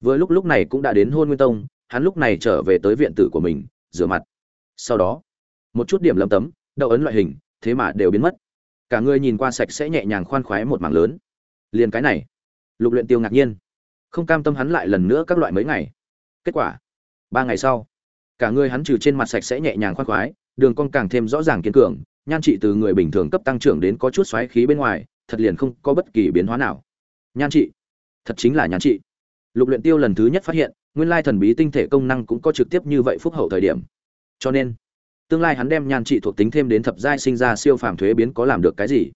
vừa lúc lúc này cũng đã đến hôn nguyên tông, hắn lúc này trở về tới viện tử của mình, rửa mặt. Sau đó, một chút điểm lấm tấm, đậu ấn loại hình, thế mà đều biến mất. Cả người nhìn qua sạch sẽ nhẹ nhàng khoan khoái một mảng lớn. Liền cái này, lục luyện tiêu ngạc nhiên. Không cam tâm hắn lại lần nữa các loại mấy ngày. Kết quả, ba ngày sau, cả người hắn trừ trên mặt sạch sẽ nhẹ nhàng khoan khoái, đường cong càng thêm rõ ràng kiên cường, nhan trị từ người bình thường cấp tăng trưởng đến có chút xoáy khí bên ngoài, thật liền không có bất kỳ biến hóa nào. Nhan trị, thật chính là nhan trị lục luyện tiêu lần thứ nhất phát hiện, nguyên lai thần bí tinh thể công năng cũng có trực tiếp như vậy phúc hậu thời điểm. Cho nên, tương lai hắn đem nhan trị thuộc tính thêm đến thập giai sinh ra siêu phàm thuế biến có làm được cái gì?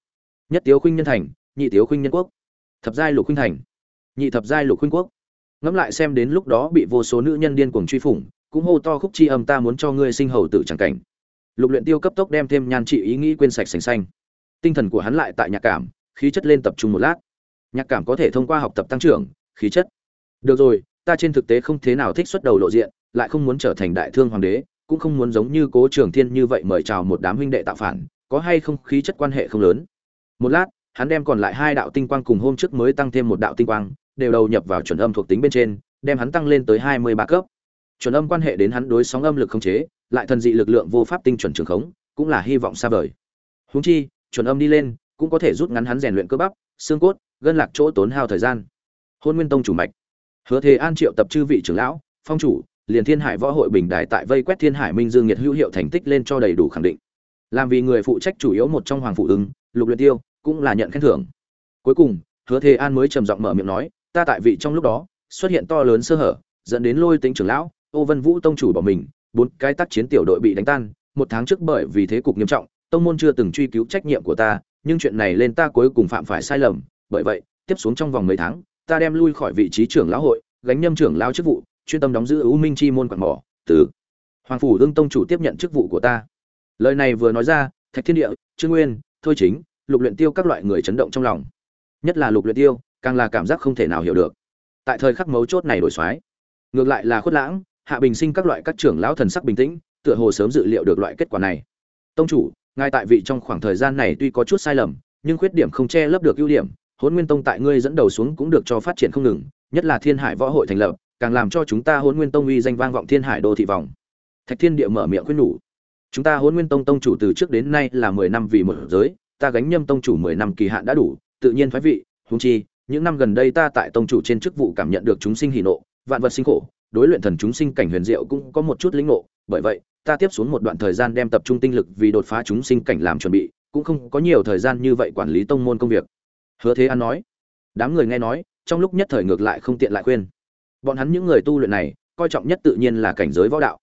Nhất tiếu khuynh nhân thành, nhị tiếu khuynh nhân quốc. Thập giai lục khuynh thành, nhị thập giai lục khuynh quốc. Ngẫm lại xem đến lúc đó bị vô số nữ nhân điên cuồng truy phủng, cũng hô to khúc chi âm ta muốn cho ngươi sinh hầu tử chẳng cảnh. Lục luyện tiêu cấp tốc đem thêm nhan trị ý nghĩ quên sạch sành xanh. Tinh thần của hắn lại tại nhạc cảm, khí chất lên tập trung một lát. Nhạc cảm có thể thông qua học tập tăng trưởng, khí chất được rồi, ta trên thực tế không thế nào thích xuất đầu lộ diện, lại không muốn trở thành đại thương hoàng đế, cũng không muốn giống như cố trường thiên như vậy mời chào một đám huynh đệ tạo phản, có hay không khí chất quan hệ không lớn. Một lát, hắn đem còn lại hai đạo tinh quang cùng hôm trước mới tăng thêm một đạo tinh quang, đều đầu nhập vào chuẩn âm thuộc tính bên trên, đem hắn tăng lên tới hai mươi ba cấp. Chuẩn âm quan hệ đến hắn đối sóng âm lực không chế, lại thần dị lực lượng vô pháp tinh chuẩn trường khống, cũng là hy vọng xa vời. Huống chi, chuẩn âm đi lên, cũng có thể rút ngắn hắn rèn luyện cơ bắp, xương cốt, gân lạc chỗ tốn hao thời gian. Hôn nguyên tông chủ mạch hứa thế an triệu tập chư vị trưởng lão, phong chủ, liền thiên hải võ hội bình đại tại vây quét thiên hải minh dương nhiệt hữu hiệu thành tích lên cho đầy đủ khẳng định. Làm vì người phụ trách chủ yếu một trong hoàng phụ ứng, lục luyện tiêu, cũng là nhận khen thưởng. Cuối cùng, hứa thế an mới trầm giọng mở miệng nói, ta tại vị trong lúc đó, xuất hiện to lớn sơ hở, dẫn đến lôi tính trưởng lão, ô vân vũ tông chủ bỏ mình, bốn cái tác chiến tiểu đội bị đánh tan, một tháng trước bởi vì thế cục nghiêm trọng, tông môn chưa từng truy cứu trách nhiệm của ta, nhưng chuyện này lên ta cuối cùng phạm phải sai lầm, bởi vậy, tiếp xuống trong vòng mấy tháng ta đem lui khỏi vị trí trưởng lão hội, gánh nhâm trưởng lão chức vụ, chuyên tâm đóng giữ U minh chi môn quảng mỏ, từ hoàng phủ đương tông chủ tiếp nhận chức vụ của ta. Lời này vừa nói ra, thạch thiên địa, trương nguyên, thôi chính, lục luyện tiêu các loại người chấn động trong lòng. Nhất là lục luyện tiêu, càng là cảm giác không thể nào hiểu được. Tại thời khắc mấu chốt này đổi xoái ngược lại là khuất lãng, hạ bình sinh các loại các trưởng lão thần sắc bình tĩnh, tựa hồ sớm dự liệu được loại kết quả này. Tông chủ, ngài tại vị trong khoảng thời gian này tuy có chút sai lầm, nhưng khuyết điểm không che lấp được ưu điểm Hỗn nguyên tông tại ngươi dẫn đầu xuống cũng được cho phát triển không ngừng, nhất là thiên hải võ hội thành lập, càng làm cho chúng ta Hỗn nguyên tông uy danh vang vọng thiên hải đô thị vòng. Thạch thiên địa mở miệng khuyên nhủ, chúng ta Hỗn nguyên tông tông chủ từ trước đến nay là mười năm vì một giới, ta gánh nhâm tông chủ mười năm kỳ hạn đã đủ, tự nhiên phái vị, huống chi, những năm gần đây ta tại tông chủ trên chức vụ cảm nhận được chúng sinh hỉ nộ, vạn vật sinh khổ, đối luyện thần chúng sinh cảnh huyền diệu cũng có một chút lĩnh ngộ, bởi vậy, ta tiếp xuống một đoạn thời gian đem tập trung tinh lực vì đột phá chúng sinh cảnh làm chuẩn bị, cũng không có nhiều thời gian như vậy quản lý tông môn công việc hứa thế an nói đám người nghe nói trong lúc nhất thời ngược lại không tiện lại khuyên. Bọn hắn những người tu luyện này coi trọng nhất tự nhiên là cảnh giới võ đạo.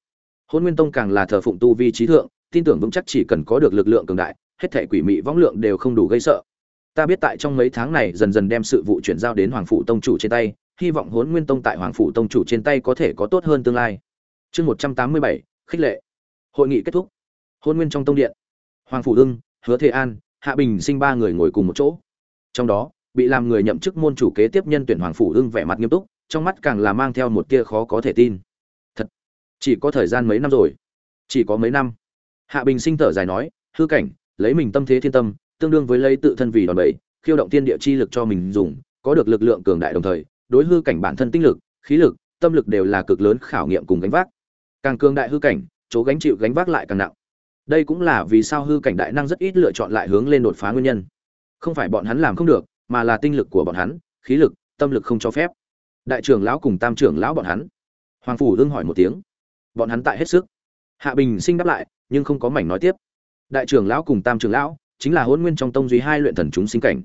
Hôn nguyên tông càng là thờ phụng tu vi trí thượng tin tưởng vững chắc chỉ cần có được lực lượng cường đại hết thể quỷ mị võng lượng đều không đủ gây sợ. Ta biết tại trong mấy tháng này dần dần đem sự vụ chuyển giao đến hoàng phủ tông chủ trên tay hy vọng hốn nguyên tông tại hoàng phủ tông chủ trên tay có thể có tốt hơn tương lai. Chương một trăm tám mươi bảy khích lệ. Hội nghị kết thúc. Hôn nguyên trong tông điện. Hoàng phủ Dương, hứa thế an hạ bình sinh ba người ngồi cùng một chỗ trong đó, bị làm người nhậm chức môn chủ kế tiếp nhân tuyển hoàng phủ ưng vẻ mặt nghiêm túc, trong mắt càng là mang theo một tia khó có thể tin. Thật, chỉ có thời gian mấy năm rồi. Chỉ có mấy năm. Hạ bình sinh thở dài nói, hư cảnh, lấy mình tâm thế thiên tâm, tương đương với lấy tự thân vì đòn bẩy, khiêu động tiên địa chi lực cho mình dùng, có được lực lượng cường đại đồng thời, đối hư cảnh bản thân tinh lực, khí lực, tâm lực đều là cực lớn khảo nghiệm cùng gánh vác. Càng cường đại hư cảnh, chỗ gánh chịu gánh vác lại càng nặng. Đây cũng là vì sao hư cảnh đại năng rất ít lựa chọn lại hướng lên đột phá nguyên nhân không phải bọn hắn làm không được, mà là tinh lực của bọn hắn, khí lực, tâm lực không cho phép. Đại trưởng lão cùng tam trưởng lão bọn hắn. Hoàng phủ đương hỏi một tiếng. Bọn hắn tại hết sức. Hạ bình sinh đáp lại, nhưng không có mảnh nói tiếp. Đại trưởng lão cùng tam trưởng lão, chính là hôn nguyên trong tông duy hai luyện thần chúng sinh cảnh.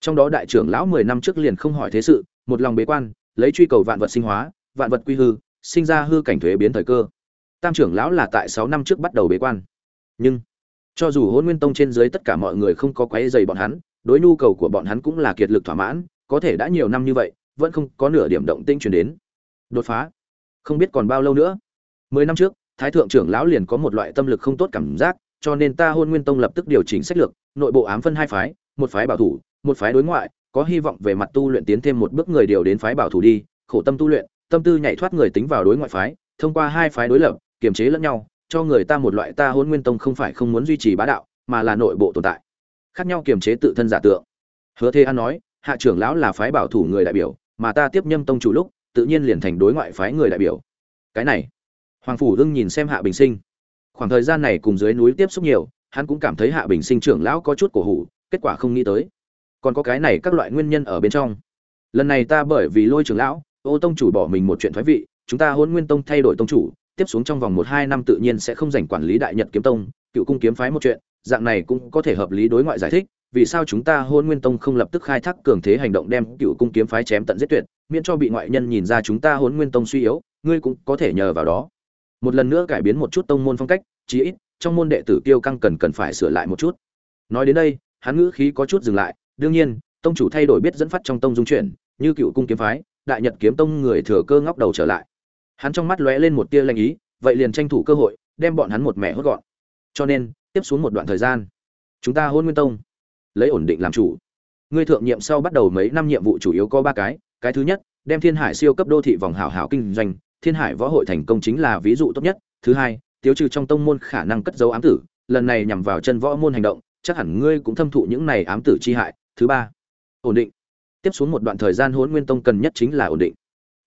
Trong đó đại trưởng lão mười năm trước liền không hỏi thế sự, một lòng bế quan, lấy truy cầu vạn vật sinh hóa, vạn vật quy hư, sinh ra hư cảnh thuế biến thời cơ. Tam trưởng lão là tại sáu năm trước bắt đầu bế quan. Nhưng, cho dù hôn nguyên tông trên dưới tất cả mọi người không có quấy dày bọn hắn đối nhu cầu của bọn hắn cũng là kiệt lực thỏa mãn, có thể đã nhiều năm như vậy, vẫn không có nửa điểm động tinh truyền đến. Đột phá. Không biết còn bao lâu nữa. Mười năm trước, thái thượng trưởng lão liền có một loại tâm lực không tốt cảm giác, cho nên ta hôn nguyên tông lập tức điều chỉnh sách lược, nội bộ ám phân hai phái, một phái bảo thủ, một phái đối ngoại, có hy vọng về mặt tu luyện tiến thêm một bước người điều đến phái bảo thủ đi, khổ tâm tu luyện, tâm tư nhảy thoát người tính vào đối ngoại phái, thông qua hai phái đối lập, kiềm chế lẫn nhau, cho người ta một loại ta hôn nguyên tông không phải không muốn duy trì bá đạo, mà là nội bộ tồn tại khác nhau kiềm chế tự thân giả tượng. Hứa thế an nói, hạ trưởng lão là phái bảo thủ người đại biểu, mà ta tiếp nhâm tông chủ lúc, tự nhiên liền thành đối ngoại phái người đại biểu. Cái này, hoàng phủ hưng nhìn xem hạ bình sinh. Khoảng thời gian này cùng dưới núi tiếp xúc nhiều, hắn cũng cảm thấy hạ bình sinh trưởng lão có chút cổ hủ, kết quả không nghĩ tới. Còn có cái này các loại nguyên nhân ở bên trong. Lần này ta bởi vì lôi trưởng lão, ô tông chủ bỏ mình một chuyện thoái vị, chúng ta hôn nguyên tông thay đổi tông chủ, tiếp xuống trong vòng một hai năm tự nhiên sẽ không giành quản lý đại nhật kiếm tông, cựu cung kiếm phái một chuyện dạng này cũng có thể hợp lý đối ngoại giải thích, vì sao chúng ta hôn nguyên tông không lập tức khai thác cường thế hành động đem cựu cung kiếm phái chém tận giết tuyệt, miễn cho bị ngoại nhân nhìn ra chúng ta hôn nguyên tông suy yếu, ngươi cũng có thể nhờ vào đó. Một lần nữa cải biến một chút tông môn phong cách, chí ít, trong môn đệ tử tiêu căng cần cần phải sửa lại một chút. Nói đến đây, hắn ngữ khí có chút dừng lại, đương nhiên, tông chủ thay đổi biết dẫn phát trong tông dung chuyển, như cựu cung kiếm phái, đại nhật kiếm tông người thừa cơ ngóc đầu trở lại. Hắn trong mắt lóe lên một tia lanh ý, vậy liền tranh thủ cơ hội, đem bọn hắn một mẻ hốt gọn. Cho nên tiếp xuống một đoạn thời gian, chúng ta hôn nguyên tông, lấy ổn định làm chủ. Ngươi thượng nhiệm sau bắt đầu mấy năm nhiệm vụ chủ yếu có ba cái. Cái thứ nhất, đem thiên hải siêu cấp đô thị vòng hảo hảo kinh doanh. Thiên hải võ hội thành công chính là ví dụ tốt nhất. Thứ hai, tiêu trừ trong tông môn khả năng cất dấu ám tử. Lần này nhằm vào chân võ môn hành động, chắc hẳn ngươi cũng thâm thụ những này ám tử chi hại. Thứ ba, ổn định. Tiếp xuống một đoạn thời gian hôn nguyên tông cần nhất chính là ổn định.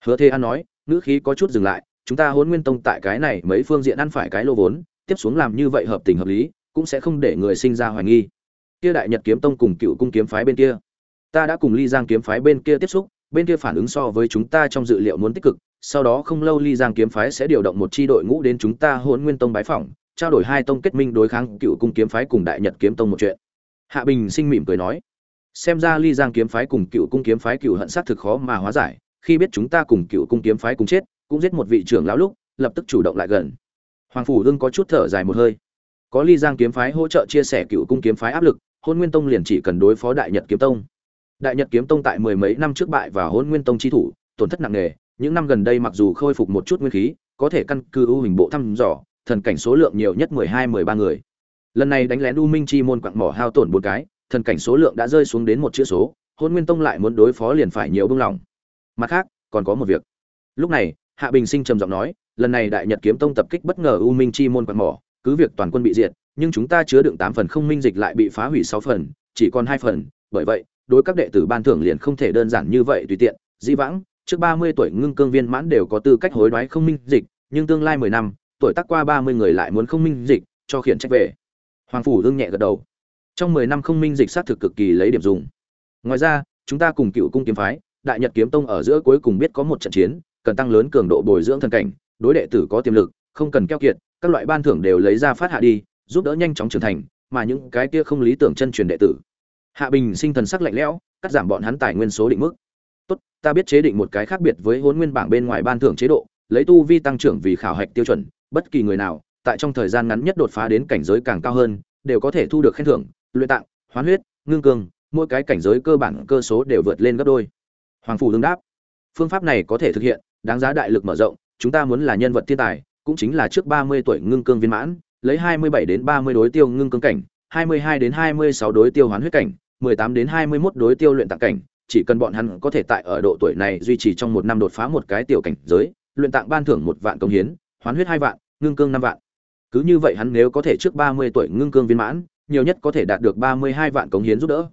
Hứa thế an nói ngữ khí có chút dừng lại, chúng ta hôn nguyên tông tại cái này mấy phương diện ăn phải cái lô vốn, tiếp xuống làm như vậy hợp tình hợp lý cũng sẽ không để người sinh ra hoài nghi. Kia đại nhật kiếm tông cùng cựu cung kiếm phái bên kia. Ta đã cùng ly giang kiếm phái bên kia tiếp xúc, bên kia phản ứng so với chúng ta trong dự liệu muốn tích cực, sau đó không lâu ly giang kiếm phái sẽ điều động một chi đội ngũ đến chúng ta hôn nguyên tông bái phỏng, trao đổi hai tông kết minh đối kháng cựu cung kiếm phái cùng đại nhật kiếm tông một chuyện. Hạ bình sinh mỉm cười nói, xem ra ly giang kiếm phái cùng cựu cung kiếm phái cựu hận sát thực khó mà hóa giải, khi biết chúng ta cùng cựu cung kiếm phái cùng chết, cũng giết một vị trưởng lão lúc, lập tức chủ động lại gần. Hoàng phủ hưng có chút thở dài một hơi có ly giang kiếm phái hỗ trợ chia sẻ cựu cung kiếm phái áp lực, hôn nguyên tông liền chỉ cần đối phó đại nhật kiếm tông. Đại nhật kiếm tông tại mười mấy năm trước bại và hôn nguyên tông chi thủ, tổn thất nặng nề, những năm gần đây mặc dù khôi phục một chút nguyên khí, có thể căn cứ ưu hình bộ thăm dò, thần cảnh số lượng nhiều nhất mười hai, mười ba người. Lần này đánh lén u minh chi môn quặng mỏ hao tổn bốn cái, thần cảnh số lượng đã rơi xuống đến một chữ số, hôn nguyên tông lại muốn đối phó liền phải nhiều bưng lòng. Mặt khác, còn có một việc. Lúc này, hạ bình sinh trầm giọng nói, lần này đại nhật kiếm tông tập kích bất ngờ u minh chi môn quặng mỏ cứ việc toàn quân bị diệt, nhưng chúng ta chứa đựng tám phần không minh dịch lại bị phá hủy sáu phần, chỉ còn hai phần. Bởi vậy, đối các đệ tử ban thưởng liền không thể đơn giản như vậy tùy tiện. Dĩ vãng, trước ba mươi tuổi ngưng cương viên mãn đều có tư cách hối đoái không minh dịch, nhưng tương lai mười năm, tuổi tác qua ba mươi người lại muốn không minh dịch, cho khiển trách về. Hoàng phủ đương nhẹ gật đầu. Trong mười năm không minh dịch xác thực cực kỳ lấy điểm dùng. Ngoài ra, chúng ta cùng cựu cung kiếm phái, đại nhật kiếm tông ở giữa cuối cùng biết có một trận chiến, cần tăng lớn cường độ bồi dưỡng thần cảnh, đối đệ tử có tiềm lực, không cần keo kiệt các loại ban thưởng đều lấy ra phát hạ đi, giúp đỡ nhanh chóng trưởng thành, mà những cái kia không lý tưởng chân truyền đệ tử. Hạ bình sinh thần sắc lạnh lẽo, cắt giảm bọn hắn tài nguyên số định mức. Tốt, ta biết chế định một cái khác biệt với huấn nguyên bảng bên ngoài ban thưởng chế độ, lấy tu vi tăng trưởng vì khảo hạch tiêu chuẩn, bất kỳ người nào, tại trong thời gian ngắn nhất đột phá đến cảnh giới càng cao hơn, đều có thể thu được khen thưởng, luyện tạng, hoán huyết, ngưng cương, mỗi cái cảnh giới cơ bản cơ số đều vượt lên gấp đôi. Hoàng phủ đương đáp. Phương pháp này có thể thực hiện, đáng giá đại lực mở rộng, chúng ta muốn là nhân vật thiên tài cũng chính là trước ba mươi tuổi ngưng cương viên mãn lấy hai mươi bảy đến ba mươi đối tiêu ngưng cương cảnh hai mươi hai đến hai mươi sáu đối tiêu hoán huyết cảnh mười tám đến hai mươi 21 đối tiêu luyện tạng cảnh. Chỉ cần bọn hắn có thể tại ở độ tuổi này duy trì trong một năm đột phá một cái tiểu cảnh giới luyện tạng ban thưởng một vạn công hiến hoán huyết hai vạn ngưng cương năm vạn. Cứ như vậy hắn nếu có thể trước ba mươi tuổi ngưng cương viên mãn nhiều nhất có thể đạt được ba mươi hai vạn cống hiến giúp đỡ.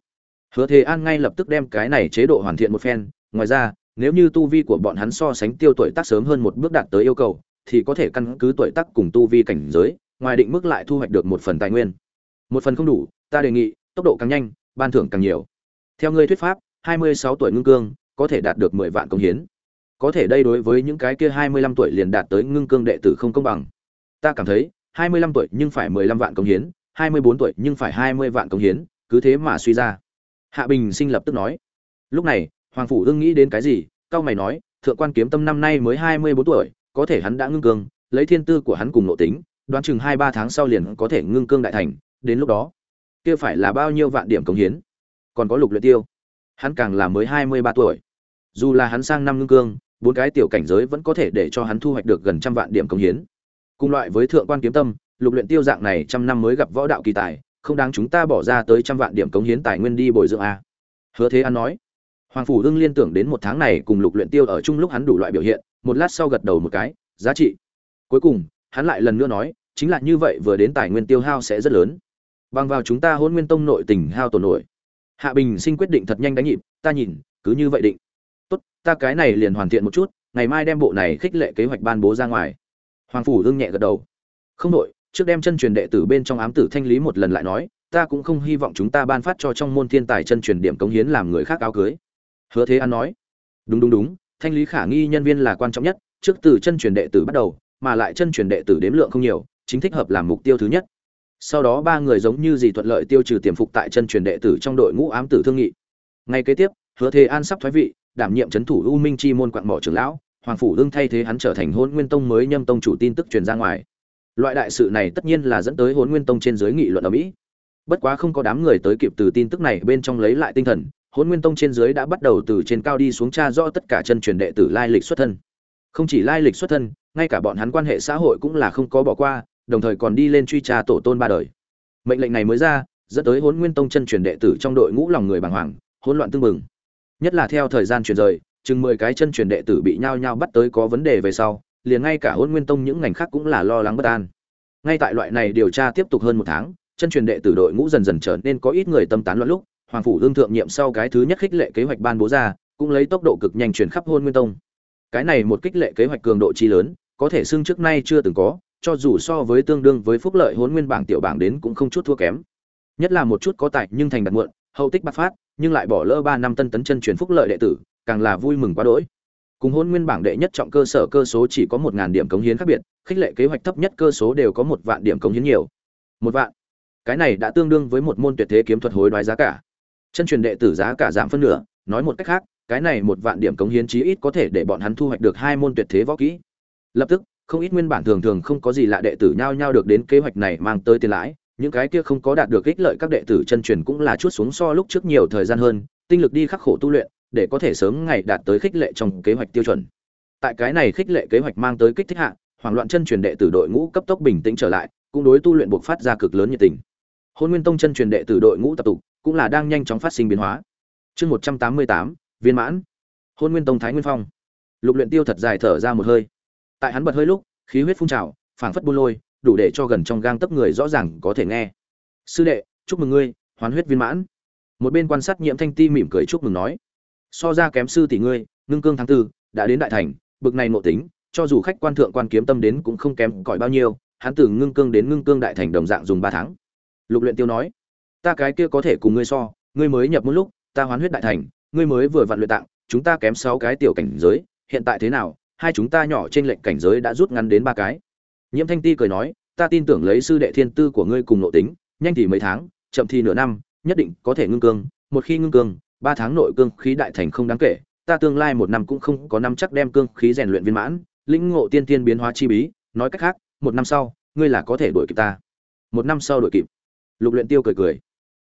Hứa Thế An ngay lập tức đem cái này chế độ hoàn thiện một phen, ngoài ra, nếu như tu vi của bọn hắn so sánh tiêu tuổi tác sớm hơn một bước đạt tới yêu cầu, thì có thể căn cứ tuổi tác cùng tu vi cảnh giới, ngoài định mức lại thu hoạch được một phần tài nguyên. Một phần không đủ, ta đề nghị, tốc độ càng nhanh, ban thưởng càng nhiều. Theo ngươi thuyết pháp, hai mươi sáu tuổi ngưng cương, có thể đạt được mười vạn công hiến. Có thể đây đối với những cái kia hai mươi lăm tuổi liền đạt tới ngưng cương đệ tử không công bằng. Ta cảm thấy, hai mươi lăm tuổi nhưng phải mười lăm vạn công hiến, hai mươi bốn tuổi nhưng phải hai mươi vạn công hiến, cứ thế mà suy ra. Hạ Bình Sinh lập tức nói. Lúc này, Hoàng phủ ương nghĩ đến cái gì, cao mày nói, thượng quan kiếm tâm năm nay mới hai mươi bốn tuổi, có thể hắn đã ngưng cương, lấy thiên tư của hắn cùng nội tính, đoán chừng hai ba tháng sau liền có thể ngưng cương đại thành, đến lúc đó, kia phải là bao nhiêu vạn điểm công hiến. Còn có Lục Luyện Tiêu, hắn càng là mới hai mươi ba tuổi. Dù là hắn sang năm ngưng cương, bốn cái tiểu cảnh giới vẫn có thể để cho hắn thu hoạch được gần trăm vạn điểm công hiến. Cùng loại với thượng quan kiếm tâm, lục luyện tiêu dạng này trăm năm mới gặp võ đạo kỳ tài, không đáng chúng ta bỏ ra tới trăm vạn điểm cống hiến tài nguyên đi bồi dưỡng a. Hứa Thế An nói. Hoàng phủ Ưng liên tưởng đến một tháng này cùng lục luyện tiêu ở chung lúc hắn đủ loại biểu hiện, một lát sau gật đầu một cái, giá trị. Cuối cùng, hắn lại lần nữa nói, chính là như vậy vừa đến tài nguyên tiêu hao sẽ rất lớn. Bằng vào chúng ta Hỗn Nguyên Tông nội tình hao tổn nổi. Hạ Bình Sinh quyết định thật nhanh đánh nhịp, ta nhìn, cứ như vậy định. Tốt, ta cái này liền hoàn thiện một chút, ngày mai đem bộ này khích lệ kế hoạch ban bố ra ngoài hoàng phủ hương nhẹ gật đầu không đội trước đem chân truyền đệ tử bên trong ám tử thanh lý một lần lại nói ta cũng không hy vọng chúng ta ban phát cho trong môn thiên tài chân truyền điểm cống hiến làm người khác áo cưới hứa thế an nói đúng đúng đúng thanh lý khả nghi nhân viên là quan trọng nhất, trước từ chân truyền đệ tử bắt đầu, mà lại chân truyền đệ tử đếm lượng không nhiều, chính thích hợp làm mục tiêu thứ nhất. Sau đó ba người giống như gì thuận lợi tiêu trừ tiềm phục tại chân truyền đệ tử trong đội ngũ ám tử thương nghị. Ngay kế tiếp, hứa thế an sắp thoái vị, đảm nhiệm trấn thủ u minh chi môn quạng mỏ trưởng lão, hoàng phủ đương thay thế hắn trở thành hôn nguyên tông mới nhâm tông chủ tin tức truyền ra ngoài. Loại đại sự này tất nhiên là dẫn tới hôn nguyên tông trên giới nghị luận ở mỹ. Bất quá không có đám người tới kịp từ tin tức này bên trong lấy lại tinh thần hôn nguyên tông trên dưới đã bắt đầu từ trên cao đi xuống tra rõ tất cả chân truyền đệ tử lai lịch xuất thân. Không chỉ lai lịch xuất thân, ngay cả bọn hắn quan hệ xã hội cũng là không có bỏ qua, đồng thời còn đi lên truy tra tổ tôn ba đời. Mệnh lệnh này mới ra, dẫn tới hôn nguyên tông chân truyền đệ tử trong đội ngũ lòng người bàng hoàng, hỗn loạn tương mừng nhất là theo thời gian chuyển rời, chừng mười cái chân truyền đệ tử bị nhao nhao bắt tới có vấn đề về sau, liền ngay cả hôn nguyên tông những ngành khác cũng là lo lắng bất an. Ngay tại loại này điều tra tiếp tục hơn một tháng, chân truyền đệ tử đội ngũ dần dần trở nên có ít người tâm tán loạn lúc hoàng phủ hương thượng nhiệm sau cái thứ nhất khích lệ kế hoạch ban bố ra, cũng lấy tốc độ cực nhanh chuyển khắp hôn nguyên tông. Cái này một kích lệ kế hoạch cường độ chi lớn, có thể xưng trước nay chưa từng có, cho dù so với tương đương với phúc lợi hôn nguyên bảng tiểu bảng đến cũng không chút thua kém. Nhất là một chút có tài nhưng thành đặt muộn, hậu tích bắt phát, nhưng lại bỏ lỡ ba năm tân tấn chân chuyển phúc lợi đệ tử, càng là vui mừng quá đỗi. Cùng hôn nguyên bảng đệ nhất trọng cơ sở cơ số chỉ có một ngàn điểm cống hiến khác biệt, khích lệ kế hoạch thấp nhất cơ số đều có một vạn điểm cống hiến nhiều. Một vạn. Cái này đã tương đương với một môn tuyệt thế kiếm thuật hối đoái giá cả chân truyền đệ tử giá cả giảm phân nửa, nói một cách khác, cái này một vạn điểm cống hiến chí ít có thể để bọn hắn thu hoạch được hai môn tuyệt thế võ kỹ. Lập tức, không ít nguyên bản thường thường không có gì lạ đệ tử nhao nhao được đến kế hoạch này mang tới tiền lãi, những cái kia không có đạt được ích lợi các đệ tử chân truyền cũng là chút xuống so lúc trước nhiều thời gian hơn, tinh lực đi khắc khổ tu luyện, để có thể sớm ngày đạt tới khích lệ trong kế hoạch tiêu chuẩn. Tại cái này khích lệ kế hoạch mang tới kích thích hạ, hoảng loạn chân truyền đệ tử đội ngũ cấp tốc bình tĩnh trở lại, cũng đối tu luyện buộc phát ra cực lớn nhiệt tình. Hôn nguyên tông chân truyền đệ tử đội ngũ tập tục cũng là đang nhanh chóng phát sinh biến hóa. Chương một trăm tám mươi tám, viên mãn. Hôn nguyên tông thái nguyên phong. Lục luyện tiêu thật dài thở ra một hơi. Tại hắn bật hơi lúc, khí huyết phun trào, phảng phất buôn lôi, đủ để cho gần trong gang tấc người rõ ràng có thể nghe. Sư đệ, chúc mừng ngươi, hoán huyết viên mãn. Một bên quan sát nhiễm thanh ti mỉm cười chúc mừng nói. So ra kém sư tỷ ngươi, ngưng cương tháng tư, đã đến đại thành, bực này nội tính, cho dù khách quan thượng quan kiếm tâm đến cũng không kém cỏi bao nhiêu, hắn từ ngưng cương đến ngưng cương đại thành đồng dạng dùng ba tháng. Lục luyện tiêu nói ta cái kia có thể cùng ngươi so, ngươi mới nhập một lúc, ta hoán huyết đại thành, ngươi mới vừa vặn luyện tạng, chúng ta kém sáu cái tiểu cảnh giới, hiện tại thế nào, hai chúng ta nhỏ trên lệnh cảnh giới đã rút ngắn đến ba cái. Nhiễm thanh ti cười nói, ta tin tưởng lấy sư đệ thiên tư của ngươi cùng nội tính, nhanh thì mấy tháng, chậm thì nửa năm, nhất định có thể ngưng cương, một khi ngưng cương, ba tháng nội cương khí đại thành không đáng kể, ta tương lai một năm cũng không có năm chắc đem cương khí rèn luyện viên mãn, lĩnh ngộ tiên tiên biến hóa chi bí, nói cách khác, một năm sau, ngươi là có thể đuổi kịp ta. Một năm sau đuổi kịp. Lục luyện tiêu cười cười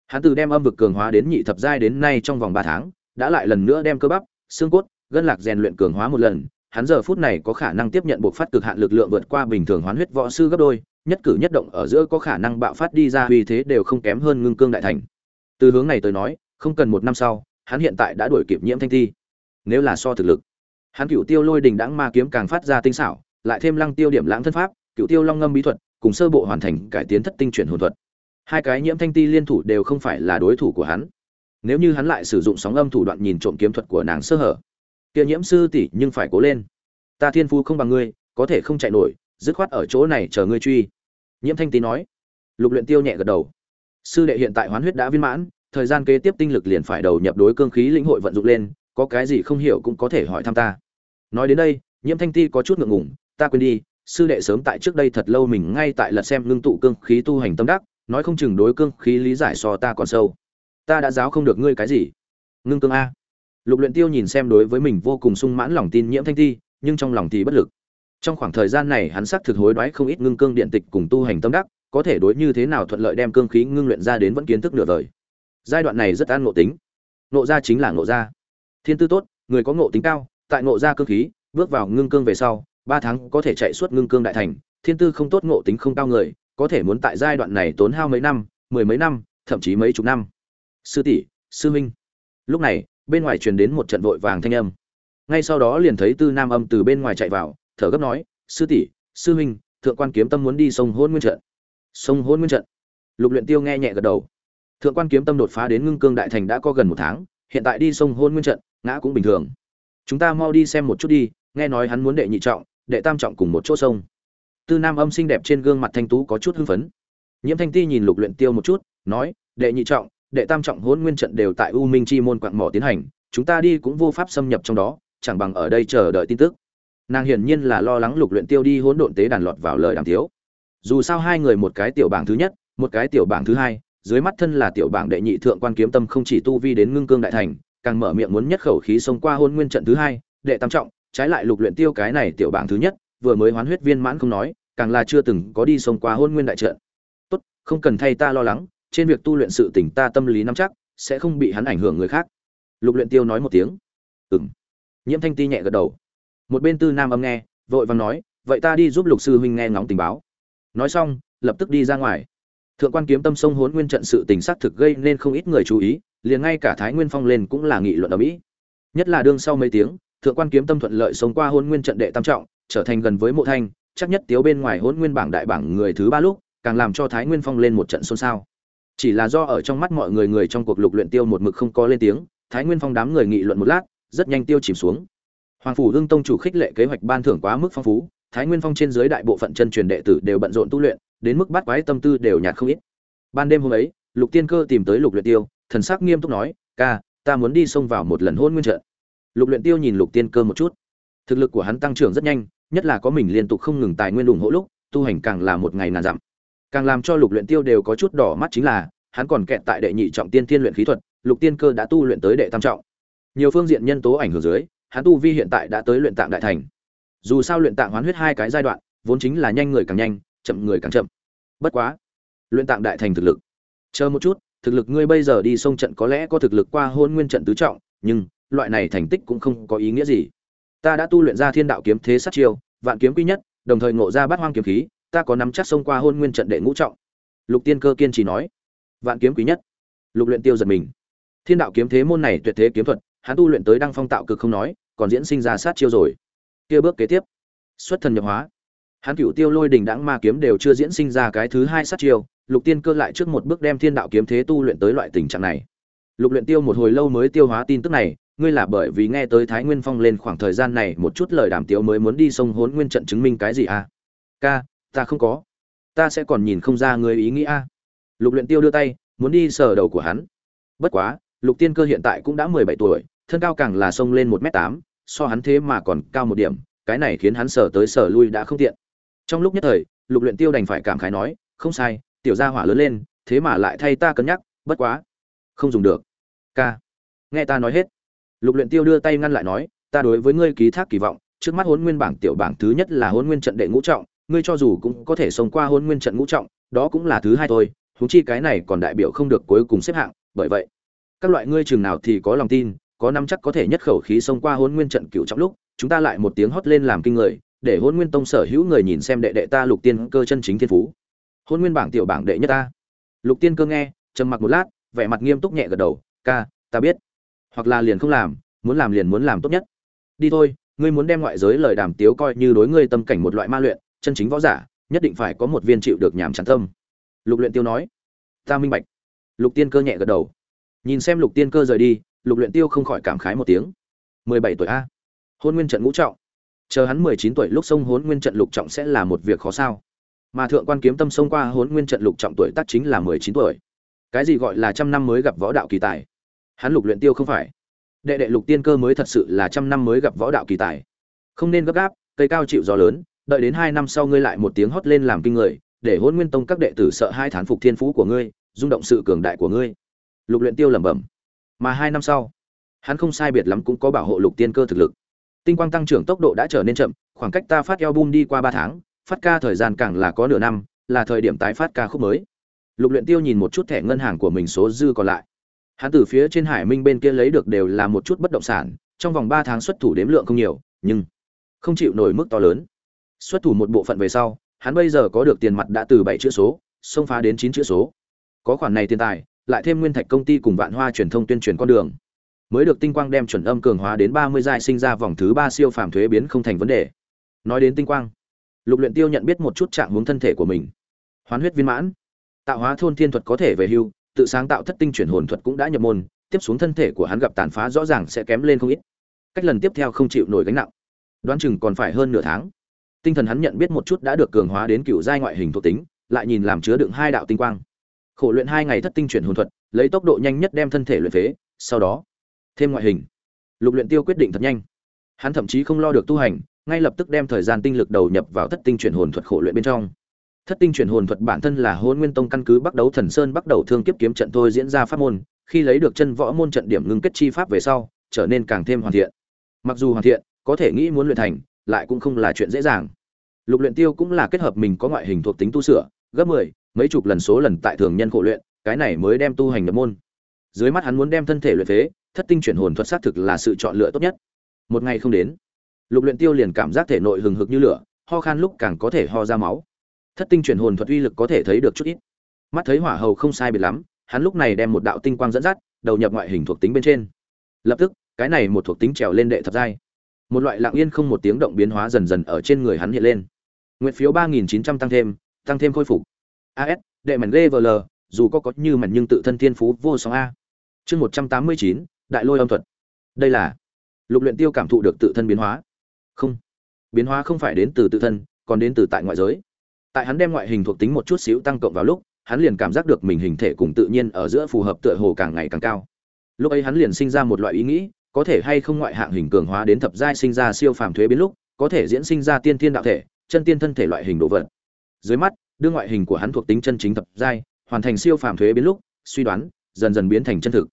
hắn từ đem âm vực cường hóa đến nhị thập giai đến nay trong vòng ba tháng, đã lại lần nữa đem cơ bắp, xương cốt, gân lạc rèn luyện cường hóa một lần. Hắn giờ phút này có khả năng tiếp nhận buộc phát cực hạn lực lượng vượt qua bình thường hoán huyết võ sư gấp đôi, nhất cử nhất động ở giữa có khả năng bạo phát đi ra uy thế đều không kém hơn ngưng cương đại thành. Từ hướng này tới nói, không cần một năm sau, hắn hiện tại đã đuổi kịp nhiễm thanh thi. Nếu là so thực lực, hắn cựu tiêu lôi đình đãng ma kiếm càng phát ra tinh xảo, lại thêm lăng tiêu điểm lãng thân pháp cựu tiêu long ngâm bí thuật, cùng sơ bộ hoàn thành cải tiến thất tinh chuyển hồn thuật hai cái nhiễm thanh ti liên thủ đều không phải là đối thủ của hắn. Nếu như hắn lại sử dụng sóng âm thủ đoạn nhìn trộm kiếm thuật của nàng sơ hở, kia nhiễm sư tỷ nhưng phải cố lên. Ta thiên phu không bằng ngươi, có thể không chạy nổi, dứt khoát ở chỗ này chờ ngươi truy. Nhiễm thanh tý nói. Lục luyện tiêu nhẹ gật đầu. Sư đệ hiện tại hoán huyết đã viên mãn, thời gian kế tiếp tinh lực liền phải đầu nhập đối cương khí lĩnh hội vận dụng lên, có cái gì không hiểu cũng có thể hỏi thăm ta. Nói đến đây, nhiễm thanh ti có chút ngượng ngùng. Ta quên đi, sư đệ sớm tại trước đây thật lâu mình ngay tại lật xem ngưng tụ cương khí tu hành tâm đắc nói không chừng đối cương khí lý giải so ta còn sâu. Ta đã giáo không được ngươi cái gì. Ngưng cương a. Lục luyện tiêu nhìn xem đối với mình vô cùng sung mãn lòng tin nhiễm thanh thi, nhưng trong lòng thì bất lực. Trong khoảng thời gian này hắn xác thực hối đoái không ít ngưng cương điện tịch cùng tu hành tâm đắc có thể đối như thế nào thuận lợi đem cương khí ngưng luyện ra đến vẫn kiến thức nửa đời. Giai đoạn này rất an ngộ tính. Ngộ ra chính là ngộ ra. Thiên tư tốt người có ngộ tính cao tại ngộ ra cương khí bước vào ngưng cương về sau ba tháng có thể chạy suốt ngưng cương đại thành. Thiên tư không tốt ngộ tính không cao người có thể muốn tại giai đoạn này tốn hao mấy năm mười mấy năm thậm chí mấy chục năm. Sư tỷ sư minh lúc này bên ngoài truyền đến một trận vội vàng thanh âm. Ngay sau đó liền thấy tư nam âm từ bên ngoài chạy vào thở gấp nói sư tỷ sư minh, thượng quan kiếm tâm muốn đi sông hôn nguyên trận. Sông hôn nguyên trận. Lục luyện tiêu nghe nhẹ gật đầu. Thượng quan kiếm tâm đột phá đến ngưng cương đại thành đã có gần một tháng hiện tại đi sông hôn nguyên trận ngã cũng bình thường. Chúng ta mau đi xem một chút đi nghe nói hắn muốn đệ nhị trọng đệ tam trọng cùng một chỗ sông tư nam âm xinh đẹp trên gương mặt thanh tú có chút hưng phấn. Nhiễm thanh ti nhìn lục luyện tiêu một chút, nói, đệ nhị trọng, đệ tam trọng hỗn nguyên trận đều tại u minh chi môn quạng mỏ tiến hành, chúng ta đi cũng vô pháp xâm nhập trong đó, chẳng bằng ở đây chờ đợi tin tức. Nàng hiển nhiên là lo lắng lục luyện tiêu đi hỗn độn tế đàn lọt vào lời đàm thiếu dù sao hai người một cái tiểu bảng thứ nhất, một cái tiểu bảng thứ hai, dưới mắt thân là tiểu bảng đệ nhị thượng quan kiếm tâm không chỉ tu vi đến ngưng cương đại thành, càng mở miệng muốn nhất khẩu khí xông qua hôn nguyên trận thứ hai, đệ tam trọng, trái lại lục luyện tiêu cái này tiểu bảng thứ nhất vừa mới hoán huyết viên mãn không nói, càng là chưa từng có đi xông qua hôn nguyên đại trận. Tốt, không cần thay ta lo lắng, trên việc tu luyện sự tỉnh ta tâm lý nắm chắc, sẽ không bị hắn ảnh hưởng người khác. Lục luyện tiêu nói một tiếng. Ừm. Nhiễm thanh ti nhẹ gật đầu. Một bên tư nam âm nghe, vội vàng nói, vậy ta đi giúp lục sư huynh nghe ngóng tình báo. Nói xong, lập tức đi ra ngoài. Thượng quan kiếm tâm sông hôn nguyên trận sự tình sát thực gây nên không ít người chú ý, liền ngay cả thái nguyên phong lên cũng là nghị luận ở mỹ. Nhất là đương sau mấy tiếng, thượng quan kiếm tâm thuận lợi sống qua hôn nguyên trận đệ tam trọng trở thành gần với mộ thanh, chắc nhất tiếu bên ngoài hôn nguyên bảng đại bảng người thứ ba lúc, càng làm cho thái nguyên phong lên một trận xôn xao. Chỉ là do ở trong mắt mọi người người trong cuộc lục luyện tiêu một mực không có lên tiếng, thái nguyên phong đám người nghị luận một lát, rất nhanh tiêu chìm xuống. Hoàng phủ hưng tông chủ khích lệ kế hoạch ban thưởng quá mức phong phú, thái nguyên phong trên dưới đại bộ phận chân truyền đệ tử đều bận rộn tu luyện, đến mức bắt quái tâm tư đều nhạt không ít. Ban đêm hôm ấy, lục tiên cơ tìm tới lục luyện tiêu, thần sắc nghiêm túc nói, ca, ta muốn đi xông vào một lần hôn nguyên trận. Lục luyện tiêu nhìn lục tiên cơ một chút. Thực lực của hắn tăng trưởng rất nhanh nhất là có mình liên tục không ngừng tài nguyên ủng hộ lúc, tu hành càng là một ngày ngàn dặm. Càng làm cho lục luyện tiêu đều có chút đỏ mắt chính là, hắn còn kẹt tại đệ nhị trọng tiên thiên luyện khí thuật, lục tiên cơ đã tu luyện tới đệ tam trọng. Nhiều phương diện nhân tố ảnh hưởng dưới, hắn tu vi hiện tại đã tới luyện tạng đại thành. Dù sao luyện tạng hoán huyết hai cái giai đoạn, vốn chính là nhanh người càng nhanh, chậm người càng chậm. Bất quá, luyện tạng đại thành thực lực. Chờ một chút, thực lực ngươi bây giờ đi sông trận có lẽ có thực lực qua hôn nguyên trận tứ trọng, nhưng, loại này thành tích cũng không có ý nghĩa gì ta đã tu luyện ra thiên đạo kiếm thế sát chiêu, vạn kiếm quy nhất, đồng thời ngộ ra bát hoang kiếm khí, ta có nắm chắc xông qua hôn nguyên trận đệ ngũ trọng. Lục tiên cơ kiên trì nói. Vạn kiếm quý nhất. Lục luyện tiêu giật mình. Thiên đạo kiếm thế môn này tuyệt thế kiếm thuật, hắn tu luyện tới đăng phong tạo cực không nói, còn diễn sinh ra sát chiêu rồi. Kia bước kế tiếp. Xuất thần nhập hóa. Hắn cửu tiêu lôi đỉnh đãng ma kiếm đều chưa diễn sinh ra cái thứ hai sát chiêu, lục tiên cơ lại trước một bước đem thiên đạo kiếm thế tu luyện tới loại tình trạng này. Lục luyện tiêu một hồi lâu mới tiêu hóa tin tức này ngươi là bởi vì nghe tới thái nguyên phong lên khoảng thời gian này một chút lời đàm tiếu mới muốn đi sông hốn nguyên trận chứng minh cái gì à? Ca, ta không có. Ta sẽ còn nhìn không ra ngươi ý nghĩ a lục luyện tiêu đưa tay, muốn đi sờ đầu của hắn. Bất quá, lục tiên cơ hiện tại cũng đã mười bảy tuổi, thân cao càng là sông lên một m tám, so hắn thế mà còn cao một điểm, cái này khiến hắn sờ tới sờ lui đã không tiện. Trong lúc nhất thời, lục luyện tiêu đành phải cảm khái nói, không sai, tiểu gia hỏa lớn lên, thế mà lại thay ta cân nhắc, bất quá. Không dùng được. Ca, nghe ta nói hết lục luyện tiêu đưa tay ngăn lại nói, ta đối với ngươi ký thác kỳ vọng, trước mắt huấn nguyên bảng tiểu bảng thứ nhất là huấn nguyên trận đệ ngũ trọng, ngươi cho dù cũng có thể sống qua huấn nguyên trận ngũ trọng, đó cũng là thứ hai thôi, huống chi cái này còn đại biểu không được cuối cùng xếp hạng, bởi vậy, các loại ngươi trường nào thì có lòng tin, có năm chắc có thể nhất khẩu khí xông qua hôn nguyên trận cựu trọng lúc, chúng ta lại một tiếng hót lên làm kinh người, để hôn nguyên tông sở hữu người nhìn xem đệ đệ ta lục tiên cơ chân chính thiên phú. Hôn nguyên bảng tiểu bảng đệ nhất ta. Lục tiên cơ nghe, trầm mặc một lát, vẻ mặt nghiêm túc nhẹ gật đầu, ca, ta biết hoặc là liền không làm, muốn làm liền muốn làm tốt nhất. Đi thôi, ngươi muốn đem ngoại giới lời đàm tiếu coi như đối ngươi tâm cảnh một loại ma luyện, chân chính võ giả, nhất định phải có một viên chịu được nhàm chán tâm. Lục luyện tiêu nói. Ta minh bạch. Lục tiên cơ nhẹ gật đầu. Nhìn xem lục tiên cơ rời đi, lục luyện tiêu không khỏi cảm khái một tiếng. Mười bảy tuổi a? Hôn nguyên trận ngũ trọng. Chờ hắn mười chín tuổi lúc sông hôn nguyên trận lục trọng sẽ là một việc khó sao. Mà thượng quan kiếm tâm sông qua hôn nguyên trận lục trọng tuổi tác chính là mười chín tuổi. Cái gì gọi là trăm năm mới gặp võ đạo kỳ tài? Hắn lục luyện tiêu không phải. Đệ đệ lục tiên cơ mới thật sự là trăm năm mới gặp võ đạo kỳ tài. Không nên gấp gáp, cây cao chịu gió lớn, đợi đến hai năm sau ngươi lại một tiếng hót lên làm kinh người, để hôn nguyên tông các đệ tử sợ hai thán phục thiên phú của ngươi, rung động sự cường đại của ngươi. Lục luyện tiêu lẩm bẩm. Mà hai năm sau, hắn không sai biệt lắm cũng có bảo hộ lục tiên cơ thực lực. Tinh quang tăng trưởng tốc độ đã trở nên chậm, khoảng cách ta phát album đi qua ba tháng, phát ca thời gian càng là có nửa năm, là thời điểm tái phát ca khúc mới. Lục luyện tiêu nhìn một chút thẻ ngân hàng của mình số dư còn lại hắn từ phía trên hải minh bên kia lấy được đều là một chút bất động sản, trong vòng ba tháng xuất thủ đếm lượng không nhiều, nhưng không chịu nổi mức to lớn. Xuất thủ một bộ phận về sau, hắn bây giờ có được tiền mặt đã từ bảy chữ số, xông phá đến chín chữ số. Có khoản này tiền tài, lại thêm nguyên thạch công ty cùng vạn hoa truyền thông tuyên truyền con đường. Mới được tinh quang đem chuẩn âm cường hóa đến ba mươi giai sinh ra vòng thứ ba siêu phàm thuế biến không thành vấn đề. Nói đến tinh quang, lục luyện tiêu nhận biết một chút trạng hướng thân thể của mình. Hoán huyết viên mãn. Tạo hóa thôn thiên thuật có thể về hưu tự sáng tạo thất tinh chuyển hồn thuật cũng đã nhập môn, tiếp xuống thân thể của hắn gặp tàn phá rõ ràng sẽ kém lên không ít. Cách lần tiếp theo không chịu nổi gánh nặng. Đoán chừng còn phải hơn nửa tháng. Tinh thần hắn nhận biết một chút đã được cường hóa đến cựu giai ngoại hình thuộc tính, lại nhìn làm chứa đựng hai đạo tinh quang. Khổ luyện hai ngày thất tinh chuyển hồn thuật, lấy tốc độ nhanh nhất đem thân thể luyện phế, sau đó thêm ngoại hình. Lục luyện tiêu quyết định thật nhanh. Hắn thậm chí không lo được tu hành, ngay lập tức đem thời gian tinh lực đầu nhập vào thất tinh chuyển hồn thuật khổ luyện bên trong thất tinh chuyển hồn thuật bản thân là Hỗn nguyên tông căn cứ bắt đầu thần sơn bắt đầu thương kiếp kiếm trận thôi diễn ra pháp môn khi lấy được chân võ môn trận điểm ngưng kết chi pháp về sau trở nên càng thêm hoàn thiện. Mặc dù hoàn thiện có thể nghĩ muốn luyện thành lại cũng không là chuyện dễ dàng. Lục luyện tiêu cũng là kết hợp mình có ngoại hình thuộc tính tu sửa gấp 10, mấy chục lần số lần tại thường nhân khổ luyện cái này mới đem tu hành nhập môn. Dưới mắt hắn muốn đem thân thể luyện phế thất tinh chuyển hồn thuật xác thực là sự chọn lựa tốt nhất. Một ngày không đến lục luyện tiêu liền cảm giác thể nội hừng hực như lửa ho khan lúc càng có thể ho ra máu thất tinh chuyển hồn thuật uy lực có thể thấy được chút ít. Mắt thấy hỏa hầu không sai biệt lắm, hắn lúc này đem một đạo tinh quang dẫn dắt, đầu nhập ngoại hình thuộc tính bên trên. Lập tức, cái này một thuộc tính trèo lên đệ thập giai. Một loại lặng yên không một tiếng động biến hóa dần dần ở trên người hắn hiện lên. Nguyện phiếu ba nghìn chín trăm tăng thêm tăng thêm khôi phục. As đệ mảnh lê vl dù có có như mảnh nhưng tự thân thiên phú vô song a. Chương một trăm tám mươi chín, đại lôi âm thuật. Đây là lục luyện tiêu cảm thụ được tự thân biến hóa. Không, biến hóa không phải đến từ tự thân, còn đến từ tại ngoại giới tại hắn đem ngoại hình thuộc tính một chút xíu tăng cộng vào lúc, hắn liền cảm giác được mình hình thể cùng tự nhiên ở giữa phù hợp tựa hồ càng ngày càng cao. Lúc ấy hắn liền sinh ra một loại ý nghĩ, có thể hay không ngoại hạng hình cường hóa đến thập giai sinh ra siêu phàm thuế biến lúc, có thể diễn sinh ra tiên thiên đạo thể, chân tiên thân thể loại hình đồ vật. Dưới mắt, đưa ngoại hình của hắn thuộc tính chân chính thập giai, hoàn thành siêu phàm thuế biến lúc, suy đoán, dần dần biến thành chân thực.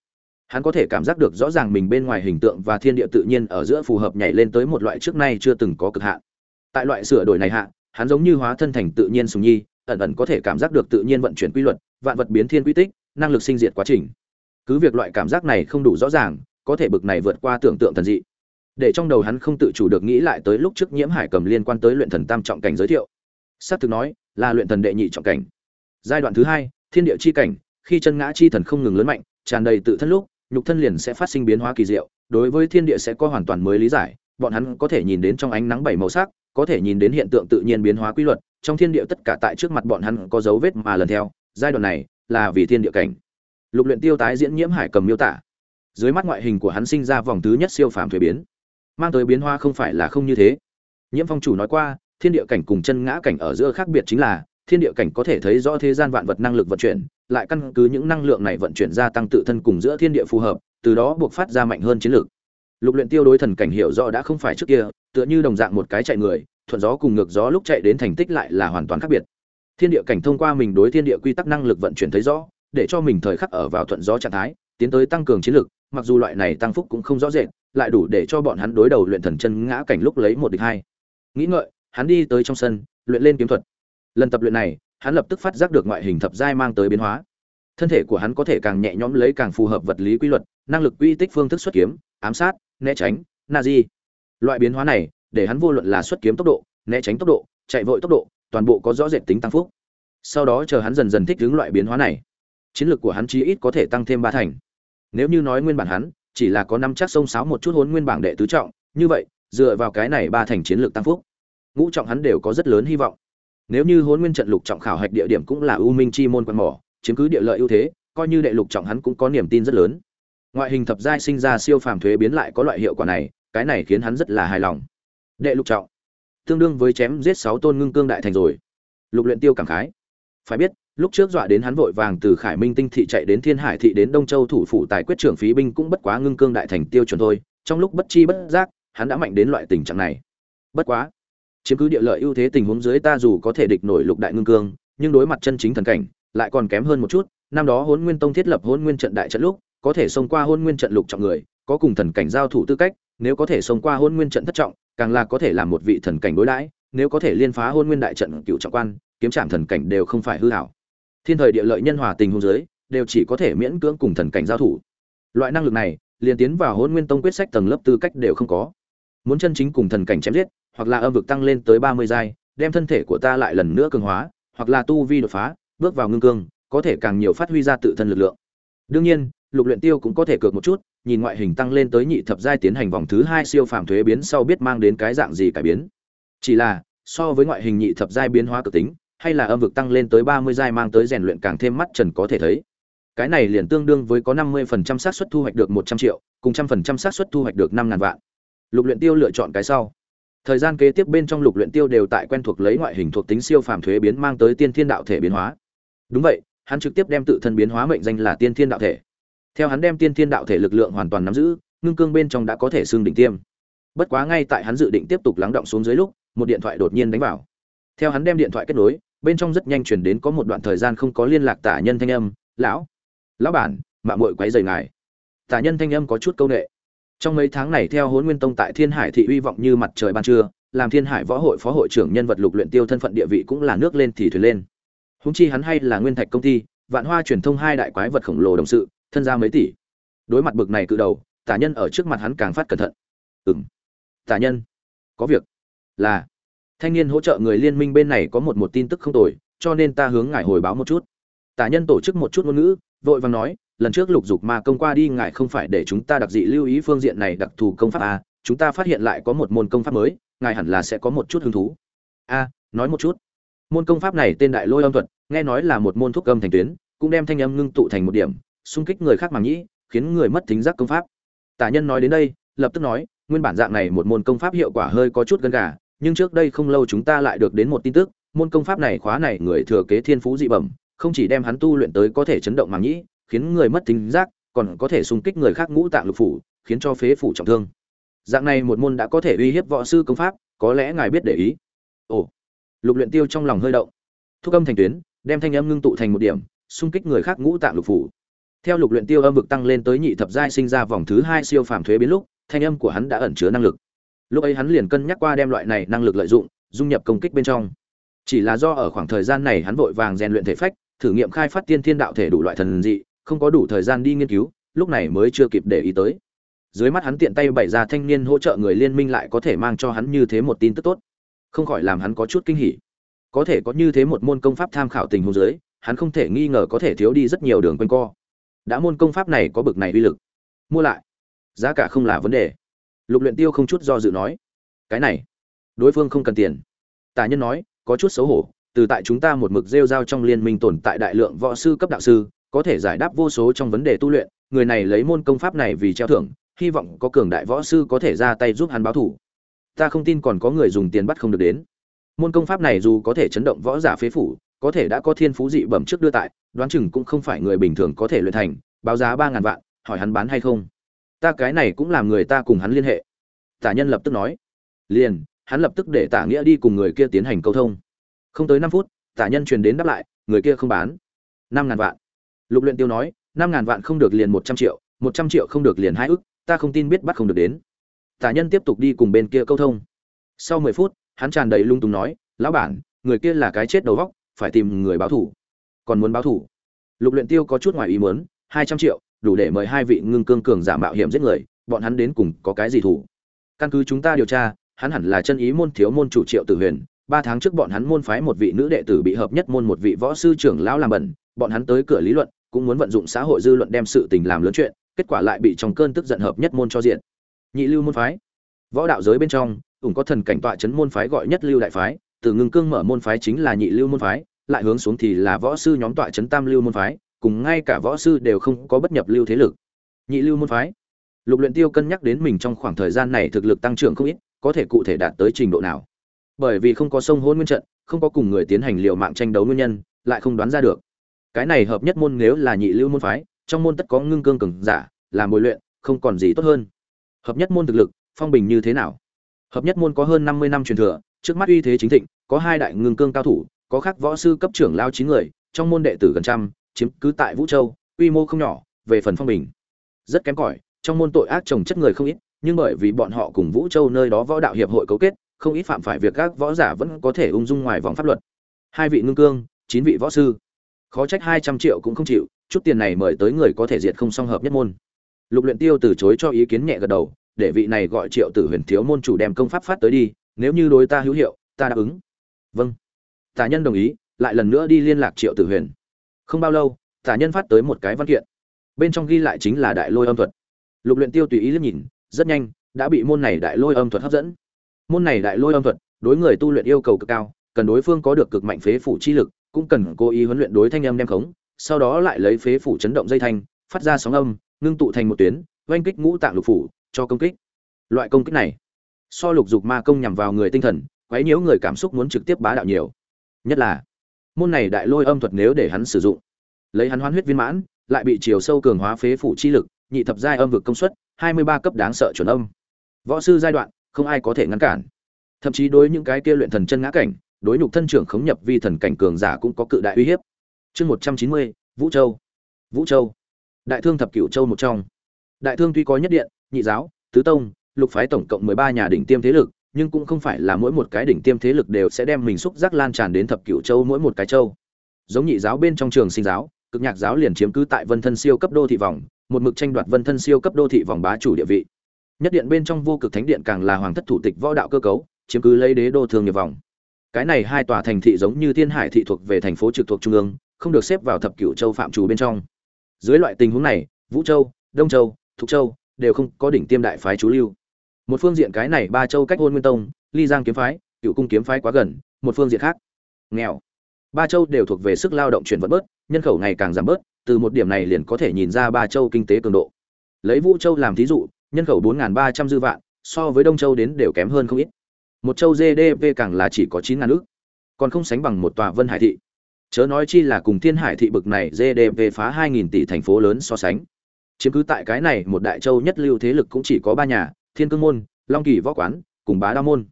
Hắn có thể cảm giác được rõ ràng mình bên ngoài hình tượng và thiên địa tự nhiên ở giữa phù hợp nhảy lên tới một loại trước nay chưa từng có cực hạn. Tại loại sửa đổi này hạ hắn giống như hóa thân thành tự nhiên sùng nhi, ẩn ẩn có thể cảm giác được tự nhiên vận chuyển quy luật, vạn vật biến thiên quy tích, năng lực sinh diệt quá trình. Cứ việc loại cảm giác này không đủ rõ ràng, có thể bực này vượt qua tưởng tượng thần dị. Để trong đầu hắn không tự chủ được nghĩ lại tới lúc trước nhiễm hải cầm liên quan tới luyện thần tam trọng cảnh giới thiệu. Xác thực nói, là luyện thần đệ nhị trọng cảnh. Giai đoạn thứ hai, thiên địa chi cảnh, khi chân ngã chi thần không ngừng lớn mạnh, tràn đầy tự thân lúc, nhục thân liền sẽ phát sinh biến hóa kỳ diệu, đối với thiên địa sẽ có hoàn toàn mới lý giải, bọn hắn có thể nhìn đến trong ánh nắng bảy màu sắc có thể nhìn đến hiện tượng tự nhiên biến hóa quy luật, trong thiên địa tất cả tại trước mặt bọn hắn có dấu vết mà lần theo, giai đoạn này là vì thiên địa cảnh. Lục luyện tiêu tái diễn nhiễm hải cầm miêu tả. Dưới mắt ngoại hình của hắn sinh ra vòng thứ nhất siêu phàm thủy biến. Mang tới biến hóa không phải là không như thế. Nhiễm phong chủ nói qua, thiên địa cảnh cùng chân ngã cảnh ở giữa khác biệt chính là, thiên địa cảnh có thể thấy rõ thế gian vạn vật năng lực vận chuyển, lại căn cứ những năng lượng này vận chuyển ra tăng tự thân cùng giữa thiên địa phù hợp, từ đó buộc phát ra mạnh hơn chiến lược lục luyện tiêu đối thần cảnh hiểu rõ đã không phải trước kia, tựa như đồng dạng một cái chạy người, thuận gió cùng ngược gió lúc chạy đến thành tích lại là hoàn toàn khác biệt. Thiên địa cảnh thông qua mình đối thiên địa quy tắc năng lực vận chuyển thấy rõ, để cho mình thời khắc ở vào thuận gió trạng thái, tiến tới tăng cường chiến lực. mặc dù loại này tăng phúc cũng không rõ rệt, lại đủ để cho bọn hắn đối đầu luyện thần chân ngã cảnh lúc lấy một địch hai. Nghĩ ngợi, hắn đi tới trong sân, luyện lên kiếm thuật. Lần tập luyện này, hắn lập tức phát giác được ngoại hình thập giai mang tới biến hóa. Thân thể của hắn có thể càng nhẹ nhõm lấy càng phù hợp vật lý quy luật, năng lực quy tích phương thức xuất kiếm, ám sát né tránh, na di. Loại biến hóa này, để hắn vô luận là xuất kiếm tốc độ, né tránh tốc độ, chạy vội tốc độ, toàn bộ có rõ rệt tính tăng phúc. Sau đó chờ hắn dần dần thích ứng loại biến hóa này, chiến lược của hắn chí ít có thể tăng thêm ba thành. Nếu như nói nguyên bản hắn, chỉ là có năm chắc sông sáo một chút hốn nguyên bảng đệ tứ trọng, như vậy, dựa vào cái này ba thành chiến lược tăng phúc, ngũ trọng hắn đều có rất lớn hy vọng. Nếu như hốn nguyên trận lục trọng khảo hạch địa điểm cũng là u minh chi môn quan mỏ, chiếm cứ địa lợi ưu thế, coi như đệ lục trọng hắn cũng có niềm tin rất lớn ngoại hình thập giai sinh ra siêu phàm thuế biến lại có loại hiệu quả này, cái này khiến hắn rất là hài lòng. Đệ lục trọng. Tương đương với chém giết sáu tôn ngưng cương đại thành rồi. Lục luyện tiêu cảm khái. Phải biết, lúc trước dọa đến hắn vội vàng từ khải minh tinh thị chạy đến thiên hải thị đến đông châu thủ phủ tài quyết trưởng phí binh cũng bất quá ngưng cương đại thành tiêu chuẩn thôi. Trong lúc bất chi bất giác, hắn đã mạnh đến loại tình trạng này. Bất quá, chiếm cứ địa lợi ưu thế tình huống dưới ta dù có thể địch nổi lục đại ngưng cương, nhưng đối mặt chân chính thần cảnh, lại còn kém hơn một chút. Năm đó hôn nguyên tông thiết lập hôn nguyên trận đại trận lúc có thể xông qua hôn nguyên trận lục trọng người, có cùng thần cảnh giao thủ tư cách, nếu có thể xông qua hôn nguyên trận thất trọng, càng là có thể làm một vị thần cảnh đối đãi, nếu có thể liên phá hôn nguyên đại trận cựu trọng quan, kiếm trạm thần cảnh đều không phải hư hảo. Thiên thời địa lợi nhân hòa tình hôn giới đều chỉ có thể miễn cưỡng cùng thần cảnh giao thủ. Loại năng lực này, liền tiến vào hôn nguyên tông quyết sách tầng lớp tư cách đều không có. Muốn chân chính cùng thần cảnh chém giết, hoặc là âm vực tăng lên tới ba mươi giai, đem thân thể của ta lại lần nữa cường hóa, hoặc là tu vi đột phá, bước vào ngưng cương, có thể càng nhiều phát huy ra tự thân lực lượng. Đương nhiên lục luyện tiêu cũng có thể cược một chút, nhìn ngoại hình tăng lên tới nhị thập giai tiến hành vòng thứ hai siêu phàm thuế biến sau biết mang đến cái dạng gì cải biến. Chỉ là, so với ngoại hình nhị thập giai biến hóa cực tính, hay là âm vực tăng lên tới ba mươi giai mang tới rèn luyện càng thêm mắt trần có thể thấy. Cái này liền tương đương với có năm mươi phần trăm xác suất thu hoạch được một trăm triệu, cùng trăm phần trăm xác suất thu hoạch được năm ngàn vạn. Lục luyện tiêu lựa chọn cái sau. Thời gian kế tiếp bên trong lục luyện tiêu đều tại quen thuộc lấy ngoại hình thuộc tính siêu phàm thuế biến mang tới tiên thiên đạo thể biến hóa. Đúng vậy, hắn trực tiếp đem tự thân biến hóa mệnh danh là tiên thiên đạo thể theo hắn đem tiên thiên đạo thể lực lượng hoàn toàn nắm giữ, ngưng cương bên trong đã có thể xương đỉnh tiêm. Bất quá ngay tại hắn dự định tiếp tục lắng động xuống dưới lúc, một điện thoại đột nhiên đánh vào. Theo hắn đem điện thoại kết nối, bên trong rất nhanh chuyển đến có một đoạn thời gian không có liên lạc tả nhân thanh âm, lão lão bản, mạng mội quấy rầy ngài. Tả nhân thanh âm có chút câu nệ. Trong mấy tháng này theo hôn nguyên tông tại thiên hải thị uy vọng như mặt trời ban trưa, làm thiên hải võ hội phó hội trưởng nhân vật lục luyện tiêu thân phận địa vị cũng là nước lên thì thuyền lên. Húng chi hắn hay là nguyên thạch công ty, vạn hoa truyền thông hai đại quái vật khổng lồ đồng sự thân gia mấy tỷ. Đối mặt bực này cự đầu, tả nhân ở trước mặt hắn càng phát cẩn thận. Ừng tả nhân, có việc. Là. Thanh niên hỗ trợ người liên minh bên này có một một tin tức không tồi, cho nên ta hướng ngài hồi báo một chút. Tả nhân tổ chức một chút ngôn ngữ, vội vàng nói, lần trước lục dục mà công qua đi ngài không phải để chúng ta đặc dị lưu ý phương diện này đặc thù công pháp à? chúng ta phát hiện lại có một môn công pháp mới, ngài hẳn là sẽ có một chút hứng thú. A nói một chút. Môn công pháp này tên đại lôi âm thuật, nghe nói là một môn thuốc âm thành tuyến, cũng đem thanh âm ngưng tụ thành một điểm xung kích người khác màng nhĩ khiến người mất thính giác công pháp. Tả nhân nói đến đây, lập tức nói, nguyên bản dạng này một môn công pháp hiệu quả hơi có chút gần gà, nhưng trước đây không lâu chúng ta lại được đến một tin tức, môn công pháp này khóa này người thừa kế thiên phú dị bẩm, không chỉ đem hắn tu luyện tới có thể chấn động màng nhĩ khiến người mất thính giác, còn có thể xung kích người khác ngũ tạng lục phủ, khiến cho phế phủ trọng thương. Dạng này một môn đã có thể uy hiếp võ sư công pháp, có lẽ ngài biết để ý. Ồ, lục luyện tiêu trong lòng hơi động. Thúc âm thành tuyến, đem thanh âm ngưng tụ thành một điểm, xung kích người khác ngũ tạng lục phủ theo lục luyện tiêu âm vực tăng lên tới nhị thập giai sinh ra vòng thứ hai siêu phàm thuế biến lúc, thanh âm của hắn đã ẩn chứa năng lực. Lúc ấy hắn liền cân nhắc qua đem loại này năng lực lợi dụng, dung nhập công kích bên trong. Chỉ là do ở khoảng thời gian này hắn vội vàng rèn luyện thể phách, thử nghiệm khai phát tiên thiên đạo thể đủ loại thần dị, không có đủ thời gian đi nghiên cứu, lúc này mới chưa kịp để ý tới. Dưới mắt hắn tiện tay bày ra thanh niên hỗ trợ người liên minh lại có thể mang cho hắn như thế một tin tức tốt. Không khỏi làm hắn có chút kinh hỉ. Có thể có như thế một môn công pháp tham khảo tình huống dưới, hắn không thể nghi ngờ có thể thiếu đi rất nhiều đường quanh co đã môn công pháp này có bực này uy lực. Mua lại. Giá cả không là vấn đề. Lục luyện tiêu không chút do dự nói. Cái này, đối phương không cần tiền. Tả nhân nói, có chút xấu hổ. Từ tại chúng ta một mực rêu rao trong liên minh tồn tại đại lượng võ sư cấp đạo sư, có thể giải đáp vô số trong vấn đề tu luyện. Người này lấy môn công pháp này vì treo thưởng, hy vọng có cường đại võ sư có thể ra tay giúp hắn báo thù. Ta không tin còn có người dùng tiền bắt không được đến. Môn công pháp này dù có thể chấn động võ giả phế phủ có thể đã có thiên phú dị bẩm trước đưa tại, đoán chừng cũng không phải người bình thường có thể luyện thành, báo giá ba ngàn vạn, hỏi hắn bán hay không. Ta cái này cũng làm người ta cùng hắn liên hệ. Tả nhân lập tức nói. Liền, hắn lập tức để tả nghĩa đi cùng người kia tiến hành câu thông. Không tới năm phút, tả nhân truyền đến đáp lại, người kia không bán. Năm ngàn vạn. Lục luyện tiêu nói, năm ngàn vạn không được liền một trăm triệu, một trăm triệu không được liền hai ức, ta không tin biết bắt không được đến. Tả nhân tiếp tục đi cùng bên kia câu thông. Sau mười phút, hắn tràn đầy lung tung nói, lão bản, người kia là cái chết đầu vóc phải tìm người báo thủ. Còn muốn báo thủ? Lục luyện tiêu có chút ngoài ý muốn, hai trăm triệu, đủ để mời hai vị ngưng cương cường giả mạo hiểm giết người, bọn hắn đến cùng có cái gì thủ? Căn cứ chúng ta điều tra, hắn hẳn là chân ý môn thiếu môn chủ triệu tử huyền. Ba tháng trước bọn hắn môn phái một vị nữ đệ tử bị hợp nhất môn một vị võ sư trưởng lão làm bẩn, bọn hắn tới cửa lý luận, cũng muốn vận dụng xã hội dư luận đem sự tình làm lớn chuyện, kết quả lại bị trong cơn tức giận hợp nhất môn cho diện nhị lưu môn phái, võ đạo giới bên trong, ủng có thần cảnh tọa chấn môn phái gọi nhất lưu đại phái từ ngưng cương mở môn phái chính là nhị lưu môn phái, lại hướng xuống thì là võ sư nhóm tọa chấn tam lưu môn phái, cùng ngay cả võ sư đều không có bất nhập lưu thế lực. Nhị lưu môn phái, lục luyện tiêu cân nhắc đến mình trong khoảng thời gian này thực lực tăng trưởng không ít, có thể cụ thể đạt tới trình độ nào. Bởi vì không có sông hôn nguyên trận, không có cùng người tiến hành liều mạng tranh đấu nguyên nhân, lại không đoán ra được. Cái này hợp nhất môn nếu là nhị lưu môn phái, trong môn tất có ngưng cương cường giả, làm bồi luyện, không còn gì tốt hơn. Hợp nhất môn thực lực, phong bình như thế nào? Hợp nhất môn có hơn năm mươi năm truyền thừa trước mắt uy thế chính thịnh, có hai đại ngưng cương cao thủ, có khác võ sư cấp trưởng lao chín người, trong môn đệ tử gần trăm, chiếm cứ tại vũ châu, quy mô không nhỏ, về phần phong bình. Rất kém cỏi, trong môn tội ác trồng chất người không ít, nhưng bởi vì bọn họ cùng vũ châu nơi đó võ đạo hiệp hội cấu kết, không ít phạm phải việc các võ giả vẫn có thể ung dung ngoài vòng pháp luật. Hai vị ngưng cương, chín vị võ sư. Khó trách hai trăm triệu cũng không chịu, chút tiền này mời tới người có thể diệt không song hợp nhất môn. Lục luyện tiêu từ chối cho ý kiến nhẹ gật đầu, để vị này gọi triệu tử huyền thiếu môn chủ đem công pháp phát tới đi nếu như đối ta hữu hiệu, ta đáp ứng. Vâng. Tả nhân đồng ý, lại lần nữa đi liên lạc triệu tử huyền. Không bao lâu, tả nhân phát tới một cái văn kiện. Bên trong ghi lại chính là đại lôi âm thuật. Lục luyện tiêu tùy ý liếc nhìn, rất nhanh, đã bị môn này đại lôi âm thuật hấp dẫn. Môn này đại lôi âm thuật, đối người tu luyện yêu cầu cực cao, cần đối phương có được cực mạnh phế phủ chi lực, cũng cần cố ý huấn luyện đối thanh âm đem khống, sau đó lại lấy phế phủ chấn động dây thanh, phát ra sóng âm, ngưng tụ thành một tuyến, oanh kích ngũ tạng lục phủ, cho công kích. Loại công kích này so lục dục ma công nhằm vào người tinh thần, quấy nhiễu người cảm xúc muốn trực tiếp bá đạo nhiều. Nhất là, môn này đại lôi âm thuật nếu để hắn sử dụng, lấy hắn hoán huyết viên mãn, lại bị chiều sâu cường hóa phế phủ chi lực, nhị thập giai âm vực công suất, hai mươi ba cấp đáng sợ chuẩn âm. Võ sư giai đoạn, không ai có thể ngăn cản. Thậm chí đối những cái kia luyện thần chân ngã cảnh, đối nhục thân trưởng khống nhập vi thần cảnh cường giả cũng có cự đại uy hiếp. Chương một trăm chín mươi, vũ châu. Vũ châu. Đại thương thập cửu châu một trong. Đại thương tuy có nhất điện, nhị giáo, tứ tông lục phái tổng cộng mười ba nhà đỉnh tiêm thế lực, nhưng cũng không phải là mỗi một cái đỉnh tiêm thế lực đều sẽ đem mình xúc giác lan tràn đến thập cửu châu mỗi một cái châu. Giống nhị giáo bên trong trường sinh giáo, cực nhạc giáo liền chiếm cứ tại vân thân siêu cấp đô thị vòng, một mực tranh đoạt vân thân siêu cấp đô thị vòng bá chủ địa vị. Nhất điện bên trong vô cực thánh điện càng là hoàng thất thủ tịch võ đạo cơ cấu, chiếm cứ lấy đế đô thường nghiệp vòng. Cái này hai tòa thành thị giống như thiên hải thị thuộc về thành phố trực thuộc trung ương, không được xếp vào thập cửu châu phạm chủ bên trong. Dưới loại tình huống này, vũ châu, đông châu, thục châu đều không có đỉnh tiêm đại phái chú lưu một phương diện cái này ba châu cách hôn nguyên tông ly giang kiếm phái cựu cung kiếm phái quá gần một phương diện khác. Nghèo. Ba châu đều thuộc về sức lao động chuyển vận bớt nhân khẩu ngày càng giảm bớt từ một điểm này liền có thể nhìn ra ba châu kinh tế cường độ. Lấy vũ châu làm thí dụ nhân khẩu bốn ba trăm dư vạn so với đông châu đến đều kém hơn không ít. Một châu gdp càng là chỉ có chín ngàn ước, còn không sánh bằng một tòa vân hải thị. Chớ nói chi là cùng thiên hải thị bực này gdp phá hai nghìn tỷ thành phố lớn so sánh. Chiếm cứ tại cái này một đại châu nhất lưu thế lực cũng chỉ có ba nhà thiên cương môn, long kỳ võ quán, cùng bá đa môn.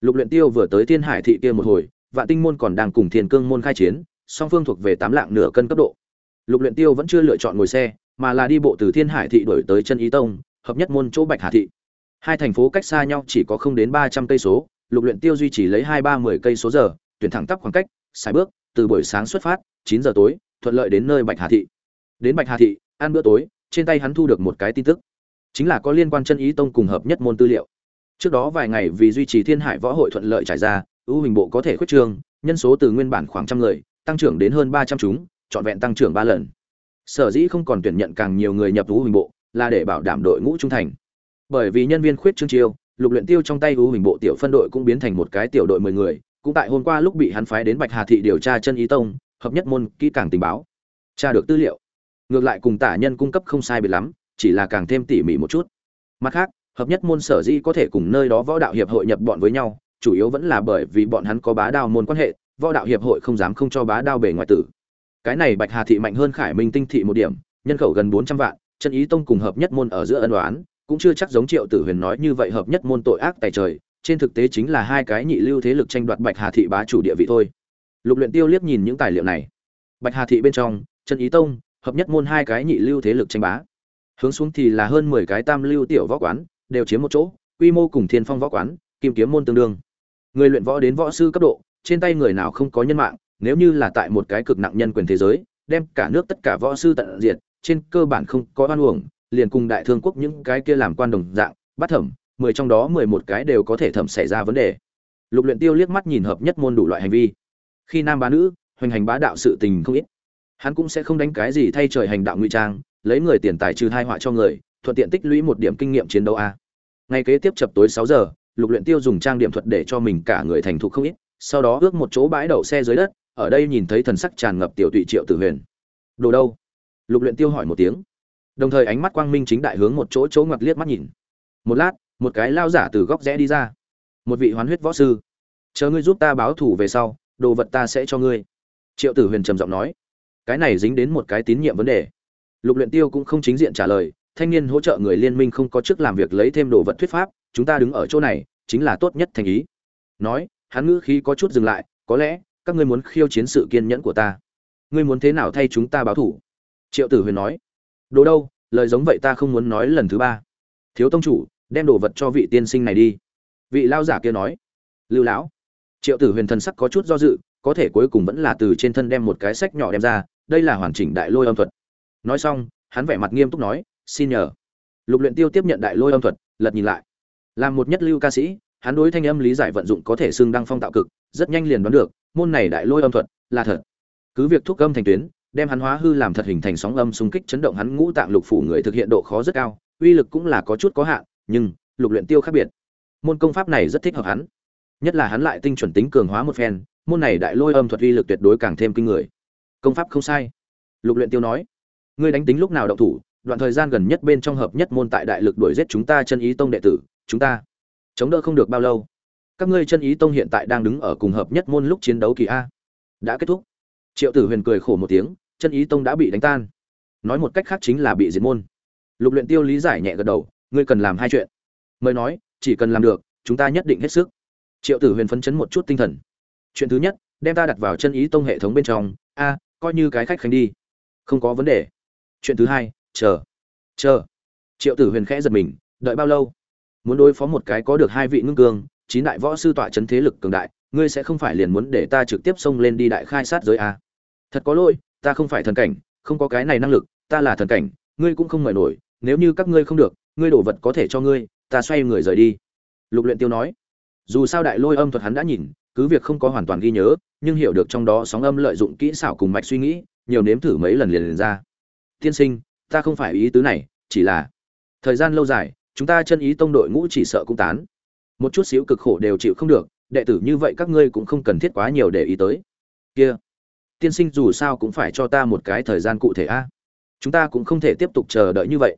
Lục luyện tiêu vừa tới thiên hải thị kia một hồi, vạn tinh môn còn đang cùng thiên cương môn khai chiến, song phương thuộc về tám lạng nửa cân cấp độ. Lục luyện tiêu vẫn chưa lựa chọn ngồi xe, mà là đi bộ từ thiên hải thị đổi tới chân ý tông, hợp nhất môn chỗ bạch hà thị. Hai thành phố cách xa nhau chỉ có không đến ba trăm cây số, lục luyện tiêu duy trì lấy hai ba mười cây số giờ, tuyển thẳng tắp khoảng cách xài bước, từ buổi sáng xuất phát, chín giờ tối, thuận lợi đến nơi bạch hà thị. Đến bạch hà thị, ăn bữa tối, trên tay hắn thu được một cái tin tức chính là có liên quan chân ý tông cùng hợp nhất môn tư liệu. Trước đó vài ngày vì duy trì thiên hải võ hội thuận lợi trải ra, ưu hình bộ có thể khuyết trương, nhân số từ nguyên bản khoảng trăm người, tăng trưởng đến hơn ba trăm chúng, trọn vẹn tăng trưởng ba lần. Sở dĩ không còn tuyển nhận càng nhiều người nhập ưu hình bộ là để bảo đảm đội ngũ trung thành. Bởi vì nhân viên khuyết trương chiêu, lục luyện tiêu trong tay ưu hình bộ tiểu phân đội cũng biến thành một cái tiểu đội mười người, cũng tại hôm qua lúc bị hắn phái đến bạch hà thị điều tra chân ý tông, hợp nhất môn kỹ càng tình báo. Tra được tư liệu, ngược lại cùng tả nhân cung cấp không sai biệt lắm chỉ là càng thêm tỉ mỉ một chút. Mặt khác, hợp nhất môn sở di có thể cùng nơi đó võ đạo hiệp hội nhập bọn với nhau, chủ yếu vẫn là bởi vì bọn hắn có bá đao môn quan hệ, võ đạo hiệp hội không dám không cho bá đao bề ngoại tử. Cái này bạch hà thị mạnh hơn khải minh tinh thị một điểm, nhân khẩu gần bốn trăm vạn chân ý tông cùng hợp nhất môn ở giữa ân đoán cũng chưa chắc giống triệu tử huyền nói như vậy hợp nhất môn tội ác tài trời, trên thực tế chính là hai cái nhị lưu thế lực tranh đoạt bạch hà thị bá chủ địa vị thôi. Lục luyện tiêu liếc nhìn những tài liệu này. Bạch hà thị bên trong chân ý tông, hợp nhất môn hai cái nhị lưu thế lực tranh bá hướng xuống thì là hơn mười cái tam lưu tiểu võ quán, đều chiếm một chỗ, quy mô cùng thiên phong võ quán, kim kiếm môn tương đương. Người luyện võ đến võ sư cấp độ, trên tay người nào không có nhân mạng, nếu như là tại một cái cực nặng nhân quyền thế giới, đem cả nước tất cả võ sư tận diệt, trên cơ bản không có oan uổng, liền cùng đại thương quốc những cái kia làm quan đồng dạng, bắt thẩm, mười trong đó mười một cái đều có thể thẩm xảy ra vấn đề. Lục luyện tiêu liếc mắt nhìn hợp nhất môn đủ loại hành vi. Khi nam bá nữ, hoành hành bá đạo sự tình không ít. Hắn cũng sẽ không đánh cái gì thay trời hành đạo ngụy trang lấy người tiền tài trừ hai họa cho người, thuận tiện tích lũy một điểm kinh nghiệm chiến đấu a. Ngay kế tiếp chập tối sáu giờ, lục luyện tiêu dùng trang điểm thuật để cho mình cả người thành thục không ít, sau đó ước một chỗ bãi đậu xe dưới đất, ở đây nhìn thấy thần sắc tràn ngập tiểu tụy triệu tử huyền. Đồ đâu? Lục luyện tiêu hỏi một tiếng. Đồng thời ánh mắt quang minh chính đại hướng một chỗ chỗ ngoặt liếc mắt nhìn. Một lát, một cái lao giả từ góc rẽ đi ra. Một vị hoán huyết võ sư, chờ ngươi giúp ta báo thủ về sau, đồ vật ta sẽ cho ngươi. Triệu tử huyền trầm giọng nói. Cái này dính đến một cái tín nhiệm vấn đề lục luyện tiêu cũng không chính diện trả lời, thanh niên hỗ trợ người liên minh không có chức làm việc lấy thêm đồ vật thuyết pháp, chúng ta đứng ở chỗ này, chính là tốt nhất thành ý. Nói, hắn ngữ khí có chút dừng lại, có lẽ, các ngươi muốn khiêu chiến sự kiên nhẫn của ta. Ngươi muốn thế nào thay chúng ta báo thủ? Triệu tử huyền nói. Đồ đâu, lời giống vậy ta không muốn nói lần thứ ba. Thiếu tông chủ, đem đồ vật cho vị tiên sinh này đi. Vị lao giả kia nói. Lưu lão. Triệu tử huyền thần sắc có chút do dự, có thể cuối cùng vẫn là từ trên thân đem một cái sách nhỏ đem ra, đây là hoàn chỉnh đại lôi âm thuật nói xong, hắn vẻ mặt nghiêm túc nói, xin nhờ. Lục luyện tiêu tiếp nhận đại lôi âm thuật, lật nhìn lại. Làm một nhất lưu ca sĩ, hắn đối thanh âm lý giải vận dụng có thể xưng đăng phong tạo cực, rất nhanh liền đoán được, môn này đại lôi âm thuật là thật. Cứ việc thúc âm thành tuyến, đem hắn hóa hư làm thật hình thành sóng âm xung kích chấn động hắn ngũ tạng lục phủ người thực hiện độ khó rất cao, uy lực cũng là có chút có hạn, nhưng, lục luyện tiêu khác biệt. Môn công pháp này rất thích hợp hắn. Nhất là hắn lại tinh chuẩn tính cường hóa một phen, môn này đại lôi âm thuật uy lực tuyệt đối càng thêm kinh người. Công pháp không sai. Lục luyện tiêu nói ngươi đánh tính lúc nào động thủ, đoạn thời gian gần nhất bên trong hợp nhất môn tại đại lực đuổi giết chúng ta chân ý tông đệ tử, chúng ta chống đỡ không được bao lâu. Các ngươi chân ý tông hiện tại đang đứng ở cùng hợp nhất môn lúc chiến đấu kỳ a. Đã kết thúc. Triệu tử huyền cười khổ một tiếng, chân ý tông đã bị đánh tan. Nói một cách khác chính là bị diệt môn. Lục luyện tiêu lý giải nhẹ gật đầu, ngươi cần làm hai chuyện. Mới nói, chỉ cần làm được, chúng ta nhất định hết sức. Triệu tử huyền phấn chấn một chút tinh thần. Chuyện thứ nhất, đem ta đặt vào chân ý tông hệ thống bên trong. A, coi như cái khách khánh đi. Không có vấn đề chuyện thứ hai, chờ. Chờ. Triệu tử huyền khẽ giật mình, đợi bao lâu? Muốn đối phó một cái có được hai vị ngưng cương, chín đại võ sư tọa chấn thế lực cường đại, ngươi sẽ không phải liền muốn để ta trực tiếp xông lên đi đại khai sát giới à? thật có lỗi, ta không phải thần cảnh, không có cái này năng lực, ta là thần cảnh, ngươi cũng không mời nổi, nếu như các ngươi không được, ngươi đổ vật có thể cho ngươi, ta xoay người rời đi. Lục luyện tiêu nói. Dù sao đại lôi âm thuật hắn đã nhìn, cứ việc không có hoàn toàn ghi nhớ, nhưng hiểu được trong đó sóng âm lợi dụng kỹ xảo cùng mạch suy nghĩ, nhiều nếm thử mấy lần liền liền ra tiên sinh, ta không phải ý tứ này, chỉ là, thời gian lâu dài, chúng ta chân ý tông đội ngũ chỉ sợ cũng tán. Một chút xíu cực khổ đều chịu không được, đệ tử như vậy các ngươi cũng không cần thiết quá nhiều để ý tới. Kia, tiên sinh dù sao cũng phải cho ta một cái thời gian cụ thể a. Chúng ta cũng không thể tiếp tục chờ đợi như vậy.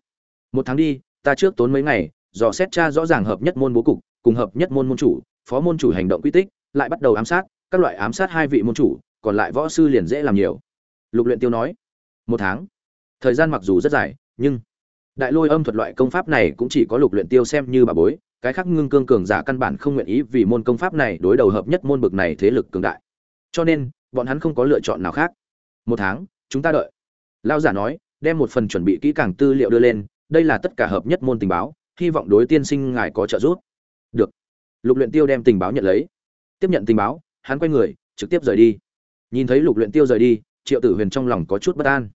Một tháng đi, ta trước tốn mấy ngày, dò xét tra rõ ràng hợp nhất môn bố cục, cùng hợp nhất môn môn chủ, phó môn chủ hành động quy tích, lại bắt đầu ám sát, các loại ám sát hai vị môn chủ, còn lại võ sư liền dễ làm nhiều. Lục luyện tiêu nói, một tháng thời gian mặc dù rất dài, nhưng đại lôi âm thuật loại công pháp này cũng chỉ có lục luyện tiêu xem như bà bối. Cái khác ngưng cương cường giả căn bản không nguyện ý vì môn công pháp này đối đầu hợp nhất môn bực này thế lực cường đại. Cho nên, bọn hắn không có lựa chọn nào khác. Một tháng, chúng ta đợi. Lao giả nói, đem một phần chuẩn bị kỹ càng tư liệu đưa lên, đây là tất cả hợp nhất môn tình báo, hy vọng đối tiên sinh ngài có trợ giúp. Được. Lục luyện tiêu đem tình báo nhận lấy. Tiếp nhận tình báo, hắn quay người, trực tiếp rời đi. Nhìn thấy lục luyện tiêu rời đi, triệu tử huyền trong lòng có chút bất an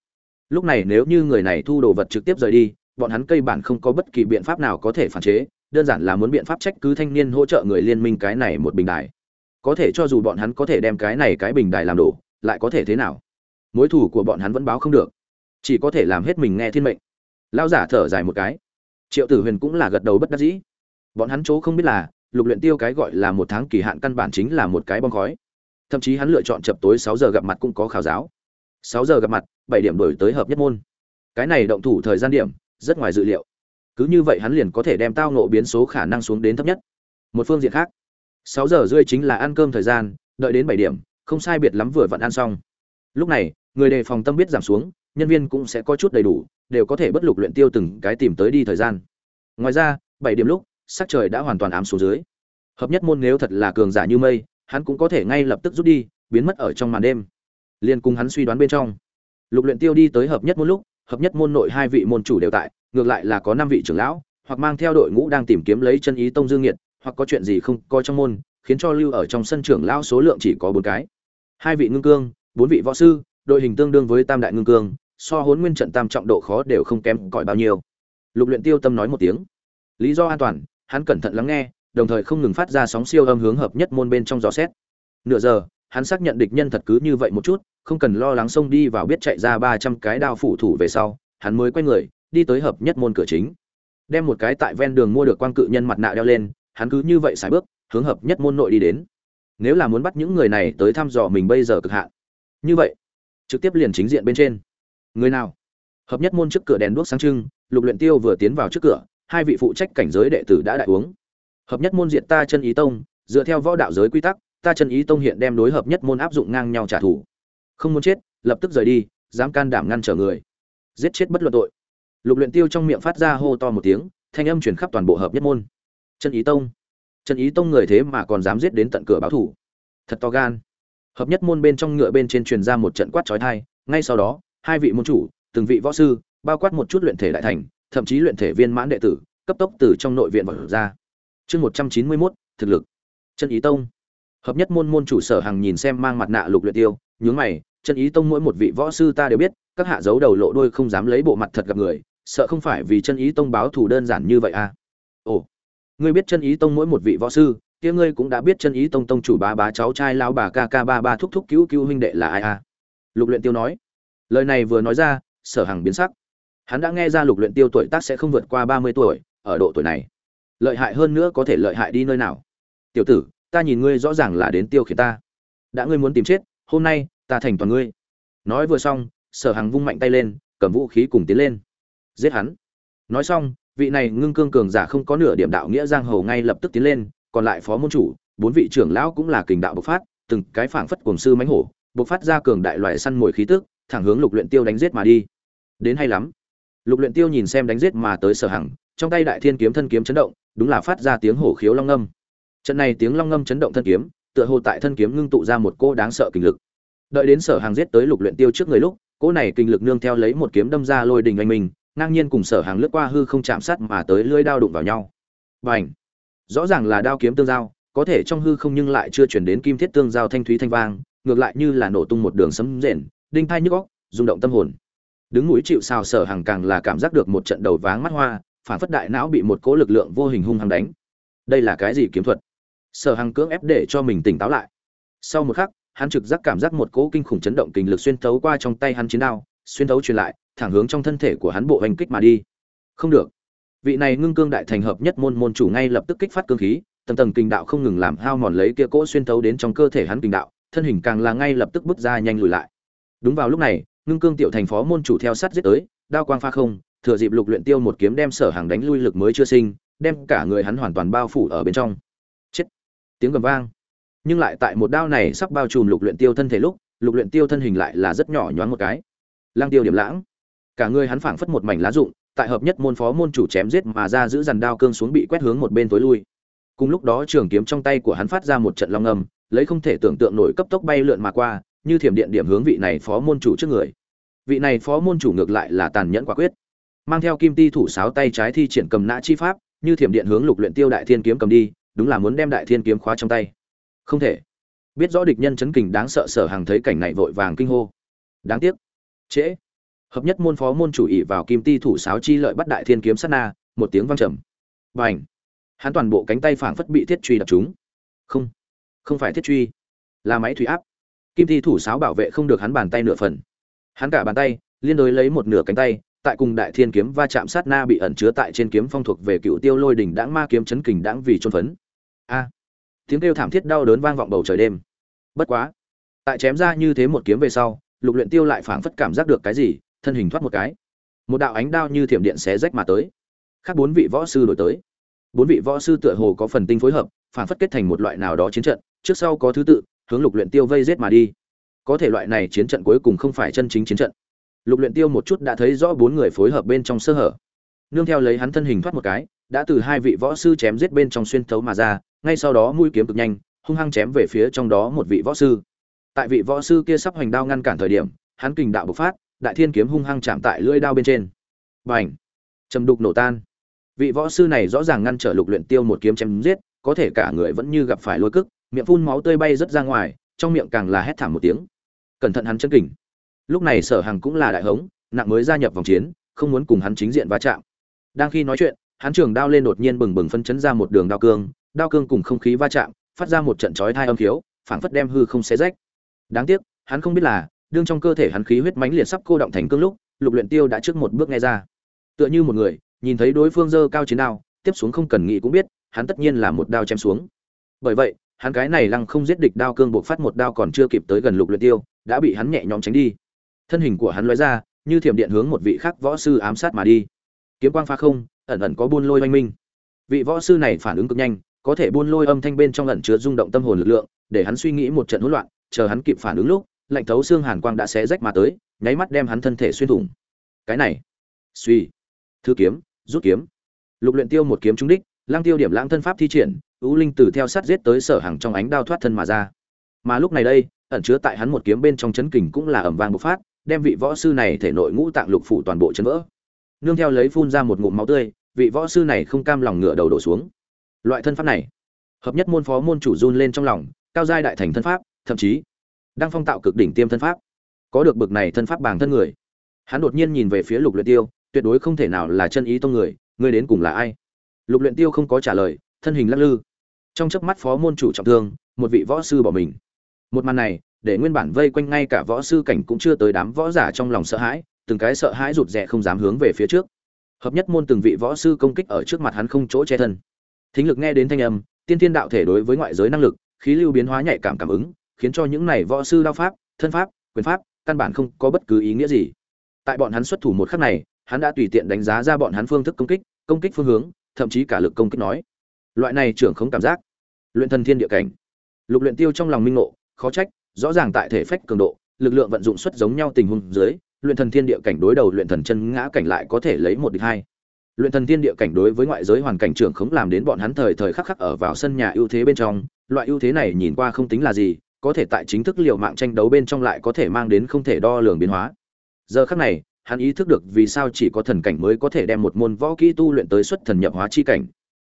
lúc này nếu như người này thu đồ vật trực tiếp rời đi, bọn hắn cây bản không có bất kỳ biện pháp nào có thể phản chế, đơn giản là muốn biện pháp trách cứ thanh niên hỗ trợ người liên minh cái này một bình đài. Có thể cho dù bọn hắn có thể đem cái này cái bình đài làm đổ, lại có thể thế nào? Mối thủ của bọn hắn vẫn báo không được. Chỉ có thể làm hết mình nghe thiên mệnh. Lao giả thở dài một cái. Triệu tử huyền cũng là gật đầu bất đắc dĩ. Bọn hắn chỗ không biết là, lục luyện tiêu cái gọi là một tháng kỳ hạn căn bản chính là một cái bom khói. Thậm chí hắn lựa chọn chập tối sáu giờ gặp mặt cũng có khảo giáo sáu giờ gặp mặt, bảy điểm đổi tới hợp nhất môn. Cái này động thủ thời gian điểm, rất ngoài dự liệu. Cứ như vậy hắn liền có thể đem tao nộ biến số khả năng xuống đến thấp nhất. Một phương diện khác, sáu giờ rưỡi chính là ăn cơm thời gian, đợi đến bảy điểm, không sai biệt lắm vừa vặn ăn xong. Lúc này, người đề phòng tâm biết giảm xuống, nhân viên cũng sẽ có chút đầy đủ, đều có thể bất lục luyện tiêu từng cái tìm tới đi thời gian. Ngoài ra, bảy điểm lúc, sắc trời đã hoàn toàn ám xuống dưới. Hợp nhất môn nếu thật là cường giả như mây, hắn cũng có thể ngay lập tức rút đi, biến mất ở trong màn đêm liên cùng hắn suy đoán bên trong. Lục luyện tiêu đi tới hợp nhất môn lúc, hợp nhất môn nội hai vị môn chủ đều tại, ngược lại là có năm vị trưởng lão, hoặc mang theo đội ngũ đang tìm kiếm lấy chân ý tông dương nghiệt, hoặc có chuyện gì không coi trong môn, khiến cho lưu ở trong sân trưởng lão số lượng chỉ có bốn cái. Hai vị ngưng cương, bốn vị võ sư, đội hình tương đương với tam đại ngưng cương, so hốn nguyên trận tam trọng độ khó đều không kém cỏi bao nhiêu. Lục luyện tiêu tâm nói một tiếng. Lý do an toàn, hắn cẩn thận lắng nghe, đồng thời không ngừng phát ra sóng siêu âm hướng hợp nhất môn bên trong gió xét nửa giờ, hắn xác nhận địch nhân thật cứ như vậy một chút không cần lo lắng xông đi vào biết chạy ra ba trăm cái đao phủ thủ về sau, hắn mới quay người, đi tới hợp nhất môn cửa chính. Đem một cái tại ven đường mua được quang cự nhân mặt nạ đeo lên, hắn cứ như vậy xài bước, hướng hợp nhất môn nội đi đến. Nếu là muốn bắt những người này tới thăm dò mình bây giờ cực hạn. Như vậy, trực tiếp liền chính diện bên trên. Người nào? Hợp nhất môn trước cửa đèn đuốc sáng trưng, lục luyện tiêu vừa tiến vào trước cửa, hai vị phụ trách cảnh giới đệ tử đã đại uống. Hợp nhất môn diệt ta chân ý tông, dựa theo võ đạo giới quy tắc, ta chân ý tông hiện đem đối hợp nhất môn áp dụng ngang nhau trả thù không muốn chết lập tức rời đi dám can đảm ngăn trở người. Giết chết bất luận tội. Lục luyện tiêu trong miệng phát ra hô to một tiếng thanh âm truyền khắp toàn bộ hợp nhất môn. Chân ý tông. Chân ý tông người thế mà còn dám giết đến tận cửa báo thủ. Thật to gan. Hợp nhất môn bên trong ngựa bên trên truyền ra một trận quát chói tai ngay sau đó hai vị môn chủ từng vị võ sư bao quát một chút luyện thể đại thành thậm chí luyện thể viên mãn đệ tử cấp tốc từ trong nội viện vào ra. Chương một trăm chín mươi 191, thực lực. Chân ý tông. Hợp nhất môn môn chủ sở hàng nhìn xem mang mặt nạ lục luyện tiêu nhướng mày chân ý tông mỗi một vị võ sư ta đều biết, các hạ giấu đầu lộ đôi không dám lấy bộ mặt thật gặp người, sợ không phải vì chân ý tông báo thù đơn giản như vậy à? Ồ, ngươi biết chân ý tông mỗi một vị võ sư, kia ngươi cũng đã biết chân ý tông tông chủ ba bá cháu trai lao bà ca ca ba ba thúc thúc cứu cứu huynh đệ là ai à? Lục luyện tiêu nói. Lời này vừa nói ra, sở hằng biến sắc. Hắn đã nghe ra lục luyện tiêu tuổi tác sẽ không vượt qua ba mươi tuổi, ở độ tuổi này. Lợi hại hơn nữa có thể lợi hại đi nơi nào? Tiểu tử, ta nhìn ngươi rõ ràng là đến tiêu khiển ta. Đã ngươi muốn tìm chết, hôm nay ta thành toàn ngươi. Nói vừa xong, sở hằng vung mạnh tay lên, cầm vũ khí cùng tiến lên. Giết hắn. Nói xong, vị này ngưng cương cường giả không có nửa điểm đạo nghĩa giang hồ ngay lập tức tiến lên, còn lại phó môn chủ, bốn vị trưởng lão cũng là kình đạo bộc phát, từng cái phảng phất cuồng sư mãnh hổ, bộc phát ra cường đại loại săn mồi khí tức, thẳng hướng lục luyện tiêu đánh giết mà đi. Đến hay lắm. Lục luyện tiêu nhìn xem đánh giết mà tới sở hằng, trong tay đại thiên kiếm thân kiếm chấn động, đúng là phát ra tiếng hổ khiếu long ngâm. Trận này tiếng long ngâm chấn động thân kiếm, tựa hồ tại thân kiếm ngưng tụ ra một cô đáng sợ kình lực đợi đến sở hàng giết tới lục luyện tiêu trước người lúc cô này kinh lực nương theo lấy một kiếm đâm ra lôi đình anh mình, ngang nhiên cùng sở hàng lướt qua hư không chạm sát mà tới lưỡi đao đụng vào nhau. Bành! Rõ ràng là đao kiếm tương giao, có thể trong hư không nhưng lại chưa chuyển đến kim thiết tương giao thanh thúy thanh vang, ngược lại như là nổ tung một đường sấm rền, đinh thai nhức óc, rung động tâm hồn. Đứng mũi chịu sào sở hàng càng là cảm giác được một trận đầu váng mắt hoa, phản phất đại não bị một cỗ lực lượng vô hình hung hăng đánh. Đây là cái gì kiếm thuật? Sở hàng cưỡng ép để cho mình tỉnh táo lại. Sau một khắc hắn trực giác cảm giác một cỗ kinh khủng chấn động kình lực xuyên thấu qua trong tay hắn chiến đao, xuyên thấu truyền lại, thẳng hướng trong thân thể của hắn bộ hành kích mà đi. Không được. Vị này ngưng cương đại thành hợp nhất môn môn chủ ngay lập tức kích phát cương khí, tầng tầng kình đạo không ngừng làm hao mòn lấy kia cỗ xuyên thấu đến trong cơ thể hắn kình đạo, thân hình càng là ngay lập tức bước ra nhanh lùi lại. Đúng vào lúc này, ngưng cương tiểu thành phó môn chủ theo sát giết tới, đao quang pha không, thừa dịp lục luyện tiêu một kiếm đem sở hàng đánh lui lực mới chưa sinh, đem cả người hắn hoàn toàn bao phủ ở bên trong. Chết. Tiếng gầm vang nhưng lại tại một đao này sắp bao trùm lục luyện tiêu thân thể lúc, lục luyện tiêu thân hình lại là rất nhỏ nhoáng một cái. Lang tiêu điểm lãng. Cả người hắn phảng phất một mảnh lá rụng, tại hợp nhất môn phó môn chủ chém giết mà ra giữ dàn đao cương xuống bị quét hướng một bên tối lui. Cùng lúc đó trường kiếm trong tay của hắn phát ra một trận long ngầm, lấy không thể tưởng tượng nổi cấp tốc bay lượn mà qua, như thiểm điện điểm hướng vị này phó môn chủ trước người. Vị này phó môn chủ ngược lại là tàn nhẫn quả quyết. Mang theo kim ti thủ sáo tay trái thi triển cầm nã chi pháp, như thiểm điện hướng lục luyện tiêu đại thiên kiếm cầm đi, đúng là muốn đem đại thiên kiếm khóa trong tay không thể. Biết rõ địch nhân chấn kình đáng sợ sở hàng thấy cảnh này vội vàng kinh hô. Đáng tiếc. Trễ. Hợp nhất môn phó môn chủ ỷ vào kim ti thủ sáo chi lợi bắt đại thiên kiếm sát na, một tiếng vang trầm. Bành. Hắn toàn bộ cánh tay phảng phất bị thiết truy đập chúng. Không. Không phải thiết truy. Là máy thủy áp. Kim ti thủ sáo bảo vệ không được hắn bàn tay nửa phần. Hắn cả bàn tay, liên đối lấy một nửa cánh tay, tại cùng đại thiên kiếm va chạm sát na bị ẩn chứa tại trên kiếm phong thuộc về cựu tiêu lôi đỉnh đãng ma kiếm chấn kình đãng vì trôn phấn. A tiếng kêu thảm thiết đau đớn vang vọng bầu trời đêm. Bất quá, tại chém ra như thế một kiếm về sau, lục luyện tiêu lại phảng phất cảm giác được cái gì, thân hình thoát một cái. Một đạo ánh đao như thiểm điện xé rách mà tới. Khác bốn vị võ sư đổi tới. Bốn vị võ sư tựa hồ có phần tinh phối hợp, phảng phất kết thành một loại nào đó chiến trận, trước sau có thứ tự, hướng lục luyện tiêu vây giết mà đi. Có thể loại này chiến trận cuối cùng không phải chân chính chiến trận. Lục luyện tiêu một chút đã thấy rõ bốn người phối hợp bên trong sơ hở. Nương theo lấy hắn thân hình thoát một cái, đã từ hai vị võ sư chém giết bên trong xuyên thấu mà ra ngay sau đó mũi kiếm cực nhanh, hung hăng chém về phía trong đó một vị võ sư. Tại vị võ sư kia sắp hoành đao ngăn cản thời điểm, hắn kình đạo bộc phát, đại thiên kiếm hung hăng chạm tại lưỡi đao bên trên. Bành! Trầm đục nổ tan. Vị võ sư này rõ ràng ngăn trở lục luyện tiêu một kiếm chém giết, có thể cả người vẫn như gặp phải lôi cức miệng phun máu tươi bay rất ra ngoài, trong miệng càng là hét thảm một tiếng. Cẩn thận hắn chân kình. Lúc này sở hằng cũng là đại hống, nặng mới gia nhập vòng chiến, không muốn cùng hắn chính diện va chạm. Đang khi nói chuyện, hắn trường đao lên đột nhiên bừng bừng phân chấn ra một đường đao cương đao cương cùng không khí va chạm, phát ra một trận chói thai âm khiếu, phảng phất đem hư không xé rách. Đáng tiếc, hắn không biết là, đương trong cơ thể hắn khí huyết mãnh liệt sắp cô động thành cương lúc, lục luyện tiêu đã trước một bước nghe ra. Tựa như một người, nhìn thấy đối phương giơ cao chiến đao, tiếp xuống không cần nghĩ cũng biết, hắn tất nhiên là một đao chém xuống. Bởi vậy, hắn cái này lăng không giết địch đao cương buộc phát một đao còn chưa kịp tới gần lục luyện tiêu, đã bị hắn nhẹ nhõm tránh đi. Thân hình của hắn lóe ra, như thiểm điện hướng một vị khác võ sư ám sát mà đi. Kiếm quang phá không, ẩn ẩn có buôn lôi oanh minh. Vị võ sư này phản ứng cực nhanh có thể buôn lôi âm thanh bên trong ẩn chứa rung động tâm hồn lực lượng, để hắn suy nghĩ một trận hỗn loạn, chờ hắn kịp phản ứng lúc, lạnh thấu xương hàn quang đã xé rách mà tới, nháy mắt đem hắn thân thể xuyên thủng. Cái này, suy thứ kiếm, rút kiếm. Lục luyện tiêu một kiếm trúng đích, lang tiêu điểm lãng thân pháp thi triển, u linh tử theo sát giết tới sở hàng trong ánh đao thoát thân mà ra. Mà lúc này đây, ẩn chứa tại hắn một kiếm bên trong chấn kình cũng là ầm vang bộc phát, đem vị võ sư này thể nội ngũ tạng lục phủ toàn bộ chấn vỡ. Nương theo lấy phun ra một ngụm máu tươi, vị võ sư này không cam lòng ngửa đầu đổ xuống loại thân pháp này, hợp nhất môn phó môn chủ run lên trong lòng, cao giai đại thành thân pháp, thậm chí, đang phong tạo cực đỉnh tiêm thân pháp. Có được bực này thân pháp bằng thân người. Hắn đột nhiên nhìn về phía lục luyện tiêu, tuyệt đối không thể nào là chân ý tông người ngươi đến cùng là ai? Lục luyện tiêu không có trả lời, thân hình lắc lư. Trong chớp mắt phó môn chủ trọng thương, một vị võ sư bỏ mình. Một màn này, để nguyên bản vây quanh ngay cả võ sư cảnh cũng chưa tới đám võ giả trong lòng sợ hãi, từng cái sợ hãi rụt rè không dám hướng về phía trước. Hợp nhất môn từng vị võ sư công kích ở trước mặt hắn không chỗ che thân thính lực nghe đến thanh âm, tiên tiên đạo thể đối với ngoại giới năng lực, khí lưu biến hóa nhạy cảm cảm ứng, khiến cho những này võ sư đao pháp, thân pháp, quyền pháp, căn bản không có bất cứ ý nghĩa gì. Tại bọn hắn xuất thủ một khắc này, hắn đã tùy tiện đánh giá ra bọn hắn phương thức công kích công kích phương hướng, thậm chí cả lực công kích nói. Loại này trưởng không cảm giác. Luyện thần thiên địa cảnh. Lục luyện tiêu trong lòng minh ngộ, khó trách, rõ ràng tại thể phách cường độ, lực lượng vận dụng xuất giống nhau tình huống dưới, luyện thần thiên địa cảnh đối đầu luyện thần chân ngã cảnh lại có thể lấy một địch hai luyện thần thiên địa cảnh đối với ngoại giới hoàn cảnh trưởng không làm đến bọn hắn thời thời khắc khắc ở vào sân nhà ưu thế bên trong, loại ưu thế này nhìn qua không tính là gì, có thể tại chính thức liều mạng tranh đấu bên trong lại có thể mang đến không thể đo lường biến hóa. Giờ khắc này, hắn ý thức được vì sao chỉ có thần cảnh mới có thể đem một môn võ kỹ tu luyện tới xuất thần nhập hóa chi cảnh.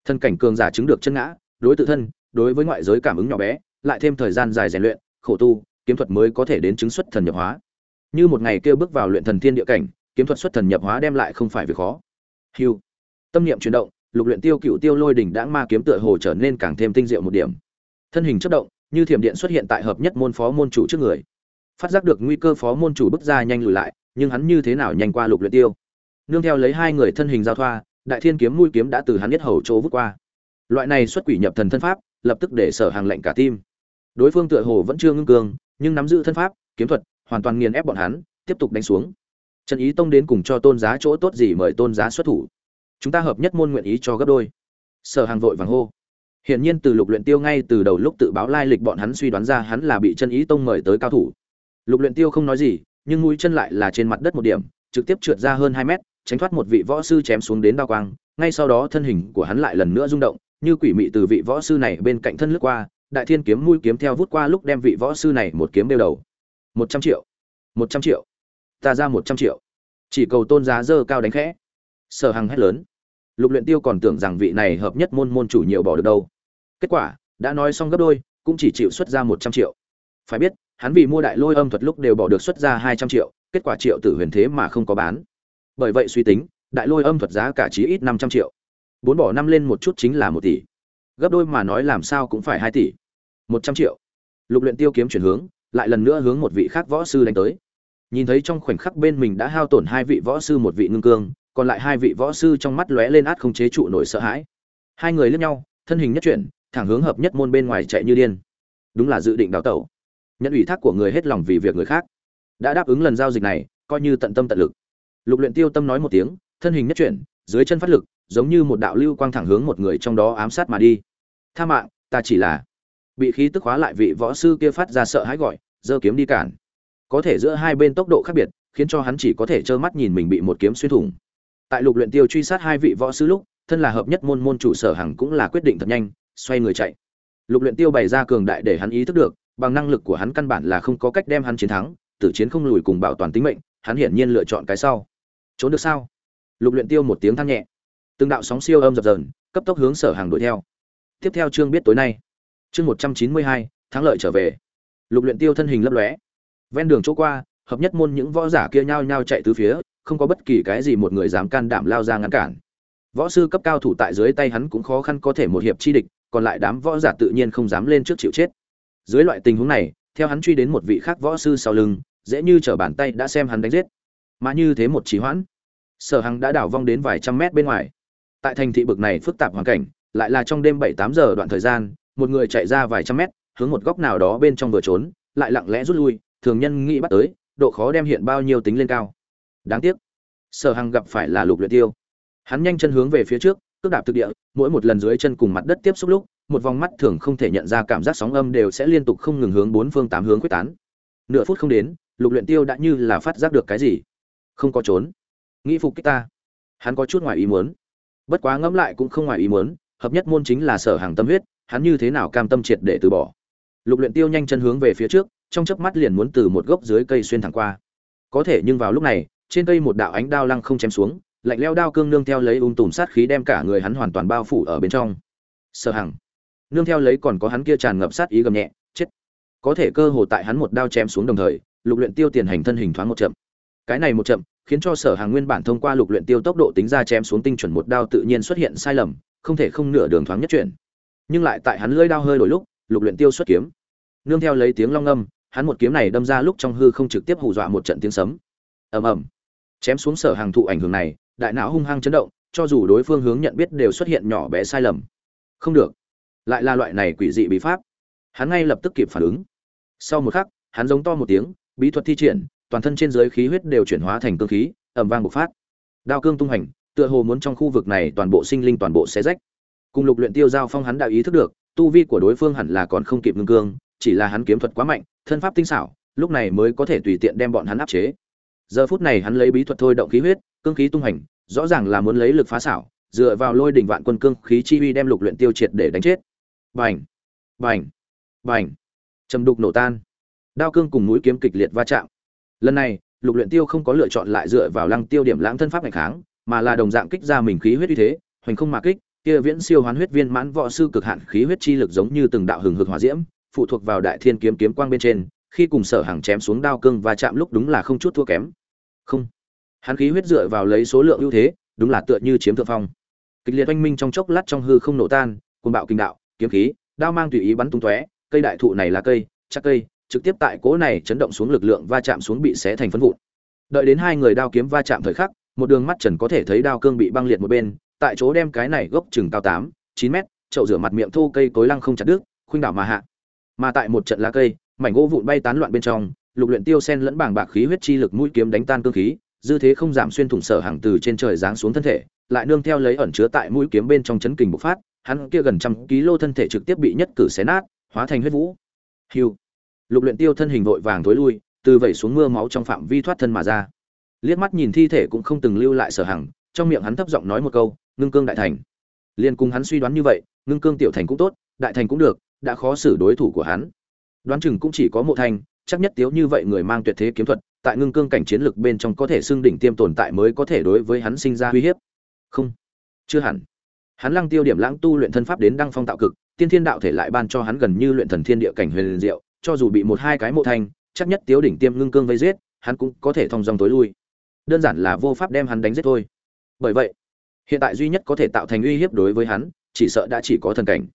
Thần cảnh cường giả chứng được chân ngã, đối tự thân, đối với ngoại giới cảm ứng nhỏ bé, lại thêm thời gian dài rèn luyện, khổ tu, kiếm thuật mới có thể đến chứng xuất thần nhập hóa. Như một ngày kêu bước vào luyện thần thiên địa cảnh, kiếm thuật xuất thần nhập hóa đem lại không phải việc khó. Hưu. Tâm niệm chuyển động, lục luyện tiêu cựu tiêu lôi đỉnh đãng ma kiếm tựa hồ trở nên càng thêm tinh diệu một điểm. Thân hình chớp động, như thiểm điện xuất hiện tại hợp nhất môn phó môn chủ trước người. Phát giác được nguy cơ phó môn chủ bước ra nhanh lùi lại, nhưng hắn như thế nào nhanh qua lục luyện tiêu. Nương theo lấy hai người thân hình giao thoa, đại thiên kiếm mũi kiếm đã từ hắn biết hầu chỗ vút qua. Loại này xuất quỷ nhập thần thân pháp, lập tức để sở hàng lệnh cả tim. Đối phương tựa hồ vẫn chưa ngưng cường, nhưng nắm giữ thân pháp, kiếm thuật, hoàn toàn nghiền ép bọn hắn, tiếp tục đánh xuống. Trần Ý Tông đến cùng cho Tôn Giá chỗ tốt gì mời Tôn Giá xuất thủ. Chúng ta hợp nhất môn nguyện ý cho gấp đôi. Sở Hàng vội vàng hô. Hiển nhiên từ Lục Luyện Tiêu ngay từ đầu lúc tự báo lai lịch bọn hắn suy đoán ra hắn là bị Chân Ý Tông mời tới cao thủ. Lục Luyện Tiêu không nói gì, nhưng mũi chân lại là trên mặt đất một điểm, trực tiếp trượt ra hơn 2 mét, tránh thoát một vị võ sư chém xuống đến đao quang, ngay sau đó thân hình của hắn lại lần nữa rung động, như quỷ mị từ vị võ sư này bên cạnh thân lướt qua, đại thiên kiếm mũi kiếm theo vút qua lúc đem vị võ sư này một kiếm đeo đầu. 100 triệu. 100 triệu. Ta ra 100 triệu. Chỉ cầu tôn giá dơ cao đánh khẽ. Sở hằng hét lớn. Lục luyện tiêu còn tưởng rằng vị này hợp nhất môn môn chủ nhiều bỏ được đâu. Kết quả, đã nói xong gấp đôi, cũng chỉ chịu xuất ra một trăm triệu. Phải biết, hắn vì mua đại lôi âm thuật lúc đều bỏ được xuất ra hai trăm triệu, kết quả triệu tử huyền thế mà không có bán. Bởi vậy suy tính, đại lôi âm thuật giá cả chí ít năm trăm triệu. Bốn bỏ năm lên một chút chính là một tỷ. Gấp đôi mà nói làm sao cũng phải hai tỷ. Một trăm triệu. Lục luyện tiêu kiếm chuyển hướng, lại lần nữa hướng một vị khác võ sư đánh tới nhìn thấy trong khoảnh khắc bên mình đã hao tổn hai vị võ sư một vị ngưng cương, còn lại hai vị võ sư trong mắt lóe lên át không chế trụ nổi sợ hãi. Hai người lướt nhau, thân hình nhất chuyển, thẳng hướng hợp nhất môn bên ngoài chạy như điên. Đúng là dự định đào tẩu. Nhận ủy thác của người hết lòng vì việc người khác. Đã đáp ứng lần giao dịch này, coi như tận tâm tận lực. Lục luyện tiêu tâm nói một tiếng, thân hình nhất chuyển, dưới chân phát lực, giống như một đạo lưu quang thẳng hướng một người trong đó ám sát mà đi. Tha mạng, ta chỉ là bị khí tức hóa lại vị võ sư kia phát ra sợ hãi gọi, giơ kiếm đi cản có thể giữa hai bên tốc độ khác biệt, khiến cho hắn chỉ có thể trơ mắt nhìn mình bị một kiếm xuyên thủng. Tại lục luyện tiêu truy sát hai vị võ sư lúc, thân là hợp nhất môn môn chủ sở hằng cũng là quyết định thật nhanh, xoay người chạy. Lục luyện tiêu bày ra cường đại để hắn ý thức được, bằng năng lực của hắn căn bản là không có cách đem hắn chiến thắng, tử chiến không lùi cùng bảo toàn tính mệnh, hắn hiển nhiên lựa chọn cái sau. Trốn được sao? Lục luyện tiêu một tiếng than nhẹ. Từng đạo sóng siêu âm dập dờn, cấp tốc hướng sở hàng đuổi theo. Tiếp theo chương biết tối nay. Chương một trăm chín mươi hai, thắng lợi trở về. Lục luyện tiêu thân hình lấp lóe ven đường chỗ qua, hợp nhất môn những võ giả kia nhao nhao chạy tứ phía, không có bất kỳ cái gì một người dám can đảm lao ra ngăn cản. Võ sư cấp cao thủ tại dưới tay hắn cũng khó khăn có thể một hiệp chi địch, còn lại đám võ giả tự nhiên không dám lên trước chịu chết. Dưới loại tình huống này, theo hắn truy đến một vị khác võ sư sau lưng, dễ như trở bàn tay đã xem hắn đánh giết. Mà như thế một trí hoãn, sở hằng đã đảo vong đến vài trăm mét bên ngoài. Tại thành thị bực này phức tạp hoàn cảnh, lại là trong đêm bảy tám giờ đoạn thời gian, một người chạy ra vài trăm mét, hướng một góc nào đó bên trong vừa trốn, lại lặng lẽ rút lui thường nhân nghĩ bắt tới, độ khó đem hiện bao nhiêu tính lên cao. Đáng tiếc, sở hằng gặp phải là lục luyện tiêu. Hắn nhanh chân hướng về phía trước, cước đạp thực địa, mỗi một lần dưới chân cùng mặt đất tiếp xúc lúc, một vòng mắt thường không thể nhận ra cảm giác sóng âm đều sẽ liên tục không ngừng hướng bốn phương tám hướng quyết tán. Nửa phút không đến, lục luyện tiêu đã như là phát giác được cái gì. Không có trốn. Nghĩ phục kích ta. Hắn có chút ngoài ý muốn. Bất quá ngẫm lại cũng không ngoài ý muốn, hợp nhất môn chính là sở hàng tâm huyết, hắn như thế nào cam tâm triệt để từ bỏ lục luyện tiêu nhanh chân hướng về phía trước, trong chớp mắt liền muốn từ một gốc dưới cây xuyên thẳng qua. Có thể nhưng vào lúc này, trên cây một đạo ánh đao lăng không chém xuống, lạnh lẽo đao cương nương theo lấy ung tùm sát khí đem cả người hắn hoàn toàn bao phủ ở bên trong. Sở hằng, nương theo lấy còn có hắn kia tràn ngập sát ý gầm nhẹ, chết. Có thể cơ hồ tại hắn một đao chém xuống đồng thời, lục luyện tiêu tiền hành thân hình thoáng một chậm. Cái này một chậm, khiến cho sở hàng nguyên bản thông qua lục luyện tiêu tốc độ tính ra chém xuống tinh chuẩn một đao tự nhiên xuất hiện sai lầm, không thể không nửa đường thoáng nhất chuyển. Nhưng lại tại hắn lưỡi đao hơi đổi lúc lục luyện tiêu xuất kiếm. Nương theo lấy tiếng long âm hắn một kiếm này đâm ra lúc trong hư không trực tiếp hù dọa một trận tiếng sấm. Ầm ầm. Chém xuống sở hàng thụ ảnh hưởng này, đại não hung hăng chấn động, cho dù đối phương hướng nhận biết đều xuất hiện nhỏ bé sai lầm. Không được. Lại là loại này quỷ dị bí pháp. Hắn ngay lập tức kịp phản ứng. Sau một khắc, hắn giống to một tiếng, bí thuật thi triển, toàn thân trên dưới khí huyết đều chuyển hóa thành cương khí, ầm vang bộc phát. Đao cương tung hành tựa hồ muốn trong khu vực này toàn bộ sinh linh toàn bộ sẽ rách. Cùng lục luyện tiêu giao phong hắn đã ý thức được tu vi của đối phương hẳn là còn không kịp ngưng cương, chỉ là hắn kiếm thuật quá mạnh, thân pháp tinh xảo, lúc này mới có thể tùy tiện đem bọn hắn áp chế. Giờ phút này hắn lấy bí thuật thôi động khí huyết, cương khí tung hành, rõ ràng là muốn lấy lực phá xảo, dựa vào lôi đỉnh vạn quân cương khí chi uy đem lục luyện tiêu triệt để đánh chết. Bành! Bành! Bành! Trầm đục nổ tan. Đao cương cùng mũi kiếm kịch liệt va chạm. Lần này, lục luyện tiêu không có lựa chọn lại dựa vào lăng tiêu điểm lãng thân pháp ngày kháng, mà là đồng dạng kích ra mình khí huyết uy thế, hoành không mà kích kia viễn siêu hoán huyết viên mãn võ sư cực hạn khí huyết chi lực giống như từng đạo hừng hực hỏa diễm, phụ thuộc vào đại thiên kiếm kiếm quang bên trên, khi cùng sở hàng chém xuống đao cương và chạm lúc đúng là không chút thua kém. Không. Hắn khí huyết dựa vào lấy số lượng ưu thế, đúng là tựa như chiếm thượng phong. Kịch liệt oanh minh trong chốc lát trong hư không nổ tan, cuồng bạo kinh đạo, kiếm khí, đao mang tùy ý bắn tung tóe, cây đại thụ này là cây, chắc cây, trực tiếp tại cỗ này chấn động xuống lực lượng va chạm xuống bị xé thành phân vụn. Đợi đến hai người đao kiếm va chạm thời khắc, một đường mắt trần có thể thấy đao cương bị băng liệt một bên tại chỗ đem cái này gốc chừng cao tám, chín mét, chậu rửa mặt miệng thô cây cối lăng không chặt đứt, khuynh đảo mà hạ. Mà tại một trận lá cây, mảnh gỗ vụn bay tán loạn bên trong, lục luyện tiêu sen lẫn bảng bạc khí huyết chi lực mũi kiếm đánh tan cương khí, dư thế không giảm xuyên thủng sở hàng từ trên trời giáng xuống thân thể, lại nương theo lấy ẩn chứa tại mũi kiếm bên trong chấn kình bộc phát, hắn kia gần trăm ký lô thân thể trực tiếp bị nhất cử xé nát, hóa thành huyết vũ. Hiu. Lục luyện tiêu thân hình vội vàng tối lui, từ vẩy xuống mưa máu trong phạm vi thoát thân mà ra. Liếc mắt nhìn thi thể cũng không từng lưu lại sở hằng, trong miệng hắn thấp giọng nói một câu ngưng cương đại thành. Liên cùng hắn suy đoán như vậy, ngưng cương tiểu thành cũng tốt, đại thành cũng được, đã khó xử đối thủ của hắn. Đoán chừng cũng chỉ có mộ thành, chắc nhất tiếu như vậy người mang tuyệt thế kiếm thuật, tại ngưng cương cảnh chiến lực bên trong có thể xưng đỉnh tiêm tồn tại mới có thể đối với hắn sinh ra uy hiếp. Không, chưa hẳn. Hắn lăng tiêu điểm lãng tu luyện thân pháp đến đăng phong tạo cực, tiên thiên đạo thể lại ban cho hắn gần như luyện thần thiên địa cảnh huyền diệu, cho dù bị một hai cái mộ thanh chắc nhất tiếu đỉnh tiêm ngưng cương vây giết, hắn cũng có thể thông dòng tối lui. Đơn giản là vô pháp đem hắn đánh giết thôi. Bởi vậy hiện tại duy nhất có thể tạo thành uy hiếp đối với hắn, chỉ sợ đã chỉ có thần cảnh.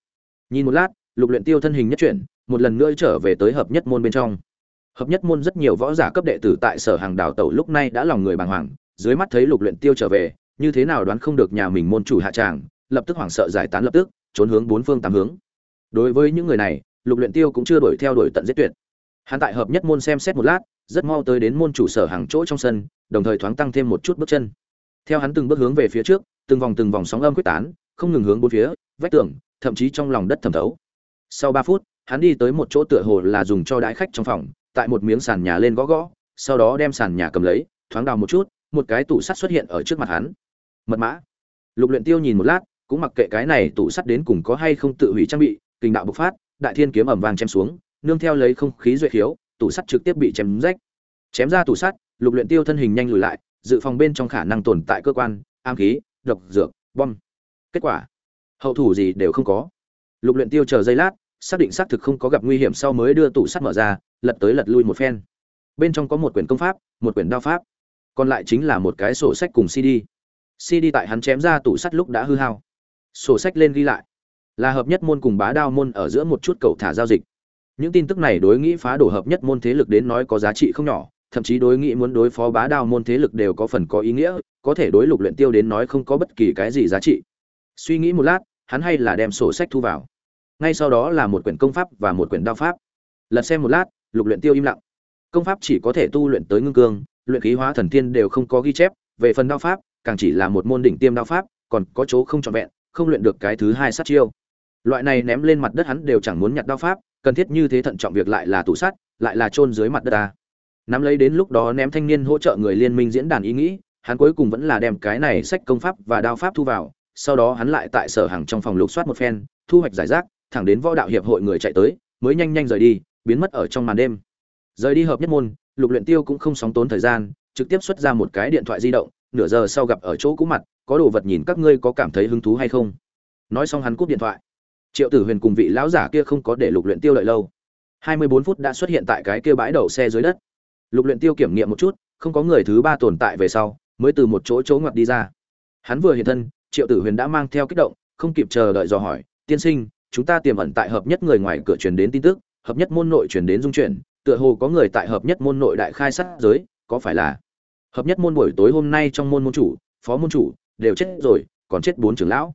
Nhìn một lát, lục luyện tiêu thân hình nhất chuyển, một lần nữa trở về tới hợp nhất môn bên trong. Hợp nhất môn rất nhiều võ giả cấp đệ tử tại sở hàng đào tẩu lúc này đã lòng người bàng hoàng, dưới mắt thấy lục luyện tiêu trở về, như thế nào đoán không được nhà mình môn chủ hạ tràng, lập tức hoảng sợ giải tán lập tức, trốn hướng bốn phương tám hướng. Đối với những người này, lục luyện tiêu cũng chưa đuổi theo đuổi tận giết tuyệt. Hắn tại hợp nhất môn xem xét một lát, rất mau tới đến môn chủ sở hàng chỗ trong sân, đồng thời thoáng tăng thêm một chút bước chân. Theo hắn từng bước hướng về phía trước từng vòng từng vòng sóng âm quyết tán, không ngừng hướng bốn phía, vách tường, thậm chí trong lòng đất thẩm thấu. Sau ba phút, hắn đi tới một chỗ tựa hồ là dùng cho đãi khách trong phòng, tại một miếng sàn nhà lên gõ gõ, sau đó đem sàn nhà cầm lấy, thoáng đào một chút, một cái tủ sắt xuất hiện ở trước mặt hắn. Mật mã. Lục luyện tiêu nhìn một lát, cũng mặc kệ cái này tủ sắt đến cùng có hay không tự hủy trang bị, kình đạo bộc phát, đại thiên kiếm ầm vang chém xuống, nương theo lấy không khí duệ khiếu, tủ sắt trực tiếp bị chém rách. Chém ra tủ sắt, lục luyện tiêu thân hình nhanh lùi lại, dự phòng bên trong khả năng tồn tại cơ quan am khí độc dược, bom. Kết quả, hậu thủ gì đều không có. Lục luyện tiêu chờ giây lát, xác định xác thực không có gặp nguy hiểm sau mới đưa tủ sắt mở ra, lật tới lật lui một phen. Bên trong có một quyển công pháp, một quyển đao pháp. Còn lại chính là một cái sổ sách cùng cd. Cd tại hắn chém ra tủ sắt lúc đã hư hao. Sổ sách lên ghi lại. Là hợp nhất môn cùng bá đao môn ở giữa một chút cầu thả giao dịch. Những tin tức này đối nghĩ phá đổ hợp nhất môn thế lực đến nói có giá trị không nhỏ thậm chí đối nghĩ muốn đối phó bá đao môn thế lực đều có phần có ý nghĩa, có thể đối lục luyện tiêu đến nói không có bất kỳ cái gì giá trị. Suy nghĩ một lát, hắn hay là đem sổ sách thu vào. Ngay sau đó là một quyển công pháp và một quyển đao pháp. Lật xem một lát, lục luyện tiêu im lặng. Công pháp chỉ có thể tu luyện tới ngưng cương, luyện khí hóa thần tiên đều không có ghi chép, về phần đao pháp, càng chỉ là một môn đỉnh tiêm đao pháp, còn có chỗ không trọn vẹn, không luyện được cái thứ hai sát chiêu. Loại này ném lên mặt đất hắn đều chẳng muốn nhặt đao pháp, cần thiết như thế thận trọng việc lại là tủ sắt, lại là chôn dưới mặt đất ta nắm lấy đến lúc đó ném thanh niên hỗ trợ người liên minh diễn đàn ý nghĩ, hắn cuối cùng vẫn là đem cái này sách công pháp và đao pháp thu vào, sau đó hắn lại tại sở hàng trong phòng lục soát một phen, thu hoạch giải rác, thẳng đến võ đạo hiệp hội người chạy tới, mới nhanh nhanh rời đi, biến mất ở trong màn đêm. Rời đi hợp nhất môn, lục luyện tiêu cũng không sóng tốn thời gian, trực tiếp xuất ra một cái điện thoại di động, nửa giờ sau gặp ở chỗ cũ mặt, có đồ vật nhìn các ngươi có cảm thấy hứng thú hay không? Nói xong hắn cúp điện thoại. Triệu tử huyền cùng vị lão giả kia không có để lục luyện tiêu lợi lâu. Hai mươi bốn phút đã xuất hiện tại cái kia bãi đậu xe dưới đất lục luyện tiêu kiểm nghiệm một chút, không có người thứ ba tồn tại về sau, mới từ một chỗ chỗ ngoặt đi ra. Hắn vừa hiện thân, triệu tử huyền đã mang theo kích động, không kịp chờ đợi dò hỏi, tiên sinh, chúng ta tiềm ẩn tại hợp nhất người ngoài cửa truyền đến tin tức, hợp nhất môn nội truyền đến dung chuyển, tựa hồ có người tại hợp nhất môn nội đại khai sát giới, có phải là hợp nhất môn buổi tối hôm nay trong môn môn chủ, phó môn chủ, đều chết rồi, còn chết bốn trưởng lão?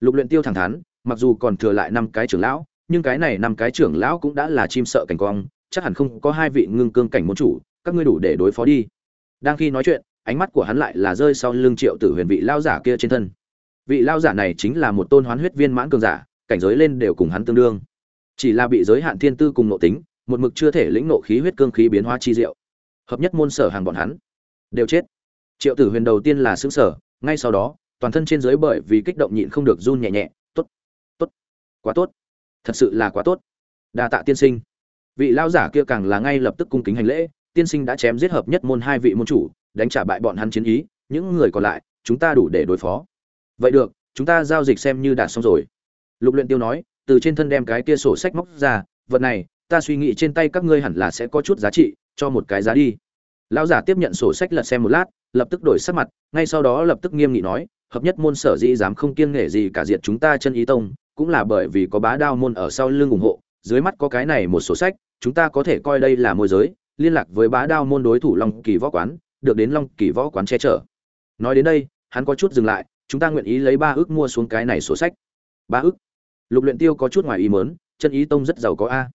Lục luyện tiêu thẳng thắn, mặc dù còn thừa lại năm cái trưởng lão, nhưng cái này năm cái trưởng lão cũng đã là chim sợ cảnh quang, chắc hẳn không có hai vị ngưng cương cảnh môn chủ các ngươi đủ để đối phó đi. Đang khi nói chuyện, ánh mắt của hắn lại là rơi sau lưng triệu tử huyền vị lao giả kia trên thân. Vị lao giả này chính là một tôn hoán huyết viên mãn cường giả, cảnh giới lên đều cùng hắn tương đương. Chỉ là bị giới hạn thiên tư cùng nộ tính, một mực chưa thể lĩnh nộ khí huyết cương khí biến hóa chi diệu. Hợp nhất môn sở hàng bọn hắn. Đều chết. Triệu tử huyền đầu tiên là xứng sở ngay sau đó, toàn thân trên dưới bởi vì kích động nhịn không được run nhẹ nhẹ, tốt tốt, quá tốt, thật sự là quá tốt. Đa tạ tiên sinh. Vị lao giả kia càng là ngay lập tức cung kính hành lễ tiên sinh đã chém giết hợp nhất môn hai vị môn chủ, đánh trả bại bọn hắn chiến ý, những người còn lại, chúng ta đủ để đối phó. Vậy được, chúng ta giao dịch xem như đạt xong rồi. Lục luyện tiêu nói, từ trên thân đem cái kia sổ sách móc ra, vật này, ta suy nghĩ trên tay các ngươi hẳn là sẽ có chút giá trị, cho một cái giá đi. Lão giả tiếp nhận sổ sách lật xem một lát, lập tức đổi sắc mặt, ngay sau đó lập tức nghiêm nghị nói, hợp nhất môn sở dĩ dám không kiêng nể gì cả diệt chúng ta chân ý tông, cũng là bởi vì có bá đao môn ở sau lưng ủng hộ, dưới mắt có cái này một sổ sách, chúng ta có thể coi đây là môi giới liên lạc với bá đao môn đối thủ long kỳ võ quán, được đến long kỳ võ quán che chở. Nói đến đây, hắn có chút dừng lại, chúng ta nguyện ý lấy ba ước mua xuống cái này sổ sách. Ba ước lục luyện tiêu có chút ngoài ý muốn, chân ý tông rất giàu có a.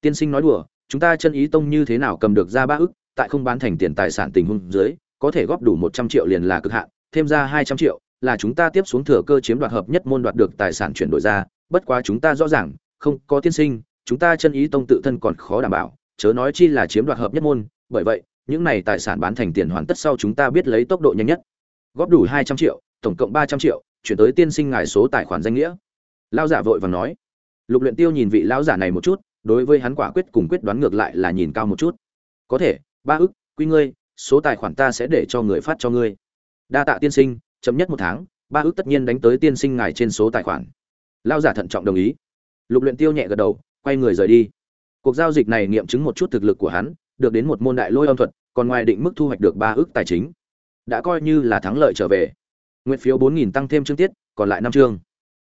Tiên sinh nói đùa, chúng ta chân ý tông như thế nào cầm được ra ba ước tại không bán thành tiền tài sản tình huống dưới, có thể góp đủ một trăm triệu liền là cực hạn, thêm ra hai trăm triệu là chúng ta tiếp xuống thừa cơ chiếm đoạt hợp nhất môn đoạt được tài sản chuyển đổi ra, bất quá chúng ta rõ ràng, không có tiên sinh, chúng ta chân ý tông tự thân còn khó đảm bảo chớ nói chi là chiếm đoạt hợp nhất môn, bởi vậy, những này tài sản bán thành tiền hoàn tất sau chúng ta biết lấy tốc độ nhanh nhất. Góp đủ hai trăm triệu, tổng cộng ba trăm triệu, chuyển tới tiên sinh ngài số tài khoản danh nghĩa. Lão giả vội vàng nói. Lục luyện tiêu nhìn vị lão giả này một chút, đối với hắn quả quyết cùng quyết đoán ngược lại là nhìn cao một chút. Có thể, ba ức, quy ngươi, số tài khoản ta sẽ để cho người phát cho ngươi. Đa tạ tiên sinh, chậm nhất một tháng, ba ức tất nhiên đánh tới tiên sinh ngài trên số tài khoản. Lão giả thận trọng đồng ý. Lục luyện tiêu nhẹ gật đầu, quay người rời đi cuộc giao dịch này nghiệm chứng một chút thực lực của hắn, được đến một môn đại lôi âm thuật, còn ngoài định mức thu hoạch được ba ước tài chính. Đã coi như là thắng lợi trở về. Nguyện phiếu bốn nghìn tăng thêm chương tiết, còn lại năm chương.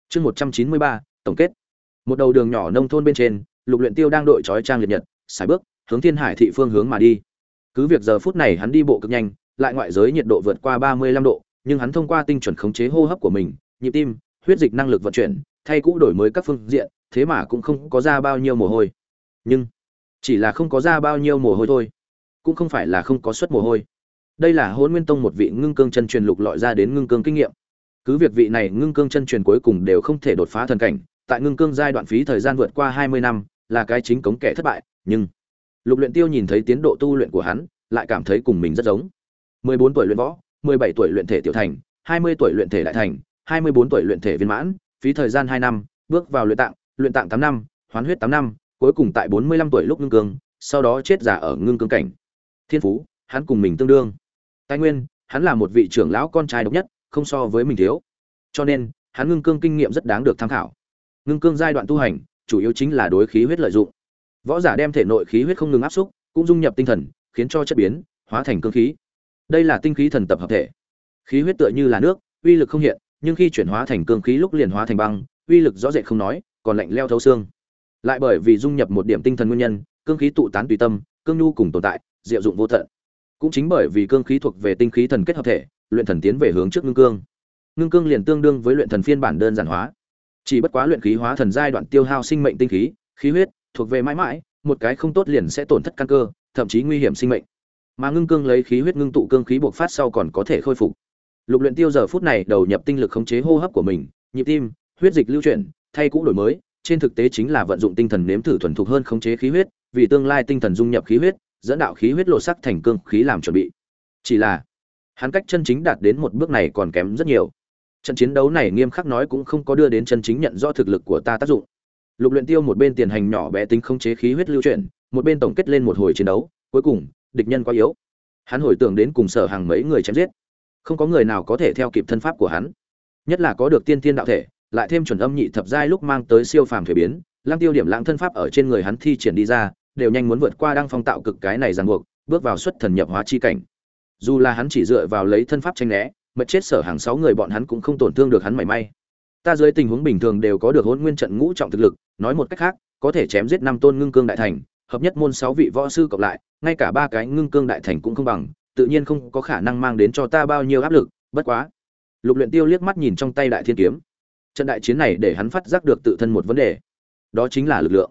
Chương một trăm chín mươi ba, tổng kết. Một đầu đường nhỏ nông thôn bên trên, lục luyện tiêu đang đội trói trang liệt nhật xài bước, hướng thiên hải thị phương hướng mà đi. Cứ việc giờ phút này hắn đi bộ cực nhanh, lại ngoại giới nhiệt độ vượt qua ba mươi lăm độ, nhưng hắn thông qua tinh chuẩn khống chế hô hấp của mình, nhịp tim, huyết dịch năng lực vận chuyển, thay cũ đổi mới các phương diện, thế mà cũng không có ra bao nhiêu mồ hôi nhưng chỉ là không có ra bao nhiêu mồ hôi thôi, cũng không phải là không có suất mồ hôi. Đây là hôn nguyên tông một vị ngưng cương chân truyền lục lọi ra đến ngưng cương kinh nghiệm. Cứ việc vị này ngưng cương chân truyền cuối cùng đều không thể đột phá thần cảnh, tại ngưng cương giai đoạn phí thời gian vượt qua hai mươi năm, là cái chính cống kẻ thất bại, nhưng lục luyện tiêu nhìn thấy tiến độ tu luyện của hắn, lại cảm thấy cùng mình rất giống. mười bốn tuổi luyện võ, mười bảy tuổi luyện thể tiểu thành, hai mươi tuổi luyện thể đại thành, hai mươi bốn tuổi luyện thể viên mãn, phí thời gian hai năm, bước vào luyện tạng luyện tạng tám năm, hoán huyết tám năm cuối cùng tại bốn mươi lăm tuổi lúc ngưng cương, sau đó chết giả ở ngưng cương cảnh. Thiên phú, hắn cùng mình tương đương. Tài nguyên, hắn là một vị trưởng lão con trai độc nhất, không so với mình thiếu. Cho nên, hắn ngưng cương kinh nghiệm rất đáng được tham khảo. Ngưng cương giai đoạn tu hành, chủ yếu chính là đối khí huyết lợi dụng. Võ giả đem thể nội khí huyết không ngừng áp xúc, cũng dung nhập tinh thần, khiến cho chất biến, hóa thành cương khí. Đây là tinh khí thần tập hợp thể. Khí huyết tựa như là nước, uy lực không hiện, nhưng khi chuyển hóa thành cương khí lúc liền hóa thành băng, uy lực rõ rệt không nói, còn lạnh leo thấu xương lại bởi vì dung nhập một điểm tinh thần nguyên nhân, cương khí tụ tán tùy tâm, cương nhu cùng tồn tại, diệu dụng vô tận. Cũng chính bởi vì cương khí thuộc về tinh khí thần kết hợp thể, luyện thần tiến về hướng trước ngưng cương. Ngưng cương liền tương đương với luyện thần phiên bản đơn giản hóa. Chỉ bất quá luyện khí hóa thần giai đoạn tiêu hao sinh mệnh tinh khí khí huyết, thuộc về mãi mãi, một cái không tốt liền sẽ tổn thất căn cơ, thậm chí nguy hiểm sinh mệnh. Mà ngưng cương lấy khí huyết ngưng tụ cương khí buộc phát sau còn có thể khôi phục. Lục luyện tiêu giờ phút này đầu nhập tinh lực khống chế hô hấp của mình, nhịp tim, huyết dịch lưu chuyển, thay cũ đổi mới trên thực tế chính là vận dụng tinh thần nếm thử thuần thục hơn khống chế khí huyết, vì tương lai tinh thần dung nhập khí huyết, dẫn đạo khí huyết lộ sắc thành cương khí làm chuẩn bị. Chỉ là, hắn cách chân chính đạt đến một bước này còn kém rất nhiều. Trận chiến đấu này nghiêm khắc nói cũng không có đưa đến chân chính nhận rõ thực lực của ta tác dụng. Lục luyện tiêu một bên tiền hành nhỏ bé tính khống chế khí huyết lưu chuyển, một bên tổng kết lên một hồi chiến đấu, cuối cùng, địch nhân quá yếu. Hắn hồi tưởng đến cùng sở hàng mấy người chém giết. Không có người nào có thể theo kịp thân pháp của hắn. Nhất là có được tiên tiên đạo thể lại thêm chuẩn âm nhị thập giai lúc mang tới siêu phàm thể biến lang tiêu điểm lãng thân pháp ở trên người hắn thi triển đi ra, đều nhanh muốn vượt qua đang phong tạo cực cái này ràng buộc, bước vào xuất thần nhập hóa chi cảnh. Dù là hắn chỉ dựa vào lấy thân pháp tranh né, mật chết sở hàng sáu người bọn hắn cũng không tổn thương được hắn mảy may. Ta dưới tình huống bình thường đều có được hôn nguyên trận ngũ trọng thực lực, nói một cách khác, có thể chém giết năm tôn ngưng cương đại thành, hợp nhất môn sáu vị võ sư cộng lại, ngay cả ba cái ngưng cương đại thành cũng không bằng, tự nhiên không có khả năng mang đến cho ta bao nhiêu áp lực, bất quá. Lục luyện tiêu liếc mắt nhìn trong tay đại thiên kiếm trận đại chiến này để hắn phát giác được tự thân một vấn đề. Đó chính là lực lượng.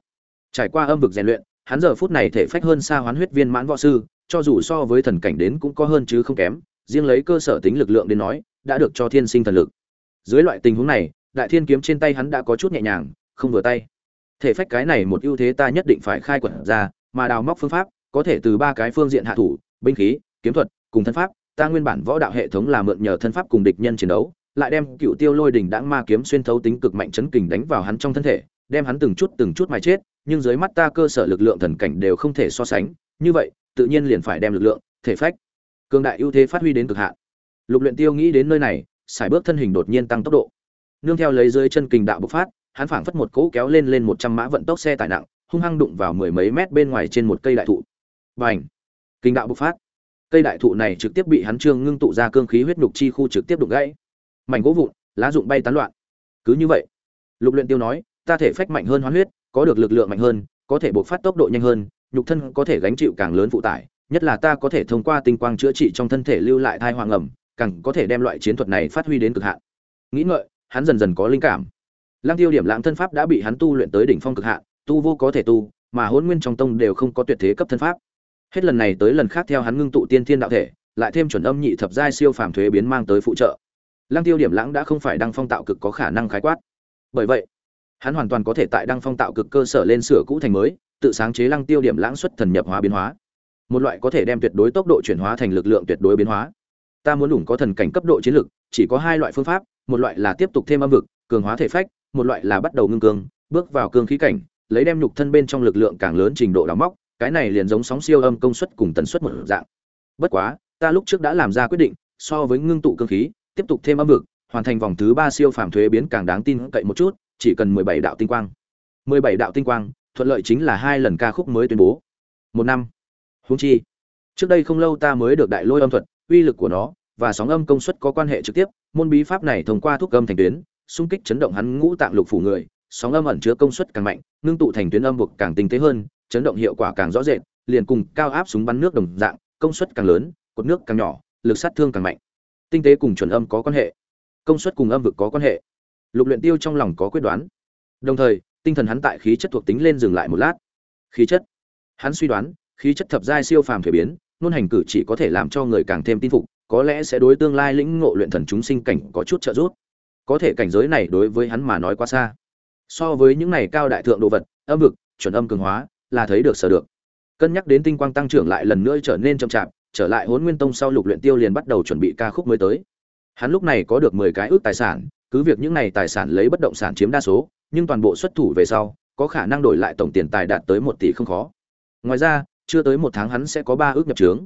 Trải qua âm vực rèn luyện, hắn giờ phút này thể phách hơn xa hoán huyết viên mãn võ sư, cho dù so với thần cảnh đến cũng có hơn chứ không kém, riêng lấy cơ sở tính lực lượng đến nói, đã được cho thiên sinh thần lực. Dưới loại tình huống này, đại thiên kiếm trên tay hắn đã có chút nhẹ nhàng, không vừa tay. Thể phách cái này một ưu thế ta nhất định phải khai quật ra, mà đào móc phương pháp, có thể từ ba cái phương diện hạ thủ, binh khí, kiếm thuật, cùng thân pháp. Ta nguyên bản võ đạo hệ thống là mượn nhờ thân pháp cùng địch nhân chiến đấu lại đem cựu tiêu lôi đỉnh đãng ma kiếm xuyên thấu tính cực mạnh chấn kình đánh vào hắn trong thân thể, đem hắn từng chút từng chút mà chết, nhưng dưới mắt ta cơ sở lực lượng thần cảnh đều không thể so sánh. Như vậy, tự nhiên liền phải đem lực lượng, thể phách, cường đại ưu thế phát huy đến cực hạn. Lục luyện tiêu nghĩ đến nơi này xài bước thân hình đột nhiên tăng tốc độ. Nương theo lấy dưới chân kình đạo bộc phát, hắn phảng phất một cỗ kéo lên lên một trăm mã vận tốc xe tải nặng, hung hăng đụng vào mười mấy mét bên ngoài trên một cây đại thụ. Bành! Kình đạo bộc phát. Cây đại thụ này trực tiếp bị hắn trương ngưng tụ ra cương khí huyết nhục chi khu trực tiếp đụng gãy mảnh gỗ vụn, lá dụng bay tán loạn. Cứ như vậy, lục luyện tiêu nói, ta thể phách mạnh hơn hoán huyết, có được lực lượng mạnh hơn, có thể bộc phát tốc độ nhanh hơn, nhục thân có thể gánh chịu càng lớn phụ tải, nhất là ta có thể thông qua tinh quang chữa trị trong thân thể lưu lại thai hoàng ẩm, càng có thể đem loại chiến thuật này phát huy đến cực hạn. Nghĩ ngợi, hắn dần dần có linh cảm. Lăng tiêu điểm lãng thân pháp đã bị hắn tu luyện tới đỉnh phong cực hạn, tu vô có thể tu, mà hôn nguyên trong tông đều không có tuyệt thế cấp thân pháp. Hết lần này tới lần khác theo hắn ngưng tụ tiên thiên đạo thể, lại thêm chuẩn âm nhị thập giai siêu phàm thuế biến mang tới phụ trợ lăng tiêu điểm lãng đã không phải đăng phong tạo cực có khả năng khái quát. Bởi vậy, hắn hoàn toàn có thể tại đăng phong tạo cực cơ sở lên sửa cũ thành mới, tự sáng chế lăng tiêu điểm lãng xuất thần nhập hóa biến hóa. Một loại có thể đem tuyệt đối tốc độ chuyển hóa thành lực lượng tuyệt đối biến hóa. Ta muốn đủ có thần cảnh cấp độ chiến lực, chỉ có hai loại phương pháp, một loại là tiếp tục thêm âm vực, cường hóa thể phách, một loại là bắt đầu ngưng cương, bước vào cương khí cảnh, lấy đem nhục thân bên trong lực lượng càng lớn trình độ đào móc, cái này liền giống sóng siêu âm công suất cùng tần suất một dạng. Bất quá, ta lúc trước đã làm ra quyết định, so với ngưng tụ cương khí tiếp tục thêm âm vực, hoàn thành vòng thứ ba siêu phàm thuế biến càng đáng tin cậy một chút, chỉ cần mười bảy đạo tinh quang. Mười bảy đạo tinh quang, thuận lợi chính là hai lần ca khúc mới tuyên bố. Một năm. Huống chi, trước đây không lâu ta mới được đại lôi âm thuật, uy lực của nó và sóng âm công suất có quan hệ trực tiếp, môn bí pháp này thông qua thuốc âm thành tuyến, xung kích chấn động hắn ngũ tạng lục phủ người, sóng âm ẩn chứa công suất càng mạnh, ngưng tụ thành tuyến âm vực càng tinh tế hơn, chấn động hiệu quả càng rõ rệt, liền cùng cao áp súng bắn nước đồng dạng, công suất càng lớn, cột nước càng nhỏ, lực sát thương càng mạnh tinh tế cùng chuẩn âm có quan hệ, công suất cùng âm vực có quan hệ. Lục luyện tiêu trong lòng có quyết đoán. Đồng thời, tinh thần hắn tại khí chất thuộc tính lên dừng lại một lát. Khí chất. Hắn suy đoán, khí chất thập giai siêu phàm thể biến, nôn hành cử chỉ có thể làm cho người càng thêm tin phục, có lẽ sẽ đối tương lai lĩnh ngộ luyện thần chúng sinh cảnh có chút trợ giúp. Có thể cảnh giới này đối với hắn mà nói quá xa. So với những này cao đại thượng đồ vật, âm vực, chuẩn âm cường hóa, là thấy được sở được. Cân nhắc đến tinh quang tăng trưởng lại lần nữa trở nên chậm chạp trở lại Hỗn nguyên tông sau lục luyện tiêu liền bắt đầu chuẩn bị ca khúc mới tới. Hắn lúc này có được mười cái ước tài sản, cứ việc những này tài sản lấy bất động sản chiếm đa số, nhưng toàn bộ xuất thủ về sau, có khả năng đổi lại tổng tiền tài đạt tới một tỷ không khó. Ngoài ra, chưa tới một tháng hắn sẽ có ba ước nhập trướng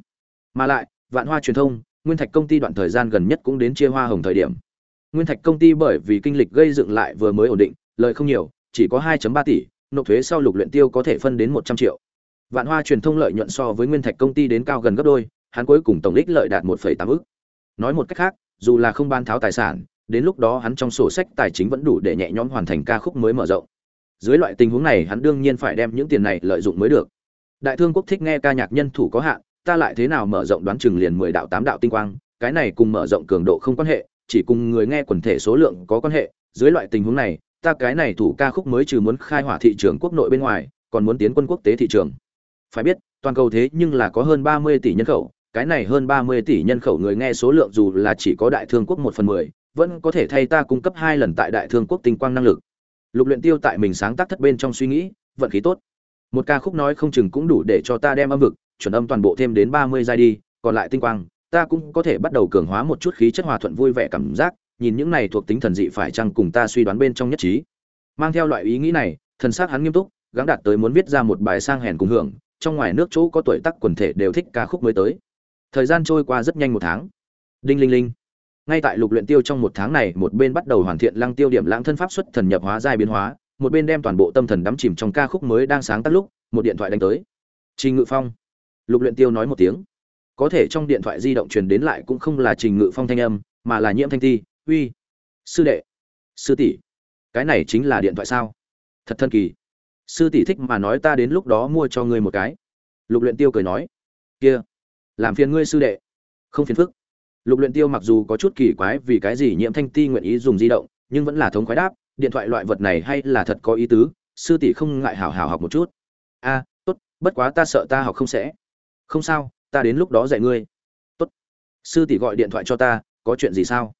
mà lại, vạn hoa truyền thông, nguyên thạch công ty đoạn thời gian gần nhất cũng đến chia hoa hồng thời điểm. Nguyên thạch công ty bởi vì kinh lịch gây dựng lại vừa mới ổn định, lợi không nhiều, chỉ có 2.3 tỷ, nộp thuế sau lục luyện tiêu có thể phân đến 100 triệu. Vạn hoa truyền thông lợi nhuận so với nguyên thạch công ty đến cao gần gấp đôi hắn cuối cùng tổng ích lợi đạt 1,8 ức nói một cách khác dù là không ban tháo tài sản đến lúc đó hắn trong sổ sách tài chính vẫn đủ để nhẹ nhõm hoàn thành ca khúc mới mở rộng. Dưới loại tình huống này hắn đương nhiên phải đem những tiền này lợi dụng mới được. Đại thương quốc thích nghe ca nhạc nhân thủ có hạn ta lại thế nào mở rộng đoán chừng liền mười đạo tám đạo tinh quang cái này cùng mở rộng cường độ không quan hệ chỉ cùng người nghe quần thể số lượng có quan hệ. Dưới loại tình huống này ta cái này thủ ca khúc mới trừ muốn khai hỏa thị trường quốc nội bên ngoài còn muốn tiến quân quốc tế thị trường. Phải biết toàn cầu thế nhưng là có hơn ba mươi tỷ nhân khẩu cái này hơn ba mươi tỷ nhân khẩu người nghe số lượng dù là chỉ có đại thương quốc một phần mười, vẫn có thể thay ta cung cấp hai lần tại đại thương quốc tinh quang năng lực. Lục luyện tiêu tại mình sáng tác thất bên trong suy nghĩ, vận khí tốt. Một ca khúc nói không chừng cũng đủ để cho ta đem âm vực, chuẩn âm toàn bộ thêm đến ba mươi giai đi, còn lại tinh quang, ta cũng có thể bắt đầu cường hóa một chút khí chất hòa thuận vui vẻ cảm giác, nhìn những này thuộc tính thần dị phải chăng cùng ta suy đoán bên trong nhất trí. Mang theo loại ý nghĩ này, thần sắc hắn nghiêm túc, gắng đạt tới muốn viết ra một bài sang hèn cùng hưởng, trong ngoài nước chỗ có tuổi tác quần thể đều thích ca khúc mới tới thời gian trôi qua rất nhanh một tháng. Đinh linh linh. Ngay tại lục luyện tiêu trong một tháng này, một bên bắt đầu hoàn thiện lăng tiêu điểm lãng thân pháp xuất thần nhập hóa giai biến hóa, một bên đem toàn bộ tâm thần đắm chìm trong ca khúc mới đang sáng tác lúc, một điện thoại đánh tới. Trình ngự phong. Lục luyện tiêu nói một tiếng. Có thể trong điện thoại di động truyền đến lại cũng không là trình ngự phong thanh âm, mà là nhiễm thanh ti. Uy, sư đệ, sư tỷ, cái này chính là điện thoại sao? Thật thân kỳ. Sư tỷ thích mà nói ta đến lúc đó mua cho ngươi một cái. Lục luyện tiêu cười nói. Kia làm phiền ngươi sư đệ. Không phiền phức. Lục luyện tiêu mặc dù có chút kỳ quái vì cái gì nhiễm thanh ti nguyện ý dùng di động, nhưng vẫn là thống khoái đáp, điện thoại loại vật này hay là thật có ý tứ, sư tỷ không ngại hảo hảo học một chút. A, tốt, bất quá ta sợ ta học không sẽ. Không sao, ta đến lúc đó dạy ngươi. Tốt. Sư tỷ gọi điện thoại cho ta, có chuyện gì sao?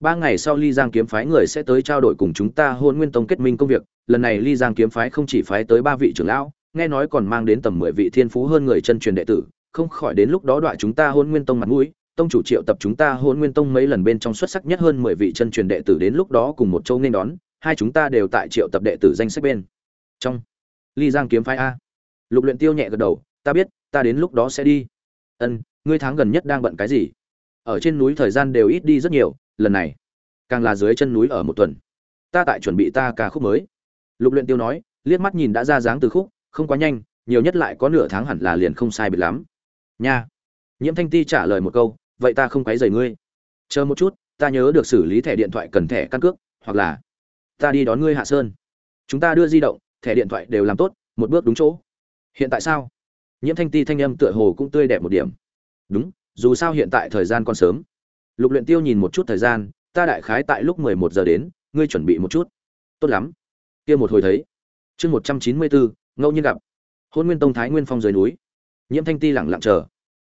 Ba ngày sau ly giang kiếm phái người sẽ tới trao đổi cùng chúng ta hôn nguyên tông kết minh công việc, lần này ly giang kiếm phái không chỉ phái tới ba vị trưởng lão, nghe nói còn mang đến tầm mười vị thiên phú hơn người chân truyền đệ tử không khỏi đến lúc đó đoạn chúng ta hôn nguyên tông mặt mũi, tông chủ triệu tập chúng ta hôn nguyên tông mấy lần bên trong xuất sắc nhất hơn mười vị chân truyền đệ tử đến lúc đó cùng một châu nên đón, hai chúng ta đều tại triệu tập đệ tử danh sách bên trong. Ly giang kiếm phái a. Lục luyện tiêu nhẹ gật đầu, ta biết, ta đến lúc đó sẽ đi. Ân, ngươi tháng gần nhất đang bận cái gì? Ở trên núi thời gian đều ít đi rất nhiều, lần này càng là dưới chân núi ở một tuần. Ta tại chuẩn bị ta ca khúc mới. Lục luyện tiêu nói, liếc mắt nhìn đã ra dáng từ khúc, không quá nhanh, nhiều nhất lại có nửa tháng hẳn là liền không sai biệt lắm nha. Nhiễm thanh ti trả lời một câu, vậy ta không quấy rầy ngươi. Chờ một chút, ta nhớ được xử lý thẻ điện thoại cần thẻ căn cước, hoặc là ta đi đón ngươi hạ sơn. Chúng ta đưa di động, thẻ điện thoại đều làm tốt, một bước đúng chỗ. Hiện tại sao? Nhiễm thanh ti thanh âm tựa hồ cũng tươi đẹp một điểm. Đúng, dù sao hiện tại thời gian còn sớm. Lục luyện tiêu nhìn một chút thời gian, ta đại khái tại lúc mười một giờ đến, ngươi chuẩn bị một chút. Tốt lắm. Kia một hồi thấy. Chương một trăm chín mươi bốn ngẫu nhiên gặp. Hôn nguyên tông thái nguyên phong dưới núi nhiễm thanh ti lẳng lặng chờ.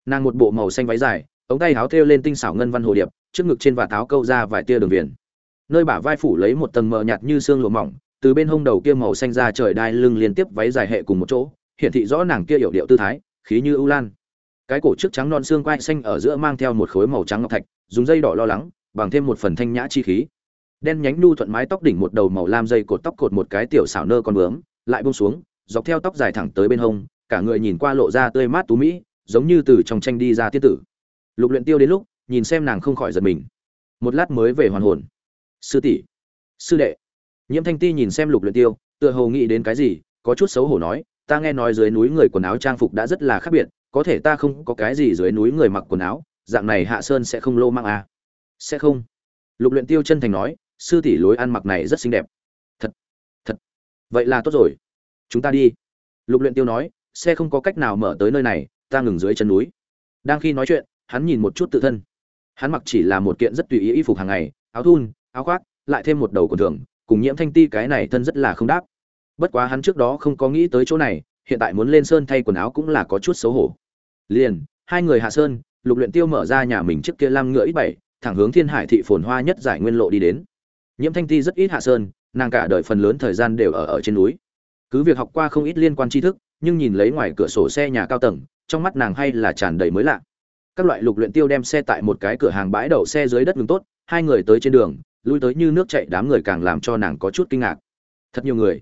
Nàng một bộ màu xanh váy dài, ống tay áo thêu lên tinh xảo ngân văn hồ điệp, trước ngực trên và tháo câu ra vài tia đường viền. Nơi bả vai phủ lấy một tầng mờ nhạt như xương lụa mỏng, từ bên hông đầu kia màu xanh ra trời đai lưng liên tiếp váy dài hệ cùng một chỗ, hiển thị rõ nàng kia hiểu điệu tư thái, khí như ưu lan. Cái cổ trước trắng non xương quai xanh ở giữa mang theo một khối màu trắng ngọc thạch, dùng dây đỏ lo lắng, bằng thêm một phần thanh nhã chi khí. Đen nhánh nu thuận mái tóc đỉnh một đầu màu lam dây cột tóc cột một cái tiểu xảo nơ con bướm, lại buông xuống, dọc theo tóc dài thẳng tới bên hông cả người nhìn qua lộ ra tươi mát tú mỹ, giống như từ trong tranh đi ra tiết tử. Lục luyện tiêu đến lúc, nhìn xem nàng không khỏi giật mình. Một lát mới về hoàn hồn. Sư tỷ. Sư đệ. Nhiễm thanh ti nhìn xem lục luyện tiêu, tựa hồ nghĩ đến cái gì, có chút xấu hổ nói, ta nghe nói dưới núi người quần áo trang phục đã rất là khác biệt, có thể ta không có cái gì dưới núi người mặc quần áo, dạng này hạ sơn sẽ không lô mang à. sẽ không. Lục luyện tiêu chân thành nói, sư tỷ lối ăn mặc này rất xinh đẹp. Thật thật. Vậy là tốt rồi. Chúng ta đi. Lục luyện tiêu nói xe không có cách nào mở tới nơi này, ta ngừng dưới chân núi. Đang khi nói chuyện, hắn nhìn một chút tự thân. Hắn mặc chỉ là một kiện rất tùy ý y phục hàng ngày, áo thun, áo khoác, lại thêm một đầu quần thường cùng nhiễm thanh ti cái này thân rất là không đáp. Bất quá hắn trước đó không có nghĩ tới chỗ này, hiện tại muốn lên sơn thay quần áo cũng là có chút xấu hổ. Liền, hai người hạ sơn, lục luyện tiêu mở ra nhà mình trước kia lam ngựa ít bảy, thẳng hướng thiên hải thị phồn hoa nhất giải nguyên lộ đi đến. Nhiễm thanh ti rất ít hạ sơn, nàng cả đời phần lớn thời gian đều ở ở trên núi. Cứ việc học qua không ít liên quan tri thức nhưng nhìn lấy ngoài cửa sổ xe nhà cao tầng, trong mắt nàng hay là tràn đầy mới lạ. Các loại lục luyện tiêu đem xe tại một cái cửa hàng bãi đậu xe dưới đất ngừng tốt, hai người tới trên đường, lui tới như nước chảy đám người càng làm cho nàng có chút kinh ngạc. Thật nhiều người.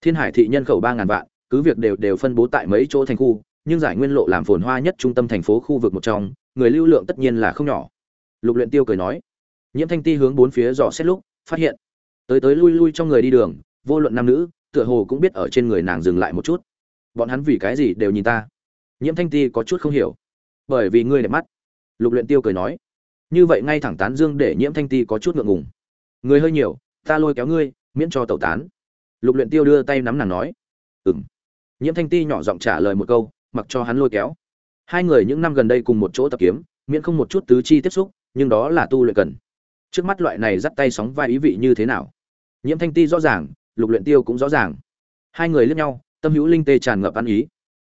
Thiên hải thị nhân khẩu ba ngàn vạn, cứ việc đều đều phân bố tại mấy chỗ thành khu, nhưng giải nguyên lộ làm phồn hoa nhất trung tâm thành phố khu vực một trong, người lưu lượng tất nhiên là không nhỏ. Lục luyện tiêu cười nói. Nhiễm thanh ti hướng bốn phía dò xét lúc, phát hiện. Tới tới lui lui trong người đi đường, vô luận nam nữ, tựa hồ cũng biết ở trên người nàng dừng lại một chút bọn hắn vì cái gì đều nhìn ta? Nhiễm thanh ti có chút không hiểu. Bởi vì ngươi đẹp mắt. Lục luyện tiêu cười nói. Như vậy ngay thẳng tán dương để nhiễm thanh ti có chút ngượng ngùng. Người hơi nhiều, ta lôi kéo ngươi, miễn cho tẩu tán. Lục luyện tiêu đưa tay nắm nàng nói. Ừm. Nhiễm thanh ti nhỏ giọng trả lời một câu, mặc cho hắn lôi kéo. Hai người những năm gần đây cùng một chỗ tập kiếm, miễn không một chút tứ chi tiếp xúc, nhưng đó là tu luyện cần. Trước mắt loại này dắt tay sóng vai ý vị như thế nào? Nhiễm thanh ti rõ ràng, lục luyện tiêu cũng rõ ràng. Hai người liếc nhau tâm hữu linh tê tràn ngập ăn ý.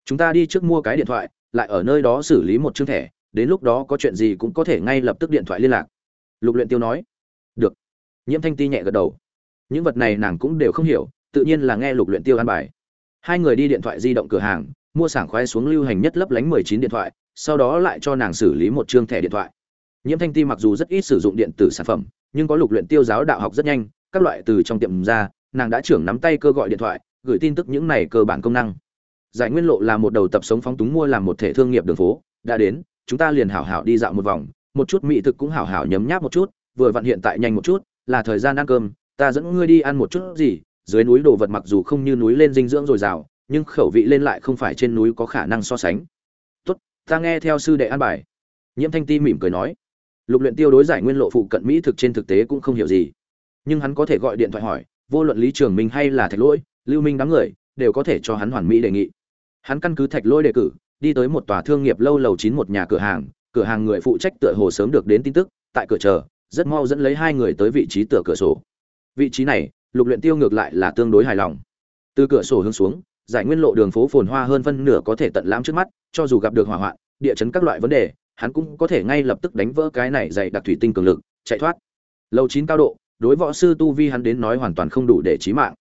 Chúng ta đi trước mua cái điện thoại, lại ở nơi đó xử lý một chương thẻ, đến lúc đó có chuyện gì cũng có thể ngay lập tức điện thoại liên lạc. Lục luyện tiêu nói. Được. Nhiễm thanh ti nhẹ gật đầu. Những vật này nàng cũng đều không hiểu, tự nhiên là nghe lục luyện tiêu an bài. Hai người đi điện thoại di động cửa hàng, mua sảng khoái xuống lưu hành nhất lấp lánh mười chín điện thoại, sau đó lại cho nàng xử lý một chương thẻ điện thoại. Nhiễm thanh ti mặc dù rất ít sử dụng điện tử sản phẩm, nhưng có lục luyện tiêu giáo đạo học rất nhanh, các loại từ trong tiệm ra, nàng đã trưởng nắm tay cơ gọi điện thoại gửi tin tức những này cơ bản công năng. Giải nguyên lộ là một đầu tập sống phóng túng mua làm một thể thương nghiệp đường phố. Đã đến, chúng ta liền hảo hảo đi dạo một vòng. Một chút mỹ thực cũng hảo hảo nhấm nháp một chút, vừa vặn hiện tại nhanh một chút, là thời gian ăn cơm. Ta dẫn ngươi đi ăn một chút gì. Dưới núi đồ vật mặc dù không như núi lên dinh dưỡng dồi dào, nhưng khẩu vị lên lại không phải trên núi có khả năng so sánh. Tốt, ta nghe theo sư đệ an bài. Nhiễm thanh ti mỉm cười nói. Lục luyện tiêu đối giải nguyên lộ phụ cận mỹ thực trên thực tế cũng không hiểu gì. Nhưng hắn có thể gọi điện thoại hỏi, vô luận lý trường minh hay là thạch lỗi lưu minh đám người đều có thể cho hắn hoàn mỹ đề nghị. Hắn căn cứ thạch lôi đề cử, đi tới một tòa thương nghiệp lâu lầu chín một nhà cửa hàng cửa hàng người phụ trách tựa hồ sớm được đến tin tức, tại cửa chờ, rất mau dẫn lấy hai người tới vị trí tựa cửa sổ. Vị trí này, lục luyện tiêu ngược lại là tương đối hài lòng. Từ cửa sổ hướng xuống, giải nguyên lộ đường phố phồn hoa hơn phân nửa có thể tận lãm trước mắt, cho dù gặp được hỏa hoạn, địa chấn các loại vấn đề, hắn cũng có thể ngay lập tức đánh vỡ cái này dày đặc thủy tinh cường lực, chạy thoát. Lầu chín cao độ, đối võ sư tu vi hắn đến nói hoàn toàn không đủ để chí mạng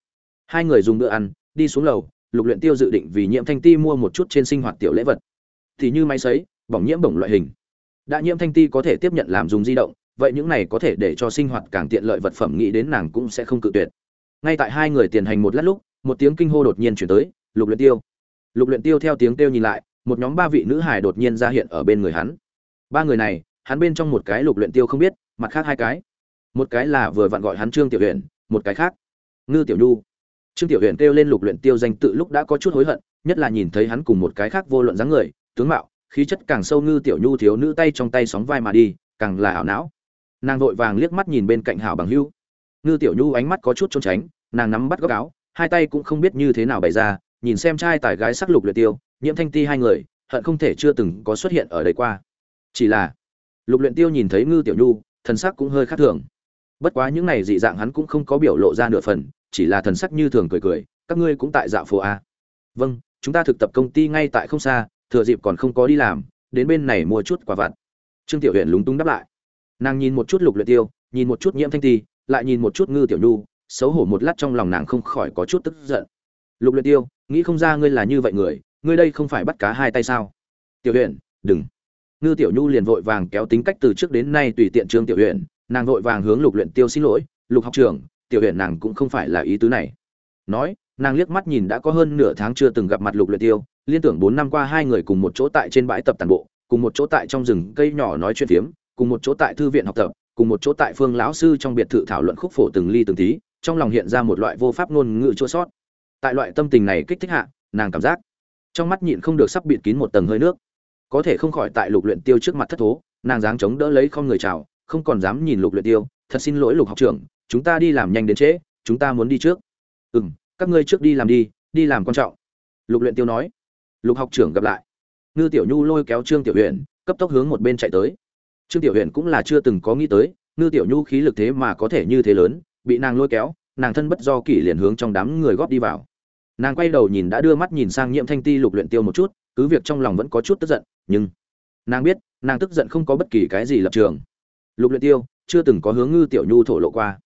hai người dùng bữa ăn, đi xuống lầu, lục luyện tiêu dự định vì nhiễm thanh ti mua một chút trên sinh hoạt tiểu lễ vật. Thì như máy sấy, bỏng nhiễm bổng loại hình. Đã nhiễm thanh ti có thể tiếp nhận làm dùng di động, vậy những này có thể để cho sinh hoạt càng tiện lợi vật phẩm nghĩ đến nàng cũng sẽ không cự tuyệt. Ngay tại hai người tiền hành một lát lúc, một tiếng kinh hô đột nhiên chuyển tới, lục luyện tiêu. Lục luyện tiêu theo tiếng kêu nhìn lại, một nhóm ba vị nữ hài đột nhiên ra hiện ở bên người hắn. Ba người này, hắn bên trong một cái lục luyện tiêu không biết, mặt khác hai cái. Một cái là vừa vặn gọi hắn trương tiểu huyền một cái khác, ngư tiểu nhu trương tiểu huyền kêu lên lục luyện tiêu danh tự lúc đã có chút hối hận, nhất là nhìn thấy hắn cùng một cái khác vô luận dáng người, tướng mạo, khí chất càng sâu ngư tiểu nhu thiếu nữ tay trong tay sóng vai mà đi, càng là ảo não. Nàng vội vàng liếc mắt nhìn bên cạnh hảo bằng hưu. Ngư tiểu nhu ánh mắt có chút trốn tránh, nàng nắm bắt góc áo, hai tay cũng không biết như thế nào bày ra, nhìn xem trai tài gái sắc lục luyện tiêu, nhiễm thanh ti hai người, hận không thể chưa từng có xuất hiện ở đây qua. Chỉ là, lục luyện tiêu nhìn thấy ngư tiểu nhu, thần sắc cũng hơi khác thường bất quá những này dị dạng hắn cũng không có biểu lộ ra nửa phần, chỉ là thần sắc như thường cười cười, các ngươi cũng tại dạo phố a. Vâng chúng ta thực tập công ty ngay tại không xa, thừa dịp còn không có đi làm, đến bên này mua chút quả vặt. Trương tiểu huyện lúng túng đáp lại. Nàng nhìn một chút lục luyện tiêu, nhìn một chút nhiễm thanh ti, lại nhìn một chút ngư tiểu nhu, xấu hổ một lát trong lòng nàng không khỏi có chút tức giận. Lục luyện tiêu, nghĩ không ra ngươi là như vậy người, ngươi đây không phải bắt cá hai tay sao? Tiểu huyện đừng. Ngư tiểu nhu liền vội vàng kéo tính cách từ trước đến nay tùy tiện trương tiểu huyện nàng vội vàng hướng lục luyện tiêu xin lỗi, lục học trưởng, tiểu huyện nàng cũng không phải là ý tứ này. Nói, nàng liếc mắt nhìn đã có hơn nửa tháng chưa từng gặp mặt lục luyện tiêu, liên tưởng bốn năm qua hai người cùng một chỗ tại trên bãi tập tàn bộ, cùng một chỗ tại trong rừng cây nhỏ nói chuyện phiếm, cùng một chỗ tại thư viện học tập, cùng một chỗ tại phương lão sư trong biệt thự thảo luận khúc phổ từng ly từng tí, trong lòng hiện ra một loại vô pháp ngôn ngữ chua sót. Tại loại tâm tình này kích thích hạ, nàng cảm giác trong mắt nhịn không được sắp bịt kín một tầng hơi nước. Có thể không khỏi tại lục luyện tiêu trước mặt thất thố, nàng dáng chống đỡ lấy không người chào không còn dám nhìn lục luyện tiêu, thật xin lỗi lục học trưởng, chúng ta đi làm nhanh đến trễ, chúng ta muốn đi trước. Ừm, các ngươi trước đi làm đi đi làm quan trọng. Lục luyện tiêu nói. Lục học trưởng gặp lại. Ngư tiểu nhu lôi kéo trương tiểu huyền, cấp tốc hướng một bên chạy tới. Trương tiểu huyền cũng là chưa từng có nghĩ tới, ngư tiểu nhu khí lực thế mà có thể như thế lớn, bị nàng lôi kéo, nàng thân bất do kỷ liền hướng trong đám người góp đi vào. Nàng quay đầu nhìn đã đưa mắt nhìn sang nhiễm thanh ti lục luyện tiêu một chút, cứ việc trong lòng vẫn có chút tức giận, nhưng nàng biết, nàng tức giận không có bất kỳ cái gì lập trường lục luyện tiêu, chưa từng có hướng ngư tiểu nhu thổ lộ qua.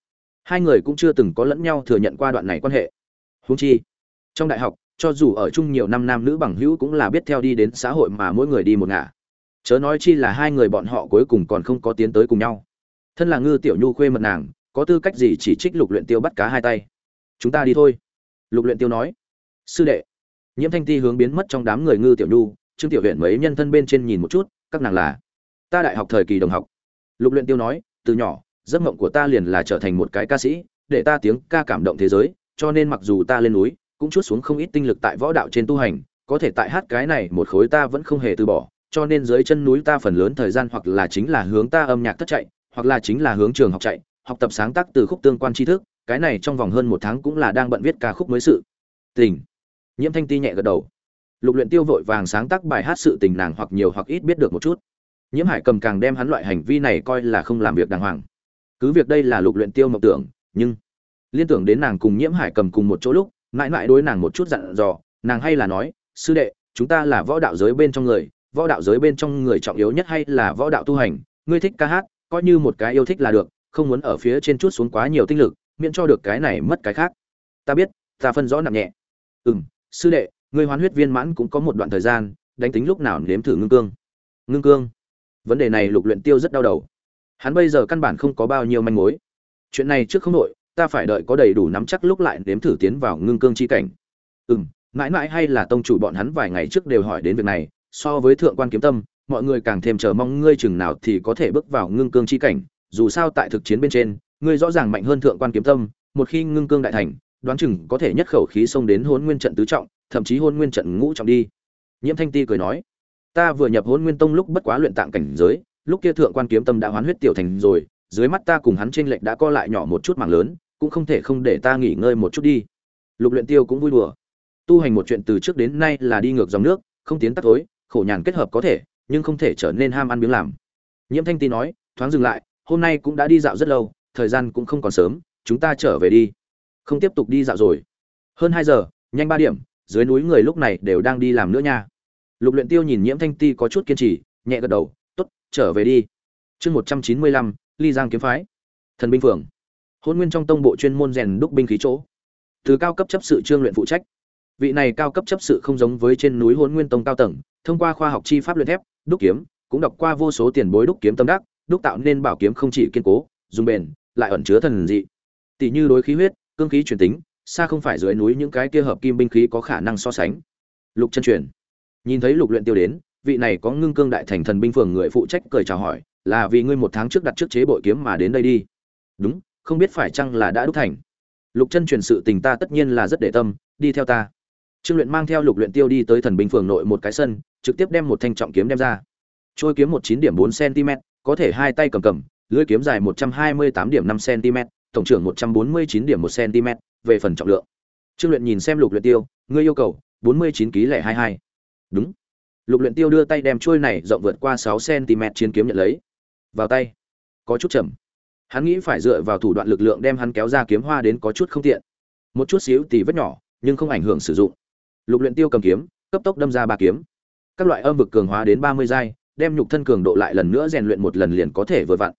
Hai người cũng chưa từng có lẫn nhau thừa nhận qua đoạn này quan hệ. Huống chi, trong đại học, cho dù ở chung nhiều năm nam nữ bằng hữu cũng là biết theo đi đến xã hội mà mỗi người đi một ngả. Chớ nói chi là hai người bọn họ cuối cùng còn không có tiến tới cùng nhau. Thân là ngư tiểu nhu khuê mật nàng, có tư cách gì chỉ trích lục luyện tiêu bắt cá hai tay? Chúng ta đi thôi, lục luyện tiêu nói. Sư đệ, nhiễm thanh ti hướng biến mất trong đám người ngư tiểu nhu, trương tiểu huyện mấy nhân thân bên trên nhìn một chút, các nàng là, ta đại học thời kỳ đồng học lục luyện tiêu nói, từ nhỏ, giấc mộng của ta liền là trở thành một cái ca sĩ, để ta tiếng ca cảm động thế giới, cho nên mặc dù ta lên núi, cũng chút xuống không ít tinh lực tại võ đạo trên tu hành, có thể tại hát cái này một khối ta vẫn không hề từ bỏ, cho nên dưới chân núi ta phần lớn thời gian hoặc là chính là hướng ta âm nhạc thất chạy, hoặc là chính là hướng trường học chạy, học tập sáng tác từ khúc tương quan tri thức, cái này trong vòng hơn một tháng cũng là đang bận viết ca khúc mới sự. Tình. Nhiễm thanh ti nhẹ gật đầu. Lục luyện tiêu vội vàng sáng tác bài hát sự tình nàng hoặc nhiều hoặc ít biết được một chút nhiễm hải cầm càng đem hắn loại hành vi này coi là không làm việc đàng hoàng. Cứ việc đây là lục luyện tiêu mộng tưởng, nhưng liên tưởng đến nàng cùng nhiễm hải cầm cùng một chỗ lúc, mãi mãi đối nàng một chút dặn dò, nàng hay là nói, sư đệ, chúng ta là võ đạo giới bên trong người, võ đạo giới bên trong người trọng yếu nhất hay là võ đạo tu hành, ngươi thích ca hát, coi như một cái yêu thích là được, không muốn ở phía trên chút xuống quá nhiều tinh lực, miễn cho được cái này mất cái khác. Ta biết, ta phân rõ nặng nhẹ. Ừm, sư đệ, ngươi hoán huyết viên mãn cũng có một đoạn thời gian, đánh tính lúc nào nếm thử ngưng cương. Ngưng cương? Vấn đề này lục luyện tiêu rất đau đầu. Hắn bây giờ căn bản không có bao nhiêu manh mối. Chuyện này trước không nội, ta phải đợi có đầy đủ nắm chắc lúc lại nếm thử tiến vào ngưng cương chi cảnh. Ừm, mãi mãi hay là tông chủ bọn hắn vài ngày trước đều hỏi đến việc này, so với thượng quan kiếm tâm, mọi người càng thêm chờ mong ngươi chừng nào thì có thể bước vào ngưng cương chi cảnh, dù sao tại thực chiến bên trên, ngươi rõ ràng mạnh hơn thượng quan kiếm tâm, một khi ngưng cương đại thành, đoán chừng có thể nhất khẩu khí xông đến hôn nguyên trận tứ trọng, thậm chí hôn nguyên trận ngũ trọng đi. Nhiễm thanh ti cười nói ta vừa nhập hôn nguyên tông lúc bất quá luyện tạng cảnh giới, lúc kia thượng quan kiếm tâm đã hoán huyết tiểu thành rồi, dưới mắt ta cùng hắn trên lệnh đã co lại nhỏ một chút mảng lớn, cũng không thể không để ta nghỉ ngơi một chút đi. Lục luyện tiêu cũng vui đùa. Tu hành một chuyện từ trước đến nay là đi ngược dòng nước, không tiến tắt tối khổ nhàn kết hợp có thể, nhưng không thể trở nên ham ăn miếng làm. Nhiễm thanh ti nói, thoáng dừng lại, hôm nay cũng đã đi dạo rất lâu, thời gian cũng không còn sớm, chúng ta trở về đi. Không tiếp tục đi dạo rồi. Hơn hai giờ, nhanh ba điểm, dưới núi người lúc này đều đang đi làm nữa nha lục luyện tiêu nhìn nhiễm thanh ti có chút kiên trì, nhẹ gật đầu, tốt, trở về đi. Chương một trăm chín mươi lăm, ly giang kiếm phái. Thần binh phường. Hôn nguyên trong tông bộ chuyên môn rèn đúc binh khí chỗ. Từ cao cấp chấp sự trương luyện phụ trách. Vị này cao cấp chấp sự không giống với trên núi hôn nguyên tông cao tầng, thông qua khoa học chi pháp luyện thép, đúc kiếm, cũng đọc qua vô số tiền bối đúc kiếm tâm đắc, đúc tạo nên bảo kiếm không chỉ kiên cố, dùng bền, lại ẩn chứa thần dị. Tỷ như đối khí huyết, cương khí truyền tính, xa không phải dưới núi những cái kia hợp kim binh khí có khả năng so sánh. Lục chân truyền nhìn thấy lục luyện tiêu đến, vị này có ngưng cương đại thành thần binh phường người phụ trách cười chào hỏi, là vì ngươi một tháng trước đặt trước chế bội kiếm mà đến đây đi. Đúng, không biết phải chăng là đã đúc thành. Lục chân truyền sự tình ta tất nhiên là rất để tâm, đi theo ta. Trương luyện mang theo lục luyện tiêu đi tới thần binh phường nội một cái sân, trực tiếp đem một thanh trọng kiếm đem ra. Trôi kiếm một chín điểm bốn cm, có thể hai tay cầm cầm, lưỡi kiếm dài một trăm hai mươi tám điểm năm cm, tổng trưởng một trăm bốn mươi chín điểm một cm, về phần trọng lượng. Trương luyện nhìn xem lục luyện tiêu, ngươi yêu cầu, bốn mươi chín ký lẻ hai hai đúng. Lục luyện tiêu đưa tay đem chuôi này rộng vượt qua sáu cm chiến kiếm nhận lấy. Vào tay. Có chút chậm. Hắn nghĩ phải dựa vào thủ đoạn lực lượng đem hắn kéo ra kiếm hoa đến có chút không tiện. Một chút xíu tì vết nhỏ, nhưng không ảnh hưởng sử dụng. Lục luyện tiêu cầm kiếm, cấp tốc đâm ra ba kiếm. Các loại âm vực cường hóa đến ba mươi giai, đem nhục thân cường độ lại lần nữa rèn luyện một lần liền có thể vừa vặn.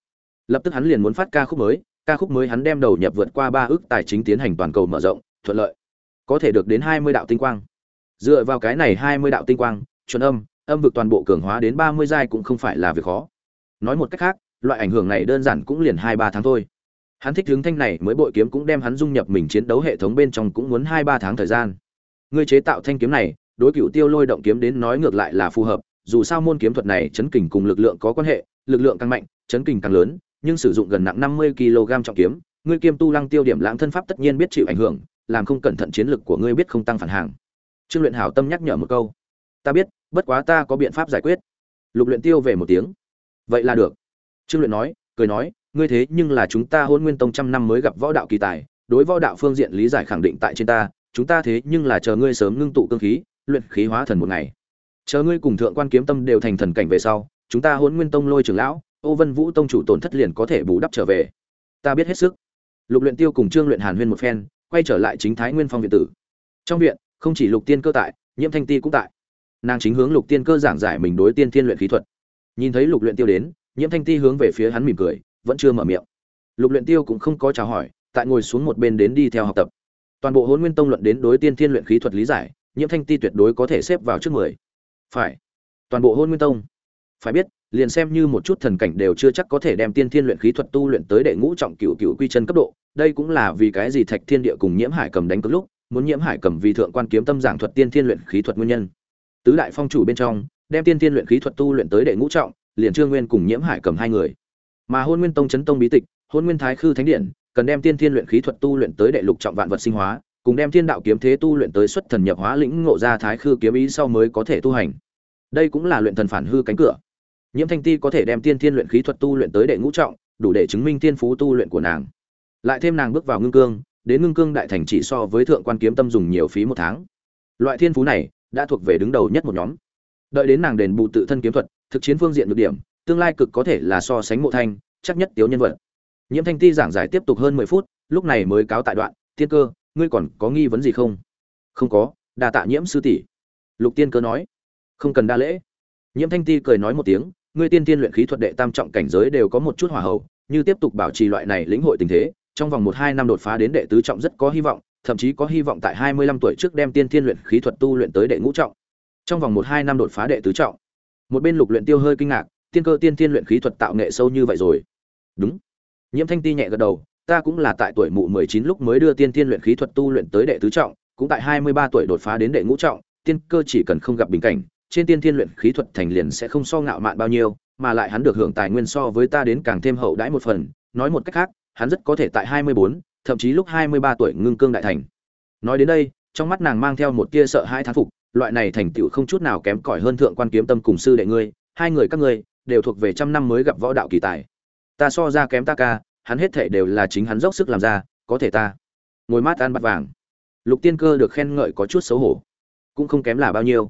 Lập tức hắn liền muốn phát ca khúc mới, ca khúc mới hắn đem đầu nhập vượt qua ba ước tài chính tiến hành toàn cầu mở rộng, thuận lợi. Có thể được đến hai mươi đạo tinh quang dựa vào cái này hai mươi đạo tinh quang, chuẩn âm âm vực toàn bộ cường hóa đến ba mươi giai cũng không phải là việc khó. Nói một cách khác, loại ảnh hưởng này đơn giản cũng liền hai ba tháng thôi. Hắn thích hướng thanh này mới bội kiếm cũng đem hắn dung nhập mình chiến đấu hệ thống bên trong cũng muốn hai ba tháng thời gian. Ngươi chế tạo thanh kiếm này, đối cựu tiêu lôi động kiếm đến nói ngược lại là phù hợp, dù sao môn kiếm thuật này chấn kình cùng lực lượng có quan hệ, lực lượng càng mạnh, chấn kình càng lớn, nhưng sử dụng gần nặng năm mươi kg trọng kiếm, ngươi kiêm tu lăng tiêu điểm lãng thân pháp tất nhiên biết chịu ảnh hưởng, làm không cẩn thận chiến lực của ngươi biết không tăng phản hàng trương luyện hảo tâm nhắc nhở một câu. Ta biết, bất quá ta có biện pháp giải quyết. Lục luyện tiêu về một tiếng. Vậy là được. Trương luyện nói, cười nói, ngươi thế nhưng là chúng ta hôn nguyên tông trăm năm mới gặp võ đạo kỳ tài, đối võ đạo phương diện lý giải khẳng định tại trên ta, chúng ta thế nhưng là chờ ngươi sớm ngưng tụ cương khí, luyện khí hóa thần một ngày. Chờ ngươi cùng thượng quan kiếm tâm đều thành thần cảnh về sau, chúng ta hôn nguyên tông lôi trưởng lão, ô vân vũ tông chủ tổn thất liền có thể bù đắp trở về. Ta biết hết sức. Lục luyện tiêu cùng trương luyện hàn huyên một phen, quay trở lại chính thái nguyên phong viện tử. Trong viện không chỉ lục tiên cơ tại, nhiễm thanh ti cũng tại. Nàng chính hướng lục tiên cơ giảng giải mình đối tiên thiên luyện khí thuật. Nhìn thấy lục luyện tiêu đến, nhiễm thanh ti hướng về phía hắn mỉm cười, vẫn chưa mở miệng. Lục luyện tiêu cũng không có chào hỏi, tại ngồi xuống một bên đến đi theo học tập. Toàn bộ Hôn nguyên tông luận đến đối tiên thiên luyện khí thuật lý giải, nhiễm thanh ti tuyệt đối có thể xếp vào trước mười. Phải. Toàn bộ hôn nguyên tông. Phải biết, liền xem như một chút thần cảnh đều chưa chắc có thể đem tiên thiên luyện khí thuật tu luyện tới đệ ngũ trọng cửu cửu quy chân cấp độ, đây cũng là vì cái gì thạch thiên địa cùng nhiễm hải cầm đánh cướp lúc muốn nhiễm hải cầm vì thượng quan kiếm tâm giảng thuật tiên thiên luyện khí thuật nguyên nhân. Tứ đại phong chủ bên trong, đem tiên thiên luyện khí thuật tu luyện tới đệ ngũ trọng, liền trương nguyên cùng nhiễm hải cầm hai người. Mà hôn nguyên tông chấn tông bí tịch, hôn nguyên thái khư thánh điện, cần đem tiên thiên luyện khí thuật tu luyện tới đệ lục trọng vạn vật sinh hóa, cùng đem thiên đạo kiếm thế tu luyện tới xuất thần nhập hóa lĩnh ngộ ra thái khư kiếm ý sau mới có thể tu hành. Đây cũng là luyện thần phản hư cánh cửa. Nhiễm thanh ti có thể đem tiên thiên luyện khí thuật tu luyện tới đệ ngũ trọng, đủ để chứng minh tiên phú tu luyện của nàng. Lại thêm nàng bước vào ngưng cương đến ngưng cương đại thành chỉ so với thượng quan kiếm tâm dùng nhiều phí một tháng. Loại thiên phú này đã thuộc về đứng đầu nhất một nhóm. Đợi đến nàng đền bù tự thân kiếm thuật, thực chiến phương diện được điểm, tương lai cực có thể là so sánh mộ thanh, chắc nhất tiếu nhân vật. Nhiễm thanh ti giảng giải tiếp tục hơn mười phút, lúc này mới cáo tại đoạn, tiên cơ, ngươi còn có nghi vấn gì không? Không có, đa tạ nhiễm sư tỷ. Lục tiên cơ nói. Không cần đa lễ. Nhiễm thanh ti cười nói một tiếng, ngươi tiên tiên luyện khí thuật đệ tam trọng cảnh giới đều có một chút hỏa hậu, như tiếp tục bảo trì loại này lĩnh hội tình thế trong vòng một hai năm đột phá đến đệ tứ trọng rất có hy vọng, thậm chí có hy vọng tại hai mươi lăm tuổi trước đem tiên thiên luyện khí thuật tu luyện tới đệ ngũ trọng. Trong vòng một hai năm đột phá đệ tứ trọng, một bên lục luyện tiêu hơi kinh ngạc, tiên cơ tiên thiên luyện khí thuật tạo nghệ sâu như vậy rồi. Đúng. Nhiễm thanh ti nhẹ gật đầu, ta cũng là tại tuổi mụ mười chín lúc mới đưa tiên thiên luyện khí thuật tu luyện tới đệ tứ trọng, cũng tại hai mươi ba tuổi đột phá đến đệ ngũ trọng, tiên cơ chỉ cần không gặp bình cảnh, trên tiên thiên luyện khí thuật thành liền sẽ không so ngạo mạn bao nhiêu, mà lại hắn được hưởng tài nguyên so với ta đến càng thêm hậu đãi một phần, nói một cách khác hắn rất có thể tại hai mươi bốn, thậm chí lúc hai mươi ba tuổi ngưng cương đại thành. Nói đến đây, trong mắt nàng mang theo một tia sợ hãi thán phục, loại này thành tựu không chút nào kém cỏi hơn thượng quan kiếm tâm cùng sư đệ ngươi, hai người các ngươi, đều thuộc về trăm năm mới gặp võ đạo kỳ tài. Ta so ra kém ta ca, hắn hết thể đều là chính hắn dốc sức làm ra, có thể ta. Ngồi mát ăn bát vàng. Lục tiên cơ được khen ngợi có chút xấu hổ. Cũng không kém là bao nhiêu.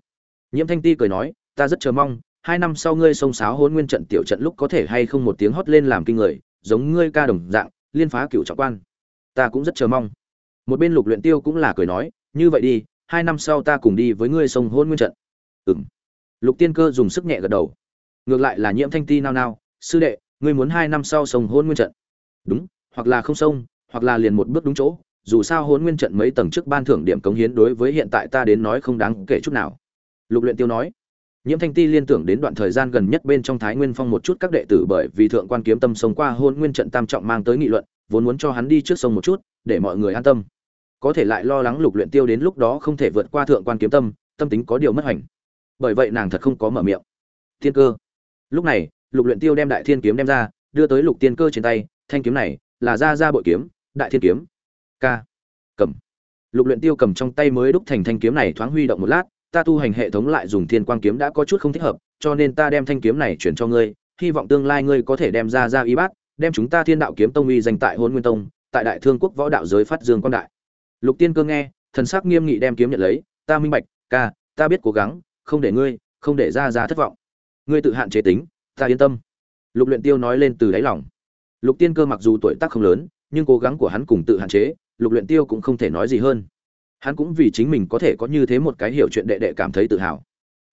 Nhiễm thanh ti cười nói, ta rất chờ mong, hai năm sau ngươi xông sáo hôn nguyên trận tiểu trận lúc có thể hay không một tiếng hót lên làm kinh người, giống ngươi ca đồng dạng liên phá cựu trọng quan. Ta cũng rất chờ mong. Một bên lục luyện tiêu cũng là cười nói, như vậy đi, hai năm sau ta cùng đi với ngươi sông hôn nguyên trận. Ừm. Lục tiên cơ dùng sức nhẹ gật đầu. Ngược lại là nhiễm thanh ti nao nao, sư đệ, ngươi muốn hai năm sau sông hôn nguyên trận? Đúng, hoặc là không sông, hoặc là liền một bước đúng chỗ, dù sao hôn nguyên trận mấy tầng trước ban thưởng điểm cống hiến đối với hiện tại ta đến nói không đáng kể chút nào. Lục luyện tiêu nói nhiễm thanh ti liên tưởng đến đoạn thời gian gần nhất bên trong thái nguyên phong một chút các đệ tử bởi vì thượng quan kiếm tâm sống qua hôn nguyên trận tam trọng mang tới nghị luận, vốn muốn cho hắn đi trước sông một chút, để mọi người an tâm. Có thể lại lo lắng lục luyện tiêu đến lúc đó không thể vượt qua thượng quan kiếm tâm tâm tính có điều mất hành bởi vậy nàng thật không có mở miệng. Thiên cơ. Lúc này, lục luyện tiêu đem đại thiên kiếm đem ra, đưa tới lục tiên cơ trên tay, thanh kiếm này là ra ra bội kiếm, đại thiên kiếm. K cầm. Lục luyện tiêu cầm trong tay mới đúc thành thanh kiếm này thoáng huy động một lát ta tu hành hệ thống lại dùng thiên quang kiếm đã có chút không thích hợp, cho nên ta đem thanh kiếm này chuyển cho ngươi, hy vọng tương lai ngươi có thể đem ra ra y bát, đem chúng ta thiên đạo kiếm tông uy danh tại hôn nguyên tông, tại đại thương quốc võ đạo giới phát dương quan đại. Lục tiên cơ nghe, thần sắc nghiêm nghị đem kiếm nhận lấy, ta minh bạch, ca, ta biết cố gắng, không để ngươi, không để ra ra thất vọng. Ngươi tự hạn chế tính, ta yên tâm. Lục luyện tiêu nói lên từ đáy lòng. Lục tiên cơ mặc dù tuổi tác không lớn, nhưng cố gắng của hắn cùng tự hạn chế, lục luyện tiêu cũng không thể nói gì hơn hắn cũng vì chính mình có thể có như thế một cái hiểu chuyện đệ đệ cảm thấy tự hào.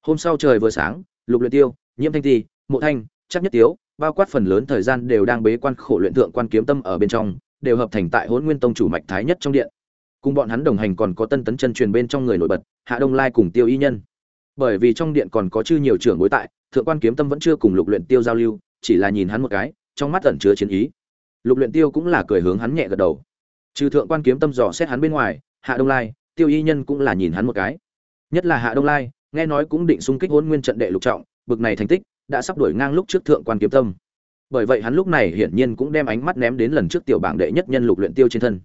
Hôm sau trời vừa sáng, lục luyện tiêu, nhiễm thanh ti, mộ thanh, chắc nhất tiếu, bao quát phần lớn thời gian đều đang bế quan khổ luyện thượng quan kiếm tâm ở bên trong, đều hợp thành tại hỗn nguyên tông chủ mạch thái nhất trong điện. Cùng bọn hắn đồng hành còn có tân tấn chân truyền bên trong người nổi bật, hạ đông lai cùng tiêu y nhân. Bởi vì trong điện còn có chư nhiều trưởng bối tại, thượng quan kiếm tâm vẫn chưa cùng lục luyện tiêu giao lưu, chỉ là nhìn hắn một cái, trong mắt ẩn chứa chiến ý. Lục luyện tiêu cũng là cười hướng hắn nhẹ gật đầu. Trừ thượng quan kiếm tâm dò xét hắn bên ngoài hạ đông lai, tiêu y nhân cũng là nhìn hắn một cái. Nhất là hạ đông lai, nghe nói cũng định xung kích hôn nguyên trận đệ lục trọng, bực này thành tích, đã sắp đuổi ngang lúc trước thượng quan kiếm tâm. Bởi vậy hắn lúc này hiển nhiên cũng đem ánh mắt ném đến lần trước tiểu bảng đệ nhất nhân lục luyện tiêu trên thân.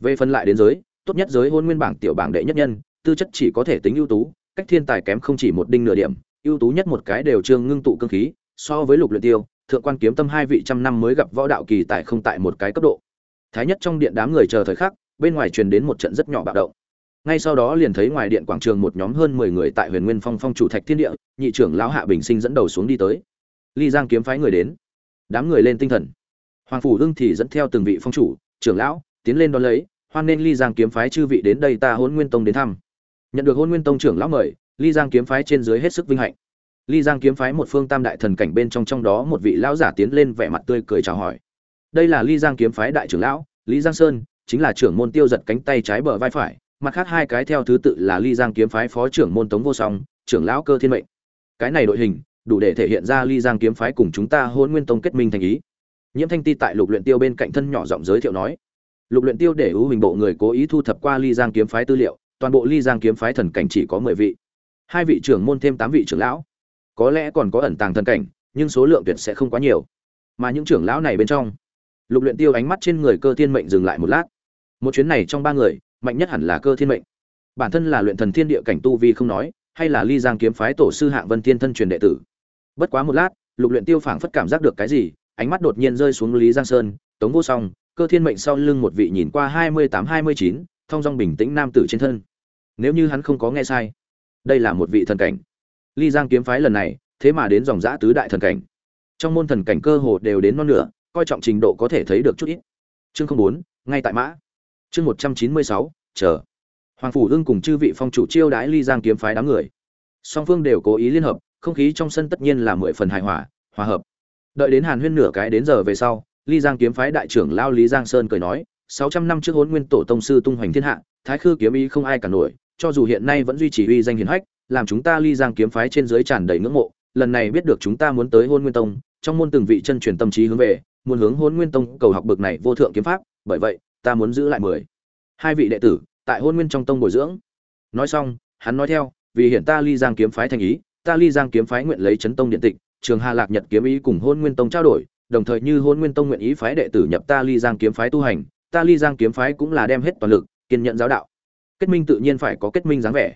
Về phân lại đến giới, tốt nhất giới hôn nguyên bảng tiểu bảng đệ nhất nhân, tư chất chỉ có thể tính ưu tú, cách thiên tài kém không chỉ một đinh nửa điểm, ưu tú nhất một cái đều trương ngưng tụ cương khí, so với lục luyện tiêu, thượng quan kiếm tâm hai vị trăm năm mới gặp võ đạo kỳ tại không tại một cái cấp độ. Thái nhất trong điện đám người chờ thời khắc bên ngoài truyền đến một trận rất nhỏ bạo động. Ngay sau đó liền thấy ngoài điện quảng trường một nhóm hơn mười người tại huyền nguyên phong phong chủ thạch thiên địa, nhị trưởng lão hạ bình sinh dẫn đầu xuống đi tới. Ly giang kiếm phái người đến. Đám người lên tinh thần. Hoàng phủ hưng thì dẫn theo từng vị phong chủ, trưởng lão, tiến lên đón lấy, hoan nên ly giang kiếm phái chư vị đến đây ta hôn nguyên tông đến thăm. Nhận được hôn nguyên tông trưởng lão mời, ly giang kiếm phái trên dưới hết sức vinh hạnh. Ly giang kiếm phái một phương tam đại thần cảnh bên trong trong đó một vị lão giả tiến lên vẻ mặt tươi cười chào hỏi. Đây là ly giang kiếm phái đại trưởng lão, lý giang sơn chính là trưởng môn tiêu giật cánh tay trái bờ vai phải, mặt khác hai cái theo thứ tự là ly giang kiếm phái phó trưởng môn tống vô song, trưởng lão cơ thiên mệnh. Cái này đội hình, đủ để thể hiện ra ly giang kiếm phái cùng chúng ta hôn nguyên tông kết minh thành ý. Nhiễm thanh ti tại lục luyện tiêu bên cạnh thân nhỏ giọng giới thiệu nói, lục luyện tiêu để ưu hình bộ người cố ý thu thập qua ly giang kiếm phái tư liệu, toàn bộ ly giang kiếm phái thần cảnh chỉ có mười vị. Hai vị trưởng môn thêm tám vị trưởng lão. Có lẽ còn có ẩn tàng thần cảnh, nhưng số lượng tuyệt sẽ không quá nhiều. Mà những trưởng lão này bên trong, lục luyện tiêu ánh mắt trên người cơ thiên mệnh dừng lại một lát một chuyến này trong ba người, mạnh nhất hẳn là cơ thiên mệnh. Bản thân là luyện thần thiên địa cảnh tu vi không nói, hay là ly giang kiếm phái tổ sư hạng vân thiên thân truyền đệ tử. Bất quá một lát, lục luyện tiêu phảng phất cảm giác được cái gì, ánh mắt đột nhiên rơi xuống lý giang sơn, tống vô song, cơ thiên mệnh sau lưng một vị nhìn qua hai mươi tám, hai mươi chín thong dong bình tĩnh nam tử trên thân. Nếu như hắn không có nghe sai, đây là một vị thần cảnh. Ly giang kiếm phái lần này, thế mà đến dòng giã tứ đại thần cảnh. Trong môn thần cảnh cơ hồ đều đến non nửa, coi trọng trình độ có thể thấy được chút ít. Chương không bốn, ngay tại mã chương một trăm chín mươi sáu, chờ. Hoàng phủ ưng cùng chư vị phong chủ chiêu đãi ly giang kiếm phái đám người. Song phương đều cố ý liên hợp, không khí trong sân tất nhiên là mười phần hài hòa hòa hợp. Đợi đến hàn huyên nửa cái đến giờ về sau, ly giang kiếm phái đại trưởng lao lý giang sơn cười nói, sáu trăm năm trước hôn nguyên tổ tông sư tung hoành thiên hạ, thái khư kiếm ý không ai cả nổi, cho dù hiện nay vẫn duy trì uy danh hiển hách, làm chúng ta ly giang kiếm phái trên dưới tràn đầy ngưỡng mộ, lần này biết được chúng ta muốn tới hôn nguyên tông, trong môn từng vị chân truyền tâm trí hướng về, muốn hướng hôn nguyên tông cầu học bực này vô thượng kiếm pháp, bởi vậy ta muốn giữ lại mười. Hai vị đệ tử, tại hôn nguyên trong tông bồi dưỡng. Nói xong, hắn nói theo, vì hiện ta ly giang kiếm phái thành ý, ta ly giang kiếm phái nguyện lấy chấn tông điện tịch, trường hà lạc nhật kiếm ý cùng hôn nguyên tông trao đổi, đồng thời như hôn nguyên tông nguyện ý phái đệ tử nhập ta ly giang kiếm phái tu hành, ta ly giang kiếm phái cũng là đem hết toàn lực, kiên nhận giáo đạo. Kết minh tự nhiên phải có kết minh dáng vẻ.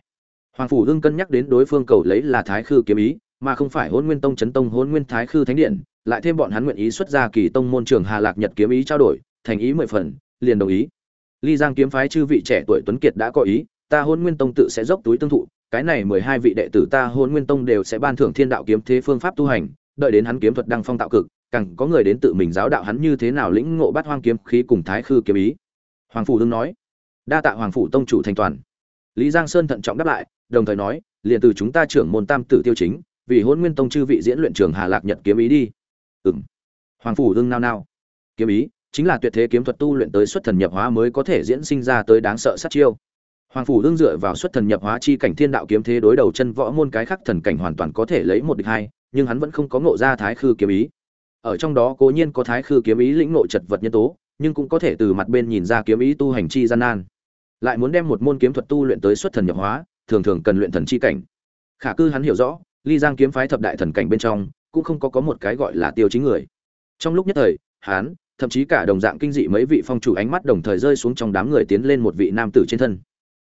Hoàng phủ đương cân nhắc đến đối phương cầu lấy là thái khư kiếm ý, mà không phải hôn nguyên tông chấn tông, hôn nguyên thái khư thánh điện, lại thêm bọn hắn nguyện ý xuất ra kỳ tông môn trường hà lạc nhật kiếm ý trao đổi, thành ý mười phần liền đồng ý. Ly giang kiếm phái chư vị trẻ tuổi tuấn kiệt đã có ý, ta hôn nguyên tông tự sẽ dốc túi tương thụ, cái này mười hai vị đệ tử ta hôn nguyên tông đều sẽ ban thưởng thiên đạo kiếm thế phương pháp tu hành, đợi đến hắn kiếm thuật đăng phong tạo cực, càng có người đến tự mình giáo đạo hắn như thế nào lĩnh ngộ bát hoang kiếm khí cùng thái khư kiếm ý. Hoàng phủ đương nói. Đa tạ hoàng phủ tông chủ thành toàn. Lý giang sơn thận trọng đáp lại, đồng thời nói, liền từ chúng ta trưởng môn tam tử tiêu chính, vì hôn nguyên tông chư vị diễn luyện trường hà lạc nhật kiếm ý đi. Ừ m hoàng phủ đương nao nao. Kiếm ý? Chính là tuyệt thế kiếm thuật tu luyện tới xuất thần nhập hóa mới có thể diễn sinh ra tới đáng sợ sát chiêu. Hoàng phủ đương dựa vào xuất thần nhập hóa chi cảnh thiên đạo kiếm thế đối đầu chân võ môn cái khắc thần cảnh hoàn toàn có thể lấy một địch hai, nhưng hắn vẫn không có ngộ ra thái khư kiếm ý. Ở trong đó cố nhiên có thái khư kiếm ý lĩnh ngộ chật vật nhân tố, nhưng cũng có thể từ mặt bên nhìn ra kiếm ý tu hành chi gian nan. Lại muốn đem một môn kiếm thuật tu luyện tới xuất thần nhập hóa, thường thường cần luyện thần chi cảnh. Khả cư hắn hiểu rõ, ly giang kiếm phái thập đại thần cảnh bên trong, cũng không có có một cái gọi là tiêu chính người. Trong lúc nhất thời, hắn thậm chí cả đồng dạng kinh dị mấy vị phong chủ ánh mắt đồng thời rơi xuống trong đám người tiến lên một vị nam tử trên thân.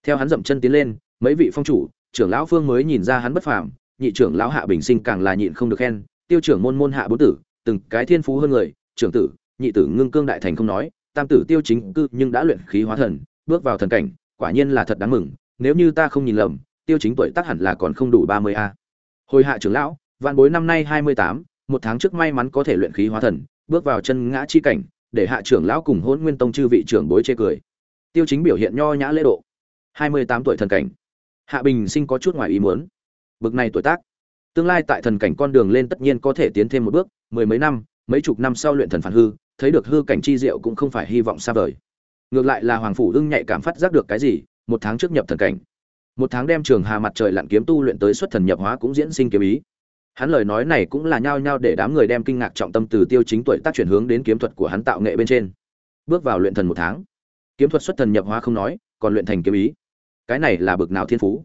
Theo hắn dậm chân tiến lên, mấy vị phong chủ, trưởng lão phương mới nhìn ra hắn bất phàm, nhị trưởng lão hạ bình sinh càng là nhịn không được khen, tiêu trưởng môn môn hạ bốn tử, từng cái thiên phú hơn người, trưởng tử, nhị tử ngưng cương đại thành không nói, tam tử tiêu chính cư nhưng đã luyện khí hóa thần, bước vào thần cảnh, quả nhiên là thật đáng mừng, nếu như ta không nhìn lầm, tiêu chính tuổi tác hẳn là còn không đủ ba mươi a. Hồi hạ trưởng lão, vạn bối năm nay hai mươi tám, một tháng trước may mắn có thể luyện khí hóa thần bước vào chân ngã chi cảnh, để hạ trưởng lão cùng hôn nguyên tông chư vị trưởng bối chê cười. Tiêu chính biểu hiện nho nhã lễ độ. Hai mươi tám tuổi thần cảnh. Hạ bình sinh có chút ngoài ý muốn. Bực này tuổi tác. Tương lai tại thần cảnh con đường lên tất nhiên có thể tiến thêm một bước, mười mấy năm, mấy chục năm sau luyện thần phản hư, thấy được hư cảnh chi diệu cũng không phải hy vọng xa vời. Ngược lại là hoàng phủ ưng nhạy cảm phát giác được cái gì, một tháng trước nhập thần cảnh. Một tháng đem trường hà mặt trời lặn kiếm tu luyện tới xuất thần nhập hóa cũng diễn sinh kiếm ý hắn lời nói này cũng là nhao nhao để đám người đem kinh ngạc trọng tâm từ tiêu chính tuổi tác chuyển hướng đến kiếm thuật của hắn tạo nghệ bên trên. Bước vào luyện thần một tháng, kiếm thuật xuất thần nhập hóa không nói, còn luyện thành kiếm ý. Cái này là bực nào thiên phú.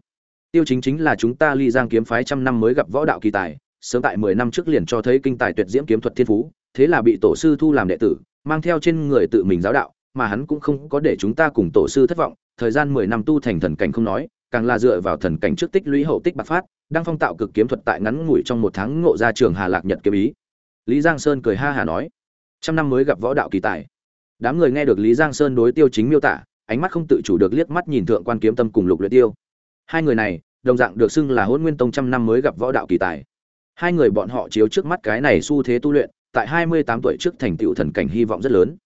Tiêu chính chính là chúng ta ly giang kiếm phái trăm năm mới gặp võ đạo kỳ tài, sớm tại mười năm trước liền cho thấy kinh tài tuyệt diễm kiếm thuật thiên phú, thế là bị tổ sư thu làm đệ tử, mang theo trên người tự mình giáo đạo, mà hắn cũng không có để chúng ta cùng tổ sư thất vọng. Thời gian mười năm tu thành thần cảnh không nói, càng là dựa vào thần cảnh trước tích lũy hậu tích bạc phát đang phong tạo cực kiếm thuật tại ngắn ngủi trong một tháng ngộ ra trường hà lạc nhật kiếm ý. Lý giang sơn cười ha hà nói, trăm năm mới gặp võ đạo kỳ tài. Đám người nghe được lý giang sơn đối tiêu chính miêu tả, ánh mắt không tự chủ được liếc mắt nhìn thượng quan kiếm tâm cùng lục luyện tiêu. Hai người này, đồng dạng được xưng là hôn nguyên tông trăm năm mới gặp võ đạo kỳ tài. Hai người bọn họ chiếu trước mắt cái này xu thế tu luyện, tại hai mươi tám tuổi trước thành tựu thần cảnh hy vọng rất lớn.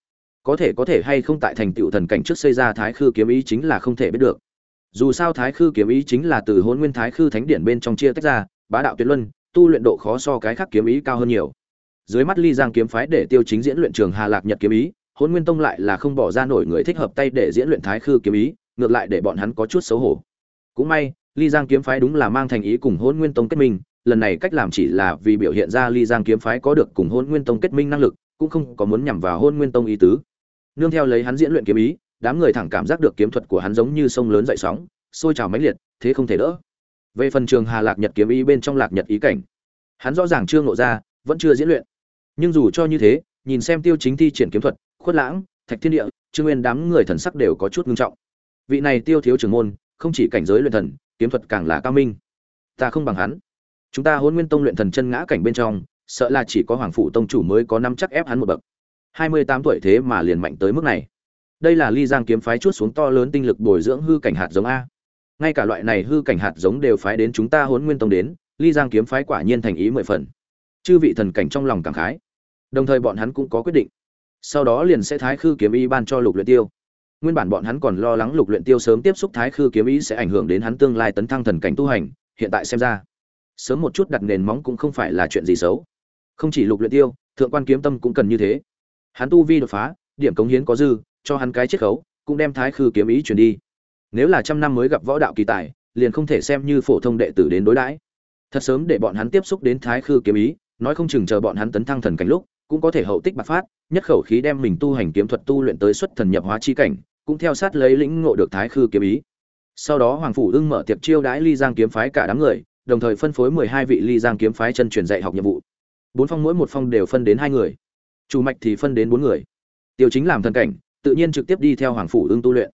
Có thể có thể hay không tại thành tựu thần cảnh trước xây ra thái khư kiếm ý chính là không thể biết được dù sao thái khư kiếm ý chính là từ hôn nguyên thái khư thánh điển bên trong chia tách ra, bá đạo tuyệt luân, tu luyện độ khó so cái khác kiếm ý cao hơn nhiều. Dưới mắt ly giang kiếm phái để tiêu chính diễn luyện trường hà lạc nhật kiếm ý hôn nguyên tông lại là không bỏ ra nổi người thích hợp tay để diễn luyện thái khư kiếm ý, ngược lại để bọn hắn có chút xấu hổ. Cũng may, ly giang kiếm phái đúng là mang thành ý cùng hôn nguyên tông kết minh, lần này cách làm chỉ là vì biểu hiện ra ly giang kiếm phái có được cùng hôn nguyên tông kết minh năng lực, cũng không có muốn nhằm vào hôn nguyên tông ý tứ. Nương theo lấy hắn diễn luyện kiếm ý đám người thẳng cảm giác được kiếm thuật của hắn giống như sông lớn dậy sóng, sôi trào mãnh liệt, thế không thể đỡ. Về phần trường hà lạc nhật kiếm ý bên trong lạc nhật ý cảnh, hắn rõ ràng chưa ngộ ra, vẫn chưa diễn luyện. Nhưng dù cho như thế, nhìn xem tiêu chính thi triển kiếm thuật, khuất lãng, thạch thiên địa, trương nguyên đám người thần sắc đều có chút ngưng trọng. Vị này tiêu thiếu trưởng môn, không chỉ cảnh giới luyện thần, kiếm thuật càng là cao minh. Ta không bằng hắn. Chúng ta hôn nguyên tông luyện thần chân ngã cảnh bên trong, sợ là chỉ có hoàng phụ tông chủ mới có năm chắc ép hắn một bậc. Hai mươi tám tuổi thế mà liền mạnh tới mức này đây là ly giang kiếm phái chút xuống to lớn tinh lực bồi dưỡng hư cảnh hạt giống a. Ngay cả loại này hư cảnh hạt giống đều phái đến chúng ta hốn nguyên tông đến, ly giang kiếm phái quả nhiên thành ý mười phần. Chư vị thần cảnh trong lòng cảm khái. Đồng thời bọn hắn cũng có quyết định. Sau đó liền sẽ thái khư kiếm y ban cho lục luyện tiêu. Nguyên bản bọn hắn còn lo lắng lục luyện tiêu sớm tiếp xúc thái khư kiếm ý sẽ ảnh hưởng đến hắn tương lai tấn thăng thần cảnh tu hành, hiện tại xem ra, sớm một chút đặt nền móng cũng không phải là chuyện gì xấu. Không chỉ lục luyện tiêu, thượng quan kiếm tâm cũng cần như thế. Hắn tu vi đột phá, điểm cống hiến có dư cho hắn cái chiết khấu, cũng đem thái khư kiếm ý truyền đi. Nếu là trăm năm mới gặp võ đạo kỳ tài, liền không thể xem như phổ thông đệ tử đến đối đãi. Thật sớm để bọn hắn tiếp xúc đến thái khư kiếm ý, nói không chừng chờ bọn hắn tấn thăng thần cảnh lúc, cũng có thể hậu tích bạc phát, nhất khẩu khí đem mình tu hành kiếm thuật tu luyện tới xuất thần nhập hóa chi cảnh, cũng theo sát lấy lĩnh ngộ được thái khư kiếm ý. Sau đó hoàng phủ ưng mở tiệc chiêu đãi ly giang kiếm phái cả đám người, đồng thời phân phối mười hai vị ly giang kiếm phái chân truyền dạy học nhiệm vụ. Bốn phong mỗi một phong đều phân đến hai người. Chủ mạch thì phân đến bốn người. Tiêu chính làm thần cảnh tự nhiên trực tiếp đi theo hoàng phủ ương tu luyện.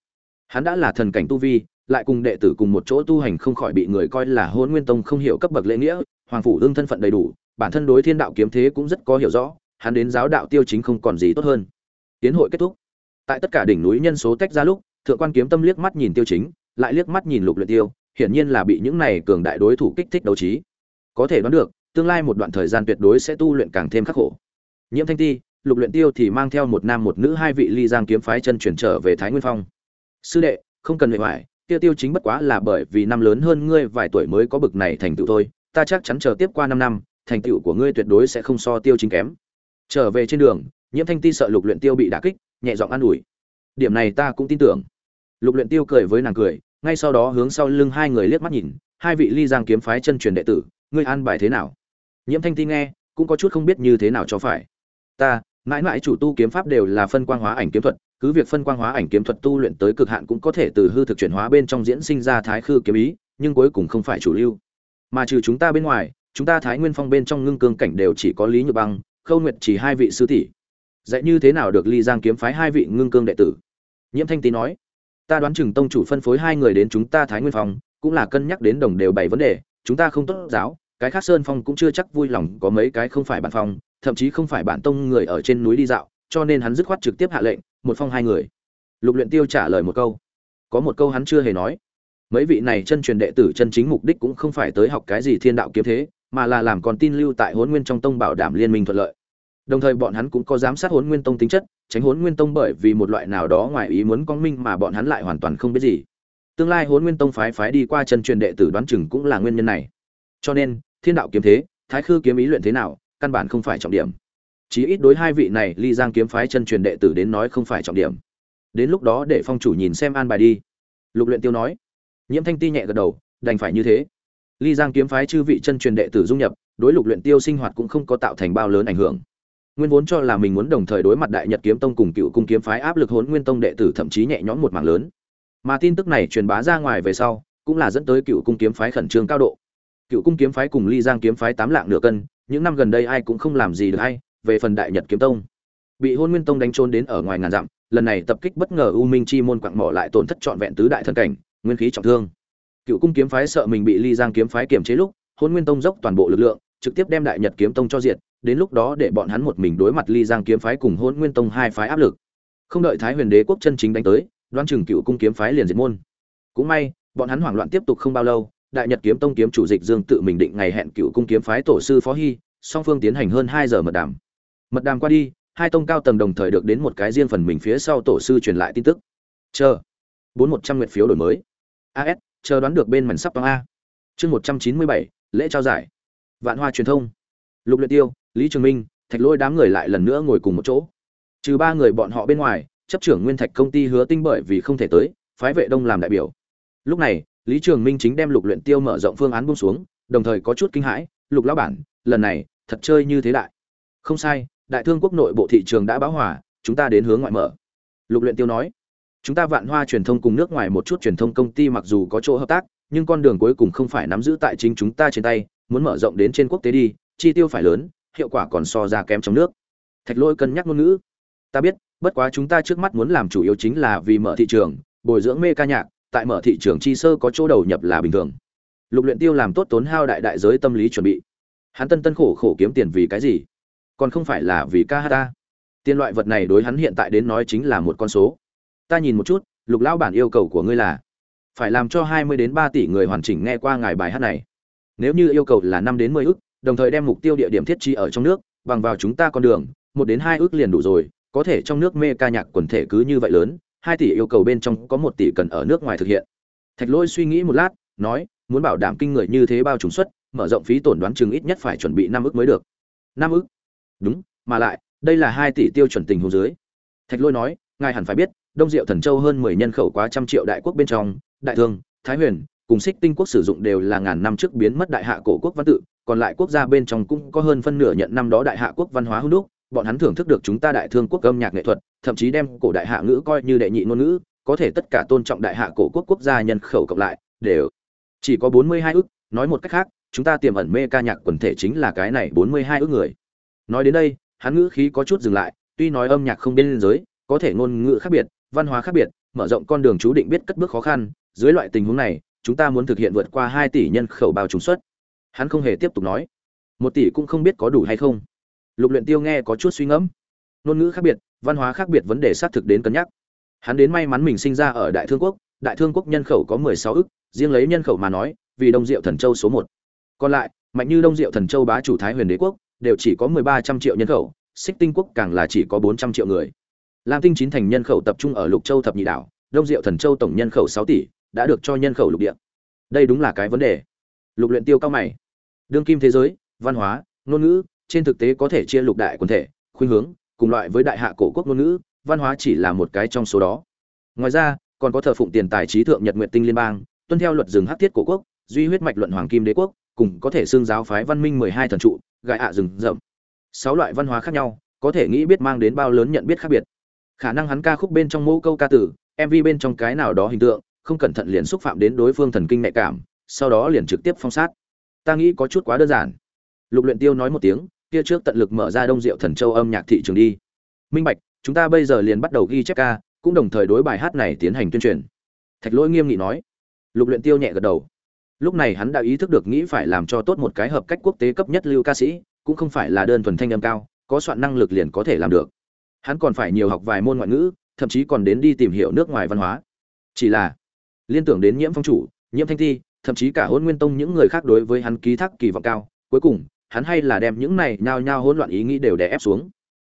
Hắn đã là thần cảnh tu vi, lại cùng đệ tử cùng một chỗ tu hành không khỏi bị người coi là hôn nguyên tông không hiểu cấp bậc lễ nghĩa, hoàng phủ ương thân phận đầy đủ, bản thân đối thiên đạo kiếm thế cũng rất có hiểu rõ, hắn đến giáo đạo tiêu chính không còn gì tốt hơn. Tiến hội kết thúc. Tại tất cả đỉnh núi nhân số tách ra lúc, thượng quan kiếm tâm liếc mắt nhìn tiêu chính, lại liếc mắt nhìn lục luyện tiêu, hiển nhiên là bị những này cường đại đối thủ kích thích đấu trí. Có thể đoán được, tương lai một đoạn thời gian tuyệt đối sẽ tu luyện càng thêm khắc khổ. Nhiễm thanh ti lục luyện tiêu thì mang theo một nam một nữ hai vị ly giang kiếm phái chân chuyển trở về thái nguyên phong. Sư đệ, không cần hệ hoài tiêu tiêu chính bất quá là bởi vì năm lớn hơn ngươi vài tuổi mới có bực này thành tựu thôi, ta chắc chắn chờ tiếp qua năm năm, thành tựu của ngươi tuyệt đối sẽ không so tiêu chính kém. Trở về trên đường, nhiễm thanh ti sợ lục luyện tiêu bị đả kích, nhẹ giọng an ủi. Điểm này ta cũng tin tưởng. Lục luyện tiêu cười với nàng cười, ngay sau đó hướng sau lưng hai người liếc mắt nhìn, hai vị ly giang kiếm phái chân truyền đệ tử, ngươi an bài thế nào? Nhiễm thanh ti nghe, cũng có chút không biết như thế nào cho phải. Ta mãi mãi chủ tu kiếm pháp đều là phân quang hóa ảnh kiếm thuật, cứ việc phân quang hóa ảnh kiếm thuật tu luyện tới cực hạn cũng có thể từ hư thực chuyển hóa bên trong diễn sinh ra thái khư kiếm ý, nhưng cuối cùng không phải chủ lưu. Mà trừ chúng ta bên ngoài, chúng ta thái nguyên phong bên trong ngưng cương cảnh đều chỉ có lý nhược băng, khâu nguyệt chỉ hai vị sư tỷ. Dạy như thế nào được ly giang kiếm phái hai vị ngưng cương đệ tử? Nhiễm thanh tý nói, ta đoán chừng tông chủ phân phối hai người đến chúng ta thái nguyên phong, cũng là cân nhắc đến đồng đều bảy vấn đề, chúng ta không tốt giáo, cái khác sơn phong cũng chưa chắc vui lòng có mấy cái không phải bản phong thậm chí không phải bản tông người ở trên núi đi dạo, cho nên hắn dứt khoát trực tiếp hạ lệnh, một phong hai người. Lục luyện tiêu trả lời một câu. Có một câu hắn chưa hề nói. Mấy vị này chân truyền đệ tử chân chính mục đích cũng không phải tới học cái gì thiên đạo kiếm thế, mà là làm con tin lưu tại hỗn nguyên trong tông bảo đảm liên minh thuận lợi. Đồng thời bọn hắn cũng có giám sát hỗn nguyên tông tính chất, tránh hỗn nguyên tông bởi vì một loại nào đó ngoài ý muốn con minh mà bọn hắn lại hoàn toàn không biết gì. Tương lai hỗn nguyên tông phái phái đi qua chân truyền đệ tử đoán chừng cũng là nguyên nhân này. Cho nên, thiên đạo kiếm thế, thái khư kiếm ý luyện thế nào căn bản không phải trọng điểm. Chí ít đối hai vị này, ly giang kiếm phái chân truyền đệ tử đến nói không phải trọng điểm. Đến lúc đó để phong chủ nhìn xem an bài đi. Lục luyện tiêu nói. Nhiễm thanh ti nhẹ gật đầu, đành phải như thế. Ly giang kiếm phái chư vị chân truyền đệ tử dung nhập, đối lục luyện tiêu sinh hoạt cũng không có tạo thành bao lớn ảnh hưởng. Nguyên vốn cho là mình muốn đồng thời đối mặt đại nhật kiếm tông cùng cựu cung kiếm phái áp lực hỗn nguyên tông đệ tử thậm chí nhẹ nhõm một mảng lớn. Mà tin tức này truyền bá ra ngoài về sau, cũng là dẫn tới cựu cung kiếm phái khẩn trương cao độ. Cựu cung kiếm phái cùng ly giang kiếm phái tám lạng nửa cân những năm gần đây ai cũng không làm gì được hay, về phần đại nhật kiếm tông. Bị hôn nguyên tông đánh trốn đến ở ngoài ngàn dặm, lần này tập kích bất ngờ u minh chi môn quặng mỏ lại tổn thất trọn vẹn tứ đại thần cảnh, nguyên khí trọng thương. Cựu cung kiếm phái sợ mình bị ly giang kiếm phái kiềm chế lúc, hôn nguyên tông dốc toàn bộ lực lượng, trực tiếp đem đại nhật kiếm tông cho diệt, đến lúc đó để bọn hắn một mình đối mặt ly giang kiếm phái cùng hôn nguyên tông hai phái áp lực. Không đợi thái huyền đế quốc chân chính đánh tới Đoan chừng cựu cung kiếm phái liền diệt môn. Cũng may, bọn hắn hoảng loạn tiếp tục không bao lâu đại nhật kiếm tông kiếm chủ dịch dương tự mình định ngày hẹn cựu cung kiếm phái tổ sư phó hy, song phương tiến hành hơn hai giờ mật đàm. Mật đàm qua đi, hai tông cao tầng đồng thời được đến một cái riêng phần mình phía sau tổ sư truyền lại tin tức. Chờ. Bốn một trăm nguyện phiếu đổi mới. As chờ đoán được bên mảnh sắp bằng a. Chương một trăm chín mươi bảy, lễ trao giải. Vạn hoa truyền thông. Lục luyện tiêu, lý trường minh, thạch lôi đám người lại lần nữa ngồi cùng một chỗ. Trừ ba người bọn họ bên ngoài, chấp trưởng nguyên thạch công ty hứa tinh bởi vì không thể tới, phái vệ đông làm đại biểu. Lúc này lý trường minh chính đem lục luyện tiêu mở rộng phương án buông xuống, đồng thời có chút kinh hãi, lục lão bản, lần này thật chơi như thế đại. Không sai, đại thương quốc nội bộ thị trường đã báo hòa, chúng ta đến hướng ngoại mở. Lục luyện tiêu nói. Chúng ta vạn hoa truyền thông cùng nước ngoài một chút truyền thông công ty mặc dù có chỗ hợp tác, nhưng con đường cuối cùng không phải nắm giữ tại chính chúng ta trên tay, muốn mở rộng đến trên quốc tế đi, chi tiêu phải lớn, hiệu quả còn so ra kém trong nước. Thạch lôi cân nhắc ngôn ngữ. Ta biết, bất quá chúng ta trước mắt muốn làm chủ yếu chính là vì mở thị trường, bồi dưỡng mê ca nhạc tại mở thị trường chi sơ có chỗ đầu nhập là bình thường. Lục luyện tiêu làm tốt tốn hao đại đại giới tâm lý chuẩn bị. Hắn tân tân khổ khổ kiếm tiền vì cái gì? Còn không phải là vì ca ta. Tiền loại vật này đối hắn hiện tại đến nói chính là một con số. Ta nhìn một chút, lục lão bản yêu cầu của ngươi là phải làm cho hai mươi đến ba tỷ người hoàn chỉnh nghe qua ngài bài hát này. Nếu như yêu cầu là năm đến mười ức, đồng thời đem mục tiêu địa điểm thiết trí ở trong nước, bằng vào chúng ta con đường, một đến hai ức liền đủ rồi, có thể trong nước mê ca nhạc quần thể cứ như vậy lớn hai tỷ yêu cầu bên trong có một tỷ cần ở nước ngoài thực hiện. Thạch lôi suy nghĩ một lát, nói, muốn bảo đảm kinh người như thế bao trùng suất, mở rộng phí tổn đoán chừng ít nhất phải chuẩn bị năm ức mới được. Năm ức? Đúng, mà lại, đây là hai tỷ tiêu chuẩn tình hồ dưới. Thạch lôi nói, ngài hẳn phải biết, đông diệu thần châu hơn mười nhân khẩu quá trăm triệu đại quốc bên trong, đại thương, thái huyền, cùng xích tinh quốc sử dụng đều là ngàn năm trước biến mất đại hạ cổ quốc văn tự, còn lại quốc gia bên trong cũng có hơn phân nửa nhận năm đó đại hạ quốc văn hóa hữu đúc bọn hắn thưởng thức được chúng ta đại thương quốc âm nhạc nghệ thuật, thậm chí đem cổ đại hạ ngữ coi như đệ nhị ngôn ngữ, có thể tất cả tôn trọng đại hạ cổ quốc quốc gia nhân khẩu cộng lại, đều chỉ có bốn mươi hai ước. Nói một cách khác, chúng ta tiềm ẩn mê ca nhạc quần thể chính là cái này bốn mươi hai ước người. Nói đến đây, hắn ngữ khí có chút dừng lại, tuy nói âm nhạc không biên giới, có thể ngôn ngữ khác biệt, văn hóa khác biệt, mở rộng con đường chú định biết cất bước khó khăn, dưới loại tình huống này, chúng ta muốn thực hiện vượt qua hai tỷ nhân khẩu bao trùng xuất hắn không hề tiếp tục nói. Một tỷ cũng không biết có đủ hay không lục luyện tiêu nghe có chút suy ngẫm. Ngôn ngữ khác biệt, văn hóa khác biệt vấn đề xác thực đến cân nhắc. Hắn đến may mắn mình sinh ra ở đại thương quốc, đại thương quốc nhân khẩu có mười sáu ức, riêng lấy nhân khẩu mà nói, vì đông diệu thần châu số một. Còn lại, mạnh như đông diệu thần châu bá chủ thái huyền đế quốc, đều chỉ có mười ba trăm triệu nhân khẩu, xích tinh quốc càng là chỉ có bốn trăm triệu người. Lam tinh chín thành nhân khẩu tập trung ở lục châu thập nhị đảo, đông diệu thần châu tổng nhân khẩu sáu tỷ, đã được cho nhân khẩu lục địa. Đây đúng là cái vấn đề. Lục luyện tiêu cao mày. Đương kim thế giới, văn hóa, ngôn ngữ trên thực tế có thể chia lục đại quần thể, khuynh hướng, cùng loại với đại hạ cổ quốc ngôn ngữ, văn hóa chỉ là một cái trong số đó. Ngoài ra, còn có thờ phụng tiền tài trí thượng nhật nguyện tinh liên bang, tuân theo luật rừng hắc thiết cổ quốc, duy huyết mạch luận hoàng kim đế quốc, cùng có thể xương giáo phái văn minh mười hai thần trụ gại ạ rừng rậm. Sáu loại văn hóa khác nhau, có thể nghĩ biết mang đến bao lớn nhận biết khác biệt. Khả năng hắn ca khúc bên trong mẫu câu ca tử mv bên trong cái nào đó hình tượng, không cẩn thận liền xúc phạm đến đối phương thần kinh nhạy cảm, sau đó liền trực tiếp phong sát. Ta nghĩ có chút quá đơn giản. Lục luyện tiêu nói một tiếng kia trước tận lực mở ra đông diệu thần châu âm nhạc thị trường đi. Minh bạch, chúng ta bây giờ liền bắt đầu ghi chép ca, cũng đồng thời đối bài hát này tiến hành tuyên truyền. Thạch lỗi nghiêm nghị nói. Lục luyện tiêu nhẹ gật đầu. Lúc này hắn đã ý thức được nghĩ phải làm cho tốt một cái hợp cách quốc tế cấp nhất lưu ca sĩ, cũng không phải là đơn thuần thanh âm cao, có soạn năng lực liền có thể làm được. Hắn còn phải nhiều học vài môn ngoại ngữ, thậm chí còn đến đi tìm hiểu nước ngoài văn hóa. Chỉ là, liên tưởng đến nhiễm phong chủ, nhiễm thanh thi, thậm chí cả hôn nguyên tông những người khác đối với hắn ký thác kỳ vọng cao, cuối cùng hắn hay là đem những này nhao nhao hỗn loạn ý nghĩ đều đè ép xuống.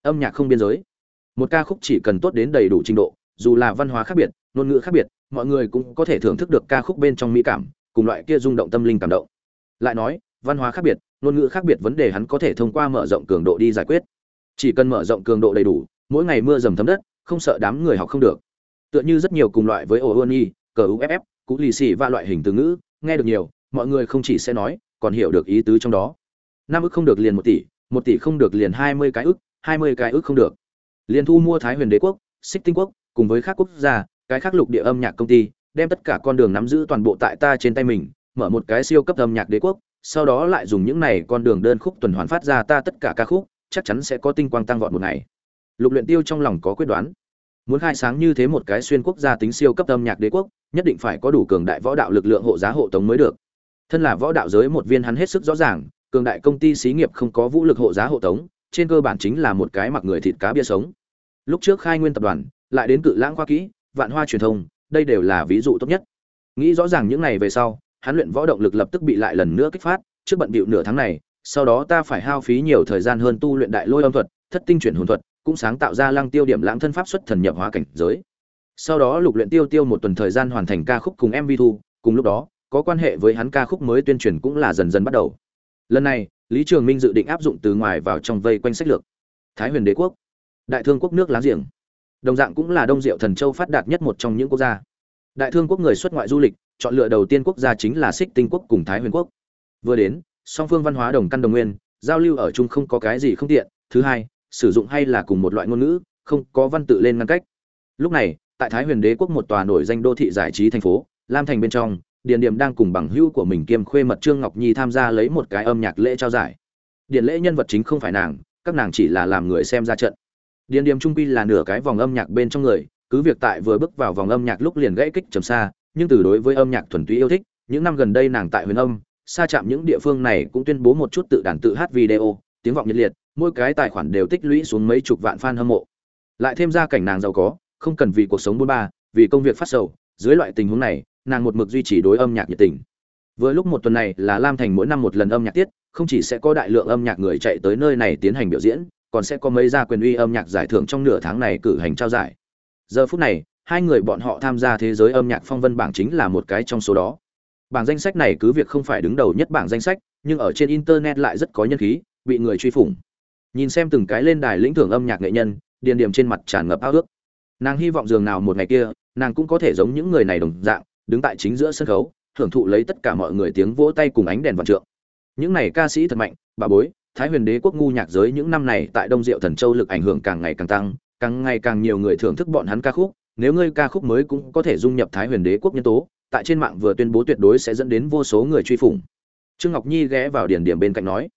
Âm nhạc không biên giới. Một ca khúc chỉ cần tốt đến đầy đủ trình độ dù là văn hóa khác biệt ngôn ngữ khác biệt mọi người cũng có thể thưởng thức được ca khúc bên trong mỹ cảm cùng loại kia rung động tâm linh cảm động. Lại nói văn hóa khác biệt ngôn ngữ khác biệt vấn đề hắn có thể thông qua mở rộng cường độ đi giải quyết. Chỉ cần mở rộng cường độ đầy đủ mỗi ngày mưa dầm thấm đất không sợ đám người học không được. Tựa như rất nhiều cùng loại với Ouni, ơn cờ uff cú lì xì và loại hình từ ngữ nghe được nhiều mọi người không chỉ sẽ nói còn hiểu được ý tứ trong đó năm ức không được liền một tỷ một tỷ không được liền hai mươi cái ức, hai mươi cái ức không được. Liền thu mua thái huyền đế quốc, xích tinh quốc, cùng với các quốc gia, cái khác lục địa âm nhạc công ty, đem tất cả con đường nắm giữ toàn bộ tại ta trên tay mình, mở một cái siêu cấp âm nhạc đế quốc, sau đó lại dùng những này con đường đơn khúc tuần hoàn phát ra ta tất cả ca khúc, chắc chắn sẽ có tinh quang tăng vọt một ngày. Lục luyện tiêu trong lòng có quyết đoán. Muốn khai sáng như thế một cái xuyên quốc gia tính siêu cấp âm nhạc đế quốc, nhất định phải có đủ cường đại võ đạo lực lượng hộ giá hộ tống mới được. Thân là võ đạo giới một viên hắn hết sức rõ ràng cường đại công ty xí nghiệp không có vũ lực hộ giá hộ tống, trên cơ bản chính là một cái mặc người thịt cá bia sống. Lúc trước khai nguyên tập đoàn, lại đến cự lãng khoa kỹ, vạn hoa truyền thông, đây đều là ví dụ tốt nhất. Nghĩ rõ ràng những này về sau, hắn luyện võ động lực lập tức bị lại lần nữa kích phát, trước bận bịu nửa tháng này, sau đó ta phải hao phí nhiều thời gian hơn tu luyện đại lôi âm thuật, thất tinh chuyển hồn thuật, cũng sáng tạo ra lăng tiêu điểm lãng thân pháp xuất thần nhập hóa cảnh giới. Sau đó lục luyện tiêu tiêu một tuần thời gian hoàn thành ca khúc cùng mv thu, cùng lúc đó, có quan hệ với hắn ca khúc mới tuyên truyền cũng là dần dần bắt đầu lần này, lý trường minh dự định áp dụng từ ngoài vào trong vây quanh sách lược. Thái huyền đế quốc, đại thương quốc nước láng giềng. Đồng dạng cũng là đông diệu thần châu phát đạt nhất một trong những quốc gia. Đại thương quốc người xuất ngoại du lịch, chọn lựa đầu tiên quốc gia chính là xích tinh quốc cùng thái huyền quốc. Vừa đến, song phương văn hóa đồng căn đồng nguyên, giao lưu ở chung không có cái gì không tiện. Thứ hai, sử dụng hay là cùng một loại ngôn ngữ, không có văn tự lên ngăn cách. Lúc này, tại thái huyền đế quốc một tòa nổi danh đô thị giải trí thành phố, lam thành bên trong điền điểm đang cùng bằng hữu của mình kiêm khuê mật trương ngọc nhi tham gia lấy một cái âm nhạc lễ trao giải. Điện lễ nhân vật chính không phải nàng, các nàng chỉ là làm người xem ra trận. Điền điểm trung quy là nửa cái vòng âm nhạc bên trong người, cứ việc tại vừa bước vào vòng âm nhạc lúc liền gãy kích trầm xa, nhưng từ đối với âm nhạc thuần túy yêu thích, những năm gần đây nàng tại huyền âm xa chạm những địa phương này cũng tuyên bố một chút tự đàn tự hát video, tiếng vọng nhiệt liệt, mỗi cái tài khoản đều tích lũy xuống mấy chục vạn fan hâm mộ. Lại thêm ra cảnh nàng giàu có, không cần vì cuộc sống buôn ba, vì công việc phát sầu, dưới loại tình huống này nàng một mực duy trì đối âm nhạc nhiệt tình. Vừa lúc một tuần này là lam thành mỗi năm một lần âm nhạc tiết, không chỉ sẽ có đại lượng âm nhạc người chạy tới nơi này tiến hành biểu diễn, còn sẽ có mấy gia quyền uy âm nhạc giải thưởng trong nửa tháng này cử hành trao giải. Giờ phút này, hai người bọn họ tham gia thế giới âm nhạc phong vân bảng chính là một cái trong số đó. Bảng danh sách này cứ việc không phải đứng đầu nhất bảng danh sách, nhưng ở trên internet lại rất có nhân khí, bị người truy phủng. Nhìn xem từng cái lên đài lĩnh thưởng âm nhạc nghệ nhân, điền điểm trên mặt tràn ngập ao ước. Nàng hy vọng dường nào một ngày kia, nàng cũng có thể giống những người này đồng dạng đứng tại chính giữa sân khấu hưởng thụ lấy tất cả mọi người tiếng vỗ tay cùng ánh đèn vạn trượng. Những này ca sĩ thật mạnh, bà bối, thái huyền đế quốc ngu nhạc giới những năm này tại đông diệu thần châu lực ảnh hưởng càng ngày càng tăng, càng ngày càng nhiều người thưởng thức bọn hắn ca khúc. Nếu ngươi ca khúc mới cũng có thể dung nhập thái huyền đế quốc nhân tố, tại trên mạng vừa tuyên bố tuyệt đối sẽ dẫn đến vô số người truy phủng. Trương ngọc nhi ghé vào điển điểm bên cạnh nói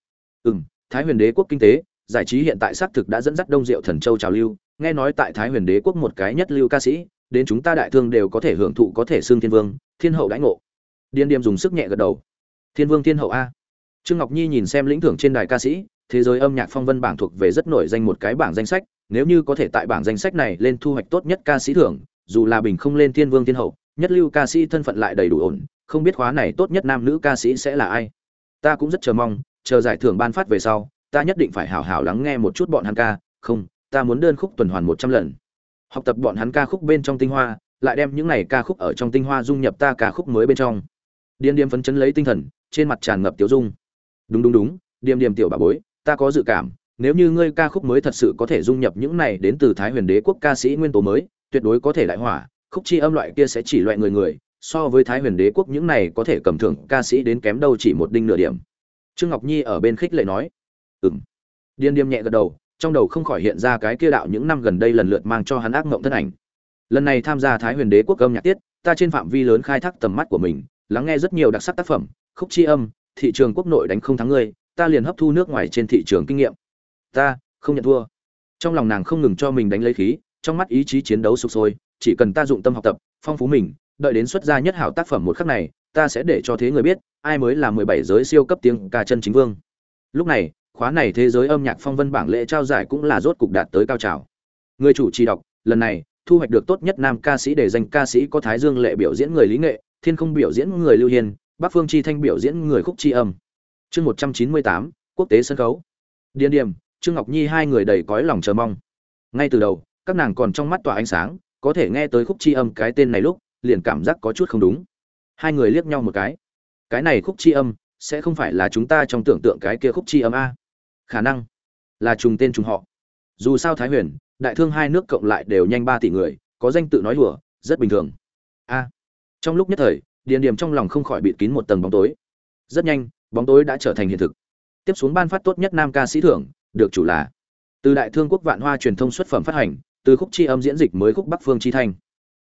ừ m thái huyền đế quốc kinh tế, giải trí hiện tại xác thực đã dẫn dắt đông diệu thần châu trào lưu. Nghe nói tại thái huyền đế quốc một cái nhất lưu ca sĩ đến chúng ta đại thương đều có thể hưởng thụ có thể xương thiên vương, thiên hậu đãi ngộ. Điên điềm dùng sức nhẹ gật đầu. Thiên vương, thiên hậu a. Trương ngọc nhi nhìn xem lĩnh thưởng trên đài ca sĩ, thế giới âm nhạc phong vân bảng thuộc về rất nổi danh một cái bảng danh sách, nếu như có thể tại bảng danh sách này lên thu hoạch tốt nhất ca sĩ thưởng, dù là bình không lên thiên vương, thiên hậu, nhất lưu ca sĩ thân phận lại đầy đủ ổn, không biết khóa này tốt nhất nam nữ ca sĩ sẽ là ai. Ta cũng rất chờ mong, chờ giải thưởng ban phát về sau, ta nhất định phải hào hào lắng nghe một chút bọn hắn ca, không, ta muốn đơn khúc tuần hoàn một trăm lần học tập bọn hắn ca khúc bên trong tinh hoa, lại đem những này ca khúc ở trong tinh hoa dung nhập ta ca khúc mới bên trong. Điềm điềm phấn chấn lấy tinh thần, trên mặt tràn ngập tiểu dung. Đúng đúng đúng, điềm điềm tiểu bà bối, ta có dự cảm, nếu như ngươi ca khúc mới thật sự có thể dung nhập những này đến từ thái huyền đế quốc ca sĩ nguyên tố mới, tuyệt đối có thể đại hỏa, khúc chi âm loại kia sẽ chỉ loại người người, so với thái huyền đế quốc những này có thể cầm thưởng ca sĩ đến kém đâu chỉ một đinh nửa điểm. Trương ngọc nhi ở bên khích lệ nói. Ừm. Điên điềm nhẹ gật đầu trong đầu không khỏi hiện ra cái kia đạo những năm gần đây lần lượt mang cho hắn ác mộng thân ảnh. Lần này tham gia thái huyền đế quốc âm nhạc tiết, ta trên phạm vi lớn khai thác tầm mắt của mình, lắng nghe rất nhiều đặc sắc tác phẩm, khúc chi âm, thị trường quốc nội đánh không thắng ngươi, ta liền hấp thu nước ngoài trên thị trường kinh nghiệm. Ta, không nhận thua. Trong lòng nàng không ngừng cho mình đánh lấy khí, trong mắt ý chí chiến đấu sục sôi, chỉ cần ta dụng tâm học tập, phong phú mình, đợi đến xuất ra nhất hảo tác phẩm một khắc này, ta sẽ để cho thế người biết, ai mới là mười bảy giới siêu cấp tiếng ca chân chính vương. Lúc này khóa này thế giới âm nhạc phong vân bảng lễ trao giải cũng là rốt cục đạt tới cao trào. Người chủ trì đọc, lần này, thu hoạch được tốt nhất nam ca sĩ để danh ca sĩ có thái dương lệ biểu diễn người lý nghệ, thiên không biểu diễn người lưu hiền bắc phương chi thanh biểu diễn người khúc chi âm. Chương một trăm chín mươi tám, quốc tế sân khấu. Điên điểm trương ngọc nhi hai người đầy cõi lòng chờ mong. Ngay từ đầu, các nàng còn trong mắt tỏa ánh sáng, có thể nghe tới khúc chi âm cái tên này lúc, liền cảm giác có chút không đúng. Hai người liếc nhau một cái. Cái này khúc chi âm, sẽ không phải là chúng ta trong tưởng tượng cái kia khúc chi âm a khả năng là trùng tên trùng họ. Dù sao thái huyền, đại thương hai nước cộng lại đều nhanh ba tỷ người, có danh tự nói đùa, rất bình thường. A. Trong lúc nhất thời, điền điểm trong lòng không khỏi bịt kín một tầng bóng tối. Rất nhanh, bóng tối đã trở thành hiện thực. Tiếp xuống ban phát tốt nhất nam ca sĩ thưởng, được chủ là từ đại thương quốc vạn hoa truyền thông xuất phẩm phát hành, từ khúc chi âm diễn dịch mới khúc bắc phương chi thanh.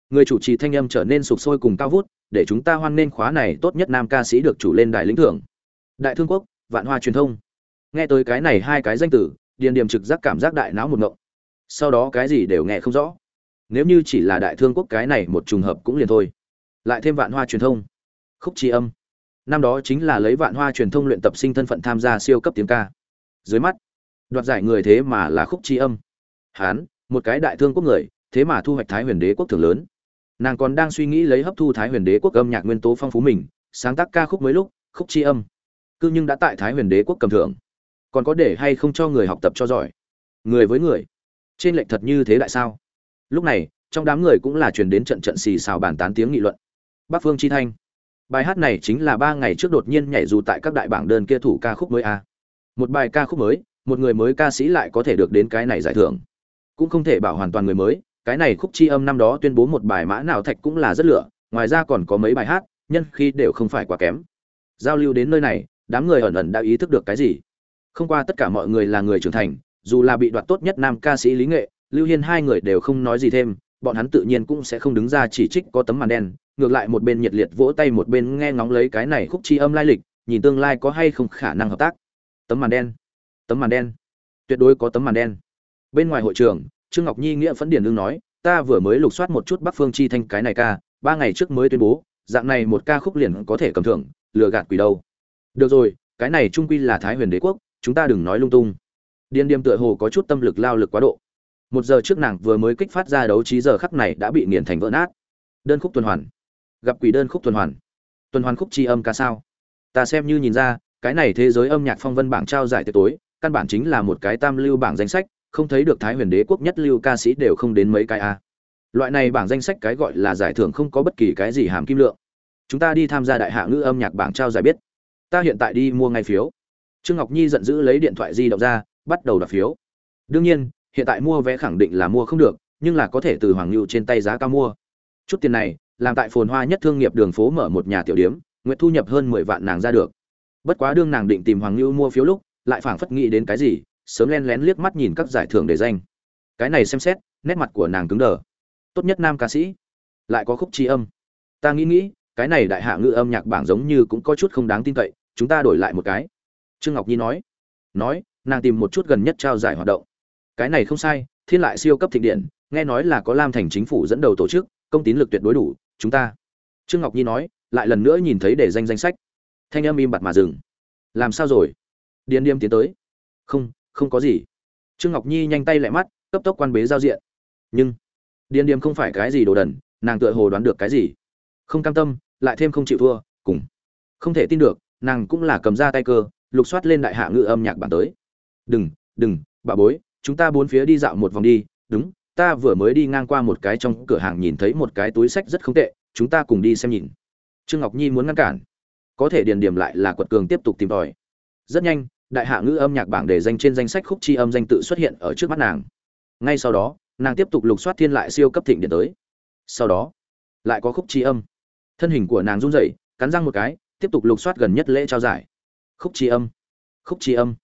Người chủ trì thanh âm trở nên sụp sôi cùng cao vút, để chúng ta hoan nghênh khóa này tốt nhất nam ca sĩ được chủ lên đài lĩnh thưởng. Đại thương quốc, vạn hoa truyền thông nghe tới cái này hai cái danh từ điền điểm trực giác cảm giác đại não một ngộng. Sau đó cái gì đều nghe không rõ. Nếu như chỉ là đại thương quốc cái này một trùng hợp cũng liền thôi. Lại thêm vạn hoa truyền thông. Khúc chi âm. Năm đó chính là lấy vạn hoa truyền thông luyện tập sinh thân phận tham gia siêu cấp tiếng ca. Dưới mắt, đoạt giải người thế mà là khúc chi âm. Hán, một cái đại thương quốc người, thế mà thu hoạch thái huyền đế quốc thường lớn. Nàng còn đang suy nghĩ lấy hấp thu thái huyền đế quốc âm nhạc nguyên tố phong phú mình, sáng tác ca khúc mới lúc, khúc chi âm. Cứ nhưng đã tại thái huyền đế quốc cầm thưởng còn có để hay không cho người học tập cho giỏi? Người với người? Trên lệnh thật như thế đại sao? Lúc này, trong đám người cũng là truyền đến trận trận xì xào bàn tán tiếng nghị luận. Bắc phương chi thanh. Bài hát này chính là ba ngày trước đột nhiên nhảy dù tại các đại bảng đơn kia thủ ca khúc mới a. Một bài ca khúc mới, một người mới ca sĩ lại có thể được đến cái này giải thưởng. Cũng không thể bảo hoàn toàn người mới, cái này khúc chi âm năm đó tuyên bố một bài mã nào thạch cũng là rất lựa ngoài ra còn có mấy bài hát, nhân khi đều không phải quá kém. Giao lưu đến nơi này, đám người ẩn ẩn đã ý thức được cái gì? Không qua tất cả mọi người là người trưởng thành, dù là bị đoạt tốt nhất nam ca sĩ lý nghệ, lưu hiên hai người đều không nói gì thêm, bọn hắn tự nhiên cũng sẽ không đứng ra chỉ trích có tấm màn đen, ngược lại một bên nhiệt liệt vỗ tay một bên nghe ngóng lấy cái này khúc chi âm lai lịch, nhìn tương lai có hay không khả năng hợp tác. Tấm màn đen, tấm màn đen, tuyệt đối có tấm màn đen. Bên ngoài hội trường, trương ngọc nhi nghĩa phấn điển đương nói, ta vừa mới lục soát một chút bắc phương chi thanh cái này ca, ba ngày trước mới tuyên bố, dạng này một ca khúc liền có thể cầm thưởng, lừa gạt quỷ đâu. Được rồi, cái này trung quy là thái huyền đế quốc chúng ta đừng nói lung tung. Điên điềm tựa hồ có chút tâm lực lao lực quá độ. Một giờ trước nàng vừa mới kích phát ra đấu trí giờ khắc này đã bị nghiền thành vỡ nát. Đơn khúc tuần hoàn. Gặp quỷ đơn khúc tuần hoàn. Tuần hoàn khúc tri âm ca sao? Ta xem như nhìn ra, cái này thế giới âm nhạc phong vân bảng trao giải tiệc tối, căn bản chính là một cái tam lưu bảng danh sách, không thấy được thái huyền đế quốc nhất lưu ca sĩ đều không đến mấy cái a. Loại này bảng danh sách cái gọi là giải thưởng không có bất kỳ cái gì hàm kim lượng. Chúng ta đi tham gia đại hạ ngữ âm nhạc bảng trao giải biết. Ta hiện tại đi mua ngay phiếu trương ngọc nhi giận dữ lấy điện thoại di động ra, bắt đầu đặt phiếu. Đương nhiên, hiện tại mua vé khẳng định là mua không được, nhưng là có thể từ hoàng lưu trên tay giá cao mua. Chút tiền này, làm tại phồn hoa nhất thương nghiệp đường phố mở một nhà tiểu điếm nguyện thu nhập hơn mười vạn nàng ra được. Bất quá đương nàng định tìm hoàng lưu mua phiếu lúc, lại phảng phất nghĩ đến cái gì, sớm len lén liếc mắt nhìn các giải thưởng để danh. Cái này xem xét, nét mặt của nàng cứng đờ. Tốt nhất nam ca sĩ, lại có khúc tri âm. Ta nghĩ nghĩ, cái này đại hạ ngữ âm nhạc bảng giống như cũng có chút không đáng tin cậy, chúng ta đổi lại một cái trương ngọc nhi nói. Nói, nàng tìm một chút gần nhất trao giải hoạt động. Cái này không sai, thiên lại siêu cấp thịnh điện, nghe nói là có lam thành chính phủ dẫn đầu tổ chức, công tín lực tuyệt đối đủ, chúng ta. Trương ngọc nhi nói, lại lần nữa nhìn thấy để danh danh sách. Thanh âm im bặt mà dừng. Làm sao rồi? Điền điềm tiến tới. Không không có gì. Trương ngọc nhi nhanh tay lại mắt, cấp tốc quan bế giao diện. Nhưng, điền điềm không phải cái gì đồ đần, nàng tựa hồ đoán được cái gì. Không cam tâm, lại thêm không chịu thua, cùng. Không thể tin được, nàng cũng là cầm ra tay cơ lục soát lên đại hạ ngữ âm nhạc bản tới. Đừng đừng, bà bối, chúng ta bốn phía đi dạo một vòng đi. Đúng, ta vừa mới đi ngang qua một cái trong cửa hàng nhìn thấy một cái túi sách rất không tệ, chúng ta cùng đi xem nhìn. Trương ngọc nhi muốn ngăn cản. Có thể điền điểm lại là quật cường tiếp tục tìm tòi. Rất nhanh, đại hạ ngữ âm nhạc bảng để danh trên danh sách khúc chi âm danh tự xuất hiện ở trước mắt nàng. Ngay sau đó, nàng tiếp tục lục soát thiên lại siêu cấp thịnh điện tới. Sau đó, lại có khúc chi âm. Thân hình của nàng run rẩy, cắn răng một cái, tiếp tục lục soát gần nhất lễ trao giải khúc chi âm. Khúc chi âm.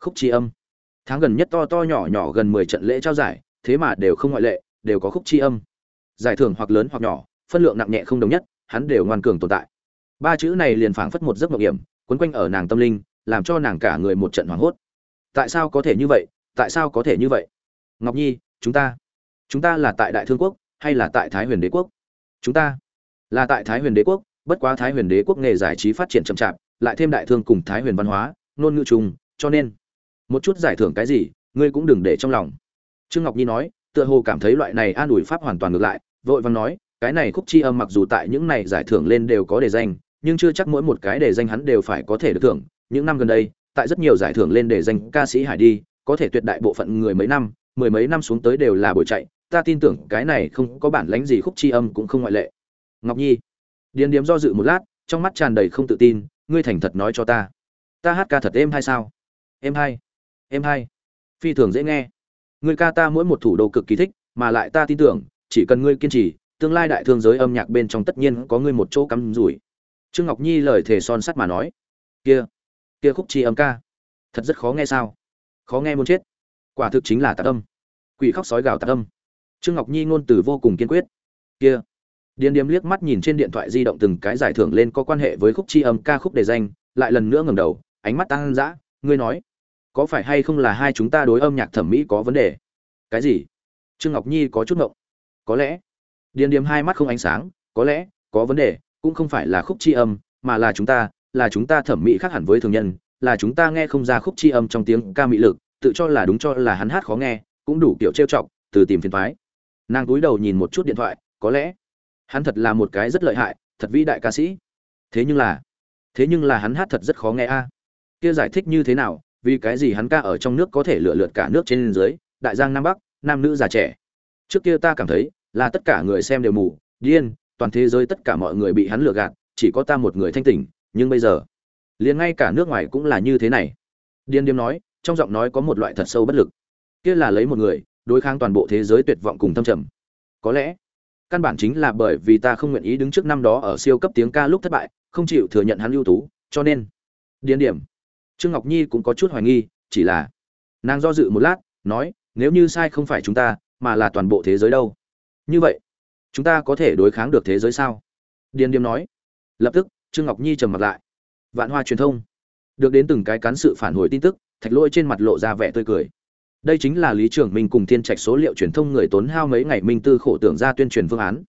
Khúc chi âm. Tháng gần nhất to to nhỏ nhỏ gần mười trận lễ trao giải, thế mà đều không ngoại lệ, đều có khúc chi âm. Giải thưởng hoặc lớn hoặc nhỏ, phân lượng nặng nhẹ không đồng nhất, hắn đều ngoan cường tồn tại. Ba chữ này liền phảng phất một giấc mộng hiểm, quấn quanh ở nàng tâm linh, làm cho nàng cả người một trận hoảng hốt. Tại sao có thể như vậy? Tại sao có thể như vậy? Ngọc nhi, chúng ta chúng ta là tại đại thương quốc, hay là tại thái huyền đế quốc? Chúng ta là tại thái huyền đế quốc, bất quá thái huyền đế quốc nghề giải trí phát triển chậm chạp lại thêm đại thương cùng thái huyền văn hóa, ngôn ngữ chung, cho nên, một chút giải thưởng cái gì, ngươi cũng đừng để trong lòng. Trương ngọc nhi nói, tựa hồ cảm thấy loại này an ủi pháp hoàn toàn ngược lại, vội vàng nói, cái này khúc chi âm mặc dù tại những này giải thưởng lên đều có đề danh, nhưng chưa chắc mỗi một cái đề danh hắn đều phải có thể được thưởng. Những năm gần đây, tại rất nhiều giải thưởng lên đề danh ca sĩ hải đi, có thể tuyệt đại bộ phận người mấy năm, mười mấy năm xuống tới đều là buổi chạy. Ta tin tưởng cái này không có bản lánh gì khúc chi âm cũng không ngoại lệ. Ngọc nhi, điền điếm do dự một lát, trong mắt tràn đầy không tự tin ngươi thành thật nói cho ta. Ta hát ca thật êm hay sao? Êm hay êm hay. Phi thường dễ nghe. Ngươi ca ta mỗi một thủ đô cực kỳ thích, mà lại ta tin tưởng, chỉ cần ngươi kiên trì, tương lai đại thương giới âm nhạc bên trong tất nhiên có ngươi một chỗ cắm rủi. Trương ngọc nhi lời thề son sắt mà nói. Kia kia khúc chi âm ca. Thật rất khó nghe sao? Khó nghe muốn chết. Quả thực chính là tạc âm. Quỷ khóc sói gào tạc âm. Trương ngọc nhi ngôn từ vô cùng kiên quyết. Kia điền điếm liếc mắt nhìn trên điện thoại di động từng cái giải thưởng lên có quan hệ với khúc chi âm ca khúc đề danh, lại lần nữa ngẩng đầu, ánh mắt tăng dã, ngươi nói, có phải hay không là hai chúng ta đối âm nhạc thẩm mỹ có vấn đề? Cái gì? Trương ngọc nhi có chút ngộng. Có lẽ. Điền điếm hai mắt không ánh sáng, có lẽ, có vấn đề, cũng không phải là khúc chi âm, mà là chúng ta, là chúng ta thẩm mỹ khác hẳn với thường nhân, là chúng ta nghe không ra khúc chi âm trong tiếng ca mỹ lực, tự cho là đúng cho là hắn hát khó nghe, cũng đủ kiểu trêu chọc, từ tìm phiền thoái nàng cúi đầu nhìn một chút điện thoại, có lẽ hắn thật là một cái rất lợi hại, thật vĩ đại ca sĩ. Thế nhưng là, thế nhưng là hắn hát thật rất khó nghe a. Kia giải thích như thế nào, vì cái gì hắn ca ở trong nước có thể lựa lượt cả nước trên dưới, đại giang nam bắc, nam nữ già trẻ. Trước kia ta cảm thấy là tất cả người xem đều mù, điên, toàn thế giới tất cả mọi người bị hắn lừa gạt, chỉ có ta một người thanh tỉnh, nhưng bây giờ, liền ngay cả nước ngoài cũng là như thế này. Điên điếm nói, trong giọng nói có một loại thật sâu bất lực. Kia là lấy một người, đối kháng toàn bộ thế giới tuyệt vọng cùng thâm trầm. Có lẽ căn bản chính là bởi vì ta không nguyện ý đứng trước năm đó ở siêu cấp tiếng ca lúc thất bại, không chịu thừa nhận hắn ưu tú, cho nên, điên điểm. Trương ngọc nhi cũng có chút hoài nghi, chỉ là, nàng do dự một lát, nói, nếu như sai không phải chúng ta, mà là toàn bộ thế giới đâu? Như vậy, chúng ta có thể đối kháng được thế giới sao? Điền điểm nói. Lập tức, trương ngọc nhi trầm mặt lại. Vạn hoa truyền thông. Được đến từng cái cán sự phản hồi tin tức, thạch lỗi trên mặt lộ ra vẻ tươi cười đây chính là lý trưởng minh cùng thiên trạch số liệu truyền thông người tốn hao mấy ngày minh tư khổ tưởng ra tuyên truyền phương án.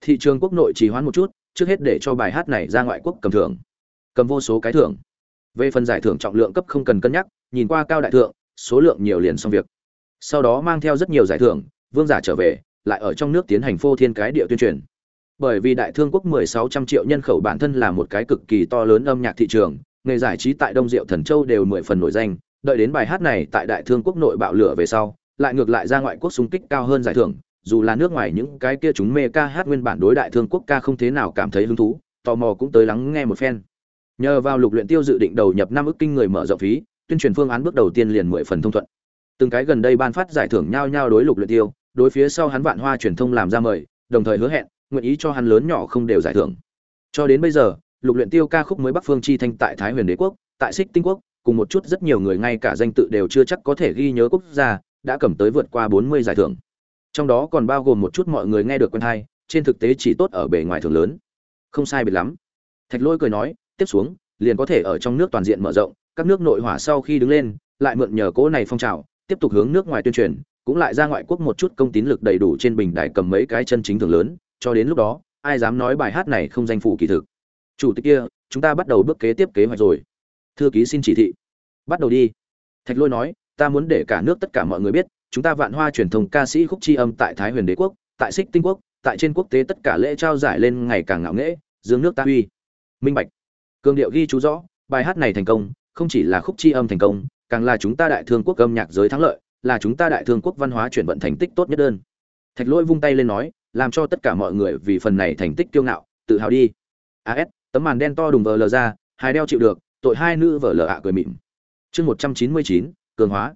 Thị trường quốc nội trì hoãn một chút, trước hết để cho bài hát này ra ngoại quốc cầm thưởng. Cầm vô số cái thưởng. Về phần giải thưởng trọng lượng cấp không cần cân nhắc, nhìn qua cao đại thượng, số lượng nhiều liền xong việc. Sau đó mang theo rất nhiều giải thưởng, vương giả trở về, lại ở trong nước tiến hành phô thiên cái địa tuyên truyền. Bởi vì đại thương quốc 1600 triệu nhân khẩu bản thân là một cái cực kỳ to lớn âm nhạc thị trường, nghề giải trí tại đông diệu thần châu đều mười phần nổi danh đợi đến bài hát này tại đại thương quốc nội bạo lửa về sau, lại ngược lại ra ngoại quốc xung kích cao hơn giải thưởng, dù là nước ngoài những cái kia chúng mê ca hát nguyên bản đối đại thương quốc ca không thế nào cảm thấy hứng thú, tò mò cũng tới lắng nghe một phen. Nhờ vào lục luyện tiêu dự định đầu nhập năm ước kinh người mở rộng phí, tuyên truyền phương án bước đầu tiên liền mười phần thông thuận. Từng cái gần đây ban phát giải thưởng nhau nhau đối lục luyện tiêu, đối phía sau hắn vạn hoa truyền thông làm ra mời, đồng thời hứa hẹn, nguyện ý cho hắn lớn nhỏ không đều giải thưởng. Cho đến bây giờ, lục luyện tiêu ca khúc mới bắc phương chi thanh tại thái huyền đế quốc, tại xích tinh quốc cùng một chút rất nhiều người ngay cả danh tự đều chưa chắc có thể ghi nhớ quốc gia, đã cầm tới vượt qua 40 giải thưởng. Trong đó còn bao gồm một chút mọi người nghe được quen hay, trên thực tế chỉ tốt ở bề ngoài thường lớn. Không sai biệt lắm. Thạch lôi cười nói, tiếp xuống, liền có thể ở trong nước toàn diện mở rộng, các nước nội hỏa sau khi đứng lên, lại mượn nhờ cố này phong trào, tiếp tục hướng nước ngoài tuyên truyền, cũng lại ra ngoại quốc một chút công tín lực đầy đủ trên bình đài cầm mấy cái chân chính thường lớn, cho đến lúc đó, ai dám nói bài hát này không danh phủ kỳ thực. Chủ tịch kia, chúng ta bắt đầu bước kế tiếp kế hoạch rồi. Thư ký xin chỉ thị bắt đầu đi. Thạch lôi nói, ta muốn để cả nước tất cả mọi người biết, chúng ta vạn hoa truyền thông ca sĩ khúc chi âm tại thái huyền đế quốc, tại xích tinh quốc, tại trên quốc tế tất cả lễ trao giải lên ngày càng ngạo nghễ, dương nước ta uy. Minh bạch. Cường điệu ghi chú rõ, bài hát này thành công, không chỉ là khúc chi âm thành công, càng là chúng ta đại thương quốc âm nhạc giới thắng lợi, là chúng ta đại thương quốc văn hóa chuyển vận thành tích tốt nhất đơn. Thạch lỗi vung tay lên nói, làm cho tất cả mọi người vì phần này thành tích kiêu ngạo, tự hào đi. As tấm màn đen to đùng vờ lờ ra hai đeo chịu được, tội hai nữ vờ lờ ạ cười mịn chương một trăm chín mươi chín, cường hóa.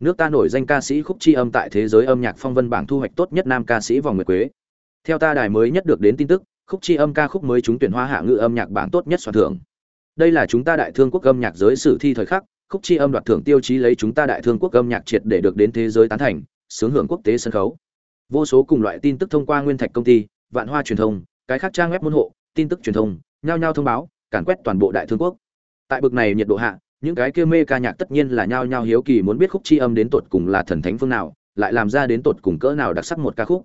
Nước ta nổi danh ca sĩ khúc chi âm tại thế giới âm nhạc phong vân bảng thu hoạch tốt nhất nam ca sĩ vòng nguyệt quế. Theo ta đài mới nhất được đến tin tức, khúc chi âm ca khúc mới trúng tuyển hoa hạ ngữ âm nhạc bảng tốt nhất soạn thưởng. Đây là chúng ta đại thương quốc âm nhạc giới sử thi thời khắc, khúc chi âm đoạt thưởng tiêu chí lấy chúng ta đại thương quốc âm nhạc triệt để được đến thế giới tán thành, sướng hưởng quốc tế sân khấu. Vô số cùng loại tin tức thông qua nguyên thạch công ty, vạn hoa truyền thông, cái khác trang web môn hộ, tin tức truyền thông, nhao nhao thông báo, càn quét toàn bộ đại thương quốc. Tại bực này nhiệt độ hạ những cái kia mê ca nhạc tất nhiên là nhao nhao hiếu kỳ muốn biết khúc chi âm đến tột cùng là thần thánh phương nào, lại làm ra đến tột cùng cỡ nào đặc sắc một ca khúc.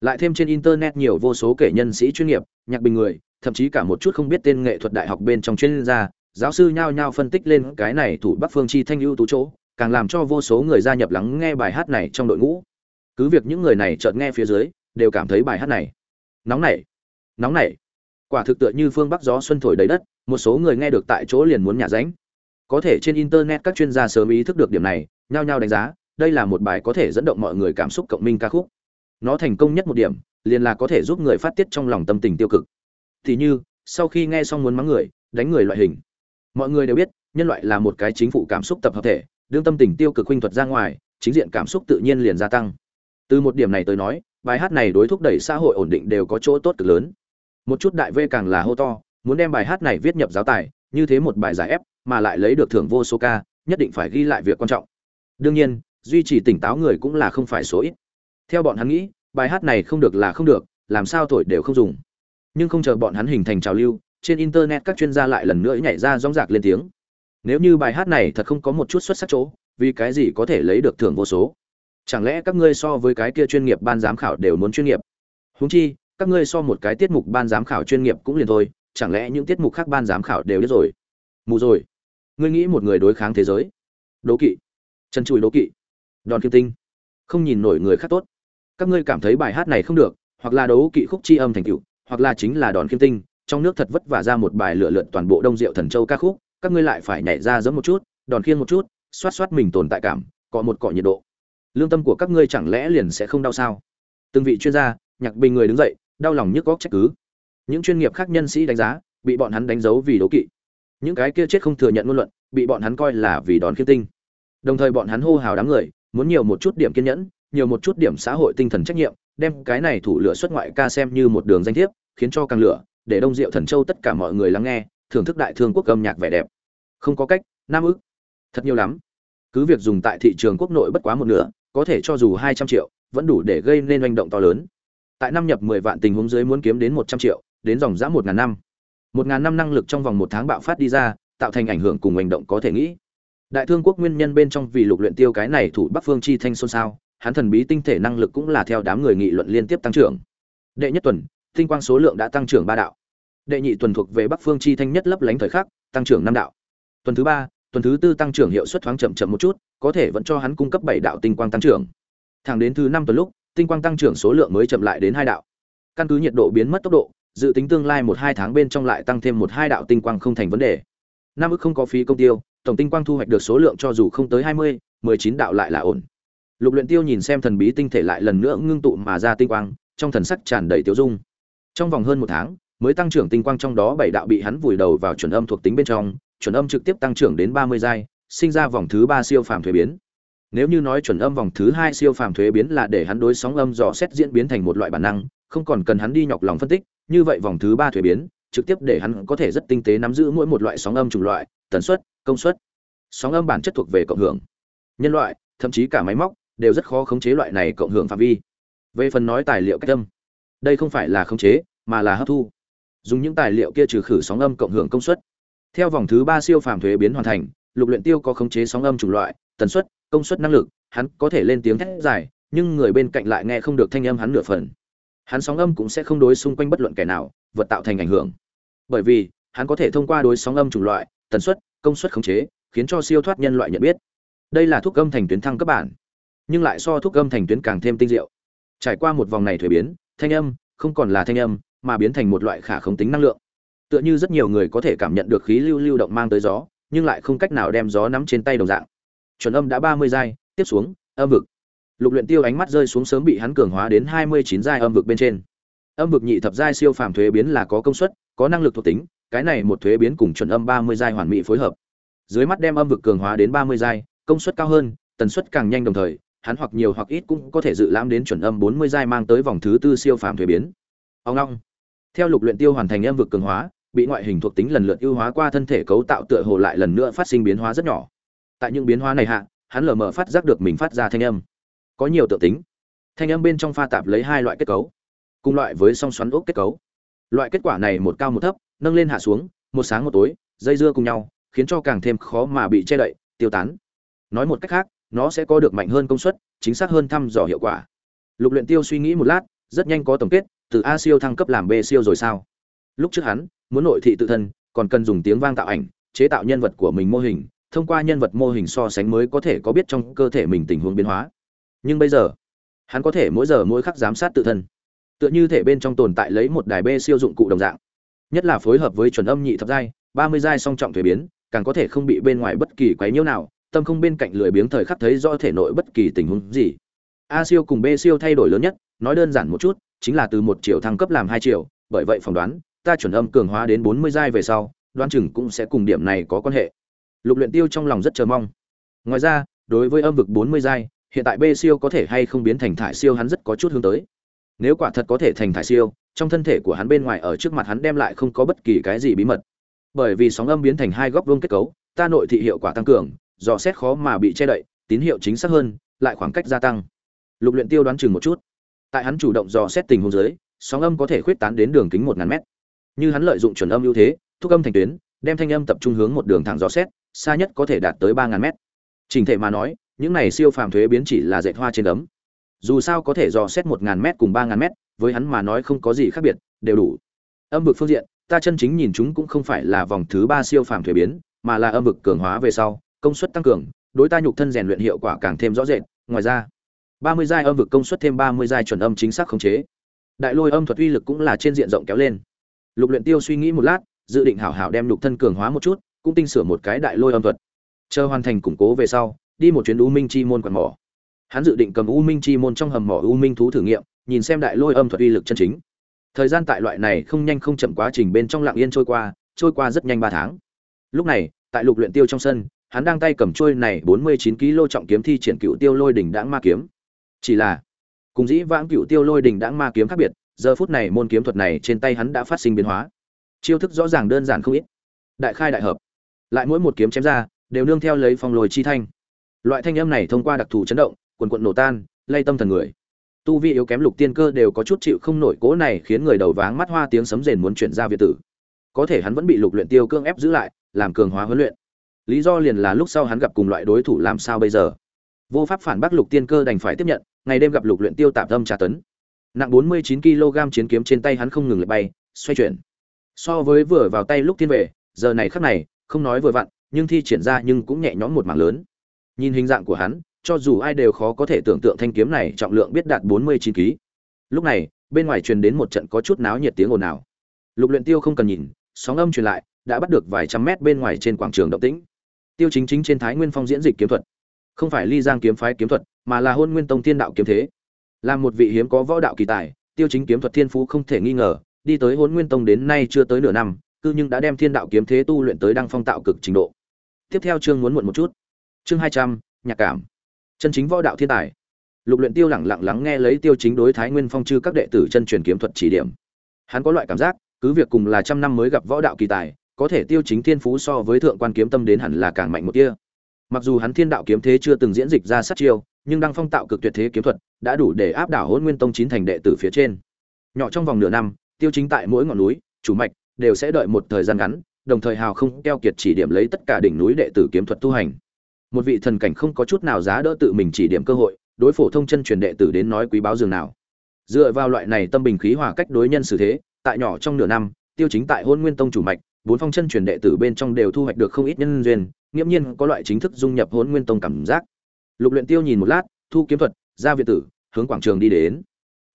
Lại thêm trên internet nhiều vô số kể nhân sĩ chuyên nghiệp, nhạc bình người, thậm chí cả một chút không biết tên nghệ thuật đại học bên trong chuyên gia, giáo sư nhao nhao phân tích lên cái này thủ bắc phương chi thanh ưu tú chỗ, càng làm cho vô số người gia nhập lắng nghe bài hát này trong đội ngũ. Cứ việc những người này chợt nghe phía dưới, đều cảm thấy bài hát này nóng nảy nóng nảy. Quả thực tựa như phương bắc gió xuân thổi đầy đất, một số người nghe được tại chỗ liền muốn nhả ránh có thể trên internet các chuyên gia sớm ý thức được điểm này, nhao nhao đánh giá, đây là một bài có thể dẫn động mọi người cảm xúc cộng minh ca khúc. Nó thành công nhất một điểm, liền là có thể giúp người phát tiết trong lòng tâm tình tiêu cực. Thì như, sau khi nghe xong muốn mắng người, đánh người loại hình. Mọi người đều biết, nhân loại là một cái chính phủ cảm xúc tập hợp thể, đương tâm tình tiêu cực huynh thuật ra ngoài, chính diện cảm xúc tự nhiên liền gia tăng. Từ một điểm này tới nói, bài hát này đối thúc đẩy xã hội ổn định đều có chỗ tốt cực lớn. Một chút đại v càng là hô to, muốn đem bài hát này viết nhập giáo tài, như thế một bài giải ép mà lại lấy được thưởng vô số ca, nhất định phải ghi lại việc quan trọng. Đương nhiên, duy trì tỉnh táo người cũng là không phải số ít. Theo bọn hắn nghĩ, bài hát này không được là không được, làm sao thổi đều không dùng. Nhưng không chờ bọn hắn hình thành trào lưu, trên internet các chuyên gia lại lần nữa nhảy ra rong rạc lên tiếng. Nếu như bài hát này thật không có một chút xuất sắc chỗ, vì cái gì có thể lấy được thưởng vô số? Chẳng lẽ các ngươi so với cái kia chuyên nghiệp ban giám khảo đều muốn chuyên nghiệp? Húng chi, các ngươi so một cái tiết mục ban giám khảo chuyên nghiệp cũng liền thôi, chẳng lẽ những tiết mục khác ban giám khảo đều biết rồi? Mù rồi ngươi nghĩ một người đối kháng thế giới. Đố kỵ. Chân chùi đố kỵ. Đòn kim tinh. Không nhìn nổi người khác tốt. Các ngươi cảm thấy bài hát này không được, hoặc là đấu kỵ khúc chi âm thành cựu hoặc là chính là đòn kim tinh, trong nước thật vất vả ra một bài lựa lượn toàn bộ đông diệu thần châu ca khúc, các ngươi lại phải nhảy ra giấm một chút, đòn khiên một chút, xoát xoát mình tồn tại cảm cọ một cọ nhiệt độ. Lương tâm của các ngươi chẳng lẽ liền sẽ không đau sao? Từng vị chuyên gia, nhạc bình người đứng dậy, đau lòng nhức góc trách cứ. Những chuyên nghiệp khác nhân sĩ đánh giá, bị bọn hắn đánh dấu vì đố kỵ những cái kia chết không thừa nhận ngôn luận, bị bọn hắn coi là vì đòn khiêm tinh. Đồng thời bọn hắn hô hào đám người, muốn nhiều một chút điểm kiên nhẫn, nhiều một chút điểm xã hội tinh thần trách nhiệm, đem cái này thủ lửa xuất ngoại ca xem như một đường danh thiếp, khiến cho càng lửa, để đông diệu thần châu tất cả mọi người lắng nghe, thưởng thức đại thương quốc âm nhạc vẻ đẹp. Không có cách, nam ức. Thật nhiều lắm. Cứ việc dùng tại thị trường quốc nội bất quá một nửa, có thể cho dù hai trăm triệu, vẫn đủ để gây nên manh động to lớn. Tại năm nhập mười vạn tình huống dưới muốn kiếm đến một trăm triệu, đến dòng giã một ngàn năm một ngàn năm năng lực trong vòng một tháng bạo phát đi ra, tạo thành ảnh hưởng cùng hành động có thể nghĩ. Đại thương quốc nguyên nhân bên trong vì lục luyện tiêu cái này thủ bắc phương chi thanh xôn xao, hắn thần bí tinh thể năng lực cũng là theo đám người nghị luận liên tiếp tăng trưởng. Đệ nhất tuần, tinh quang số lượng đã tăng trưởng ba đạo. Đệ nhị tuần thuộc về bắc phương chi thanh nhất lấp lánh thời khắc, tăng trưởng năm đạo. Tuần thứ ba, tuần thứ tư tăng trưởng hiệu suất thoáng chậm chậm một chút, có thể vẫn cho hắn cung cấp bảy đạo tinh quang tăng trưởng. Thẳng đến thứ năm tuần lúc, tinh quang tăng trưởng số lượng mới chậm lại đến hai đạo. Căn cứ nhiệt độ biến mất tốc độ dự tính tương lai một hai tháng bên trong lại tăng thêm một hai đạo tinh quang không thành vấn đề. Năm ức không có phí công tiêu, tổng tinh quang thu hoạch được số lượng cho dù không tới hai mươi, mười chín đạo lại là ổn. Lục luyện tiêu nhìn xem thần bí tinh thể lại lần nữa ngưng tụ mà ra tinh quang, trong thần sắc tràn đầy tiêu dung. Trong vòng hơn một tháng, mới tăng trưởng tinh quang trong đó bảy đạo bị hắn vùi đầu vào chuẩn âm thuộc tính bên trong, chuẩn âm trực tiếp tăng trưởng đến ba mươi giai, sinh ra vòng thứ ba siêu phàm thuế biến. Nếu như nói chuẩn âm vòng thứ hai siêu phàm thuế biến là để hắn đối sóng âm dò xét diễn biến thành một loại bản năng, không còn cần hắn đi nhọc lòng phân tích như vậy vòng thứ ba thuế biến, trực tiếp để hắn có thể rất tinh tế nắm giữ mỗi một loại sóng âm chủng loại, tần suất, công suất. Sóng âm bản chất thuộc về cộng hưởng. Nhân loại, thậm chí cả máy móc, đều rất khó khống chế loại này cộng hưởng phạm vi. Về phần nói tài liệu cách âm, đây không phải là khống chế, mà là hấp thu. Dùng những tài liệu kia trừ khử sóng âm cộng hưởng công suất. Theo vòng thứ ba siêu phàm thuế biến hoàn thành, lục luyện tiêu có khống chế sóng âm chủng loại, tần suất, công suất năng lực, hắn có thể lên tiếng thét dài, nhưng người bên cạnh lại nghe không được thanh âm hắn nửa phần hắn sóng âm cũng sẽ không đối xung quanh bất luận kẻ nào, vật tạo thành ảnh hưởng. Bởi vì, hắn có thể thông qua đối sóng âm chủng loại, tần suất, công suất khống chế, khiến cho siêu thoát nhân loại nhận biết. Đây là thuốc âm thành tuyến thăng cấp bản, nhưng lại so thuốc âm thành tuyến càng thêm tinh diệu. Trải qua một vòng này thuế biến, thanh âm không còn là thanh âm, mà biến thành một loại khả khống tính năng lượng. Tựa như rất nhiều người có thể cảm nhận được khí lưu lưu động mang tới gió, nhưng lại không cách nào đem gió nắm trên tay đồng dạng. Chuẩn âm đã ba mươi giai tiếp xuống, âm vực lục luyện tiêu ánh mắt rơi xuống sớm bị hắn cường hóa đến hai mươi chín giai âm vực bên trên. Âm vực nhị thập giai siêu phàm thuế biến là có công suất, có năng lực thuộc tính, cái này một thuế biến cùng chuẩn âm ba mươi giai hoàn mỹ phối hợp. Dưới mắt đem âm vực cường hóa đến ba mươi giai, công suất cao hơn, tần suất càng nhanh đồng thời, hắn hoặc nhiều hoặc ít cũng có thể dự lãm đến chuẩn âm bốn mươi giai mang tới vòng thứ tư siêu phàm thuế biến. Ông long, theo lục luyện tiêu hoàn thành âm vực cường hóa, bị ngoại hình thuộc tính lần lượt ưu hóa qua thân thể cấu tạo tựa hồ lại lần nữa phát sinh biến hóa rất nhỏ. Tại những biến hóa này hạ, hắn lờ mờ phát giác được mình phát ra thanh âm có nhiều tự tính. Thanh âm bên trong pha tạp lấy hai loại kết cấu, cùng loại với song xoắn ốc kết cấu. Loại kết quả này một cao một thấp, nâng lên hạ xuống, một sáng một tối, dây dưa cùng nhau, khiến cho càng thêm khó mà bị che đậy, tiêu tán. Nói một cách khác, nó sẽ có được mạnh hơn công suất, chính xác hơn thăm dò hiệu quả. Lục luyện tiêu suy nghĩ một lát, rất nhanh có tổng kết, từ a siêu thăng cấp làm b siêu rồi sao? Lúc trước hắn, muốn nội thị tự thân, còn cần dùng tiếng vang tạo ảnh, chế tạo nhân vật của mình mô hình, thông qua nhân vật mô hình so sánh mới có thể có biết trong cơ thể mình tình huống biến hóa nhưng bây giờ, hắn có thể mỗi giờ mỗi khắc giám sát tự thân, tựa như thể bên trong tồn tại lấy một đài b siêu dụng cụ đồng dạng. Nhất là phối hợp với chuẩn âm nhị thập giai, ba mươi giai song trọng thuế biến, càng có thể không bị bên ngoài bất kỳ quấy nhiễu nào, tâm không bên cạnh lười biếng thời khắc thấy rõ thể nội bất kỳ tình huống gì. A siêu cùng b siêu thay đổi lớn nhất, nói đơn giản một chút, chính là từ một triệu thăng cấp làm hai triệu bởi vậy phỏng đoán, ta chuẩn âm cường hóa đến bốn mươi giai về sau, đoán chừng cũng sẽ cùng điểm này có quan hệ. Lục luyện tiêu trong lòng rất chờ mong. Ngoài ra, đối với âm vực bốn mươi giai hiện tại b siêu có thể hay không biến thành thải siêu hắn rất có chút hướng tới. Nếu quả thật có thể thành thải siêu, trong thân thể của hắn bên ngoài ở trước mặt hắn đem lại không có bất kỳ cái gì bí mật. Bởi vì sóng âm biến thành hai góc vuông kết cấu, ta nội thị hiệu quả tăng cường dò xét khó mà bị che đậy, tín hiệu chính xác hơn, lại khoảng cách gia tăng. Lục luyện tiêu đoán chừng một chút. Tại hắn chủ động dò xét tình huống dưới, sóng âm có thể khuyết tán đến đường kính một ngàn mét. Như hắn lợi dụng chuẩn âm ưu thế, thúc âm thành tuyến, đem thanh âm tập trung hướng một đường thẳng dò xét, xa nhất có thể đạt tới ba ngàn mét. Trình thể mà nói những này siêu phàm thuế biến chỉ là dệt hoa trên ấm dù sao có thể dò xét một ngàn mét cùng ba ngàn mét, với hắn mà nói không có gì khác biệt, đều đủ. Âm vực phương diện, ta chân chính nhìn chúng cũng không phải là vòng thứ ba siêu phàm thuế biến, mà là âm vực cường hóa về sau, công suất tăng cường, đối ta nhục thân rèn luyện hiệu quả càng thêm rõ rệt. Ngoài ra, ba mươi giai âm vực công suất thêm ba mươi giai chuẩn âm chính xác khống chế. Đại lôi âm thuật uy lực cũng là trên diện rộng kéo lên. Lục luyện tiêu suy nghĩ một lát, dự định hảo hảo đem nhục thân cường hóa một chút, cũng tinh sửa một cái đại lôi âm thuật. Chờ hoàn thành củng cố về sau đi một chuyến u minh chi môn quần mỏ. Hắn dự định cầm u minh chi môn trong hầm mỏ u minh thú thử nghiệm, nhìn xem đại lôi âm thuật uy lực chân chính. Thời gian tại loại này không nhanh không chậm quá trình bên trong lặng yên trôi qua trôi qua rất nhanh ba tháng. Lúc này, tại lục luyện tiêu trong sân, hắn đang tay cầm trôi này bốn mươi chín kg trọng kiếm thi triển cựu tiêu lôi đỉnh đãng ma kiếm. Chỉ là, cùng dĩ vãng cựu tiêu lôi đỉnh đãng ma kiếm khác biệt, giờ phút này môn kiếm thuật này trên tay hắn đã phát sinh biến hóa. Chiêu thức rõ ràng đơn giản không ít. Đại khai đại hợp. Lại mỗi một kiếm chém ra, đều nương theo lấy phong lồi chi thanh loại thanh âm này thông qua đặc thù chấn động quần quận nổ tan lay tâm thần người. Tu vi yếu kém lục tiên cơ đều có chút chịu không nổi cố này khiến người đầu váng mắt hoa tiếng sấm rền muốn chuyển ra việt tử. Có thể hắn vẫn bị lục luyện tiêu cương ép giữ lại làm cường hóa huấn luyện. Lý do liền là lúc sau hắn gặp cùng loại đối thủ làm sao bây giờ? Vô pháp phản bác lục tiên cơ đành phải tiếp nhận ngày đêm gặp lục luyện tiêu tạm tâm tra tấn. Nặng 49 kg chiến kiếm trên tay hắn không ngừng lượn bay xoay chuyển. So với vừa vào tay lúc tiên về, giờ này khắc này không nói vừa vặn nhưng thi triển ra nhưng cũng nhẹ nhõm một mảng lớn nhìn hình dạng của hắn, cho dù ai đều khó có thể tưởng tượng thanh kiếm này trọng lượng biết đạt 49 kg lúc này, bên ngoài truyền đến một trận có chút náo nhiệt tiếng ồn ào. Lục luyện tiêu không cần nhìn, sóng âm truyền lại, đã bắt được vài trăm mét bên ngoài trên quảng trường động tĩnh. Tiêu chính chính trên thái nguyên phong diễn dịch kiếm thuật. Không phải ly giang kiếm phái kiếm thuật, mà là hôn nguyên tông thiên đạo kiếm thế. Là một vị hiếm có võ đạo kỳ tài, tiêu chính kiếm thuật thiên phú không thể nghi ngờ, đi tới hôn nguyên tông đến nay chưa tới nửa năm, cư nhưng đã đem thiên đạo kiếm thế tu luyện tới đăng phong tạo cực trình độ. Tiếp theo chương muốn muộn một chút chương hai trăm, nhạc cảm. Chân chính võ đạo thiên tài. Lục luyện tiêu lặng lặng lắng nghe lấy tiêu chính đối thái nguyên phong chư các đệ tử chân truyền kiếm thuật chỉ điểm. Hắn có loại cảm giác, cứ việc cùng là trăm năm mới gặp võ đạo kỳ tài, có thể tiêu chính thiên phú so với thượng quan kiếm tâm đến hẳn là càng mạnh một tia. Mặc dù hắn thiên đạo kiếm thế chưa từng diễn dịch ra sát chiêu, nhưng đăng phong tạo cực tuyệt thế kiếm thuật, đã đủ để áp đảo hôn nguyên tông chín thành đệ tử phía trên. Nhỏ trong vòng nửa năm, tiêu chính tại mỗi ngọn núi, chủ mạch, đều sẽ đợi một thời gian ngắn, đồng thời hào không keo kiệt chỉ điểm lấy tất cả đỉnh núi đệ tử kiếm thuật tu hành một vị thần cảnh không có chút nào giá đỡ tự mình chỉ điểm cơ hội, đối phổ thông chân truyền đệ tử đến nói quý báo dường nào. Dựa vào loại này tâm bình khí hòa cách đối nhân xử thế, tại nhỏ trong nửa năm, tiêu chính tại hôn nguyên tông chủ mạch, bốn phong chân truyền đệ tử bên trong đều thu hoạch được không ít nhân duyên, nghiễm nhiên có loại chính thức dung nhập hôn nguyên tông cảm giác. Lục luyện tiêu nhìn một lát, thu kiếm thuật, ra viện tử, hướng quảng trường đi đến.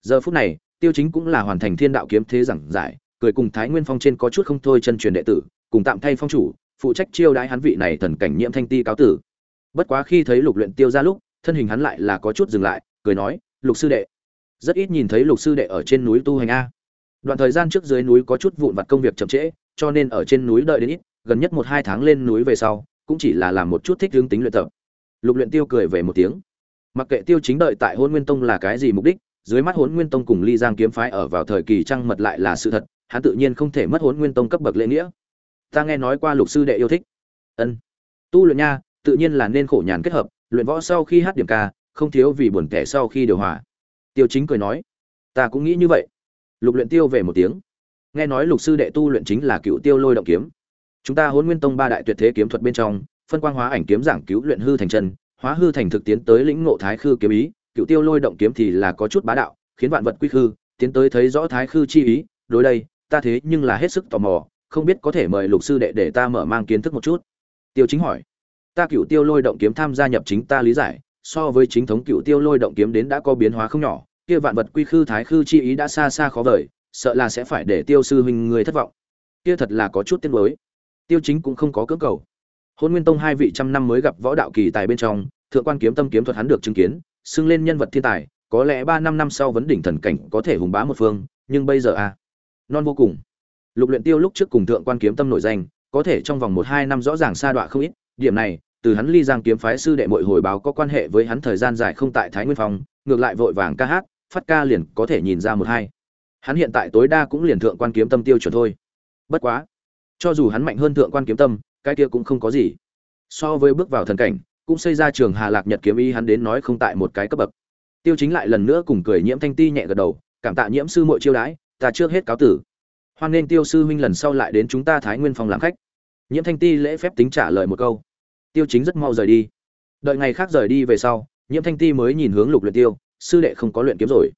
Giờ phút này, tiêu chính cũng là hoàn thành thiên đạo kiếm thế giảng giải, cười cùng thái nguyên phong trên có chút không thôi chân truyền đệ tử, cùng tạm thay phong chủ, phụ trách chiêu đãi hắn vị này thần cảnh nhiễm thanh ti cáo tử bất quá khi thấy lục luyện tiêu ra lúc, thân hình hắn lại là có chút dừng lại, cười nói, lục sư đệ, rất ít nhìn thấy lục sư đệ ở trên núi tu hành a. Đoạn thời gian trước dưới núi có chút vụn vặt công việc chậm trễ, cho nên ở trên núi đợi đến ít, gần nhất một hai tháng lên núi về sau, cũng chỉ là làm một chút thích hướng tính luyện tập. Lục luyện tiêu cười về một tiếng. Mặc kệ tiêu chính đợi tại hôn nguyên tông là cái gì mục đích, dưới mắt hôn nguyên tông cùng ly giang kiếm phái ở vào thời kỳ trăng mật lại là sự thật, hắn tự nhiên không thể mất hôn nguyên tông cấp bậc lễ nghĩa. Ta nghe nói qua lục sư đệ yêu thích. Ân. Tu luyện nha tự nhiên là nên khổ nhàn kết hợp, luyện võ sau khi hát điểm ca, không thiếu vì buồn kẻ sau khi điều hòa. Tiêu chính cười nói, ta cũng nghĩ như vậy. Lục luyện tiêu về một tiếng. Nghe nói lục sư đệ tu luyện chính là cựu tiêu lôi động kiếm. Chúng ta hôn nguyên tông ba đại tuyệt thế kiếm thuật bên trong, phân quang hóa ảnh kiếm giảng cứu luyện hư thành chân, hóa hư thành thực tiến tới lĩnh ngộ thái khư kiếm ý. Cựu tiêu lôi động kiếm thì là có chút bá đạo, khiến vạn vật quy khư, tiến tới thấy rõ thái khư chi ý. Đối đây, ta thế nhưng là hết sức tò mò, không biết có thể mời lục sư đệ để ta mở mang kiến thức một chút. Tiêu chính hỏi ta cựu tiêu lôi động kiếm tham gia nhập chính ta lý giải, so với chính thống cựu tiêu lôi động kiếm đến đã có biến hóa không nhỏ, kia vạn vật quy khư thái khư chi ý đã xa xa khó vời, sợ là sẽ phải để tiêu sư huynh người thất vọng. Kia thật là có chút tiếc nuối. Tiêu chính cũng không có cưỡng cầu. Hôn nguyên tông hai vị trăm năm mới gặp võ đạo kỳ tài bên trong, thượng quan kiếm tâm kiếm thuật hắn được chứng kiến, xưng lên nhân vật thiên tài, có lẽ ba năm năm sau vấn đỉnh thần cảnh có thể hùng bá một phương, nhưng bây giờ à non vô cùng. Lục luyện tiêu lúc trước cùng thượng quan kiếm tâm nổi danh, có thể trong vòng một hai năm rõ ràng xa đoạn không ít điểm này, từ hắn ly giang kiếm phái sư đệ mội hồi báo có quan hệ với hắn thời gian dài không tại thái nguyên phong, ngược lại vội vàng ca hát, phát ca liền có thể nhìn ra một hai. Hắn hiện tại tối đa cũng liền thượng quan kiếm tâm tiêu chuẩn thôi. Bất quá, cho dù hắn mạnh hơn thượng quan kiếm tâm, cái kia cũng không có gì. So với bước vào thần cảnh, cũng xây ra trường hà lạc nhật kiếm ý hắn đến nói không tại một cái cấp bậc. Tiêu chính lại lần nữa cùng cười nhiễm thanh ti nhẹ gật đầu, cảm tạ nhiễm sư muội chiêu đãi, ta trước hết cáo tử. Hoan nên tiêu sư huynh lần sau lại đến chúng ta thái nguyên phòng làm khách. Nhiễm thanh ti lễ phép tính trả lời một câu tiêu chính rất mau rời đi. Đợi ngày khác rời đi về sau, nhiễm thanh ti mới nhìn hướng lục luyện tiêu, sư đệ không có luyện kiếm rồi.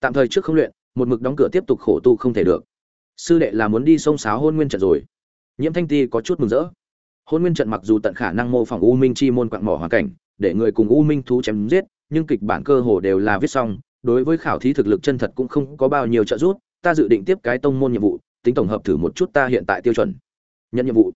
Tạm thời trước không luyện, một mực đóng cửa tiếp tục khổ tu không thể được. Sư đệ là muốn đi sông sáo hôn nguyên trận rồi. Nhiễm thanh ti có chút mừng rỡ. Hôn nguyên trận mặc dù tận khả năng mô phỏng u minh chi môn quạng mỏ hoàn cảnh, để người cùng u minh thú chém giết, nhưng kịch bản cơ hồ đều là viết xong, đối với khảo thí thực lực chân thật cũng không có bao nhiêu trợ giúp, ta dự định tiếp cái tông môn nhiệm vụ, tính tổng hợp thử một chút ta hiện tại tiêu chuẩn. Nhận nhiệm vụ.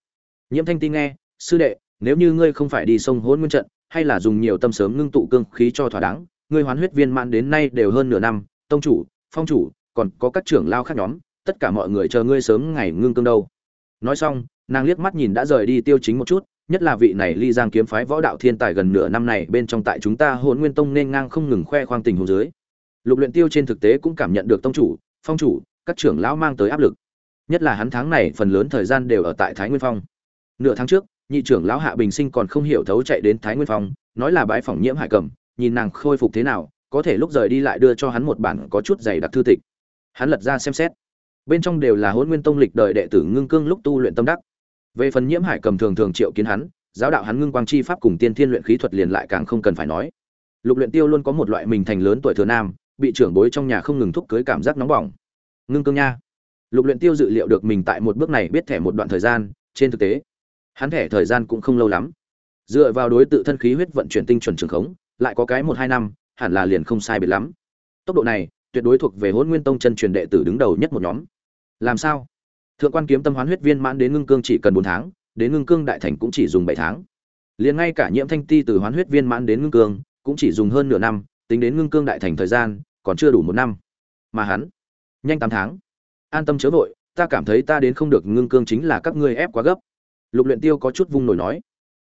Nhiễm thanh ti nghe, sư đệ nếu như ngươi không phải đi sông hôn nguyên trận, hay là dùng nhiều tâm sớm ngưng tụ cương khí cho thỏa đáng, ngươi hoán huyết viên mãn đến nay đều hơn nửa năm, tông chủ, phong chủ, còn có các trưởng lao khác nhóm, tất cả mọi người chờ ngươi sớm ngày ngưng cương đâu. Nói xong, nàng liếc mắt nhìn đã rời đi tiêu chính một chút, nhất là vị này ly giang kiếm phái võ đạo thiên tài gần nửa năm này bên trong tại chúng ta hôn nguyên tông nên ngang không ngừng khoe khoang tình hồ dưới. Lục luyện tiêu trên thực tế cũng cảm nhận được tông chủ, phong chủ, các trưởng lão mang tới áp lực. Nhất là hắn tháng này phần lớn thời gian đều ở tại thái nguyên phong. Nửa tháng trước nhị trưởng lão hạ bình sinh còn không hiểu thấu chạy đến thái nguyên phong, nói là bãi phòng nhiễm hải cầm, nhìn nàng khôi phục thế nào, có thể lúc rời đi lại đưa cho hắn một bản có chút dày đặc thư tịch. Hắn lật ra xem xét. Bên trong đều là hôn nguyên tông lịch đời đệ tử ngưng cương lúc tu luyện tâm đắc. Về phần nhiễm hải cầm thường thường triệu kiến hắn, giáo đạo hắn ngưng quang chi pháp cùng tiên thiên luyện khí thuật liền lại càng không cần phải nói. Lục luyện tiêu luôn có một loại mình thành lớn tuổi thừa nam, bị trưởng bối trong nhà không ngừng thúc cưới cảm giác nóng bỏng. Ngưng cương nha. Lục luyện tiêu dự liệu được mình tại một bước này biết thẻ một đoạn thời gian, trên thực tế hắn thẻ thời gian cũng không lâu lắm. Dựa vào đối tự thân khí huyết vận chuyển tinh chuẩn trường khống, lại có cái một hai năm, hẳn là liền không sai biệt lắm. Tốc độ này, tuyệt đối thuộc về hôn nguyên tông chân truyền đệ tử đứng đầu nhất một nhóm. Làm sao? Thượng quan kiếm tâm hoán huyết viên mãn đến ngưng cương chỉ cần bốn tháng, đến ngưng cương đại thành cũng chỉ dùng bảy tháng. Liền ngay cả nhiễm thanh ti từ hoán huyết viên mãn đến ngưng cương, cũng chỉ dùng hơn nửa năm, tính đến ngưng cương đại thành thời gian, còn chưa đủ một năm. Mà hắn, nhanh tám tháng. An tâm chớ vội, ta cảm thấy ta đến không được ngưng cương chính là các ngươi ép quá gấp lục luyện tiêu có chút vung nổi nói,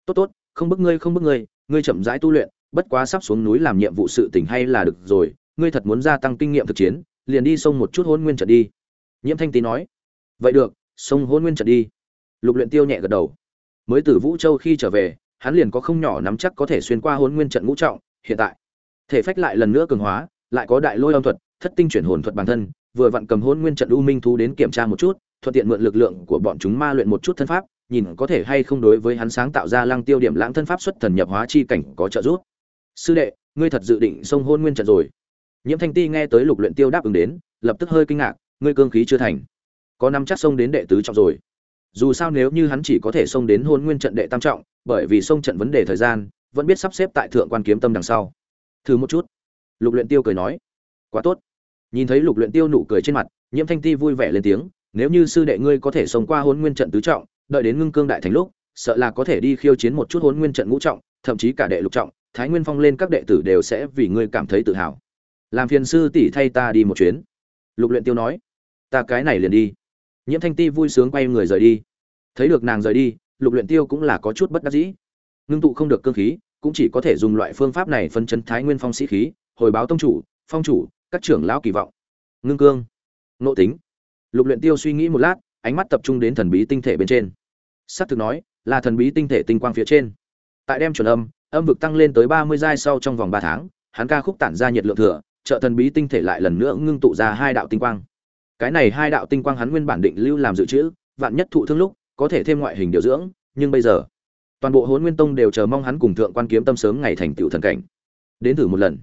tốt tốt, không bức ngươi, không bức ngươi ngươi chậm rãi tu luyện, bất quá sắp xuống núi làm nhiệm vụ sự tình hay là được rồi, ngươi thật muốn gia tăng kinh nghiệm thực chiến, liền đi sông một chút hôn nguyên trận đi. Nhiễm thanh tý nói, vậy được, sông hôn nguyên trận đi. Lục luyện tiêu nhẹ gật đầu. Mới từ vũ châu khi trở về, hắn liền có không nhỏ nắm chắc có thể xuyên qua hôn nguyên trận ngũ trọng, hiện tại, thể phách lại lần nữa cường hóa, lại có đại lôi âm thuật, thất tinh chuyển hồn thuật bản thân, vừa vặn cầm hôn nguyên trận u minh thú đến kiểm tra một chút, thuận tiện mượn lực lượng của bọn chúng ma luyện một chút thân pháp nhìn có thể hay không đối với hắn sáng tạo ra lăng tiêu điểm lãng thân pháp xuất thần nhập hóa chi cảnh có trợ giúp. Sư đệ, ngươi thật dự định xông hôn nguyên trận rồi. Nhiễm thanh ti nghe tới lục luyện tiêu đáp ứng đến, lập tức hơi kinh ngạc, ngươi cương khí chưa thành. Có năm chắc xông đến đệ tứ trọng rồi. Dù sao nếu như hắn chỉ có thể xông đến hôn nguyên trận đệ tam trọng, bởi vì xông trận vấn đề thời gian, vẫn biết sắp xếp tại thượng quan kiếm tâm đằng sau. Thử một chút. Lục luyện tiêu cười nói. Quá tốt. Nhìn thấy lục luyện tiêu nụ cười trên mặt, nhiễm thanh ti vui vẻ lên tiếng, nếu như sư đệ ngươi có thể xông qua hôn nguyên trận tứ trọng đợi đến ngưng cương đại thành lúc, sợ là có thể đi khiêu chiến một chút hôn nguyên trận ngũ trọng, thậm chí cả đệ lục trọng, thái nguyên phong lên các đệ tử đều sẽ vì ngươi cảm thấy tự hào. Làm phiền sư tỷ thay ta đi một chuyến. Lục luyện tiêu nói. Ta cái này liền đi. Nhiễm thanh ti vui sướng quay người rời đi. Thấy được nàng rời đi, lục luyện tiêu cũng là có chút bất đắc dĩ. Ngưng tụ không được cương khí, cũng chỉ có thể dùng loại phương pháp này phân chấn thái nguyên phong sĩ khí, hồi báo tông chủ, phong chủ, các trưởng lão kỳ vọng. Ngưng cương. Nộ tính. Lục luyện tiêu suy nghĩ một lát ánh mắt tập trung đến thần bí tinh thể bên trên. Sát thực nói, là thần bí tinh thể tinh quang phía trên. Tại đem chuẩn âm âm vực tăng lên tới ba mươi giai sau trong vòng ba tháng, hắn ca khúc tản ra nhiệt lượng thừa, trợ thần bí tinh thể lại lần nữa ngưng tụ ra hai đạo tinh quang. Cái này hai đạo tinh quang hắn nguyên bản định lưu làm dự trữ, vạn nhất thụ thương lúc, có thể thêm ngoại hình điều dưỡng, nhưng bây giờ, toàn bộ hồn nguyên tông đều chờ mong hắn cùng thượng quan kiếm tâm sớm ngày thành tựu thần cảnh. Đến thử một lần.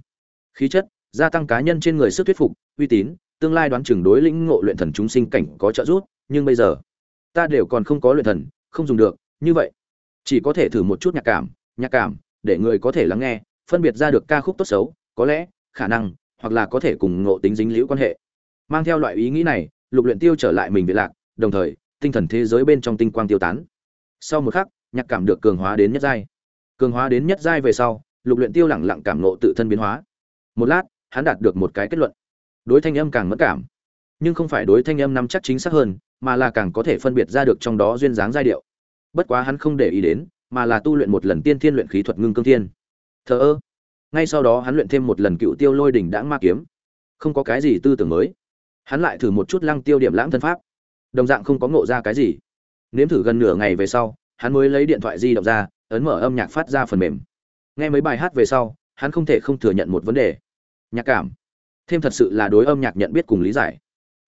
Khí chất, gia tăng cá nhân trên người sức thuyết phục, uy tín, tương lai đoán chừng đối lĩnh ngộ luyện thần chúng sinh cảnh có trợ giúp nhưng bây giờ, ta đều còn không có luyện thần, không dùng được, như vậy, chỉ có thể thử một chút nhạc cảm nhạc cảm, để người có thể lắng nghe, phân biệt ra được ca khúc tốt xấu, có lẽ, khả năng, hoặc là có thể cùng ngộ tính dính liễu quan hệ. Mang theo loại ý nghĩ này, lục luyện tiêu trở lại mình bị lạc, đồng thời, tinh thần thế giới bên trong tinh quang tiêu tán. Sau một khắc, nhạc cảm được cường hóa đến nhất giai. Cường hóa đến nhất giai về sau, lục luyện tiêu lẳng lặng cảm ngộ tự thân biến hóa. Một lát, hắn đạt được một cái kết luận. Đối thanh âm càng mẫn cảm, nhưng không phải đối thanh âm nắm chắc chính xác hơn mà là càng có thể phân biệt ra được trong đó duyên dáng giai điệu. Bất quá hắn không để ý đến, mà là tu luyện một lần tiên thiên luyện khí thuật ngưng cương thiên. Thờ ơ. Ngay sau đó hắn luyện thêm một lần cựu tiêu lôi đỉnh đãng ma kiếm. Không có cái gì tư tưởng mới. Hắn lại thử một chút lăng tiêu điểm lãng thân pháp. Đồng dạng không có ngộ ra cái gì. Nếm thử gần nửa ngày về sau, hắn mới lấy điện thoại di động ra, ấn mở âm nhạc phát ra phần mềm. Nghe mấy bài hát về sau, hắn không thể không thừa nhận một vấn đề. Nhạc cảm. Thêm thật sự là đối âm nhạc nhận biết cùng lý giải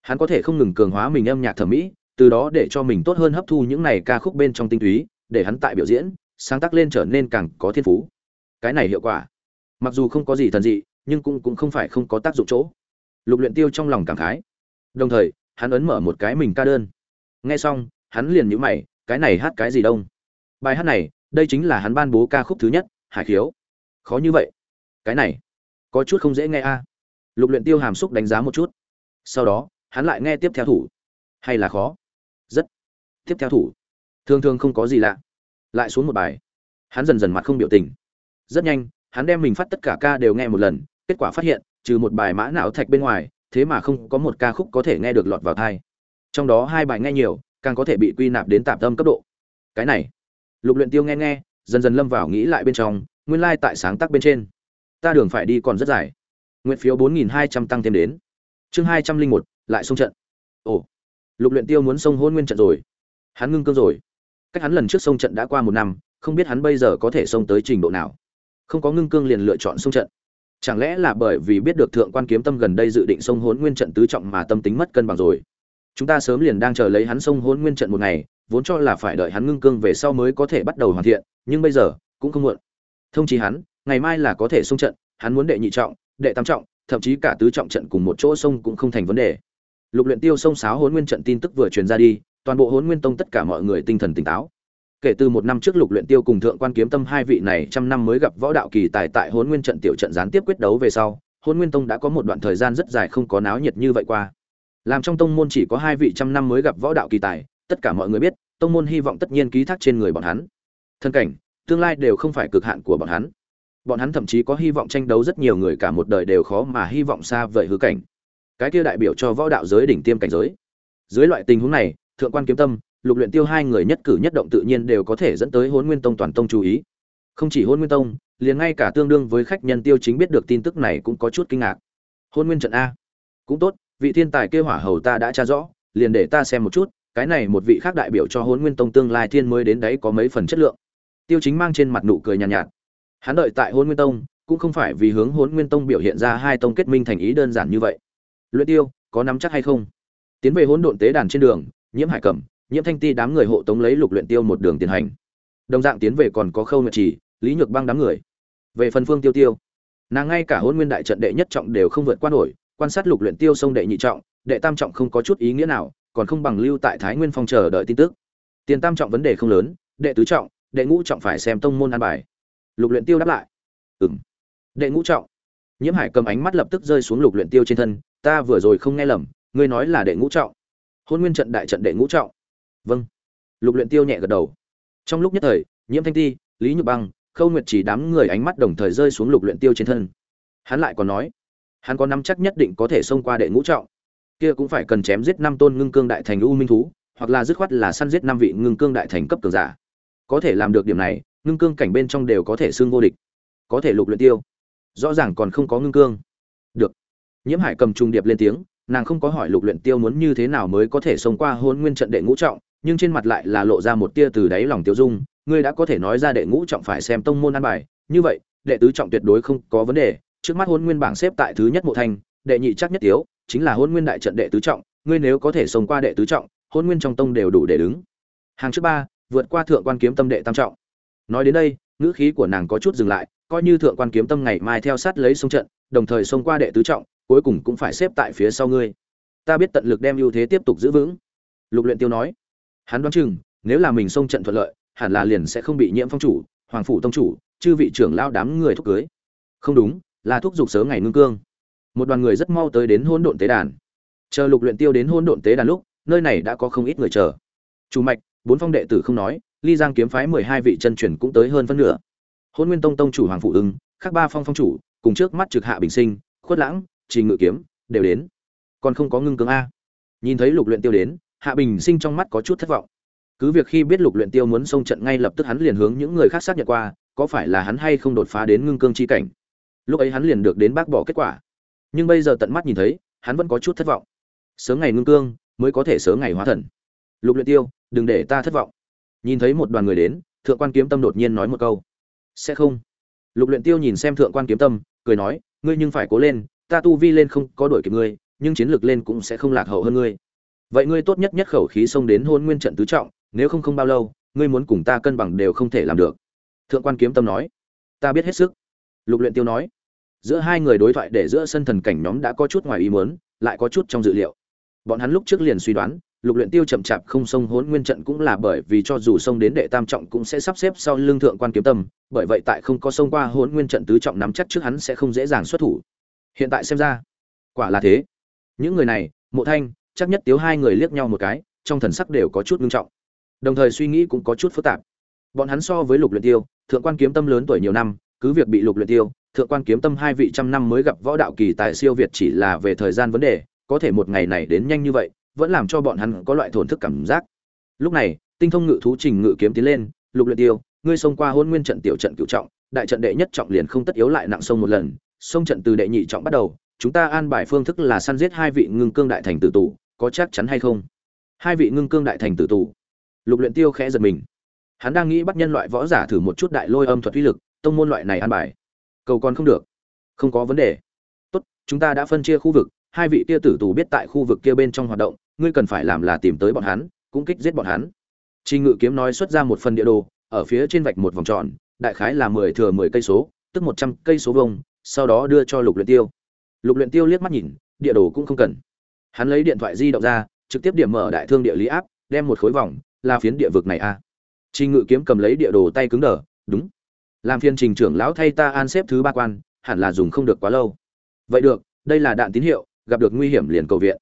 hắn có thể không ngừng cường hóa mình âm nhạc thẩm mỹ, từ đó để cho mình tốt hơn hấp thu những này ca khúc bên trong tinh túy, để hắn tại biểu diễn, sáng tác lên trở nên càng có thiên phú. Cái này hiệu quả. Mặc dù không có gì thần dị, nhưng cũng cũng không phải không có tác dụng chỗ. Lục luyện tiêu trong lòng cảm khái. Đồng thời, hắn ấn mở một cái mình ca đơn. Nghe xong, hắn liền nhíu mày, cái này hát cái gì đông? Bài hát này, đây chính là hắn ban bố ca khúc thứ nhất, hải khiếu. Khó như vậy. Cái này, có chút không dễ nghe a. Lục luyện tiêu hàm xúc đánh giá một chút. Sau đó hắn lại nghe tiếp theo thủ. Hay là khó? Rất. Tiếp theo thủ. Thường thường không có gì lạ. Lại xuống một bài. Hắn dần dần mặt không biểu tình. Rất nhanh, hắn đem mình phát tất cả ca đều nghe một lần, kết quả phát hiện, trừ một bài mã não thạch bên ngoài, thế mà không có một ca khúc có thể nghe được lọt vào thai trong đó hai bài nghe nhiều, càng có thể bị quy nạp đến tạm tâm cấp độ. Cái này. Lục luyện tiêu nghe nghe, dần dần lâm vào nghĩ lại bên trong, nguyên lai like tại sáng tác bên trên. Ta đường phải đi còn rất dài. Nguyện phiếu bốn nghìn hai trăm tăng thêm đến. Chương hai trăm linh một lại xông trận. Ồ, lục luyện tiêu muốn xông hôn nguyên trận rồi. Hắn ngưng cương rồi. Cách hắn lần trước xông trận đã qua một năm, không biết hắn bây giờ có thể xông tới trình độ nào. Không có ngưng cương liền lựa chọn xông trận. Chẳng lẽ là bởi vì biết được thượng quan kiếm tâm gần đây dự định xông hôn nguyên trận tứ trọng mà tâm tính mất cân bằng rồi? Chúng ta sớm liền đang chờ lấy hắn xông hôn nguyên trận một ngày, vốn cho là phải đợi hắn ngưng cương về sau mới có thể bắt đầu hoàn thiện, nhưng bây giờ, cũng không muộn. Thông chí hắn, ngày mai là có thể xông trận, hắn muốn đệ nhị trọng, đệ tam trọng, thậm chí cả tứ trọng trận cùng một chỗ xông cũng không thành vấn đề lục luyện tiêu sông sáo hồn nguyên trận tin tức vừa truyền ra đi, toàn bộ hồn nguyên tông tất cả mọi người tinh thần tỉnh táo. Kể từ một năm trước lục luyện tiêu cùng thượng quan kiếm tâm hai vị này trăm năm mới gặp võ đạo kỳ tài tại hồn nguyên trận tiểu trận gián tiếp quyết đấu về sau hồn nguyên tông đã có một đoạn thời gian rất dài không có náo nhiệt như vậy qua. Làm trong tông môn chỉ có hai vị trăm năm mới gặp võ đạo kỳ tài, tất cả mọi người biết, tông môn hy vọng tất nhiên ký thác trên người bọn hắn. Thân cảnh, tương lai đều không phải cực hạn của bọn hắn. Bọn hắn thậm chí có hy vọng tranh đấu rất nhiều người cả một đời đều khó mà hy vọng xa vời hư cảnh cái kia đại biểu cho võ đạo giới đỉnh tiêm cảnh giới. Dưới loại tình huống này thượng quan kiếm tâm lục luyện tiêu hai người nhất cử nhất động tự nhiên đều có thể dẫn tới hôn nguyên tông toàn tông chú ý. Không chỉ hôn nguyên tông liền ngay cả tương đương với khách nhân tiêu chính biết được tin tức này cũng có chút kinh ngạc. Hôn nguyên trận a. Cũng tốt vị thiên tài kia hỏa hầu ta đã tra rõ liền để ta xem một chút cái này một vị khác đại biểu cho hôn nguyên tông tương lai thiên mới đến đấy có mấy phần chất lượng. Tiêu chính mang trên mặt nụ cười nhàn nhạt, nhạt. Hắn đợi tại hôn nguyên tông cũng không phải vì hướng hôn nguyên tông biểu hiện ra hai tông kết minh thành ý đơn giản như vậy luyện tiêu có nắm chắc hay không? Tiến về hỗn độn tế đàn trên đường nhiễm hải cẩm nhiễm thanh ti đám người hộ tống lấy lục luyện tiêu một đường tiến hành. Đồng dạng tiến về còn có khâu nguyệt chỉ, lý nhược băng đám người. Về phần phương tiêu tiêu nàng ngay cả hôn nguyên đại trận đệ nhất trọng đều không vượt qua nổi quan sát lục luyện tiêu sông đệ nhị trọng đệ tam trọng không có chút ý nghĩa nào còn không bằng lưu tại thái nguyên phong chờ đợi tin tức. Tiền tam trọng vấn đề không lớn đệ tứ trọng đệ ngũ trọng phải xem tông môn an bài. Lục luyện tiêu đáp lại. Ừm. Đệ ngũ trọng. Nhiễm hải cầm ánh mắt lập tức rơi xuống lục luyện tiêu trên thân ta vừa rồi không nghe lầm, ngươi nói là đệ ngũ trọng. Hôn nguyên trận đại trận đệ ngũ trọng. Vâng. Lục luyện tiêu nhẹ gật đầu. Trong lúc nhất thời, nhiễm thanh ti, lý nhược băng, khâu nguyệt chỉ đám người ánh mắt đồng thời rơi xuống lục luyện tiêu trên thân. Hắn lại còn nói, hắn có nắm chắc nhất định có thể xông qua đệ ngũ trọng. Kia cũng phải cần chém giết năm tôn ngưng cương đại thành u minh thú, hoặc là dứt khoát là săn giết năm vị ngưng cương đại thành cấp cường giả. Có thể làm được điểm này, ngưng cương cảnh bên trong đều có thể xưng vô địch. Có thể lục luyện tiêu. Rõ ràng còn không có ngưng cương nhiễm hải cầm trung điệp lên tiếng, nàng không có hỏi lục luyện tiêu muốn như thế nào mới có thể sống qua hôn nguyên trận đệ ngũ trọng, nhưng trên mặt lại là lộ ra một tia từ đáy lòng tiêu dung, ngươi đã có thể nói ra đệ ngũ trọng phải xem tông môn an bài. Như vậy, đệ tứ trọng tuyệt đối không có vấn đề, trước mắt hôn nguyên bảng xếp tại thứ nhất mộ thanh đệ nhị chắc nhất tiếu chính là hôn nguyên đại trận đệ tứ trọng, ngươi nếu có thể sống qua đệ tứ trọng hôn nguyên trong tông đều đủ để đứng. Hàng trước ba, vượt qua thượng quan kiếm tâm đệ tam trọng. Nói đến đây, ngữ khí của nàng có chút dừng lại, coi như thượng quan kiếm tâm ngày mai theo sát lấy sông trận, đồng thời xông qua đệ tứ trọng cuối cùng cũng phải xếp tại phía sau ngươi. Ta biết tận lực đem ưu thế tiếp tục giữ vững. Lục luyện tiêu nói. Hắn đoán chừng, nếu là mình xông trận thuận lợi, hẳn là liền sẽ không bị nhiễm phong chủ, hoàng phủ tông chủ, chư vị trưởng lao đám người thúc cưới. Không đúng, là thúc giục sớm ngày ngưng cương. Một đoàn người rất mau tới đến hỗn độn tế đàn. Chờ lục luyện tiêu đến hỗn độn tế đàn lúc, nơi này đã có không ít người chờ. Chủ mạch, bốn phong đệ tử không nói, ly giang kiếm phái mười hai vị chân truyền cũng tới hơn phân nửa. Hôn nguyên tông tông chủ hoàng phụ ưng, khác ba phong phong chủ, cùng trước mắt trực hạ bình sinh, khuất lãng trình ngự kiếm, đều đến. Còn không có ngưng cương a. Nhìn thấy lục luyện tiêu đến, hạ bình sinh trong mắt có chút thất vọng. Cứ việc khi biết lục luyện tiêu muốn xông trận ngay lập tức hắn liền hướng những người khác xác nhận qua, có phải là hắn hay không đột phá đến ngưng cương chi cảnh. Lúc ấy hắn liền được đến bác bỏ kết quả. Nhưng bây giờ tận mắt nhìn thấy, hắn vẫn có chút thất vọng. Sớm ngày ngưng cương, mới có thể sớm ngày hóa thần. Lục luyện tiêu, đừng để ta thất vọng. Nhìn thấy một đoàn người đến, thượng quan kiếm tâm đột nhiên nói một câu. Sẽ không. Lục luyện tiêu nhìn xem thượng quan kiếm tâm, cười nói, ngươi nhưng phải cố lên ta tu vi lên không có đổi kịp ngươi, nhưng chiến lược lên cũng sẽ không lạc hậu hơn ngươi. Vậy ngươi tốt nhất nhất khẩu khí xông đến hôn nguyên trận tứ trọng, nếu không không bao lâu, ngươi muốn cùng ta cân bằng đều không thể làm được. Thượng quan kiếm tâm nói. Ta biết hết sức. Lục luyện tiêu nói. Giữa hai người đối thoại để giữa sân thần cảnh nhóm đã có chút ngoài ý muốn, lại có chút trong dự liệu. Bọn hắn lúc trước liền suy đoán, lục luyện tiêu chậm chạp không xông hỗn nguyên trận cũng là bởi vì cho dù xông đến đệ tam trọng cũng sẽ sắp xếp sau lưng thượng quan kiếm tâm, bởi vậy tại không có xông qua hỗn nguyên trận tứ trọng nắm chắc trước hắn sẽ không dễ dàng xuất thủ hiện tại xem ra, quả là thế. Những người này, mộ thanh, chắc nhất tiếu hai người liếc nhau một cái, trong thần sắc đều có chút nghiêm trọng. Đồng thời suy nghĩ cũng có chút phức tạp. Bọn hắn so với lục luyện tiêu, thượng quan kiếm tâm lớn tuổi nhiều năm, cứ việc bị lục luyện tiêu, thượng quan kiếm tâm hai vị trăm năm mới gặp võ đạo kỳ tại siêu việt chỉ là về thời gian vấn đề, có thể một ngày này đến nhanh như vậy, vẫn làm cho bọn hắn có loại thổn thức cảm giác. Lúc này, tinh thông ngự thú trình ngự kiếm tiến lên, lục luyện tiêu, ngươi xông qua hôn nguyên trận tiểu trận cửu trọng, đại trận đệ nhất trọng liền không tất yếu lại nặng sông một lần xông trận từ đệ nhị trọng bắt đầu, chúng ta an bài phương thức là săn giết hai vị ngưng cương đại thành tử tù, có chắc chắn hay không? Hai vị ngưng cương đại thành tử tù. Lục luyện tiêu khẽ giật mình. Hắn đang nghĩ bắt nhân loại võ giả thử một chút đại lôi âm thuật uy lực, tông môn loại này an bài. Cầu còn không được. Không có vấn đề. Tốt, chúng ta đã phân chia khu vực, hai vị kia tử tù biết tại khu vực kia bên trong hoạt động, ngươi cần phải làm là tìm tới bọn hắn, cũng kích giết bọn hắn. Trình ngự kiếm nói xuất ra một phần địa đồ, ở phía trên vạch một vòng tròn, đại khái là mười thừa mười cây số, tức một trăm cây số vông sau đó đưa cho lục luyện tiêu. Lục luyện tiêu liếc mắt nhìn, địa đồ cũng không cần. Hắn lấy điện thoại di động ra, trực tiếp điểm mở đại thương địa lý áp đem một khối vòng, là phiến địa vực này a à. trình ngự kiếm cầm lấy địa đồ tay cứng đờ, đúng. Làm phiên trình trưởng lão thay ta an xếp thứ ba quan, hẳn là dùng không được quá lâu. Vậy được, đây là đạn tín hiệu, gặp được nguy hiểm liền cầu viện.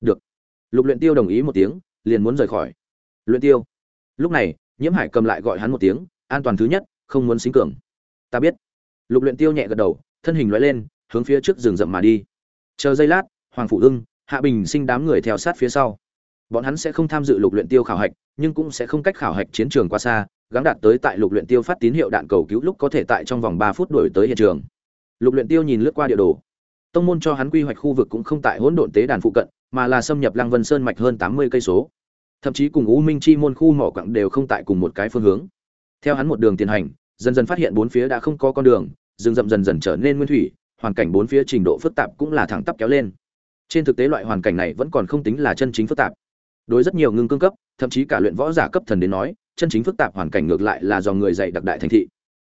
Được. Lục luyện tiêu đồng ý một tiếng, liền muốn rời khỏi. Luyện tiêu. Lúc này, nhiễm hải cầm lại gọi hắn một tiếng, an toàn thứ nhất, không muốn xính cường. Ta biết. Lục luyện tiêu nhẹ gật đầu thân hình lói lên, hướng phía trước rừng rậm mà đi. Chờ giây lát, hoàng phủ ưng hạ bình sinh đám người theo sát phía sau. Bọn hắn sẽ không tham dự lục luyện tiêu khảo hạch, nhưng cũng sẽ không cách khảo hạch chiến trường quá xa, gắng đạt tới tại lục luyện tiêu phát tín hiệu đạn cầu cứu lúc có thể tại trong vòng 3 phút đuổi tới hiện trường. Lục luyện tiêu nhìn lướt qua địa đồ. Tông môn cho hắn quy hoạch khu vực cũng không tại hỗn độn tế đàn phụ cận, mà là xâm nhập lăng vân sơn mạch hơn 80 cây số. Thậm chí cùng u minh chi môn khu mỏ quặng đều không tại cùng một cái phương hướng. Theo hắn một đường tiến hành, dần dần phát hiện bốn phía đã không có con đường rừng rậm dần dần trở nên nguyên thủy, hoàn cảnh bốn phía trình độ phức tạp cũng là thẳng tắp kéo lên. Trên thực tế loại hoàn cảnh này vẫn còn không tính là chân chính phức tạp. Đối rất nhiều ngưng cương cấp, thậm chí cả luyện võ giả cấp thần đến nói, chân chính phức tạp hoàn cảnh ngược lại là do người dạy đặc đại thành thị.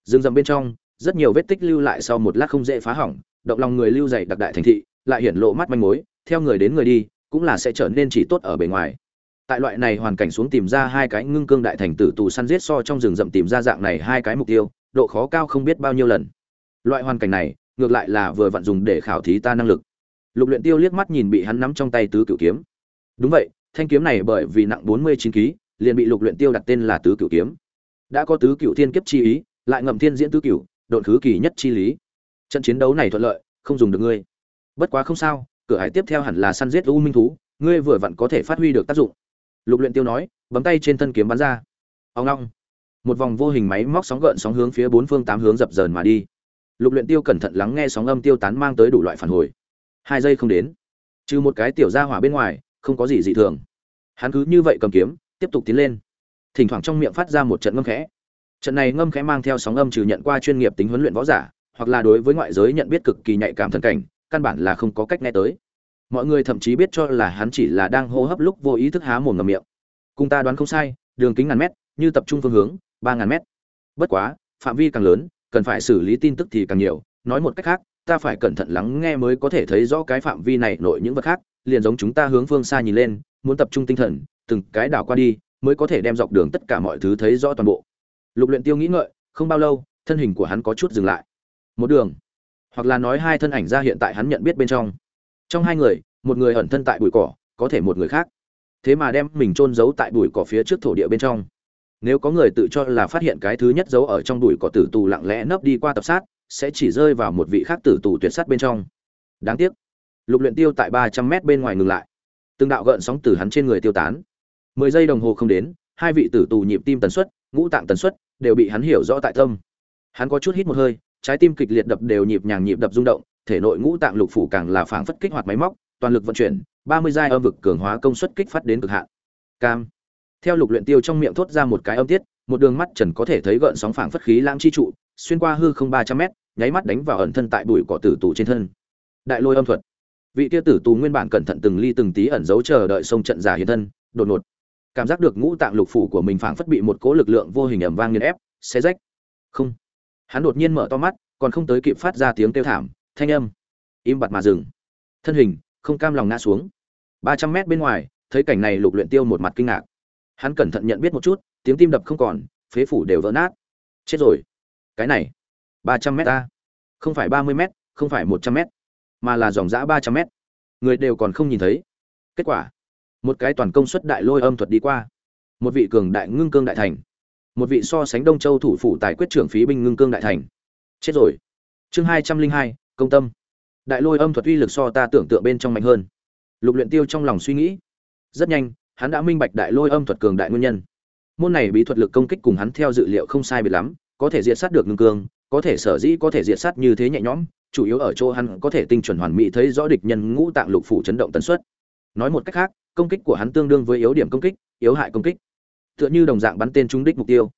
Rừng rậm bên trong, rất nhiều vết tích lưu lại sau một lát không dễ phá hỏng, động lòng người lưu dạy đặc đại thành thị, lại hiển lộ mắt manh mối, theo người đến người đi, cũng là sẽ trở nên chỉ tốt ở bề ngoài. Tại loại này hoàn cảnh xuống tìm ra hai cái ngưng cương đại thành tử tù săn giết so trong rừng rậm tìm ra dạng này hai cái mục tiêu, độ khó cao không biết bao nhiêu lần loại hoàn cảnh này, ngược lại là vừa vặn dùng để khảo thí ta năng lực. Lục luyện tiêu liếc mắt nhìn bị hắn nắm trong tay tứ cửu kiếm. Đúng vậy, thanh kiếm này bởi vì nặng bốn mươi chín kg liền bị lục luyện tiêu đặt tên là tứ cửu kiếm. Đã có tứ cửu thiên kiếp chi ý, lại ngậm thiên diễn tứ cửu, độn khứ kỳ nhất chi lý. Trận chiến đấu này thuận lợi, không dùng được ngươi. Bất quá không sao, cửa hải tiếp theo hẳn là săn giết u minh thú, ngươi vừa vặn có thể phát huy được tác dụng. Lục luyện tiêu nói, bấm tay trên thân kiếm bắn ra. Ông long một vòng vô hình máy móc sóng gợn sóng hướng phía bốn phương tám hướng dập dờn mà đi lục luyện tiêu cẩn thận lắng nghe sóng âm tiêu tán mang tới đủ loại phản hồi. Hai giây không đến. Trừ một cái tiểu gia hỏa bên ngoài, không có gì dị thường. Hắn cứ như vậy cầm kiếm, tiếp tục tiến lên. Thỉnh thoảng trong miệng phát ra một trận ngâm khẽ. Trận này ngâm khẽ mang theo sóng âm trừ nhận qua chuyên nghiệp tính huấn luyện võ giả, hoặc là đối với ngoại giới nhận biết cực kỳ nhạy cảm thần cảnh, căn bản là không có cách nghe tới. Mọi người thậm chí biết cho là hắn chỉ là đang hô hấp lúc vô ý thức há mồm ngầm miệng. Cùng ta đoán không sai, đường kính ngàn mét, như tập trung phương hướng, ba ngàn mét. Bất quá, phạm vi càng lớn cần phải xử lý tin tức thì càng nhiều. Nói một cách khác, ta phải cẩn thận lắng nghe mới có thể thấy rõ cái phạm vi này nội những vật khác, liền giống chúng ta hướng phương xa nhìn lên, muốn tập trung tinh thần, từng cái đảo qua đi, mới có thể đem dọc đường tất cả mọi thứ thấy rõ toàn bộ. Lục luyện tiêu nghĩ ngợi, không bao lâu, thân hình của hắn có chút dừng lại. Một đường, hoặc là nói hai thân ảnh ra hiện tại hắn nhận biết bên trong. Trong hai người, một người ẩn thân tại bụi cỏ, có thể một người khác. Thế mà đem mình trôn giấu tại bụi cỏ phía trước thổ địa bên trong nếu có người tự cho là phát hiện cái thứ nhất giấu ở trong bụi cỏ tử tù lặng lẽ nấp đi qua tập sát, sẽ chỉ rơi vào một vị khác tử tù tuyệt sát bên trong. Đáng tiếc. Lục luyện tiêu tại ba trăm mét bên ngoài ngừng lại. Từng đạo gợn sóng từ hắn trên người tiêu tán. Mười giây đồng hồ không đến, hai vị tử tù nhịp tim tần suất, ngũ tạng tần suất đều bị hắn hiểu rõ tại tâm. Hắn có chút hít một hơi, trái tim kịch liệt đập đều nhịp nhàng nhịp đập rung động, thể nội ngũ tạng lục phủ càng là phảng phất kích hoạt máy móc, toàn lực vận chuyển, ba mươi giai âm vực cường hóa công suất kích phát đến cực hạn. Cam theo lục luyện tiêu trong miệng thốt ra một cái âm tiết, một đường mắt trần có thể thấy gợn sóng phảng phất khí lãng chi trụ, xuyên qua hư không ba trăm mét, nháy mắt đánh vào ẩn thân tại bụi cỏ tử tù trên thân. Đại lôi âm thuật. Vị kia tử tù nguyên bản cẩn thận từng ly từng tí ẩn giấu chờ đợi sông trận giả hiện thân, đột ngột. Cảm giác được ngũ tạng lục phủ của mình phảng phất bị một cỗ lực lượng vô hình ầm vang nghiền ép, xé rách. Không. Hắn đột nhiên mở to mắt, còn không tới kịp phát ra tiếng kêu thảm, thanh âm. Im bặt mà dừng. Thân hình không cam lòng ngã xuống. Ba trăm mét bên ngoài, thấy cảnh này lục luyện tiêu một mặt kinh ngạc hắn cẩn thận nhận biết một chút, tiếng tim đập không còn, phế phủ đều vỡ nát. Chết rồi. Cái này, ba trăm mét ta. Không phải ba mươi mét, không phải một trăm mét, mà là dòng dã ba trăm mét. Người đều còn không nhìn thấy. Kết quả, một cái toàn công suất đại lôi âm thuật đi qua. Một vị cường đại ngưng cương đại thành. Một vị so sánh đông châu thủ phủ tài quyết trưởng phí binh ngưng cương đại thành. Chết rồi. Chương hai trăm linh hai, công tâm. Đại lôi âm thuật uy lực so ta tưởng tượng bên trong mạnh hơn. Lục luyện tiêu trong lòng suy nghĩ. Rất nhanh hắn đã minh bạch đại lôi âm thuật cường đại nguyên nhân. Môn này bí thuật lực công kích cùng hắn theo dự liệu không sai biệt lắm, có thể diệt sát được ngưng cương, có thể sở dĩ có thể diệt sát như thế nhẹ nhõm, chủ yếu ở chỗ hắn có thể tinh chuẩn hoàn mỹ thấy rõ địch nhân ngũ tạng lục phủ chấn động tần suất. Nói một cách khác, công kích của hắn tương đương với yếu điểm công kích, yếu hại công kích. Tựa như đồng dạng bắn tên trúng đích mục tiêu.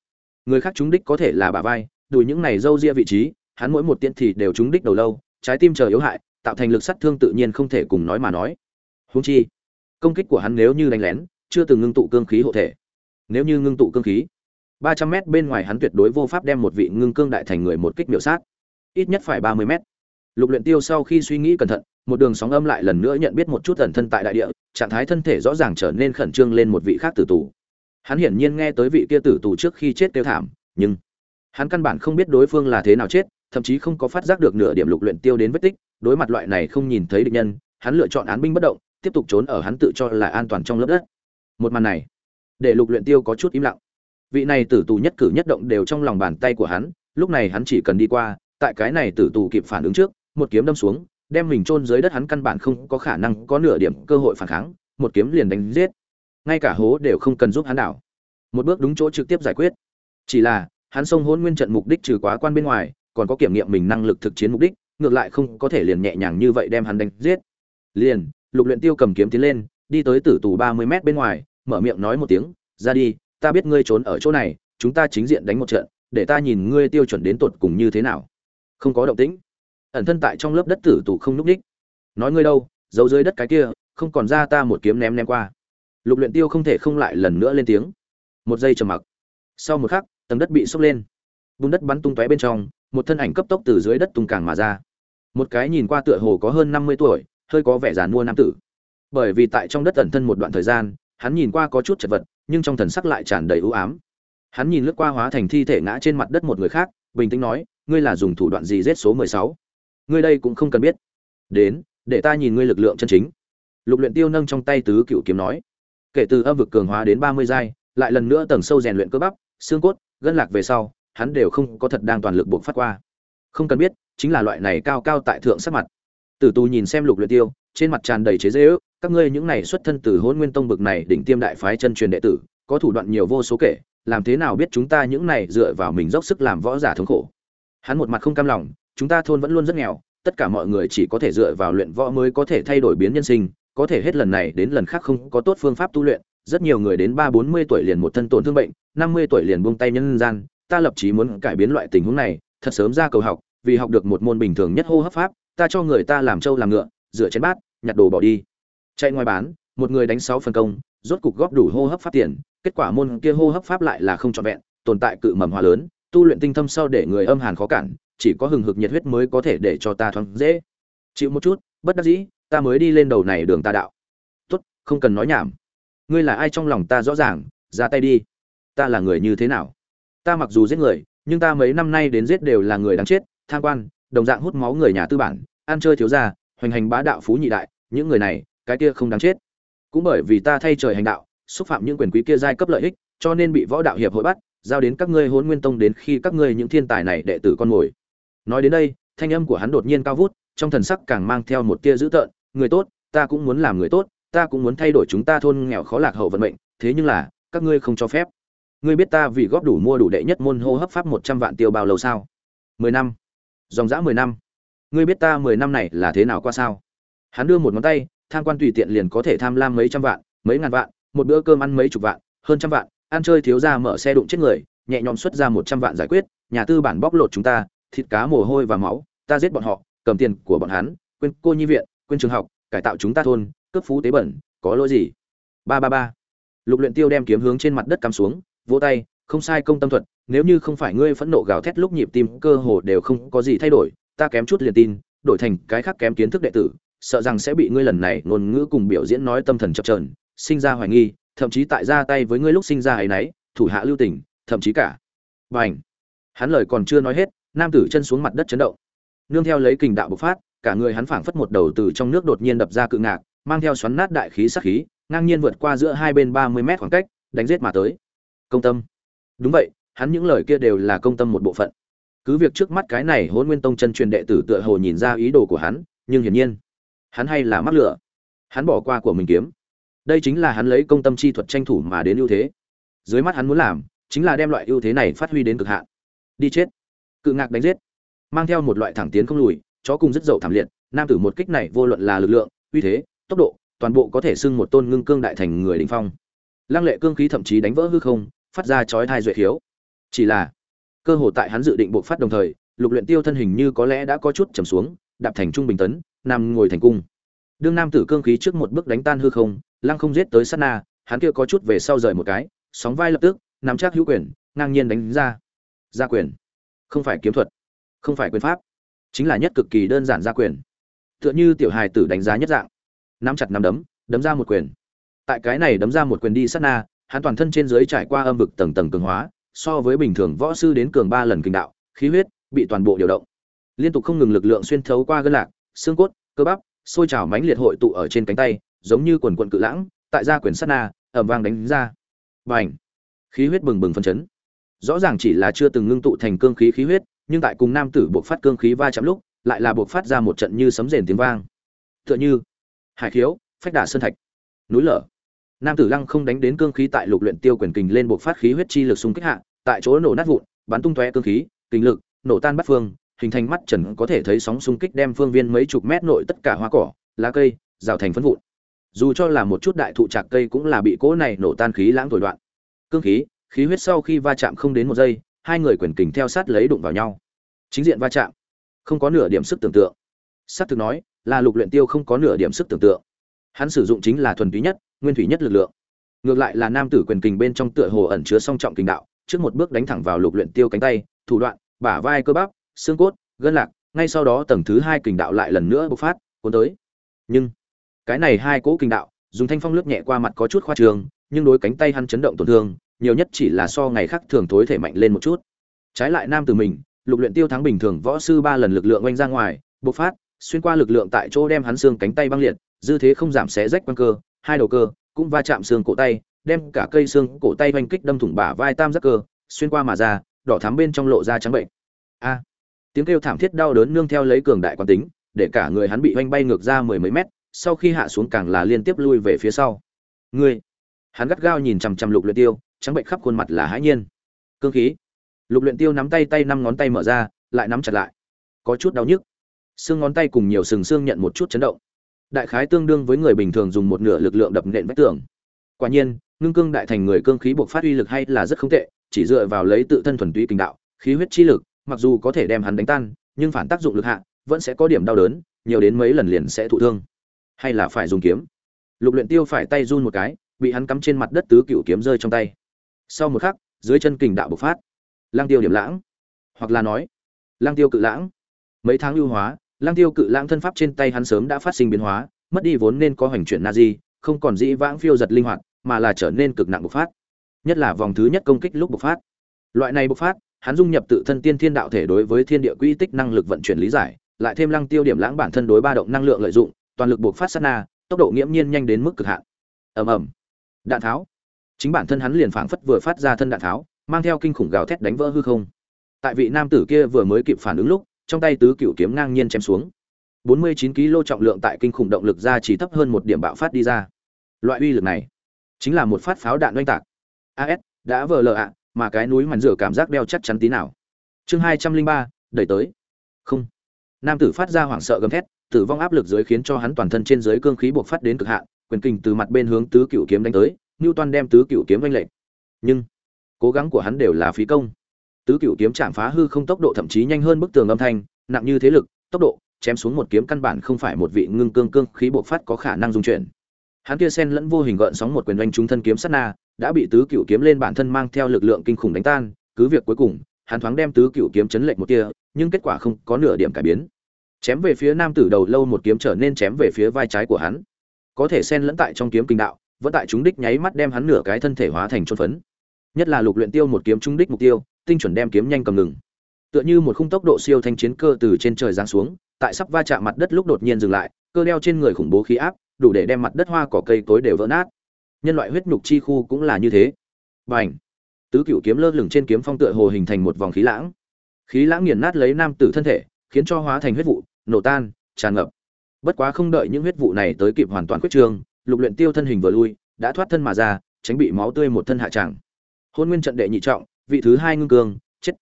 Người khác trúng đích có thể là bả vai, đùi những này dâu ria vị trí, hắn mỗi một tiễn thì đều trúng đích đầu lâu, trái tim chờ yếu hại, tạo thành lực sát thương tự nhiên không thể cùng nói mà nói. Húng chi công kích của hắn nếu như đánh lén, chưa từng ngưng tụ cương khí hộ thể. Nếu như ngưng tụ cương khí, ba trăm mét bên ngoài hắn tuyệt đối vô pháp đem một vị ngưng cương đại thành người một kích miểu sát. Ít nhất phải ba mươi mét. Lục luyện tiêu sau khi suy nghĩ cẩn thận, một đường sóng âm lại lần nữa nhận biết một chút ẩn thân tại đại địa, trạng thái thân thể rõ ràng trở nên khẩn trương lên một vị khác tử tù. Hắn hiển nhiên nghe tới vị kia tử tù trước khi chết tiêu thảm, nhưng hắn căn bản không biết đối phương là thế nào chết, thậm chí không có phát giác được nửa điểm lục luyện tiêu đến vết tích, đối mặt loại này không nhìn thấy địch nhân, hắn lựa chọn án binh bất động tiếp tục trốn ở hắn tự cho là an toàn trong lớp đất. Một màn này, để lục luyện tiêu có chút im lặng. Vị này tử tù nhất cử nhất động đều trong lòng bàn tay của hắn, lúc này hắn chỉ cần đi qua, tại cái này tử tù kịp phản ứng trước, một kiếm đâm xuống, đem mình chôn dưới đất hắn căn bản không có khả năng có nửa điểm cơ hội phản kháng, một kiếm liền đánh giết. Ngay cả hố đều không cần giúp hắn đảo. Một bước đúng chỗ trực tiếp giải quyết. Chỉ là, hắn xông hôn nguyên trận mục đích trừ quá quan bên ngoài, còn có kiểm nghiệm mình năng lực thực chiến mục đích, ngược lại không có thể liền nhẹ nhàng như vậy đem hắn đánh giết. Liền lục luyện tiêu cầm kiếm tiến lên, đi tới tử tù ba mươi mét bên ngoài, mở miệng nói một tiếng, ra đi, ta biết ngươi trốn ở chỗ này, chúng ta chính diện đánh một trận, để ta nhìn ngươi tiêu chuẩn đến tột cùng như thế nào. Không có động tĩnh. Ẩn thân tại trong lớp đất tử tù không núp đích nói ngươi đâu, giấu dưới đất cái kia, không còn ra ta một kiếm ném ném qua. Lục luyện tiêu không thể không lại lần nữa lên tiếng. Một giây trầm mặc. Sau một khắc, tầng đất bị sốc lên. Bùn đất bắn tung tóe bên trong, một thân ảnh cấp tốc từ dưới đất tung càng mà ra. Một cái nhìn qua tựa hồ có hơn năm mươi tuổi hơi có vẻ giàn mua nam tử. Bởi vì tại trong đất ẩn thân một đoạn thời gian, hắn nhìn qua có chút chật vật, nhưng trong thần sắc lại tràn đầy ưu ám. Hắn nhìn lướt qua hóa thành thi thể ngã trên mặt đất một người khác, bình tĩnh nói, ngươi là dùng thủ đoạn gì giết số mười sáu? Ngươi đây cũng không cần biết. Đến, để ta nhìn ngươi lực lượng chân chính. Lục luyện tiêu nâng trong tay tứ cựu kiếm nói, kể từ âm vực cường hóa đến ba mươi giai, lại lần nữa tầng sâu rèn luyện cơ bắp, xương cốt, gân lạc về sau, hắn đều không có thật đang toàn lực buộc phát qua. Không cần biết, chính là loại này cao cao tại thượng sắc mặt tử Tu nhìn xem lục luyện tiêu, trên mặt tràn đầy chế giễu. các ngươi những này xuất thân từ hôn nguyên tông bực này đỉnh tiêm đại phái chân truyền đệ tử, có thủ đoạn nhiều vô số kể, làm thế nào biết chúng ta những này dựa vào mình dốc sức làm võ giả thống khổ hắn một mặt không cam lòng, chúng ta thôn vẫn luôn rất nghèo, tất cả mọi người chỉ có thể dựa vào luyện võ mới có thể thay đổi biến nhân sinh, có thể hết lần này đến lần khác không có tốt phương pháp tu luyện, rất nhiều người đến ba bốn mươi tuổi liền một thân tổn thương bệnh, năm mươi tuổi liền buông tay nhân gian, ta lập chí muốn cải biến loại tình huống này, thật sớm ra cầu học, vì học được một môn bình thường nhất hô hấp pháp ta cho người ta làm trâu làm ngựa, rửa chén bát, nhặt đồ bỏ đi. Chạy ngoài bán, một người đánh sáu phần công, rốt cục góp đủ hô hấp pháp tiền, kết quả môn kia hô hấp pháp lại là không trọn vẹn, tồn tại cự mầm hòa lớn, tu luyện tinh thâm sau để người âm hàn khó cản, chỉ có hừng hực nhiệt huyết mới có thể để cho ta thoáng dễ. Chịu một chút, bất đắc dĩ, ta mới đi lên đầu này đường ta đạo. Tốt, không cần nói nhảm. Ngươi là ai trong lòng ta rõ ràng, ra tay đi. Ta là người như thế nào? Ta mặc dù giết người, nhưng ta mấy năm nay đến giết đều là người đáng chết, tham quan đồng dạng hút máu người nhà tư bản, ăn chơi thiếu gia, hoành hành bá đạo phú nhị đại, những người này, cái kia không đáng chết. Cũng bởi vì ta thay trời hành đạo, xúc phạm những quyền quý kia giai cấp lợi ích, cho nên bị võ đạo hiệp hội bắt, giao đến các ngươi hôn nguyên tông đến khi các ngươi những thiên tài này đệ tử con mồi nói đến đây, thanh âm của hắn đột nhiên cao vút, trong thần sắc càng mang theo một tia dữ tợn, người tốt, ta cũng muốn làm người tốt, ta cũng muốn thay đổi chúng ta thôn nghèo khó lạc hậu vận mệnh, thế nhưng là, các ngươi không cho phép. Ngươi biết ta vì góp đủ mua đủ đệ nhất môn hô hấp pháp một trăm vạn tiêu bao lâu sao? Mười năm dòng dã mười năm. Ngươi biết ta mười năm này là thế nào qua sao? Hắn đưa một ngón tay, tham quan tùy tiện liền có thể tham lam mấy trăm vạn, mấy ngàn vạn, một bữa cơm ăn mấy chục vạn, hơn trăm vạn, ăn chơi thiếu ra mở xe đụng chết người, nhẹ nhõm xuất ra một trăm vạn giải quyết, nhà tư bản bóc lột chúng ta, thịt cá mồ hôi và máu, ta giết bọn họ, cầm tiền của bọn hắn, quên cô nhi viện, quên trường học, cải tạo chúng ta thôn, cướp phú tế bẩn, có lỗi gì? Ba ba ba. Lục luyện tiêu đem kiếm hướng trên mặt đất cắm xuống, vỗ tay không sai công tâm thuật, nếu như không phải ngươi phẫn nộ gào thét lúc nhịp tim, cơ hồ đều không có gì thay đổi, ta kém chút liền tin, đổi thành cái khác kém kiến thức đệ tử, sợ rằng sẽ bị ngươi lần này ngôn ngữ cùng biểu diễn nói tâm thần chập trờn sinh ra hoài nghi, thậm chí tại ra tay với ngươi lúc sinh ra ấy nấy, thủ hạ lưu tình, thậm chí cả. Bành! Hắn lời còn chưa nói hết, nam tử chân xuống mặt đất chấn động. Nương theo lấy kình đạo bộc phát, cả người hắn phảng phất một đầu từ trong nước đột nhiên đập ra cự ngạc, mang theo xoắn nát đại khí sắc khí, ngang nhiên vượt qua giữa hai bên ba mươi mét khoảng cách, đánh giết mà tới. Công tâm! Đúng vậy, hắn những lời kia đều là công tâm một bộ phận. Cứ việc trước mắt cái này hôn nguyên tông chân truyền đệ tử tựa hồ nhìn ra ý đồ của hắn, nhưng hiển nhiên, hắn hay là mắc lửa. Hắn bỏ qua của mình kiếm. Đây chính là hắn lấy công tâm chi thuật tranh thủ mà đến ưu thế. Dưới mắt hắn muốn làm, chính là đem loại ưu thế này phát huy đến cực hạn. Đi chết. Cự ngạc đánh giết. Mang theo một loại thẳng tiến không lùi, chó cùng rất dậu thảm liệt, nam tử một kích này vô luận là lực lượng, uy thế, tốc độ, toàn bộ có thể xưng một tôn ngưng cương đại thành người đỉnh phong. Lăng lệ cương khí thậm chí đánh vỡ hư không phát ra chói thai duệ khiếu. Chỉ là, cơ hội tại hắn dự định buộc phát đồng thời, lục luyện tiêu thân hình như có lẽ đã có chút trầm xuống, đạp thành trung bình tấn, nằm ngồi thành cung. Đương nam tử cương khí trước một bước đánh tan hư không, lăng không giết tới sát na, hắn kia có chút về sau rời một cái, sóng vai lập tức, nắm chắc hữu quyền, ngang nhiên đánh ra. Ra quyền. Không phải kiếm thuật, không phải quyền pháp, chính là nhất cực kỳ đơn giản ra quyền. Tựa như tiểu hài tử đánh giá nhất dạng. Nắm chặt nắm đấm đấm ra một quyền. Tại cái này đấm ra một quyền đi sát na hắn toàn thân trên dưới trải qua âm vực tầng tầng cường hóa, so với bình thường võ sư đến cường ba lần kinh đạo, khí huyết bị toàn bộ điều động. Liên tục không ngừng lực lượng xuyên thấu qua gân lạc, xương cốt, cơ bắp sôi trào mãnh liệt hội tụ ở trên cánh tay, giống như quần quần cự lãng, tại gia quyền sát na, ầm vang đánh ra. Bành! Khí huyết bừng bừng phấn chấn. Rõ ràng chỉ là chưa từng ngưng tụ thành cương khí khí huyết, nhưng tại cùng nam tử buộc phát cương khí va chạm lúc, lại là buộc phát ra một trận như sấm rền tiếng vang. Tựa như hải khiếu, phách đả sơn thạch. Núi lở nam tử lăng không đánh đến cương khí tại lục luyện tiêu quyền kình lên buộc phát khí huyết chi lực xung kích hạ, tại chỗ nổ nát vụn, bắn tung tóe cương khí, kình lực, nổ tan bắt phương, hình thành mắt trần có thể thấy sóng xung kích đem phương viên mấy chục mét nội tất cả hoa cỏ, lá cây, rào thành phấn vụn. Dù cho là một chút đại thụ chạc cây cũng là bị cỗ này nổ tan khí lãng thổi đoạn. Cương khí khí huyết sau khi va chạm không đến một giây, hai người quyền kình theo sát lấy đụng vào nhau. Chính diện va chạm, không có nửa điểm sức tưởng tượng. Sát thực nói, là lục luyện tiêu không có nửa điểm sức tưởng tượng. Hắn sử dụng chính là thuần túy nhất nguyên thủy nhất lực lượng. Ngược lại là nam tử quyền kình bên trong tựa hồ ẩn chứa song trọng kình đạo, trước một bước đánh thẳng vào lục luyện tiêu cánh tay, thủ đoạn, bả vai cơ bắp, xương cốt, gân lạc, ngay sau đó tầng thứ hai kình đạo lại lần nữa bộc phát, cuốn tới. Nhưng, cái này hai cỗ kình đạo, dùng thanh phong lướt nhẹ qua mặt có chút khoa trường, nhưng đối cánh tay hắn chấn động tổn thương, nhiều nhất chỉ là so ngày khác thường tối thể mạnh lên một chút. Trái lại nam tử mình, lục luyện tiêu thắng bình thường võ sư ba lần lực lượng oanh ra ngoài, bộc phát, xuyên qua lực lượng tại chỗ đem hắn xương cánh tay băng liệt, dư thế không giảm xé rách quan cơ hai đầu cơ, cũng va chạm xương cổ tay, đem cả cây xương cổ tay oanh kích đâm thủng bả vai tam giác cơ, xuyên qua mà ra, đỏ thắm bên trong lộ ra trắng bệnh. A! Tiếng kêu thảm thiết đau đớn nương theo lấy cường đại quán tính, để cả người hắn bị oanh bay ngược ra mười mấy mét, sau khi hạ xuống càng là liên tiếp lui về phía sau. Ngươi! Hắn gắt gao nhìn chằm chằm lục luyện tiêu, trắng bệnh khắp khuôn mặt là hãi nhiên. Cương khí! Lục luyện tiêu nắm tay tay năm ngón tay mở ra, lại nắm chặt lại. Có chút đau nhức. Xương ngón tay cùng nhiều sừng xương nhận một chút chấn động đại khái tương đương với người bình thường dùng một nửa lực lượng đập nện vách tường. Quả nhiên, ngưng cương đại thành người cương khí buộc phát uy lực hay là rất không tệ, chỉ dựa vào lấy tự thân thuần túy kinh đạo, khí huyết chi lực, mặc dù có thể đem hắn đánh tan, nhưng phản tác dụng lực hạ, vẫn sẽ có điểm đau đớn, nhiều đến mấy lần liền sẽ thụ thương. Hay là phải dùng kiếm. Lục luyện tiêu phải tay run một cái, bị hắn cắm trên mặt đất tứ cựu kiếm rơi trong tay. Sau một khắc, dưới chân kình đạo bộc phát. Lang tiêu điểm lãng. Hoặc là nói lang tiêu cự lãng. Mấy tháng lưu hóa lang tiêu cự lãng thân pháp trên tay hắn sớm đã phát sinh biến hóa mất đi vốn nên có hoành chuyển nazi, không còn dĩ vãng phiêu giật linh hoạt mà là trở nên cực nặng bộc phát. Nhất là vòng thứ nhất công kích lúc bộc phát. Loại này bộc phát hắn dung nhập tự thân tiên thiên đạo thể đối với thiên địa quỹ tích năng lực vận chuyển lý giải lại thêm lăng tiêu điểm lãng bản thân đối ba động năng lượng lợi dụng toàn lực bộc phát sát na tốc độ nghiễm nhiên nhanh đến mức cực hạn. Ầm ầm. Đạn tháo. Chính bản thân hắn liền phảng phất vừa phát ra thân đạn tháo mang theo kinh khủng gào thét đánh vỡ hư không. Tại vị nam tử kia vừa mới kịp phản ứng lúc trong tay tứ cựu kiếm ngang nhiên chém xuống. 49 kg trọng lượng tại kinh khủng động lực ra chỉ thấp hơn một điểm bạo phát đi ra. Loại uy lực này chính là một phát pháo đạn oanh tạc. As đã vờ lờ ạ, mà cái núi màn rửa cảm giác đeo chắc chắn tí nào. Chương hai trăm linh ba, đẩy tới. Không. Nam tử phát ra hoảng sợ gầm thét, tử vong áp lực dưới khiến cho hắn toàn thân trên dưới cương khí buộc phát đến cực hạn, quyền kình từ mặt bên hướng tứ cựu kiếm đánh tới, Newton đem tứ cựu kiếm vanh lệ nhưng, cố gắng của hắn đều là phí công tứ cựu kiếm chạm phá hư không tốc độ thậm chí nhanh hơn bức tường âm thanh, nặng như thế lực, tốc độ, chém xuống một kiếm căn bản không phải một vị ngưng cương cương khí bộc phát có khả năng dung chuyển. Hắn kia sen lẫn vô hình gợn sóng một quyền oanh trúng thân kiếm sát na, đã bị tứ cựu kiếm lên bản thân mang theo lực lượng kinh khủng đánh tan, cứ việc cuối cùng, hắn thoáng đem tứ cựu kiếm chấn lệch một kia nhưng kết quả không có nửa điểm cải biến. Chém về phía nam tử đầu lâu một kiếm trở nên chém về phía vai trái của hắn. Có thể sen lẫn tại trong kiếm kinh đạo, vẫn tại chúng đích nháy mắt đem hắn nửa cái thân thể hóa thành trôn phấn. Nhất là lục luyện tiêu một kiếm trúng đích mục tiêu tinh chuẩn đem kiếm nhanh cầm ngừng. Tựa như một khung tốc độ siêu thanh chiến cơ từ trên trời giáng xuống, tại sắp va chạm mặt đất lúc đột nhiên dừng lại, cơ đeo trên người khủng bố khí áp, đủ để đem mặt đất hoa cỏ cây tối đều vỡ nát. Nhân loại huyết nhục chi khu cũng là như thế. Bành! Tứ cựu kiếm lơ lửng trên kiếm phong tựa hồ hình thành một vòng khí lãng. Khí lãng nghiền nát lấy nam tử thân thể, khiến cho hóa thành huyết vụ, nổ tan, tràn ngập. Bất quá không đợi những huyết vụ này tới kịp hoàn toàn quyết trường, lục luyện tiêu thân hình vừa lui, đã thoát thân mà ra, tránh bị máu tươi một thân hạ tràng. Hôn nguyên trận đệ nhị trọng vị thứ hai ngưng cương, chết.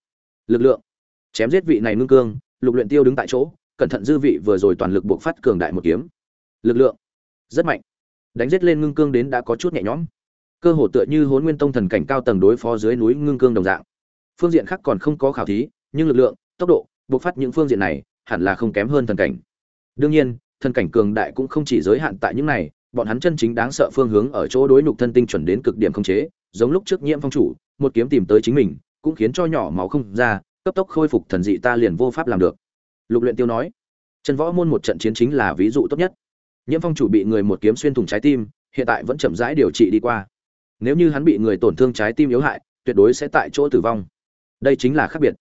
Lực lượng. Chém giết vị này ngưng cương, lục luyện tiêu đứng tại chỗ, cẩn thận dư vị vừa rồi toàn lực buộc phát cường đại một kiếm. Lực lượng. Rất mạnh. Đánh giết lên ngưng cương đến đã có chút nhẹ nhõm. Cơ hồ tựa như hốn nguyên tông thần cảnh cao tầng đối phó dưới núi ngưng cương đồng dạng. Phương diện khác còn không có khảo thí, nhưng lực lượng, tốc độ, buộc phát những phương diện này, hẳn là không kém hơn thần cảnh. Đương nhiên, thần cảnh cường đại cũng không chỉ giới hạn tại những này, bọn hắn chân chính đáng sợ phương hướng ở chỗ đối nhục thân tinh chuẩn đến cực điểm không chế, giống lúc trước nhiễm phong chủ một kiếm tìm tới chính mình, cũng khiến cho nhỏ máu không ra, cấp tốc khôi phục thần dị ta liền vô pháp làm được. Lục luyện tiêu nói. Chân võ môn một trận chiến chính là ví dụ tốt nhất. Nhiễm phong chủ bị người một kiếm xuyên thủng trái tim, hiện tại vẫn chậm rãi điều trị đi qua. Nếu như hắn bị người tổn thương trái tim yếu hại, tuyệt đối sẽ tại chỗ tử vong. Đây chính là khác biệt.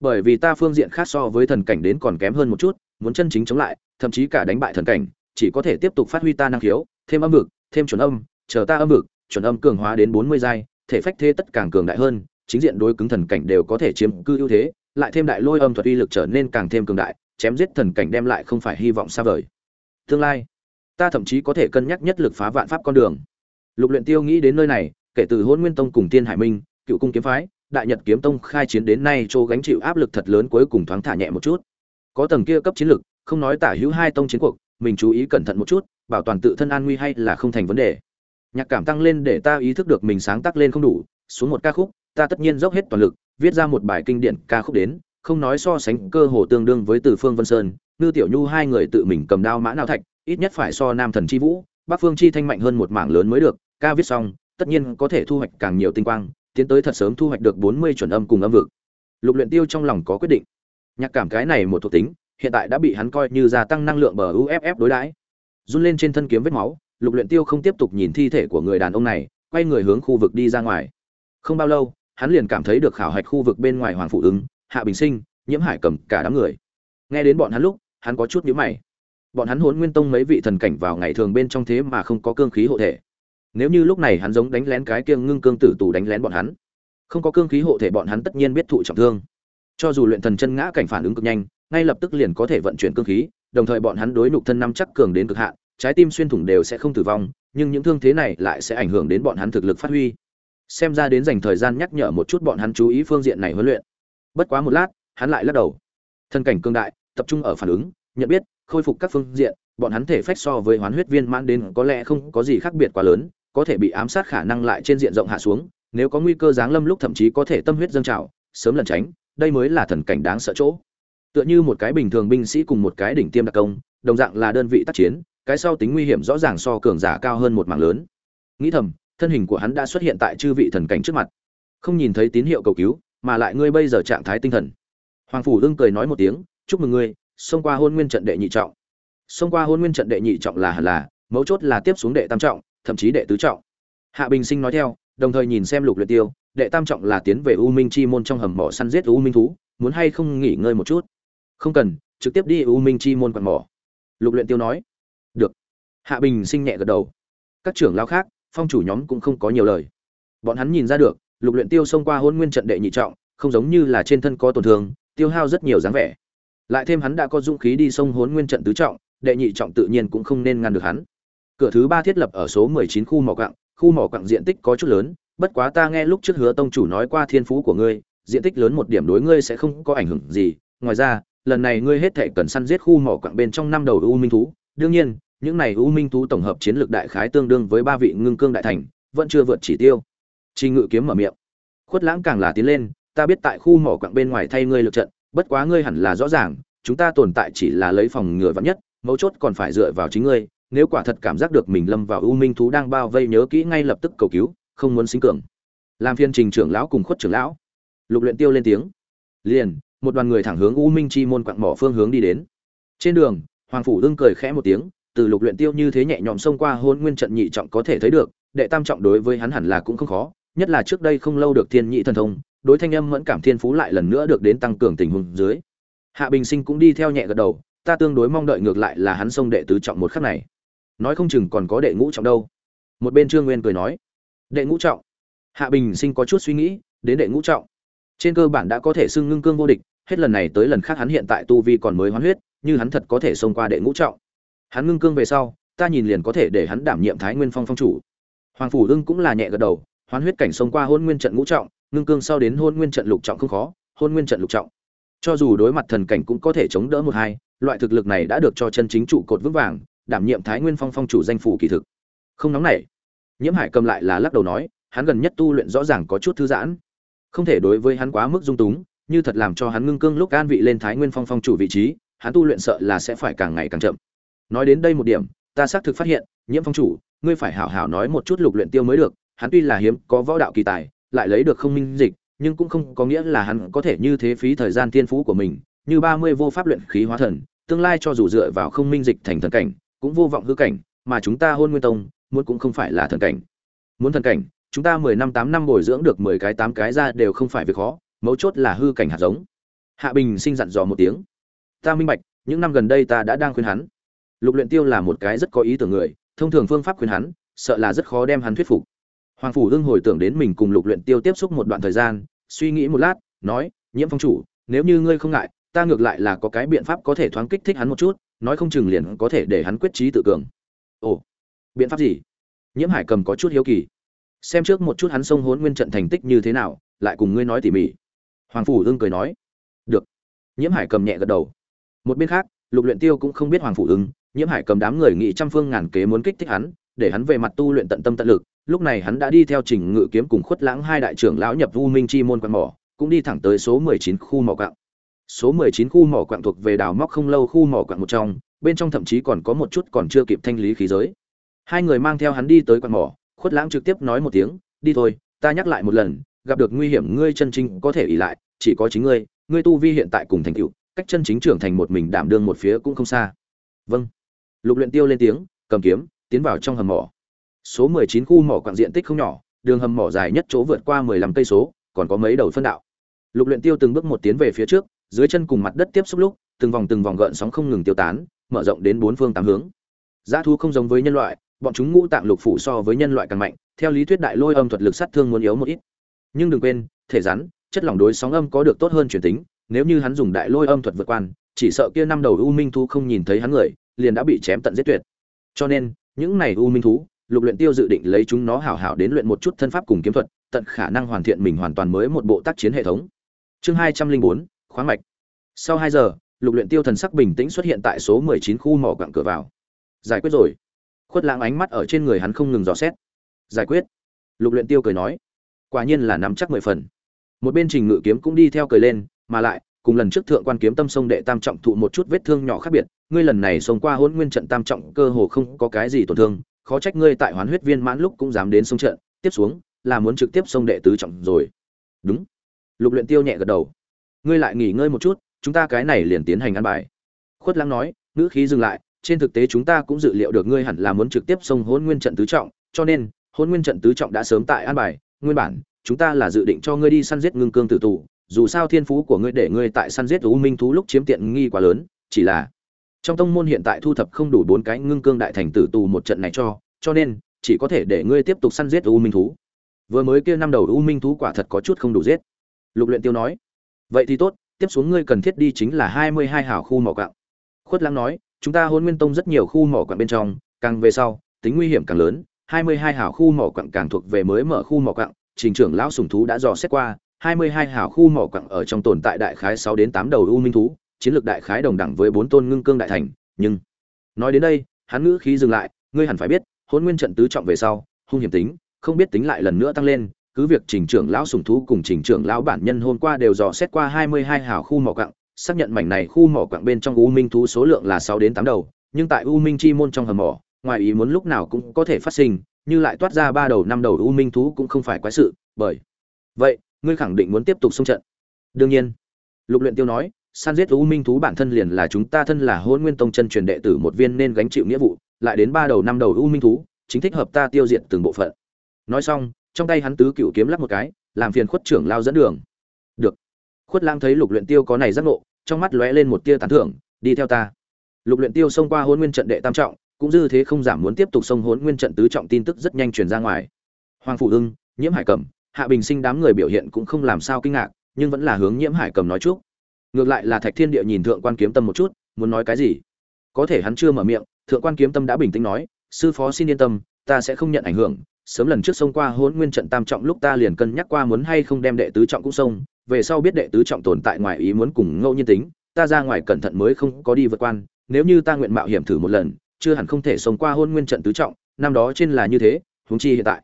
Bởi vì ta phương diện khác so với thần cảnh đến còn kém hơn một chút, muốn chân chính chống lại, thậm chí cả đánh bại thần cảnh, chỉ có thể tiếp tục phát huy ta năng khiếu, thêm âm vực, thêm chuẩn âm, chờ ta âm vực, chuẩn âm cường hóa đến bốn mươi giai thể phách thế tất càng cường đại hơn, chính diện đối cứng thần cảnh đều có thể chiếm cư ưu thế, lại thêm đại lôi âm thuật uy lực trở nên càng thêm cường đại, chém giết thần cảnh đem lại không phải hy vọng xa vời. Tương lai, ta thậm chí có thể cân nhắc nhất lực phá vạn pháp con đường. Lục luyện tiêu nghĩ đến nơi này, kể từ hôn nguyên tông cùng tiên hải minh, cựu cung kiếm phái, đại nhật kiếm tông khai chiến đến nay châu gánh chịu áp lực thật lớn cuối cùng thoáng thả nhẹ một chút. Có tầng kia cấp chiến lực, không nói tả hữu hai tông chiến cuộc, mình chú ý cẩn thận một chút, bảo toàn tự thân an nguy hay là không thành vấn đề nhạc cảm tăng lên để ta ý thức được mình sáng tác lên không đủ, xuống một ca khúc, ta tất nhiên dốc hết toàn lực, viết ra một bài kinh điển ca khúc đến, không nói so sánh cơ hồ tương đương với từ phương vân sơn, ngư tiểu nhu hai người tự mình cầm đao mã nào thạch, ít nhất phải so nam thần chi vũ, bắc phương chi thanh mạnh hơn một mảng lớn mới được, ca viết xong, tất nhiên có thể thu hoạch càng nhiều tinh quang, tiến tới thật sớm thu hoạch được bốn mươi chuẩn âm cùng âm vực. Lục luyện tiêu trong lòng có quyết định. Nhạc cảm cái này một thuộc tính, hiện tại đã bị hắn coi như gia tăng năng lượng bờ uff đối đãi. Run lên trên thân kiếm vết máu lục luyện tiêu không tiếp tục nhìn thi thể của người đàn ông này, quay người hướng khu vực đi ra ngoài. Không bao lâu, hắn liền cảm thấy được khảo hạch khu vực bên ngoài hoàng phụ ứng, hạ bình sinh, nhiễm hải cầm, cả đám người. Nghe đến bọn hắn lúc, hắn có chút nhíu mày. Bọn hắn huấn nguyên tông mấy vị thần cảnh vào ngày thường bên trong thế mà không có cương khí hộ thể. Nếu như lúc này hắn giống đánh lén cái kiêng ngưng cương tử tù đánh lén bọn hắn, không có cương khí hộ thể bọn hắn tất nhiên biết thụ trọng thương. Cho dù luyện thần chân ngã cảnh phản ứng cực nhanh, ngay lập tức liền có thể vận chuyển cương khí, đồng thời bọn hắn đối nục thân năm chắc cường đến cực hạn trái tim xuyên thủng đều sẽ không tử vong, nhưng những thương thế này lại sẽ ảnh hưởng đến bọn hắn thực lực phát huy. Xem ra đến dành thời gian nhắc nhở một chút bọn hắn chú ý phương diện này huấn luyện. Bất quá một lát, hắn lại lắc đầu. Thân cảnh cương đại, tập trung ở phản ứng, nhận biết, khôi phục các phương diện, bọn hắn thể phách so với hoán huyết viên mãn đến có lẽ không có gì khác biệt quá lớn, có thể bị ám sát khả năng lại trên diện rộng hạ xuống, nếu có nguy cơ giáng lâm lúc thậm chí có thể tâm huyết dâng trào, sớm lẩn tránh, đây mới là thần cảnh đáng sợ chỗ. Tựa như một cái bình thường binh sĩ cùng một cái đỉnh tiêm đặc công, đồng dạng là đơn vị tác chiến cái sau tính nguy hiểm rõ ràng so cường giả cao hơn một mảng lớn. Nghĩ thầm, thân hình của hắn đã xuất hiện tại chư vị thần cảnh trước mặt. Không nhìn thấy tín hiệu cầu cứu, mà lại ngươi bây giờ trạng thái tinh thần. Hoàng phủ đương cười nói một tiếng, chúc mừng ngươi, xông qua hôn nguyên trận đệ nhị trọng. Xông qua hôn nguyên trận đệ nhị trọng là hẳn là, mấu chốt là tiếp xuống đệ tam trọng, thậm chí đệ tứ trọng. Hạ bình sinh nói theo, đồng thời nhìn xem lục luyện tiêu, đệ tam trọng là tiến về u minh chi môn trong hầm mỏ săn giết u minh thú, muốn hay không nghỉ ngơi một chút? Không cần, trực tiếp đi u minh chi môn quặn mỏ. Lục luyện tiêu nói được. Hạ bình sinh nhẹ gật đầu. Các trưởng lao khác, phong chủ nhóm cũng không có nhiều lời. Bọn hắn nhìn ra được, lục luyện tiêu xông qua hôn nguyên trận đệ nhị trọng, không giống như là trên thân có tổn thương, tiêu hao rất nhiều dáng vẻ. Lại thêm hắn đã có dũng khí đi sông hốn nguyên trận tứ trọng, đệ nhị trọng tự nhiên cũng không nên ngăn được hắn. Cửa thứ ba thiết lập ở số 19 khu mỏ quặng, khu mỏ quặng diện tích có chút lớn, bất quá ta nghe lúc trước hứa tông chủ nói qua thiên phú của ngươi, diện tích lớn một điểm đối ngươi sẽ không có ảnh hưởng gì. Ngoài ra, lần này ngươi hết thể cần săn giết khu mỏ quặng bên trong năm đầu u minh thú đương nhiên, những này u minh thú tổng hợp chiến lược đại khái tương đương với ba vị ngưng cương đại thành, vẫn chưa vượt chỉ tiêu. Trình ngự kiếm mở miệng. Khuất lãng càng là tiến lên, ta biết tại khu mỏ quặng bên ngoài thay ngươi lực trận, bất quá ngươi hẳn là rõ ràng, chúng ta tồn tại chỉ là lấy phòng ngừa vắn nhất, mấu chốt còn phải dựa vào chính ngươi, nếu quả thật cảm giác được mình lâm vào u minh thú đang bao vây nhớ kỹ ngay lập tức cầu cứu, không muốn sinh cường. Làm phiên trình trưởng lão cùng khuất trưởng lão. Lục luyện tiêu lên tiếng. Liền, một đoàn người thẳng hướng u minh chi môn quặng mỏ phương hướng đi đến. Trên đường hoàng phủ đương cười khẽ một tiếng, từ lục luyện tiêu như thế nhẹ nhõm xông qua hôn nguyên trận nhị trọng có thể thấy được, đệ tam trọng đối với hắn hẳn là cũng không khó, nhất là trước đây không lâu được thiên nhị thần thông, đối thanh âm mẫn cảm thiên phú lại lần nữa được đến tăng cường tình huống dưới. Hạ bình sinh cũng đi theo nhẹ gật đầu, ta tương đối mong đợi ngược lại là hắn xông đệ tứ trọng một khắc này. Nói không chừng còn có đệ ngũ trọng đâu. Một bên trương nguyên cười nói, đệ ngũ trọng. Hạ bình sinh có chút suy nghĩ, đến đệ ngũ trọng. Trên cơ bản đã có thể xưng ngưng cương vô địch, hết lần này tới lần khác hắn hiện tại tu vi còn mới hoán huyết như hắn thật có thể xông qua đệ ngũ trọng. Hắn ngưng cương về sau, ta nhìn liền có thể để hắn đảm nhiệm thái nguyên phong phong chủ. Hoàng phủ ưng cũng là nhẹ gật đầu, hoán huyết cảnh xông qua hôn nguyên trận ngũ trọng, ngưng cương sau đến hôn nguyên trận lục trọng không khó, hôn nguyên trận lục trọng. Cho dù đối mặt thần cảnh cũng có thể chống đỡ một hai, loại thực lực này đã được cho chân chính trụ cột vững vàng, đảm nhiệm thái nguyên phong phong chủ danh phủ kỳ thực. Không nóng nảy. Nhiễm hải cầm lại là lắc đầu nói, hắn gần nhất tu luyện rõ ràng có chút thư giãn. Không thể đối với hắn quá mức dung túng, như thật làm cho hắn ngưng cương lúc an vị lên thái nguyên phong phong chủ vị trí hắn tu luyện sợ là sẽ phải càng ngày càng chậm. Nói đến đây một điểm, ta xác thực phát hiện, nhiễm phong chủ, ngươi phải hảo hảo nói một chút lục luyện tiêu mới được, hắn tuy là hiếm, có võ đạo kỳ tài, lại lấy được không minh dịch, nhưng cũng không có nghĩa là hắn có thể như thế phí thời gian tiên phú của mình, như ba mươi vô pháp luyện khí hóa thần, tương lai cho dù dựa vào không minh dịch thành thần cảnh, cũng vô vọng hư cảnh, mà chúng ta hôn nguyên tông, muốn cũng không phải là thần cảnh. Muốn thần cảnh, chúng ta mười năm tám năm bồi dưỡng được mười cái tám cái ra đều không phải việc khó, mấu chốt là hư cảnh hạt giống. Hạ bình sinh dặn dò một tiếng ta minh bạch, những năm gần đây ta đã đang khuyên hắn. Lục luyện tiêu là một cái rất có ý tưởng người, thông thường phương pháp khuyên hắn, sợ là rất khó đem hắn thuyết phục. Hoàng phủ đương hồi tưởng đến mình cùng lục luyện tiêu tiếp xúc một đoạn thời gian, suy nghĩ một lát, nói, nhiễm phong chủ, nếu như ngươi không ngại, ta ngược lại là có cái biện pháp có thể thoáng kích thích hắn một chút, nói không chừng liền có thể để hắn quyết trí tự cường. Ồ, biện pháp gì? Nhiễm hải cầm có chút hiếu kỳ. Xem trước một chút hắn sông hốn nguyên trận thành tích như thế nào, lại cùng ngươi nói tỉ mỉ. Hoàng phủ đương cười nói, được. Nhiễm hải cầm nhẹ gật đầu một bên khác lục luyện tiêu cũng không biết hoàng phủ ứng, nhiễm hải cầm đám người nghị trăm phương ngàn kế muốn kích thích hắn để hắn về mặt tu luyện tận tâm tận lực. Lúc này hắn đã đi theo trình ngự kiếm cùng khuất lãng hai đại trưởng lão nhập u minh chi môn quan mỏ cũng đi thẳng tới số 19 khu mỏ quặng. Số 19 khu mỏ quặng thuộc về đào móc không lâu khu mỏ quặng một trong bên trong thậm chí còn có một chút còn chưa kịp thanh lý khí giới. Hai người mang theo hắn đi tới quan mỏ khuất lãng trực tiếp nói một tiếng đi thôi ta nhắc lại một lần gặp được nguy hiểm ngươi chân chính có thể ỉ lại chỉ có chính ngươi ngươi tu vi hiện tại cùng thành tựu cách chân chính trưởng thành một mình đảm đương một phía cũng không xa. Vâng. Lục luyện tiêu lên tiếng, cầm kiếm, tiến vào trong hầm mỏ. Số 19 khu mỏ quặng diện tích không nhỏ, đường hầm mỏ dài nhất chỗ vượt qua 15 cây số, còn có mấy đầu phân đạo. Lục luyện tiêu từng bước một tiến về phía trước, dưới chân cùng mặt đất tiếp xúc lúc, từng vòng từng vòng gợn sóng không ngừng tiêu tán, mở rộng đến bốn phương tám hướng. Giá thú không giống với nhân loại, bọn chúng ngũ tạng lục phủ so với nhân loại càng mạnh, theo lý thuyết đại lôi âm thuật lực sát thương muốn yếu một ít. Nhưng đừng quên, thể rắn, chất lỏng đối sóng âm có được tốt hơn truyền tính nếu như hắn dùng đại lôi âm thuật vượt quan, chỉ sợ kia năm đầu u minh thú không nhìn thấy hắn người, liền đã bị chém tận giết tuyệt. Cho nên, những này u minh thú, lục luyện tiêu dự định lấy chúng nó hảo hảo đến luyện một chút thân pháp cùng kiếm thuật, tận khả năng hoàn thiện mình hoàn toàn mới một bộ tác chiến hệ thống. Chương hai trăm linh bốn, khoáng mạch. Sau hai giờ, lục luyện tiêu thần sắc bình tĩnh xuất hiện tại số mười chín khu mỏ quặng cửa vào. Giải quyết rồi. Khuất lãng ánh mắt ở trên người hắn không ngừng dò xét. Giải quyết. Lục luyện tiêu cười nói. Quả nhiên là nắm chắc mười phần. Một bên trình ngự kiếm cũng đi theo cười lên mà lại, cùng lần trước thượng quan kiếm tâm sông đệ tam trọng thụ một chút vết thương nhỏ khác biệt, ngươi lần này xông qua hôn nguyên trận tam trọng cơ hồ không có cái gì tổn thương, khó trách ngươi tại hoán huyết viên mãn lúc cũng dám đến sông trận, tiếp xuống, là muốn trực tiếp sông đệ tứ trọng rồi. Đúng. Lục luyện tiêu nhẹ gật đầu. Ngươi lại nghỉ ngơi một chút, chúng ta cái này liền tiến hành ăn bài. Khuất lãng nói, ngữ khí dừng lại, trên thực tế chúng ta cũng dự liệu được ngươi hẳn là muốn trực tiếp xông hôn nguyên trận tứ trọng, cho nên hôn nguyên trận tứ trọng đã sớm tại an bài, nguyên bản, chúng ta là dự định cho ngươi đi săn giết ngưng cương tử tù dù sao thiên phú của ngươi để ngươi tại săn giết u minh thú lúc chiếm tiện nghi quá lớn, chỉ là trong tông môn hiện tại thu thập không đủ bốn cái ngưng cương đại thành tử tù một trận này cho cho nên chỉ có thể để ngươi tiếp tục săn giết u minh thú. Vừa mới kia năm đầu u minh thú quả thật có chút không đủ giết. Lục luyện tiêu nói, vậy thì tốt, tiếp xuống ngươi cần thiết đi chính là hai mươi hai hảo khu mỏ quặng. Khuất lãng nói, chúng ta hôn nguyên tông rất nhiều khu mỏ quặng bên trong, càng về sau, tính nguy hiểm càng lớn, hai mươi hai hảo khu mỏ quặng càng thuộc về mới mở khu mỏ quặng, trình trưởng lão sủng thú đã dò xét qua hai mươi hai hảo khu mỏ quặng ở trong tồn tại đại khái sáu đến tám đầu u minh thú, chiến lược đại khái đồng đẳng với bốn tôn ngưng cương đại thành, nhưng nói đến đây, hắn ngữ khí dừng lại, ngươi hẳn phải biết, hôn nguyên trận tứ trọng về sau, hung hiểm tính, không biết tính lại lần nữa tăng lên, cứ việc trình trưởng lão sủng thú cùng trình trưởng lão bản nhân hôm qua đều dò xét qua hai mươi hai hảo khu mỏ quặng, xác nhận mảnh này khu mỏ quặng bên trong u minh thú số lượng là sáu đến tám đầu, nhưng tại u minh chi môn trong hầm mỏ, ngoài ý muốn lúc nào cũng có thể phát sinh, như lại toát ra ba đầu năm đầu u minh thú cũng không phải quái sự, bởi vậy ngươi khẳng định muốn tiếp tục xung trận. Đương nhiên. Lục luyện tiêu nói, san giết u minh thú bản thân liền là chúng ta thân là hôn nguyên tông chân truyền đệ tử một viên nên gánh chịu nghĩa vụ, lại đến ba đầu năm đầu u minh thú, chính thích hợp ta tiêu diệt từng bộ phận. Nói xong, trong tay hắn tứ cựu kiếm lắp một cái, làm phiền khuất trưởng lao dẫn đường. Được. Khuất lang thấy lục luyện tiêu có này giác ngộ, trong mắt lóe lên một tia tán thưởng, đi theo ta. Lục luyện tiêu xông qua hôn nguyên trận đệ tam trọng, cũng dư thế không giảm muốn tiếp tục xông hôn nguyên trận tứ trọng tin tức rất nhanh truyền ra ngoài. Hoàng phủ ưng, nhiễm hải cẩm hạ bình sinh đám người biểu hiện cũng không làm sao kinh ngạc, nhưng vẫn là hướng nhiễm hải cầm nói trước ngược lại là thạch thiên địa nhìn thượng quan kiếm tâm một chút, muốn nói cái gì? Có thể hắn chưa mở miệng, thượng quan kiếm tâm đã bình tĩnh nói, sư phó xin yên tâm, ta sẽ không nhận ảnh hưởng, sớm lần trước xông qua hôn nguyên trận tam trọng lúc ta liền cân nhắc qua muốn hay không đem đệ tứ trọng cũng xông, về sau biết đệ tứ trọng tồn tại ngoài ý muốn cùng ngẫu nhiên tính, ta ra ngoài cẩn thận mới không có đi vượt quan, nếu như ta nguyện mạo hiểm thử một lần, chưa hẳn không thể xông qua hôn nguyên trận tứ trọng, năm đó trên là như thế, huống chi hiện tại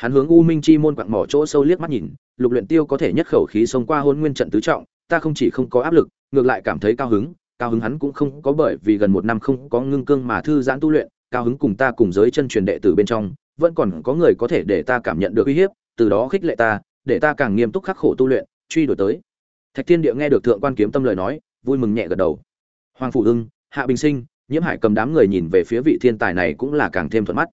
hắn hướng u minh chi môn quặng mỏ chỗ sâu liếc mắt nhìn, lục luyện tiêu có thể nhất khẩu khí xông qua hôn nguyên trận tứ trọng, ta không chỉ không có áp lực, ngược lại cảm thấy cao hứng cao hứng hắn cũng không có bởi vì gần một năm không có ngưng cương mà thư giãn tu luyện, cao hứng cùng ta cùng giới chân truyền đệ tử bên trong, vẫn còn có người có thể để ta cảm nhận được uy hiếp, từ đó khích lệ ta, để ta càng nghiêm túc khắc khổ tu luyện, truy đuổi tới. Thạch thiên địa nghe được thượng quan kiếm tâm lời nói, vui mừng nhẹ gật đầu. Hoàng phủ ưng, hạ bình sinh, nhiễm hải cầm đám người nhìn về phía vị thiên tài này cũng là càng thêm thuận mắt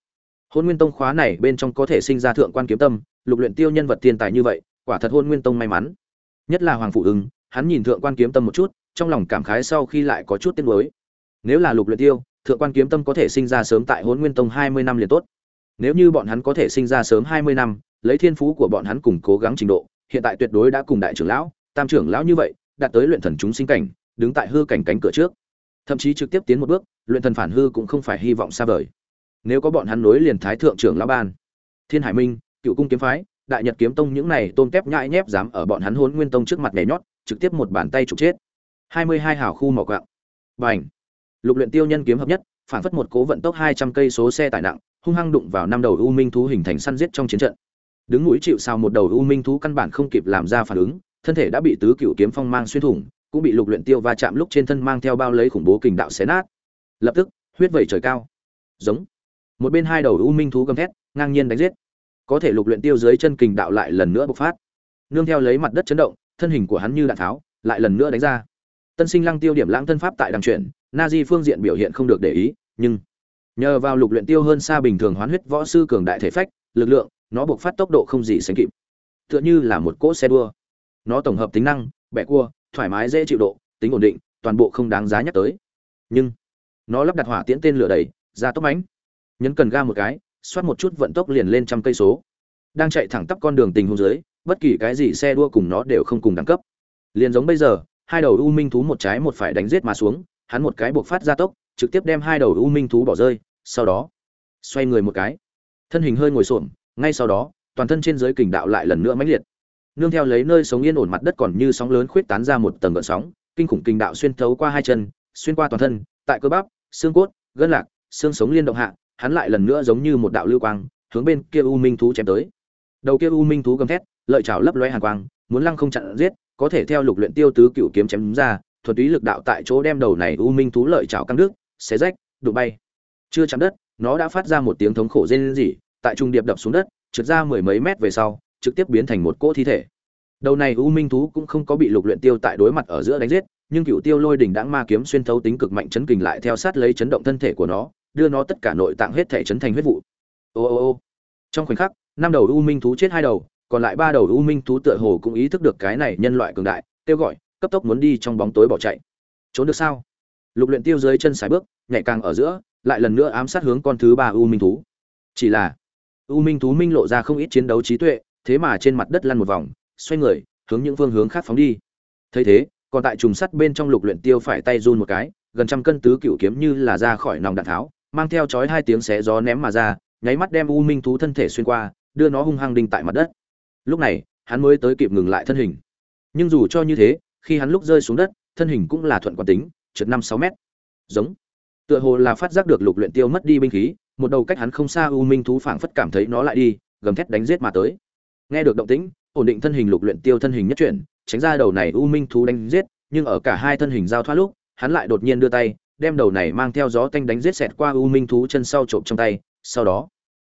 hôn nguyên tông khóa này bên trong có thể sinh ra thượng quan kiếm tâm, lục luyện tiêu nhân vật thiên tài như vậy, quả thật hôn nguyên tông may mắn. Nhất là hoàng phủ ưng hắn nhìn thượng quan kiếm tâm một chút, trong lòng cảm khái sau khi lại có chút tiếc nuối. Nếu là lục luyện tiêu, thượng quan kiếm tâm có thể sinh ra sớm tại hôn nguyên tông hai mươi năm liền tốt. Nếu như bọn hắn có thể sinh ra sớm hai mươi năm, lấy thiên phú của bọn hắn cùng cố gắng trình độ, hiện tại tuyệt đối đã cùng đại trưởng lão, tam trưởng lão như vậy, đạt tới luyện thần chúng sinh cảnh, đứng tại hư cảnh cánh cửa trước. Thậm chí trực tiếp tiến một bước, luyện thần phản hư cũng không phải hy vọng xa vời nếu có bọn hắn nối liền thái thượng trưởng lão ban. Thiên hải minh, cựu cung kiếm phái, đại nhật kiếm tông những này tôn kép nhãi nhép dám ở bọn hắn hôn nguyên tông trước mặt nhảy nhót, trực tiếp một bàn tay trục chết. Hai mươi hai hào khu mỏ quạng bành! Lục luyện tiêu nhân kiếm hợp nhất, phản phất một cố vận tốc hai trăm cây số xe tải nặng, hung hăng đụng vào năm đầu u minh thú hình thành săn giết trong chiến trận. Đứng mũi chịu sao một đầu u minh thú căn bản không kịp làm ra phản ứng, thân thể đã bị tứ cựu kiếm phong mang xuyên thủng, cũng bị lục luyện tiêu va chạm lúc trên thân mang theo bao lấy khủng bố kình đạo xé nát. Lập tức, huyết vẩy trời cao. Giống một bên hai đầu u minh thú gầm thét, ngang nhiên đánh giết. Có thể lục luyện tiêu dưới chân kình đạo lại lần nữa bộc phát. Nương theo lấy mặt đất chấn động, thân hình của hắn như đạn tháo, lại lần nữa đánh ra. Tân sinh lăng tiêu điểm lãng thân pháp tại đằng chuyển, na di phương diện biểu hiện không được để ý, nhưng nhờ vào lục luyện tiêu hơn xa bình thường hoán huyết võ sư cường đại thể phách, lực lượng, nó bộc phát tốc độ không gì sánh kịp. Tựa như là một cỗ xe đua. Nó tổng hợp tính năng, bẻ cua, thoải mái dễ chịu độ, tính ổn định, toàn bộ không đáng giá nhắc tới. Nhưng, nó lắp đặt hỏa tiễn tên lửa đầy, ra tốc ánh nhấn cần ga một cái, xoát một chút vận tốc liền lên trăm cây số. Đang chạy thẳng tắp con đường tình huống dưới, bất kỳ cái gì xe đua cùng nó đều không cùng đẳng cấp. Liền giống bây giờ, hai đầu u minh thú một trái một phải đánh giết mà xuống, hắn một cái buộc phát ra tốc, trực tiếp đem hai đầu u minh thú bỏ rơi, sau đó, xoay người một cái. Thân hình hơi ngồi xổm, ngay sau đó, toàn thân trên dưới kình đạo lại lần nữa mãnh liệt. Nương theo lấy nơi sống yên ổn mặt đất còn như sóng lớn khuyết tán ra một tầng gợn sóng, kinh khủng kình đạo xuyên thấu qua hai chân, xuyên qua toàn thân, tại cơ bắp, xương cốt, gân lạc, xương sống liên động hạ hắn lại lần nữa giống như một đạo lưu quang hướng bên kia u minh thú chém tới. Đầu kia u minh thú gầm thét lợi chảo lấp lóe hàn quang muốn lăng không chặn giết có thể theo lục luyện tiêu tứ cựu kiếm chém ra thuần túy lực đạo tại chỗ đem đầu này u minh thú lợi chảo căng đứt, xé rách đụng bay. Chưa chạm đất nó đã phát ra một tiếng thống khổ rên rỉ tại trung điệp đập xuống đất trượt ra mười mấy mét về sau trực tiếp biến thành một cỗ thi thể. Đầu này u minh thú cũng không có bị lục luyện tiêu tại đối mặt ở giữa đánh giết nhưng cựu tiêu lôi đỉnh đãng ma kiếm xuyên thấu tính cực mạnh chấn kình lại theo sát lấy chấn động thân thể của nó đưa nó tất cả nội tạng hết thể chấn thành huyết vụ. Ô ô ô. Trong khoảnh khắc, năm đầu u minh thú chết hai đầu, còn lại ba đầu u minh thú tựa hồ cũng ý thức được cái này nhân loại cường đại, kêu gọi, cấp tốc muốn đi trong bóng tối bỏ chạy. Trốn được sao? Lục luyện tiêu dưới chân sải bước, nhảy càng ở giữa, lại lần nữa ám sát hướng con thứ ba u minh thú. Chỉ là, u minh thú minh lộ ra không ít chiến đấu trí tuệ, thế mà trên mặt đất lăn một vòng, xoay người, hướng những phương hướng khác phóng đi. Thấy thế, còn tại trùng sắt bên trong lục luyện tiêu phải tay run một cái, gần trăm cân tứ cựu kiếm như là ra khỏi nòng đạn tháo mang theo chói hai tiếng xé gió ném mà ra, nháy mắt đem u minh thú thân thể xuyên qua, đưa nó hung hăng đinh tại mặt đất. Lúc này, hắn mới tới kịp ngừng lại thân hình. Nhưng dù cho như thế, khi hắn lúc rơi xuống đất, thân hình cũng là thuận quán tính, trượt năm sáu mét. Giống. Tựa hồ là phát giác được lục luyện tiêu mất đi binh khí, một đầu cách hắn không xa u minh thú phảng phất cảm thấy nó lại đi, gầm thét đánh giết mà tới. Nghe được động tĩnh, ổn định thân hình lục luyện tiêu thân hình nhất chuyển, tránh ra đầu này u minh thú đánh giết, nhưng ở cả hai thân hình giao thoa lúc, hắn lại đột nhiên đưa tay đem đầu này mang theo gió tanh đánh giết xẹt qua u minh thú chân sau trộm trong tay, sau đó,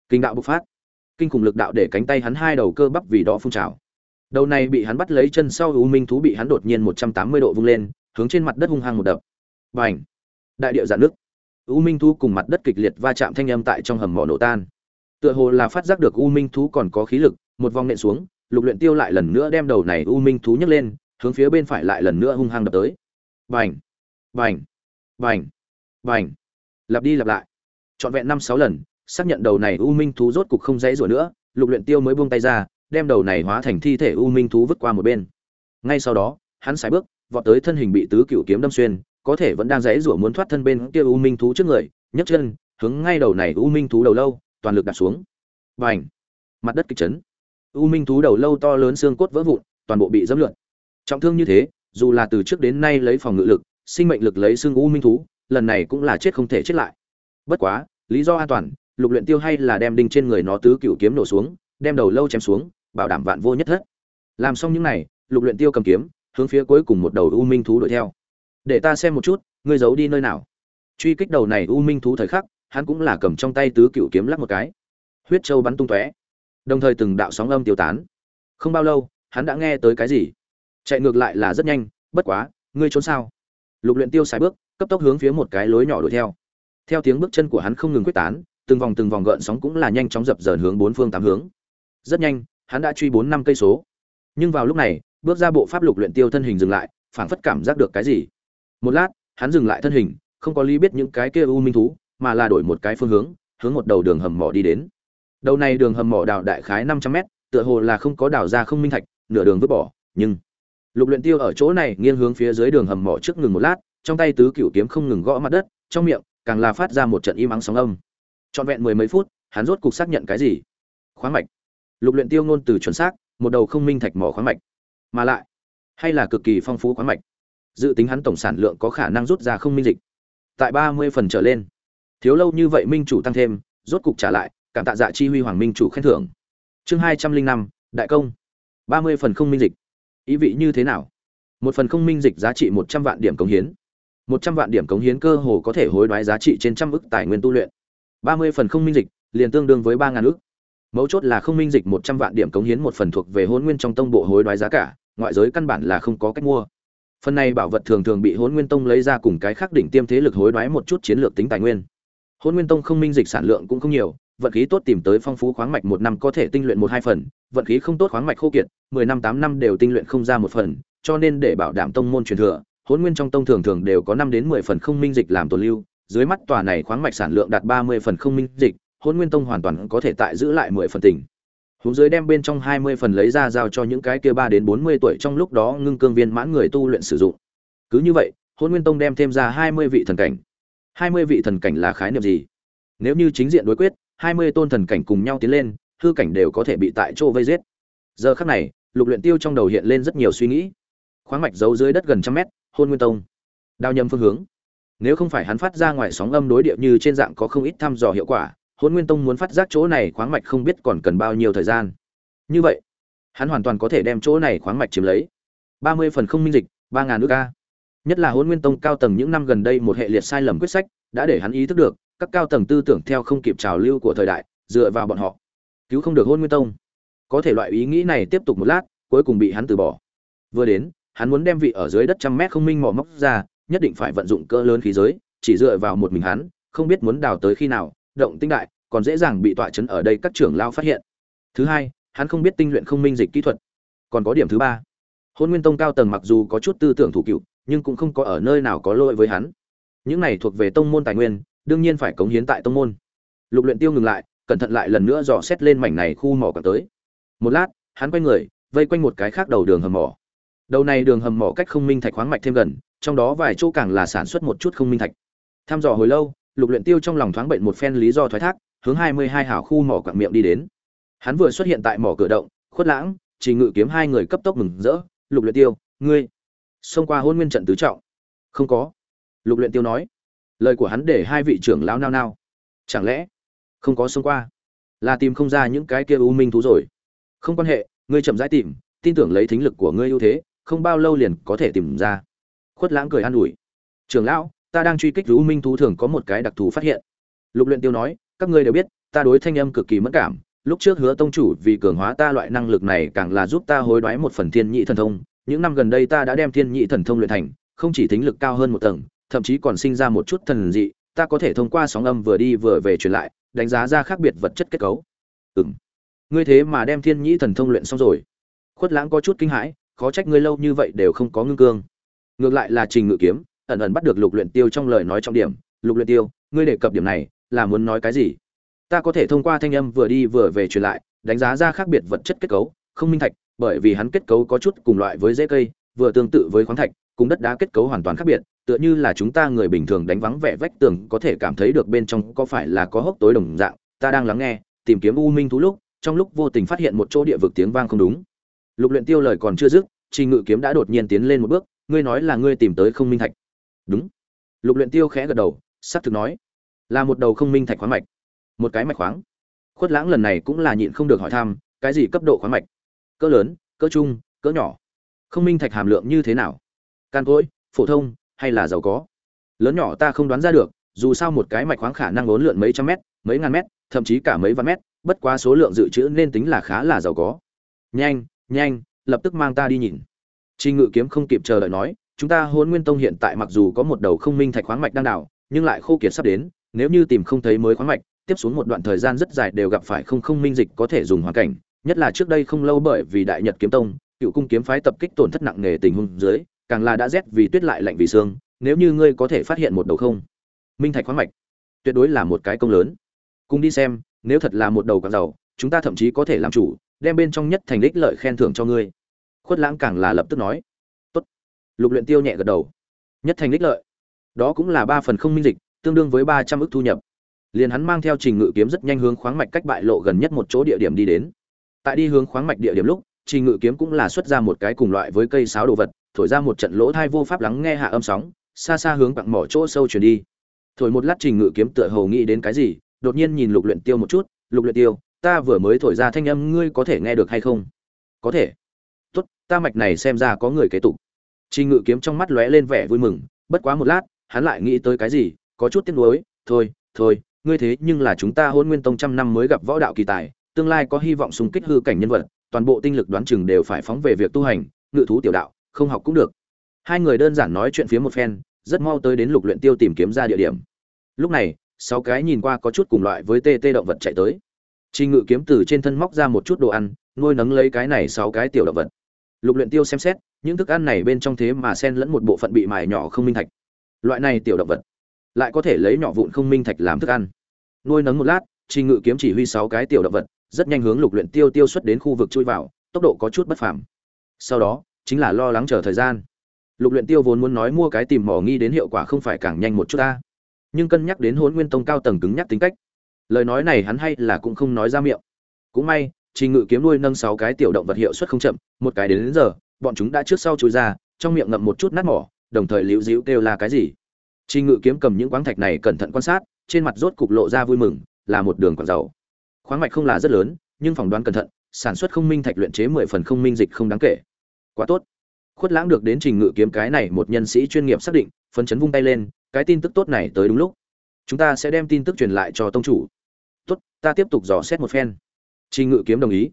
kinh đạo bộc phát. Kinh khủng lực đạo để cánh tay hắn hai đầu cơ bắp vì đó phun trào. Đầu này bị hắn bắt lấy chân sau u minh thú bị hắn đột nhiên một trăm tám mươi độ vung lên, hướng trên mặt đất hung hăng một đập. Bành! Đại địa dạn nước u minh thú cùng mặt đất kịch liệt va chạm thanh âm tại trong hầm mỏ nổ tan. Tựa hồ là phát giác được u minh thú còn có khí lực, một vòng nện xuống, lục luyện tiêu lại lần nữa đem đầu này u minh thú nhấc lên, hướng phía bên phải lại lần nữa hung hăng đập tới. Bành! Bành! Vành. Vành. Lặp đi lặp lại. Trọn vẹn năm sáu lần, xác nhận đầu này u minh thú rốt cục không dãy rủa nữa, lục luyện tiêu mới buông tay ra, đem đầu này hóa thành thi thể u minh thú vứt qua một bên. Ngay sau đó, hắn sải bước, vọt tới thân hình bị tứ cửu kiếm đâm xuyên, có thể vẫn đang dãy rủa muốn thoát thân bên kia u minh thú trước người, nhấc chân, hướng ngay đầu này u minh thú đầu lâu, toàn lực đặt xuống. Vành. Mặt đất kịch chấn. U minh thú đầu lâu to lớn xương cốt vỡ vụn, toàn bộ bị dẫm lượn. Trọng thương như thế, dù là từ trước đến nay lấy phòng ngự lực sinh mệnh lực lấy xương u minh thú, lần này cũng là chết không thể chết lại. Bất quá, lý do an toàn, lục luyện tiêu hay là đem đinh trên người nó tứ cửu kiếm nổ xuống, đem đầu lâu chém xuống, bảo đảm vạn vô nhất thất. Làm xong những này, lục luyện tiêu cầm kiếm, hướng phía cuối cùng một đầu u minh thú đuổi theo. Để ta xem một chút, ngươi giấu đi nơi nào. Truy kích đầu này u minh thú thời khắc, hắn cũng là cầm trong tay tứ cửu kiếm lắc một cái. Huyết châu bắn tung tóe. Đồng thời từng đạo sóng âm tiêu tán. Không bao lâu, hắn đã nghe tới cái gì? Chạy ngược lại là rất nhanh, bất quá, ngươi trốn sao? Lục luyện tiêu xài bước, cấp tốc hướng phía một cái lối nhỏ đuổi theo. Theo tiếng bước chân của hắn không ngừng quyết tán, từng vòng từng vòng gợn sóng cũng là nhanh chóng dập dờn hướng bốn phương tám hướng. Rất nhanh, hắn đã truy bốn năm cây số. Nhưng vào lúc này, bước ra bộ pháp lục luyện tiêu thân hình dừng lại, phảng phất cảm giác được cái gì. Một lát, hắn dừng lại thân hình, không có lý biết những cái kia u minh thú, mà là đổi một cái phương hướng hướng một đầu đường hầm mỏ đi đến. Đầu này đường hầm mỏ đào đại khái năm trăm mét, tựa hồ là không có đào ra không minh thạch, nửa đường vứt bỏ, nhưng lục luyện tiêu ở chỗ này nghiêng hướng phía dưới đường hầm mỏ trước ngừng một lát, trong tay tứ cửu kiếm không ngừng gõ mặt đất, trong miệng, càng là phát ra một trận im ắng sóng âm. Trọn vẹn mười mấy phút, hắn rốt cục xác nhận cái gì? Khoáng mạch. Lục luyện tiêu ngôn từ chuẩn xác, một đầu không minh thạch mỏ khoáng mạch. Mà lại, hay là cực kỳ phong phú khoáng mạch. Dự tính hắn tổng sản lượng có khả năng rút ra không minh dịch. Tại ba mươi phần trở lên. Thiếu lâu như vậy minh chủ tăng thêm, rốt cục trả lại, cảm tạ dạ chi huy hoàng minh chủ khen thưởng. Chương hai trăm linh năm, đại công. ba mươi phần không minh dịch ý vị như thế nào? Một phần không minh dịch giá trị một trăm vạn điểm cống hiến. Một trăm vạn điểm cống hiến cơ hồ có thể hối đoái giá trị trên trăm ức tài nguyên tu luyện. Ba mươi phần không minh dịch, liền tương đương với ba ngàn ức. Mấu chốt là không minh dịch một trăm vạn điểm cống hiến một phần thuộc về hôn nguyên trong tông bộ hối đoái giá cả, ngoại giới căn bản là không có cách mua. Phần này bảo vật thường thường bị hôn nguyên tông lấy ra cùng cái khác đỉnh tiêm thế lực hối đoái một chút chiến lược tính tài nguyên. Hôn nguyên tông không minh dịch sản lượng cũng không nhiều vận khí tốt tìm tới phong phú khoáng mạch một năm có thể tinh luyện một hai phần vận khí không tốt khoáng mạch khô kiệt mười năm tám năm đều tinh luyện không ra một phần cho nên để bảo đảm tông môn truyền thừa hỗn nguyên trong tông thường thường đều có năm đến mười phần không minh dịch làm tồn lưu dưới mắt tòa này khoáng mạch sản lượng đạt ba mươi phần không minh dịch hỗn nguyên tông hoàn toàn có thể tại giữ lại mười phần tỉnh Hướng dưới đem bên trong hai mươi phần lấy ra giao cho những cái kia ba đến bốn mươi tuổi trong lúc đó ngưng cương viên mãn người tu luyện sử dụng. Cứ như vậy, hỗn Nguyên Tông đem thêm ra hai mươi vị thần cảnh. hai mươi vị thần cảnh là khái niệm gì? Nếu như chính diện đối quyết, hai mươi tôn thần cảnh cùng nhau tiến lên hư cảnh đều có thể bị tại chỗ vây giết. Giờ khắc này, lục luyện tiêu trong đầu hiện lên rất nhiều suy nghĩ. Khoáng mạch giấu dưới đất gần trăm mét, hôn nguyên tông. Đao nhầm phương hướng. Nếu không phải hắn phát ra ngoài sóng âm đối địa như trên dạng có không ít thăm dò hiệu quả, hôn nguyên tông muốn phát giác chỗ này khoáng mạch không biết còn cần bao nhiêu thời gian. Như vậy, hắn hoàn toàn có thể đem chỗ này khoáng mạch chiếm lấy. Ba mươi phần không minh dịch, ba ngàn nước ca. Nhất là hôn nguyên tông cao tầng những năm gần đây một hệ liệt sai lầm quyết sách, đã để hắn ý thức được, các cao tầng tư tưởng theo không kịp trào lưu của thời đại, dựa vào bọn họ cứu không được hôn nguyên tông. Có thể loại ý nghĩ này tiếp tục một lát, cuối cùng bị hắn từ bỏ. Vừa đến, hắn muốn đem vị ở dưới đất trăm mét không minh mỏ móc ra, nhất định phải vận dụng cỡ lớn khí giới, chỉ dựa vào một mình hắn, không biết muốn đào tới khi nào, động tinh đại, còn dễ dàng bị tọa chấn ở đây các trưởng lao phát hiện. Thứ hai, hắn không biết tinh luyện không minh dịch kỹ thuật. Còn có điểm thứ ba, hôn nguyên tông cao tầng mặc dù có chút tư tưởng thủ cựu, nhưng cũng không có ở nơi nào có lỗi với hắn. Những này thuộc về tông môn tài nguyên, đương nhiên phải cống hiến tại tông môn. Lục luyện tiêu ngừng lại cẩn thận lại lần nữa dò xét lên mảnh này khu mỏ cả tới. Một lát, hắn quay người, vây quanh một cái khác đầu đường hầm mỏ. Đầu này đường hầm mỏ cách không minh thạch khoáng mạch thêm gần, trong đó vài chỗ càng là sản xuất một chút không minh thạch. Tham dò hồi lâu, lục luyện tiêu trong lòng thoáng bệnh một phen lý do thoái thác, hướng hai mươi hai hảo khu mỏ quặng miệng đi đến. Hắn vừa xuất hiện tại mỏ cửa động, khuất lãng, chỉ ngự kiếm hai người cấp tốc mừng rỡ, lục luyện tiêu, ngươi xông qua hôn nguyên trận tứ trọng. Không có. Lục luyện tiêu nói. Lời của hắn để hai vị trưởng lão nao nao. Chẳng lẽ không có xông qua. Là tìm không ra những cái kia u minh thú rồi. Không quan hệ, ngươi chậm rãi tìm, tin tưởng lấy thính lực của ngươi ưu thế, không bao lâu liền có thể tìm ra. Khuất lãng cười an ủi. Trưởng lão, ta đang truy kích u minh thú thường có một cái đặc thù phát hiện. Lục luyện tiêu nói, các ngươi đều biết, ta đối thanh âm cực kỳ mẫn cảm. Lúc trước hứa tông chủ vì cường hóa ta loại năng lực này càng là giúp ta hối đoái một phần thiên nhị thần thông. Những năm gần đây ta đã đem thiên nhị thần thông luyện thành, không chỉ thính lực cao hơn một tầng, thậm chí còn sinh ra một chút thần dị. Ta có thể thông qua sóng âm vừa đi vừa về truyền lại đánh giá ra khác biệt vật chất kết cấu. Ừm. Ngươi thế mà đem thiên nhĩ thần thông luyện xong rồi. Khuất lãng có chút kinh hãi, khó trách ngươi lâu như vậy đều không có ngưng cương. Ngược lại là trình ngự kiếm, ẩn ẩn bắt được lục luyện tiêu trong lời nói trọng điểm. Lục luyện tiêu, ngươi đề cập điểm này, là muốn nói cái gì? Ta có thể thông qua thanh âm vừa đi vừa về truyền lại, đánh giá ra khác biệt vật chất kết cấu, không minh thạch, bởi vì hắn kết cấu có chút cùng loại với rễ cây, vừa tương tự với khoáng thạch cùng đất đá kết cấu hoàn toàn khác biệt, tựa như là chúng ta người bình thường đánh vắng vẻ vách tường có thể cảm thấy được bên trong có phải là có hốc tối đồng dạng. Ta đang lắng nghe, tìm kiếm u minh thú lúc, trong lúc vô tình phát hiện một chỗ địa vực tiếng vang không đúng. Lục luyện tiêu lời còn chưa dứt trình ngự kiếm đã đột nhiên tiến lên một bước, ngươi nói là ngươi tìm tới không minh thạch. Đúng. Lục luyện tiêu khẽ gật đầu sắp thực nói, là một đầu không minh thạch khoáng mạch. Một cái mạch khoáng. Khuất lãng lần này cũng là nhịn không được hỏi thăm, cái gì cấp độ khoáng mạch? Cỡ lớn, cỡ trung, cỡ nhỏ. Không minh thạch hàm lượng như thế nào? Can cỗi phổ thông hay là giàu có. Lớn nhỏ ta không đoán ra được dù sao một cái mạch khoáng khả năng ốn lượn mấy trăm mét mấy ngàn mét thậm chí cả mấy vạn mét bất quá số lượng dự trữ nên tính là khá là giàu có. Nhanh nhanh lập tức mang ta đi nhìn. Chi Ngự Kiếm không kịp chờ đợi nói, chúng ta hôn Nguyên Tông hiện tại mặc dù có một đầu không minh thạch khoáng mạch đang đào, nhưng lại khô kiệt sắp đến, nếu như tìm không thấy mới khoáng mạch, tiếp xuống một đoạn thời gian rất dài đều gặp phải không không minh dịch có thể dùng hoàn cảnh, nhất là trước đây không lâu bởi vì Đại Nhật kiếm tông, cựu cung kiếm phái tập kích tổn thất nặng nề tình huống dưới, càng là đã rét vì tuyết lại lạnh vì xương nếu như ngươi có thể phát hiện một đầu không? Minh thạch khoáng mạch, tuyệt đối là một cái công lớn. Cùng đi xem, nếu thật là một đầu quặng giàu, chúng ta thậm chí có thể làm chủ, đem bên trong nhất thành đích lợi khen thưởng cho ngươi. Khuất lãng càng là lập tức nói. Tốt. Lục luyện tiêu nhẹ gật đầu. Nhất thành đích lợi. Đó cũng là ba phần không minh dịch tương đương với ba trăm ức thu nhập. Liền hắn mang theo trình ngự kiếm rất nhanh hướng khoáng mạch cách bại lộ gần nhất một chỗ địa điểm đi đến. Tại đi hướng khoáng mạch địa điểm lúc trình ngự kiếm cũng là xuất ra một cái cùng loại với cây sáo đồ vật thổi ra một trận lỗ thai vô pháp lắng nghe hạ âm sóng, xa xa hướng quặng mỏ chỗ sâu chuyển đi. Thổi một lát trình ngự kiếm tựa hồ nghĩ đến cái gì, đột nhiên nhìn lục luyện tiêu một chút, lục luyện tiêu, ta vừa mới thổi ra thanh âm ngươi có thể nghe được hay không? Có thể. Tốt, ta mạch này xem ra có người kế tục. Trình ngự kiếm trong mắt lóe lên vẻ vui mừng, bất quá một lát, hắn lại nghĩ tới cái gì, có chút tiếc nuối, thôi thôi, ngươi thế nhưng là chúng ta hôn nguyên tông trăm năm mới gặp võ đạo kỳ tài, tương lai có hy vọng xung kích hư cảnh nhân vật, toàn bộ tinh lực đoán chừng đều phải phóng về việc tu hành, ngự thú tiểu đạo không học cũng được. Hai người đơn giản nói chuyện phía một phen, rất mau tới đến lục luyện tiêu tìm kiếm ra địa điểm. Lúc này, sáu cái nhìn qua có chút cùng loại với tê tê động vật chạy tới. Trình ngự kiếm từ trên thân móc ra một chút đồ ăn, nuôi nấng lấy cái này sáu cái tiểu động vật. Lục luyện tiêu xem xét, những thức ăn này bên trong thế mà xen lẫn một bộ phận bị mài nhỏ không minh thạch. Loại này tiểu động vật, lại có thể lấy nhỏ vụn không minh thạch làm thức ăn. Nuôi nấng một lát trình ngự kiếm chỉ huy sáu cái tiểu động vật, rất nhanh hướng lục luyện tiêu tiêu xuất đến khu vực chui vào, tốc độ có chút bất phàm. Sau đó chính là lo lắng chờ thời gian. Lục luyện tiêu vốn muốn nói mua cái tìm mỏ nghi đến hiệu quả không phải càng nhanh một chút ta. Nhưng cân nhắc đến hồn nguyên tông cao tầng cứng nhắc tính cách lời nói này hắn hay là cũng không nói ra miệng. Cũng may trình ngự kiếm nuôi nâng sáu cái tiểu động vật hiệu suất không chậm một cái đến, đến giờ bọn chúng đã trước sau chui ra trong miệng ngậm một chút nát mỏ đồng thời liễu diễu kêu là cái gì? Trình ngự kiếm cầm những quáng thạch này cẩn thận quan sát trên mặt rốt cục lộ ra vui mừng là một đường quảng giàu. Khoáng mạch không là rất lớn nhưng phỏng đoán cẩn thận sản xuất không minh thạch luyện chế mười phần không minh dịch không đáng kể quá tốt. Khuất lãng được đến trình ngự kiếm cái này một nhân sĩ chuyên nghiệp xác định, phấn chấn vung tay lên, cái tin tức tốt này tới đúng lúc. Chúng ta sẽ đem tin tức truyền lại cho tông chủ. Tốt, ta tiếp tục dò xét một phen. Trình ngự kiếm đồng ý.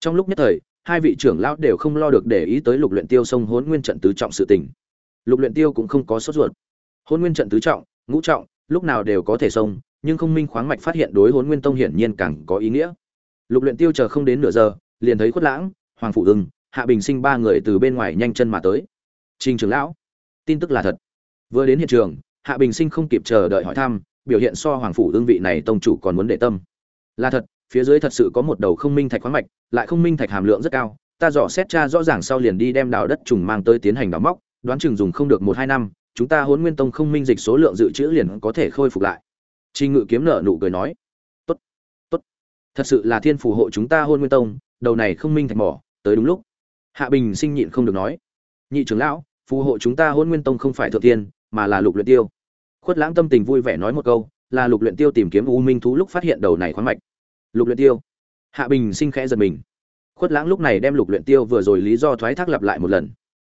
Trong lúc nhất thời, hai vị trưởng lão đều không lo được để ý tới lục luyện tiêu sông hốn nguyên trận tứ trọng sự tình. Lục luyện tiêu cũng không có sốt ruột. Hôn nguyên trận tứ trọng, ngũ trọng, lúc nào đều có thể sông, nhưng không minh khoáng mạch phát hiện đối hôn nguyên tông hiển nhiên càng có ý nghĩa. Lục luyện tiêu chờ không đến nửa giờ, liền thấy khuất lãng, hoàng phụ ưng hạ bình sinh ba người từ bên ngoài nhanh chân mà tới. Trình trưởng lão tin tức là thật. Vừa đến hiện trường hạ bình sinh không kịp chờ đợi hỏi thăm biểu hiện so hoàng phủ hương vị này tông chủ còn muốn để tâm. Là thật phía dưới thật sự có một đầu không minh thạch khoáng mạch lại không minh thạch hàm lượng rất cao. Ta dò xét tra rõ ràng sau liền đi đem đào đất trùng mang tới tiến hành đào móc đoán chừng dùng không được một hai năm chúng ta hôn nguyên tông không minh dịch số lượng dự trữ liền có thể khôi phục lại. Trình Ngự kiếm nở nụ cười nói, "Tốt, tốt. Thật sự là thiên phù hộ chúng ta Hôn Nguyên Tông, đầu này không minh thạch mỏ, tới đúng lúc." Hạ Bình Sinh nhịn không được nói, "Nhị trưởng lão, phù hộ chúng ta Hôn Nguyên Tông không phải thượng tiên, mà là Lục Luyện Tiêu." Khuất Lãng tâm tình vui vẻ nói một câu, là Lục Luyện Tiêu tìm kiếm U Minh thú lúc phát hiện đầu này khoáng mạch. Lục Luyện Tiêu. Hạ Bình Sinh khẽ giật mình. Khuất Lãng lúc này đem Lục Luyện Tiêu vừa rồi lý do thoái thác lặp lại một lần.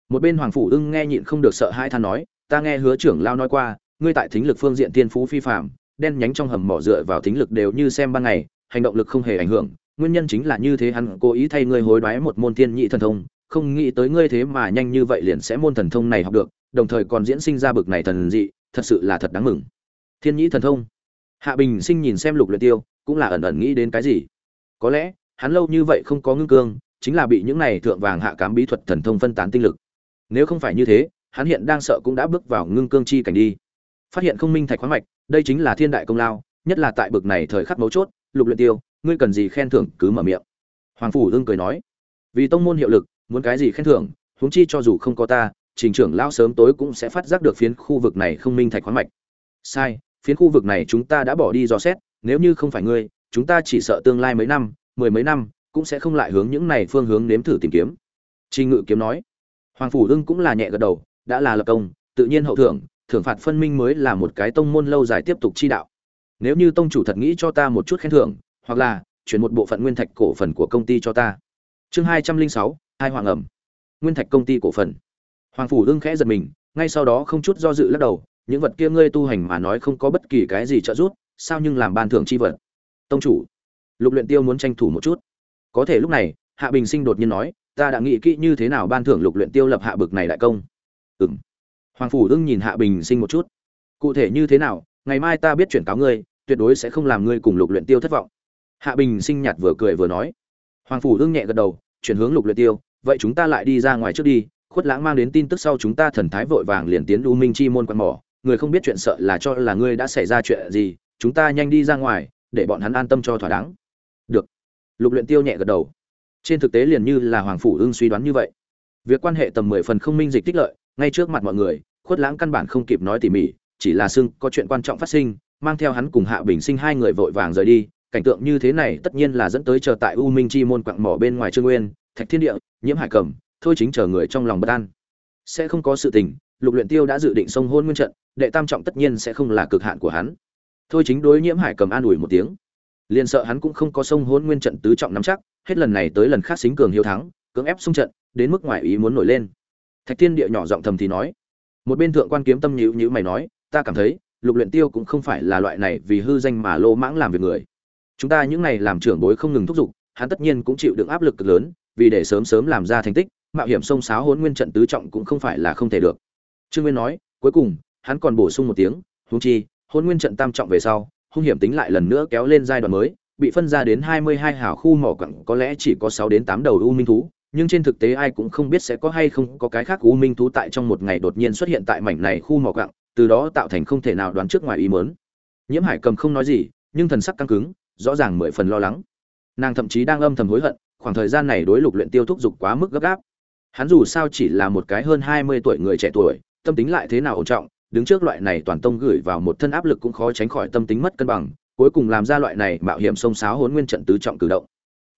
Một bên Hoàng phủ ưng nghe nhịn không được sợ hai than nói, "Ta nghe Hứa trưởng lão nói qua, ngươi tại thính lực phương diện tiên phú phi phàm, đen nhánh trong hầm mỏ dựa vào thính lực đều như xem ban ngày, hành động lực không hề ảnh hưởng, nguyên nhân chính là như thế hắn cố ý thay ngươi hối đoái một môn thiên nhị thần thông, không nghĩ tới ngươi thế mà nhanh như vậy liền sẽ môn thần thông này học được, đồng thời còn diễn sinh ra bực này thần dị, thật sự là thật đáng mừng. Thiên nhị thần thông. Hạ Bình Sinh nhìn xem Lục Luyện Tiêu, cũng là ẩn ẩn nghĩ đến cái gì. Có lẽ, hắn lâu như vậy không có ngưng cương, chính là bị những này thượng vàng hạ cám bí thuật thần thông phân tán tinh lực. Nếu không phải như thế, hắn hiện đang sợ cũng đã bước vào ngưng cương chi cảnh đi. Phát hiện không minh thạch khoáng mạch, đây chính là thiên đại công lao nhất là tại bực này thời khắc mấu chốt lục luyện tiêu ngươi cần gì khen thưởng, cứ mở miệng. Hoàng phủ ương cười nói, vì tông môn hiệu lực, muốn cái gì khen thưởng, huống chi cho dù không có ta, trình trưởng lão sớm tối cũng sẽ phát giác được phiến khu vực này không minh thạch khoáng mạch. Sai, phiến khu vực này chúng ta đã bỏ đi dò xét, nếu như không phải ngươi, chúng ta chỉ sợ tương lai mấy năm, mười mấy năm, cũng sẽ không lại hướng những này phương hướng nếm thử tìm kiếm. Trình ngự kiếm nói. Hoàng phủ ưng cũng là nhẹ gật đầu, đã là lập công, tự nhiên hậu thưởng thưởng phạt phân minh mới là một cái tông môn lâu dài tiếp tục chi đạo. Nếu như tông chủ thật nghĩ cho ta một chút khen thưởng hoặc là chuyển một bộ phận nguyên thạch cổ phần của công ty cho ta. Chương hai trăm linh sáu, hai hoàng ẩm. Nguyên thạch công ty cổ phần. Hoàng phủ đương khẽ giật mình, ngay sau đó không chút do dự lắc đầu, những vật kia ngươi tu hành mà nói không có bất kỳ cái gì trợ giúp, sao nhưng làm ban thưởng chi vật? Tông chủ, lục luyện tiêu muốn tranh thủ một chút. Có thể lúc này, hạ bình sinh đột nhiên nói, ta đã nghĩ kỹ như thế nào ban thưởng lục luyện tiêu lập hạ bực này đại công. Ừm. Hoàng phủ đương nhìn hạ bình sinh một chút. Cụ thể như thế nào? Ngày mai ta biết chuyển cáo ngươi, tuyệt đối sẽ không làm ngươi cùng lục luyện tiêu thất vọng hạ bình sinh nhạt vừa cười vừa nói. Hoàng phủ ưng nhẹ gật đầu, chuyển hướng lục luyện tiêu, vậy chúng ta lại đi ra ngoài trước đi, khuất lãng mang đến tin tức sau chúng ta thần thái vội vàng liền tiến u minh chi môn quan mỏ. Người không biết chuyện sợ là cho là ngươi đã xảy ra chuyện gì, chúng ta nhanh đi ra ngoài, để bọn hắn an tâm cho thỏa đáng. Được. Lục luyện tiêu nhẹ gật đầu. Trên thực tế liền như là hoàng phủ ưng suy đoán như vậy. Việc quan hệ tầm mười phần không minh dịch tích lợi, ngay trước mặt mọi người, khuất lãng căn bản không kịp nói tỉ mỉ, chỉ là xưng có chuyện quan trọng phát sinh, mang theo hắn cùng hạ bình sinh hai người vội vàng rời đi cảnh tượng như thế này tất nhiên là dẫn tới chờ tại u minh chi môn quặng mỏ bên ngoài trương nguyên, thạch thiên địa, nhiễm hải cầm, thôi chính chờ người trong lòng bất an. Sẽ không có sự tình, lục luyện tiêu đã dự định xông hôn nguyên trận, đệ tam trọng tất nhiên sẽ không là cực hạn của hắn. Thôi chính đối nhiễm hải cầm an ủi một tiếng. Liền sợ hắn cũng không có xông hôn nguyên trận tứ trọng nắm chắc, hết lần này tới lần khác xính cường hiếu thắng, cưỡng ép xung trận, đến mức ngoài ý muốn nổi lên. Thạch thiên địa nhỏ giọng thầm thì nói. Một bên thượng quan kiếm tâm nhíu nhíu mày nói, ta cảm thấy, lục luyện tiêu cũng không phải là loại này vì hư danh mà lô mãng làm việc người chúng ta những này làm trưởng bối không ngừng thúc giục, hắn tất nhiên cũng chịu đựng áp lực cực lớn, vì để sớm sớm làm ra thành tích, mạo hiểm sông sáo hôn nguyên trận tứ trọng cũng không phải là không thể được. Trương nguyên nói, cuối cùng, hắn còn bổ sung một tiếng húng chi hôn nguyên trận tam trọng về sau, hung hiểm tính lại lần nữa kéo lên giai đoạn mới, bị phân ra đến 22 hào khu mỏ quặng, có lẽ chỉ có 6 đến 8 đầu u minh thú, nhưng trên thực tế ai cũng không biết sẽ có hay không có cái khác u minh thú tại trong một ngày đột nhiên xuất hiện tại mảnh này khu mỏ quặng, từ đó tạo thành không thể nào đoán trước ngoài ý mớn nhiễm hải cầm không nói gì, nhưng thần sắc căng cứng rõ ràng mười phần lo lắng. Nàng thậm chí đang âm thầm hối hận, khoảng thời gian này đối lục luyện tiêu thúc giục quá mức gấp gáp. Hắn dù sao chỉ là một cái hơn hai mươi tuổi người trẻ tuổi, tâm tính lại thế nào ổn trọng, đứng trước loại này toàn tông gửi vào một thân áp lực cũng khó tránh khỏi tâm tính mất cân bằng, cuối cùng làm ra loại này mạo hiểm xông xáo hồn nguyên trận tứ trọng cử động.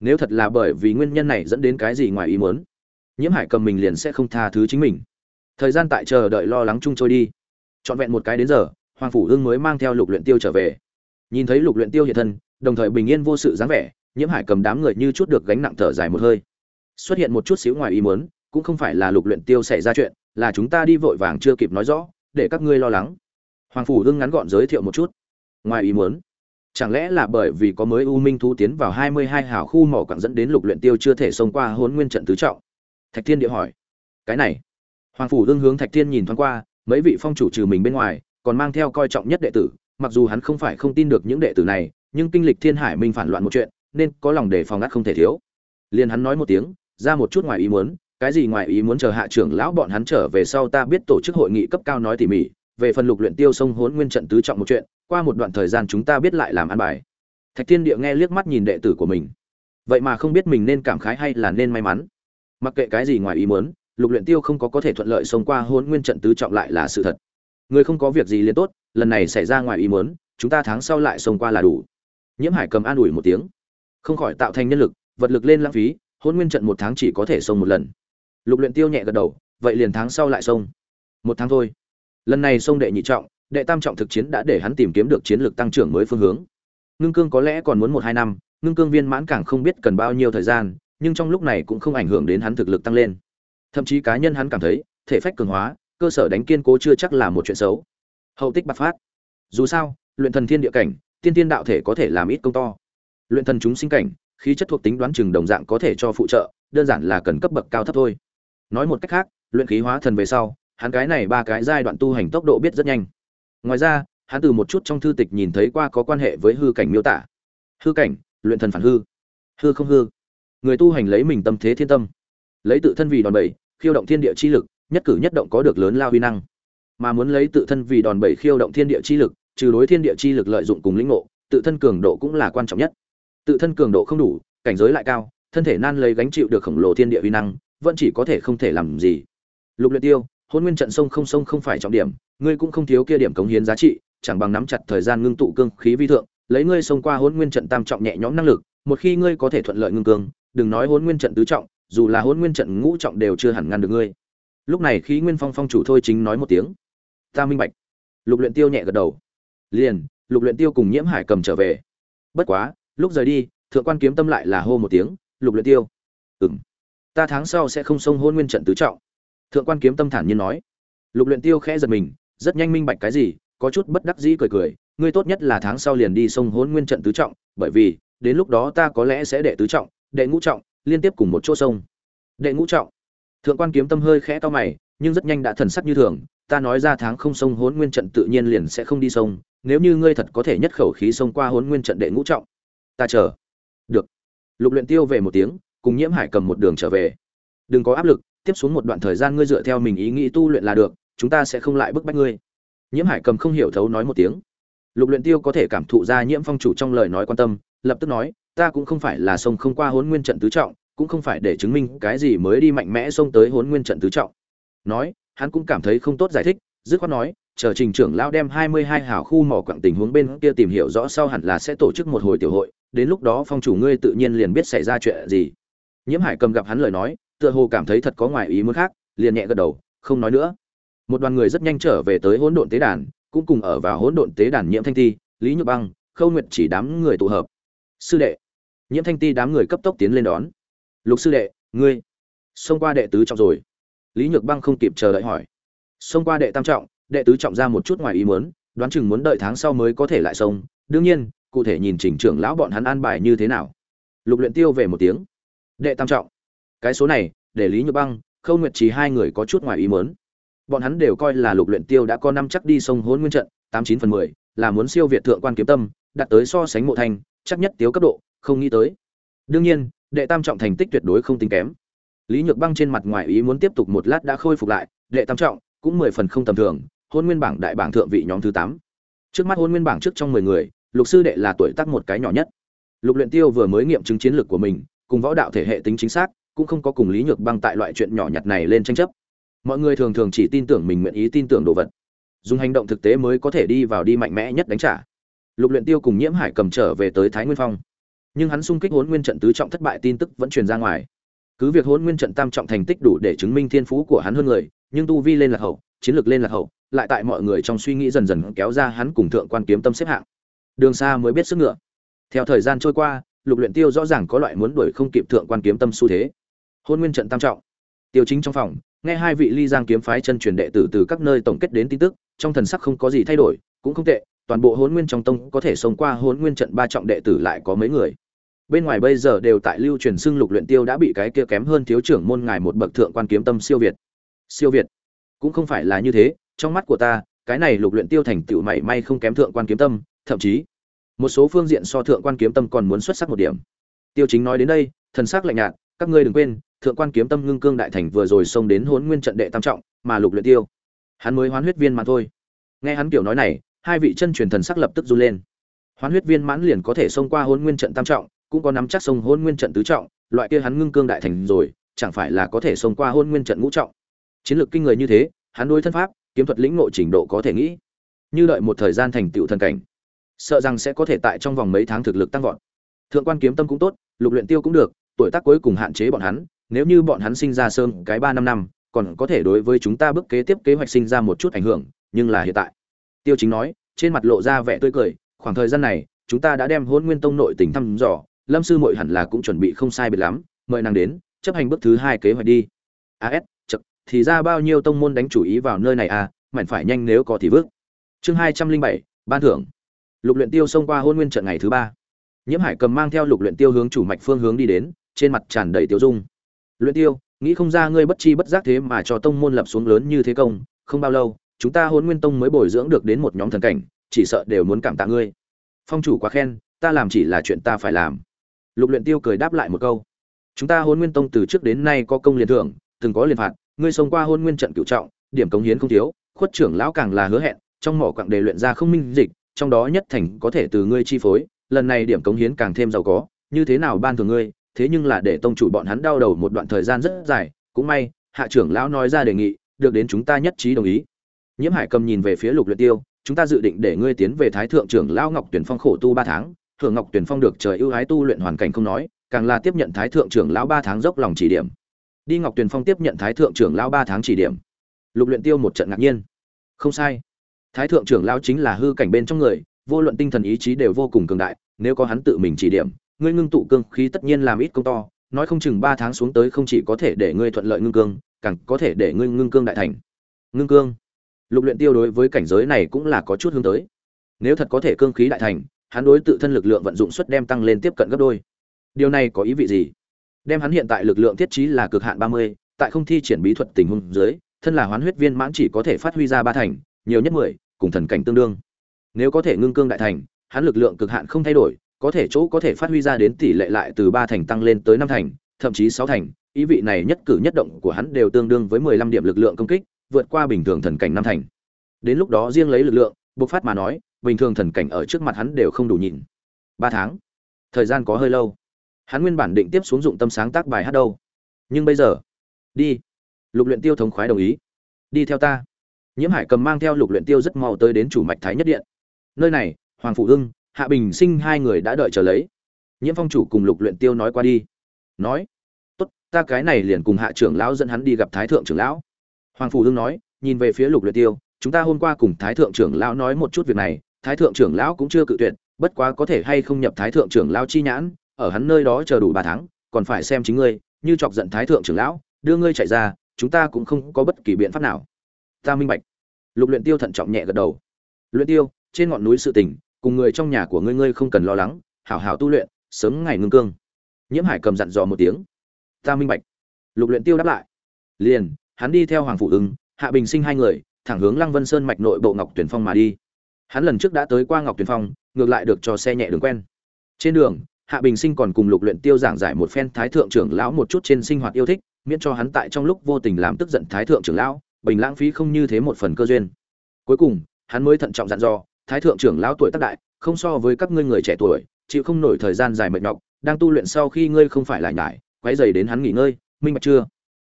Nếu thật là bởi vì nguyên nhân này dẫn đến cái gì ngoài ý muốn, nhiễm hải cầm mình liền sẽ không tha thứ chính mình. Thời gian tại chờ đợi lo lắng chung trôi đi. Trọn vẹn một cái đến giờ, hoàng phủ ương mới mang theo lục luyện tiêu trở về. Nhìn thấy lục luyện tiêu hiện thân đồng thời bình yên vô sự dáng vẻ, nhiễm hải cầm đám người như chút được gánh nặng thở dài một hơi. Xuất hiện một chút xíu ngoài ý muốn, cũng không phải là lục luyện tiêu xảy ra chuyện, là chúng ta đi vội vàng chưa kịp nói rõ, để các ngươi lo lắng. Hoàng phủ đương ngắn gọn giới thiệu một chút. Ngoài ý muốn, chẳng lẽ là bởi vì có mới u minh thú tiến vào hai mươi hai hào khu mỏ quặng dẫn đến lục luyện tiêu chưa thể xông qua hồn nguyên trận tứ trọng? Thạch thiên địa hỏi. Cái này, hoàng phủ đương hướng thạch thiên nhìn thoáng qua, mấy vị phong chủ trừ mình bên ngoài, còn mang theo coi trọng nhất đệ tử, mặc dù hắn không phải không tin được những đệ tử này nhưng kinh lịch thiên hải minh phản loạn một chuyện, nên có lòng đề phòng ngắt không thể thiếu. Liền hắn nói một tiếng, ra một chút ngoài ý muốn, cái gì ngoài ý muốn chờ hạ trưởng lão bọn hắn trở về sau ta biết tổ chức hội nghị cấp cao nói tỉ mỉ, về phần lục luyện tiêu sông hốn nguyên trận tứ trọng một chuyện, qua một đoạn thời gian chúng ta biết lại làm ăn bài. Thạch thiên địa nghe liếc mắt nhìn đệ tử của mình. Vậy mà không biết mình nên cảm khái hay là nên may mắn. Mặc kệ cái gì ngoài ý muốn, lục luyện tiêu không có có thể thuận lợi sống qua hôn nguyên trận tứ trọng lại là sự thật. Người không có việc gì liền tốt, lần này xảy ra ngoài ý muốn, chúng ta tháng sau lại sống qua là đủ nhiễm hải cầm an ủi một tiếng. Không khỏi tạo thành nhân lực, vật lực lên lãng phí, hôn nguyên trận một tháng chỉ có thể xông một lần. Lục luyện tiêu nhẹ gật đầu, vậy liền tháng sau lại xông một tháng thôi. Lần này xông đệ nhị trọng, đệ tam trọng thực chiến đã để hắn tìm kiếm được chiến lược tăng trưởng mới phương hướng. Ngưng cương có lẽ còn muốn một hai năm, ngưng cương viên mãn càng không biết cần bao nhiêu thời gian, nhưng trong lúc này cũng không ảnh hưởng đến hắn thực lực tăng lên. Thậm chí cá nhân hắn cảm thấy, thể phách cường hóa, cơ sở đánh kiên cố chưa chắc là một chuyện xấu. Hậu tích bạc phát. Dù sao, luyện thần thiên địa cảnh tiên tiên đạo thể có thể làm ít công to. Luyện thần chúng sinh cảnh, khí chất thuộc tính đoán chừng đồng dạng có thể cho phụ trợ, đơn giản là cần cấp bậc cao thấp thôi. Nói một cách khác, luyện khí hóa thần về sau, hắn cái này ba cái giai đoạn tu hành tốc độ biết rất nhanh. Ngoài ra, hắn từ một chút trong thư tịch nhìn thấy qua có quan hệ với hư cảnh miêu tả. Hư cảnh, luyện thần phản hư. Hư không hư. Người tu hành lấy mình tâm thế thiên tâm. Lấy tự thân vì đòn bẩy, khiêu động thiên địa chi lực, nhất cử nhất động có được lớn lao huy năng. Mà muốn lấy tự thân vì đòn bẩy khiêu động thiên địa chi lực trừ đối thiên địa chi lực lợi dụng cùng lĩnh ngộ, tự thân cường độ cũng là quan trọng nhất. Tự thân cường độ không đủ, cảnh giới lại cao, thân thể nan lấy gánh chịu được khổng lồ thiên địa uy năng, vẫn chỉ có thể không thể làm gì. Lục luyện tiêu, hôn nguyên trận sông không sông không phải trọng điểm, ngươi cũng không thiếu kia điểm cống hiến giá trị, chẳng bằng nắm chặt thời gian ngưng tụ cương khí vi thượng, lấy ngươi xông qua Hỗn nguyên trận tam trọng nhẹ nhõm năng lực, một khi ngươi có thể thuận lợi ngưng cương, đừng nói Hỗn nguyên trận tứ trọng, dù là Hỗn nguyên trận ngũ trọng đều chưa hẳn ngăn được ngươi. Lúc này khí nguyên phong phong chủ thôi chính nói một tiếng. Ta minh bạch. Lục luyện tiêu nhẹ gật đầu liền, lục luyện tiêu cùng nhiễm hải cầm trở về. Bất quá, lúc rời đi, thượng quan kiếm tâm lại là hô một tiếng, lục luyện tiêu. Ừm, ta tháng sau sẽ không xông hôn nguyên trận tứ trọng. Thượng quan kiếm tâm thản nhiên nói. Lục luyện tiêu khẽ giật mình, rất nhanh minh bạch cái gì, có chút bất đắc dĩ cười cười, ngươi tốt nhất là tháng sau liền đi xông hôn nguyên trận tứ trọng, bởi vì, đến lúc đó ta có lẽ sẽ đệ tứ trọng, đệ ngũ trọng, liên tiếp cùng một chỗ sông đệ ngũ trọng? Thượng quan kiếm tâm hơi khẽ to mày, nhưng rất nhanh đã thần sắc như thường, ta nói ra tháng không sông hốn nguyên trận tự nhiên liền sẽ không đi sông nếu như ngươi thật có thể nhất khẩu khí xông qua hốn nguyên trận đệ ngũ trọng, ta chờ. Được. Lục luyện tiêu về một tiếng, cùng nhiễm hải cầm một đường trở về. Đừng có áp lực, tiếp xuống một đoạn thời gian ngươi dựa theo mình ý nghĩ tu luyện là được, chúng ta sẽ không lại bức bách ngươi. Nhiễm hải cầm không hiểu thấu nói một tiếng. Lục luyện tiêu có thể cảm thụ ra nhiễm phong chủ trong lời nói quan tâm, lập tức nói, ta cũng không phải là sông không qua hốn nguyên trận tứ trọng, cũng không phải để chứng minh cái gì mới đi mạnh mẽ xông tới hốn nguyên trận tứ trọng. Nói, hắn cũng cảm thấy không tốt giải thích, dứt khoát nói chờ trình trưởng lão đem hai mươi hai hảo khu mỏ quặng tình huống bên kia tìm hiểu rõ sau hẳn là sẽ tổ chức một hồi tiểu hội, đến lúc đó phong chủ ngươi tự nhiên liền biết xảy ra chuyện gì. Nhiễm hải cầm gặp hắn lời nói, tựa hồ cảm thấy thật có ngoài ý muốn khác, liền nhẹ gật đầu, không nói nữa. Một đoàn người rất nhanh trở về tới hỗn độn tế đàn, cũng cùng ở vào hỗn độn tế đàn nhiễm thanh ti, lý nhược băng, khâu nguyệt chỉ đám người tụ hợp. Sư đệ. Nhiễm thanh ti đám người cấp tốc tiến lên đón. Lục sư đệ, ngươi. Xông qua đệ tứ trọng rồi. Lý nhược băng không kịp chờ đợi hỏi. Xông qua đệ tam trọng đệ tứ trọng ra một chút ngoài ý muốn, đoán chừng muốn đợi tháng sau mới có thể lại xông đương nhiên, cụ thể nhìn chỉnh trưởng lão bọn hắn an bài như thế nào. Lục luyện tiêu về một tiếng. Đệ tam trọng. Cái số này, để lý nhược băng, khâu nguyệt chỉ hai người có chút ngoài ý muốn. Bọn hắn đều coi là lục luyện tiêu đã có năm chắc đi sông hỗn nguyên trận, tám chín phần mười, là muốn siêu việt thượng quan kiếm tâm, đạt tới so sánh mộ thành, chắc nhất tiếu cấp độ, không nghĩ tới. Đương nhiên, đệ tam trọng thành tích tuyệt đối không tính kém. Lý nhược băng trên mặt ngoài ý muốn tiếp tục một lát đã khôi phục lại, đệ tam trọng cũng mười phần không tầm thường hôn nguyên bảng đại bảng thượng vị nhóm thứ tám. Trước mắt hôn nguyên bảng trước trong mười người, lục sư đệ là tuổi tác một cái nhỏ nhất. Lục luyện tiêu vừa mới nghiệm chứng chiến lược của mình, cùng võ đạo thể hệ tính chính xác, cũng không có cùng lý nhược băng tại loại chuyện nhỏ nhặt này lên tranh chấp. Mọi người thường thường chỉ tin tưởng mình nguyện ý tin tưởng đồ vật. Dùng hành động thực tế mới có thể đi vào đi mạnh mẽ nhất đánh trả. Lục luyện tiêu cùng nhiễm hải cầm trở về tới thái nguyên phong. Nhưng hắn xung kích hỗn nguyên trận tứ trọng thất bại tin tức vẫn truyền ra ngoài. Cứ việc hỗn nguyên trận tam trọng thành tích đủ để chứng minh thiên phú của hắn hơn người, nhưng tu vi lên là hậu chiến lược lên là hậu, lại tại mọi người trong suy nghĩ dần dần kéo ra hắn cùng thượng quan kiếm tâm xếp hạng. Đường xa mới biết sức ngựa. Theo thời gian trôi qua, lục luyện tiêu rõ ràng có loại muốn đuổi không kịp thượng quan kiếm tâm xu thế. Hôn nguyên trận tam trọng. Tiêu chính trong phòng, nghe hai vị ly giang kiếm phái chân truyền đệ tử từ các nơi tổng kết đến tin tức, trong thần sắc không có gì thay đổi, cũng không tệ, toàn bộ hôn nguyên trong tông có thể sống qua hôn nguyên trận ba trọng đệ tử lại có mấy người. Bên ngoài bây giờ đều tại lưu truyền xưng lục luyện tiêu đã bị cái kia kém hơn thiếu trưởng môn ngài một bậc thượng quan kiếm tâm siêu việt. Siêu việt cũng không phải là như thế, trong mắt của ta, cái này lục luyện tiêu thành tựu mảy may không kém thượng quan kiếm tâm, thậm chí, một số phương diện so thượng quan kiếm tâm còn muốn xuất sắc một điểm. Tiêu chính nói đến đây, thần sắc lạnh nhạt, các ngươi đừng quên, thượng quan kiếm tâm ngưng cương đại thành vừa rồi xông đến hỗn nguyên trận đệ tam trọng, mà lục luyện tiêu, hắn mới hoán huyết viên mà thôi. Nghe hắn kiểu nói này, hai vị chân truyền thần sắc lập tức du lên. Hoán huyết viên mãn liền có thể xông qua hỗn nguyên trận tam trọng, cũng có nắm chắc xông hỗn nguyên trận tứ trọng, loại kia hắn ngưng cương đại thành rồi, chẳng phải là có thể xông qua hỗn nguyên trận ngũ trọng chiến lược kinh người như thế, hắn đối thân pháp, kiếm thuật lĩnh ngộ trình độ có thể nghĩ. Như đợi một thời gian thành tựu thần cảnh, sợ rằng sẽ có thể tại trong vòng mấy tháng thực lực tăng vọt. Thượng quan kiếm tâm cũng tốt, lục luyện tiêu cũng được, tuổi tác cuối cùng hạn chế bọn hắn, nếu như bọn hắn sinh ra sớm cái ba năm năm, còn có thể đối với chúng ta bước kế tiếp kế hoạch sinh ra một chút ảnh hưởng, nhưng là hiện tại. Tiêu chính nói, trên mặt lộ ra vẻ tươi cười, khoảng thời gian này, chúng ta đã đem hôn nguyên tông nội tình thăm dò, lâm sư muội hẳn là cũng chuẩn bị không sai biệt lắm, mời nàng đến, chấp hành bước thứ hai kế hoạch đi. As thì ra bao nhiêu tông môn đánh chủ ý vào nơi này à mảnh phải nhanh nếu có thì vước. Chương hai trăm linh bảy, ban thưởng. Lục luyện tiêu xông qua hôn nguyên trận ngày thứ ba. Nhiễm hải cầm mang theo lục luyện tiêu hướng chủ mạch phương hướng đi đến, trên mặt tràn đầy tiêu dung. Luyện tiêu, nghĩ không ra ngươi bất chi bất giác thế mà cho tông môn lập xuống lớn như thế công, không bao lâu, chúng ta hôn nguyên tông mới bồi dưỡng được đến một nhóm thần cảnh, chỉ sợ đều muốn cảm tạ ngươi. Phong chủ quá khen, ta làm chỉ là chuyện ta phải làm. Lục luyện tiêu cười đáp lại một câu. Chúng ta hôn nguyên tông từ trước đến nay có công liền thưởng, từng có liền phạt ngươi xông qua hôn nguyên trận cựu trọng, điểm cống hiến không thiếu, khuất trưởng lão càng là hứa hẹn, trong mỏ quặng đề luyện ra không minh dịch, trong đó nhất thành có thể từ ngươi chi phối, lần này điểm cống hiến càng thêm giàu có, như thế nào ban thường ngươi, thế nhưng là để tông chủ bọn hắn đau đầu một đoạn thời gian rất dài, cũng may, hạ trưởng lão nói ra đề nghị, được đến chúng ta nhất trí đồng ý. Nhiễm hải cầm nhìn về phía lục luyện tiêu, chúng ta dự định để ngươi tiến về thái thượng trưởng lão ngọc tuyển phong khổ tu ba tháng, thượng ngọc tuyển phong được trời ưu ái tu luyện hoàn cảnh không nói, càng là tiếp nhận thái thượng trưởng lão ba tháng dốc lòng chỉ điểm đi ngọc Tuyền phong tiếp nhận thái thượng trưởng lão ba tháng chỉ điểm. Lục luyện tiêu một trận ngạc nhiên. Không sai. Thái thượng trưởng lão chính là hư cảnh bên trong người, vô luận tinh thần ý chí đều vô cùng cường đại, nếu có hắn tự mình chỉ điểm, ngươi ngưng tụ cương khí tất nhiên làm ít công to, nói không chừng ba tháng xuống tới không chỉ có thể để ngươi thuận lợi ngưng cương, càng có thể để ngươi ngưng cương đại thành. Ngưng cương? Lục luyện tiêu đối với cảnh giới này cũng là có chút hướng tới. Nếu thật có thể cương khí đại thành, hắn đối tự thân lực lượng vận dụng suất đem tăng lên tiếp cận gấp đôi. Điều này có ý vị gì? Đem hắn hiện tại lực lượng thiết trí là cực hạn ba mươi, tại không thi triển bí thuật tình huống dưới thân là hoán huyết viên mãn chỉ có thể phát huy ra ba thành nhiều nhất mười cùng thần cảnh tương đương. Nếu có thể ngưng cương đại thành hắn lực lượng cực hạn không thay đổi có thể chỗ có thể phát huy ra đến tỷ lệ lại từ ba thành tăng lên tới năm thành thậm chí sáu thành ý vị này nhất cử nhất động của hắn đều tương đương với mười lăm điểm lực lượng công kích vượt qua bình thường thần cảnh năm thành. Đến lúc đó riêng lấy lực lượng bộc phát mà nói bình thường thần cảnh ở trước mặt hắn đều không đủ nhìn ba tháng. Thời gian có hơi lâu hắn nguyên bản định tiếp xuống dụng tâm sáng tác bài hát đâu. Nhưng bây giờ, đi. Lục luyện tiêu thống khoái đồng ý. Đi theo ta. Nhiễm hải cầm mang theo lục luyện tiêu rất mau tới đến chủ mạch thái nhất điện. Nơi này, hoàng phủ ưng hạ bình sinh hai người đã đợi chờ lấy. Nhiễm phong chủ cùng lục luyện tiêu nói qua đi. Nói, tốt, ta cái này liền cùng hạ trưởng lão dẫn hắn đi gặp thái thượng trưởng lão. Hoàng phủ ưng nói, nhìn về phía lục luyện tiêu, chúng ta hôm qua cùng thái thượng trưởng lão nói một chút việc này. Thái thượng trưởng lão cũng chưa cự tuyệt, bất quá có thể hay không nhập thái thượng trưởng lão chi nhãn ở hắn nơi đó chờ đủ ba tháng, còn phải xem chính ngươi, như chọc giận thái thượng trưởng lão, đưa ngươi chạy ra, chúng ta cũng không có bất kỳ biện pháp nào. Ta minh bạch. Lục luyện tiêu thận trọng nhẹ gật đầu. Luyện tiêu, trên ngọn núi sự tình, cùng người trong nhà của ngươi ngươi không cần lo lắng, hảo hảo tu luyện, sớm ngày ngưng cương. Nhiễm hải cầm dặn dò một tiếng. Ta minh bạch. Lục luyện tiêu đáp lại. Liền, hắn đi theo hoàng phụ ứng hạ bình sinh hai người, thẳng hướng lăng vân sơn mạch nội bộ ngọc tuyển phong mà đi. Hắn lần trước đã tới qua ngọc tuyển phong, ngược lại được cho xe nhẹ đường quen. Trên đường hạ bình sinh còn cùng lục luyện tiêu giảng giải một phen thái thượng trưởng lão một chút trên sinh hoạt yêu thích, miễn cho hắn tại trong lúc vô tình làm tức giận thái thượng trưởng lão, bình lãng phí không như thế một phần cơ duyên. Cuối cùng, hắn mới thận trọng dặn dò, thái thượng trưởng lão tuổi tác đại, không so với các ngươi người trẻ tuổi, chịu không nổi thời gian dài mệt nhọc, đang tu luyện sau khi ngươi không phải lại nhải, quấy dày đến hắn nghỉ ngơi, minh bạch chưa?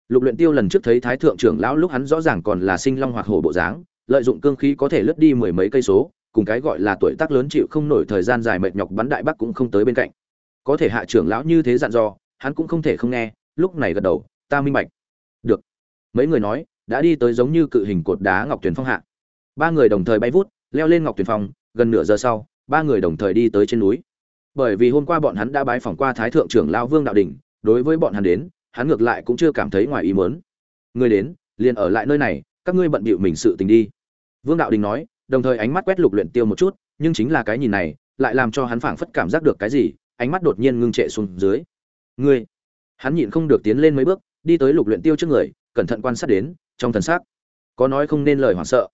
Lục luyện tiêu lần trước thấy thái thượng trưởng lão lúc hắn rõ ràng còn là sinh long hoặc hổ bộ dáng, lợi dụng cương khí có thể lướt đi mười mấy cây số, cùng cái gọi là tuổi tác lớn chịu không nổi thời gian dài mệt nhọc bắn đại bác cũng không tới bên cạnh có thể hạ trưởng lão như thế dặn dò, hắn cũng không thể không nghe, lúc này gật đầu, ta minh bạch. Được. Mấy người nói, đã đi tới giống như cự hình cột đá ngọc tuyền phong hạ. Ba người đồng thời bay vút, leo lên ngọc tuyền phong, gần nửa giờ sau, ba người đồng thời đi tới trên núi. Bởi vì hôm qua bọn hắn đã bái phỏng qua thái thượng trưởng lão vương đạo đình, đối với bọn hắn đến, hắn ngược lại cũng chưa cảm thấy ngoài ý mớn người đến, liền ở lại nơi này, các ngươi bận bịu mình sự tình đi. Vương đạo đình nói, đồng thời ánh mắt quét lục luyện tiêu một chút, nhưng chính là cái nhìn này, lại làm cho hắn phảng phất cảm giác được cái gì ánh mắt đột nhiên ngưng trệ xuống dưới. Ngươi, hắn nhịn không được tiến lên mấy bước, đi tới lục luyện tiêu trước người, cẩn thận quan sát đến, trong thần sắc, có nói không nên lời hoảng sợ.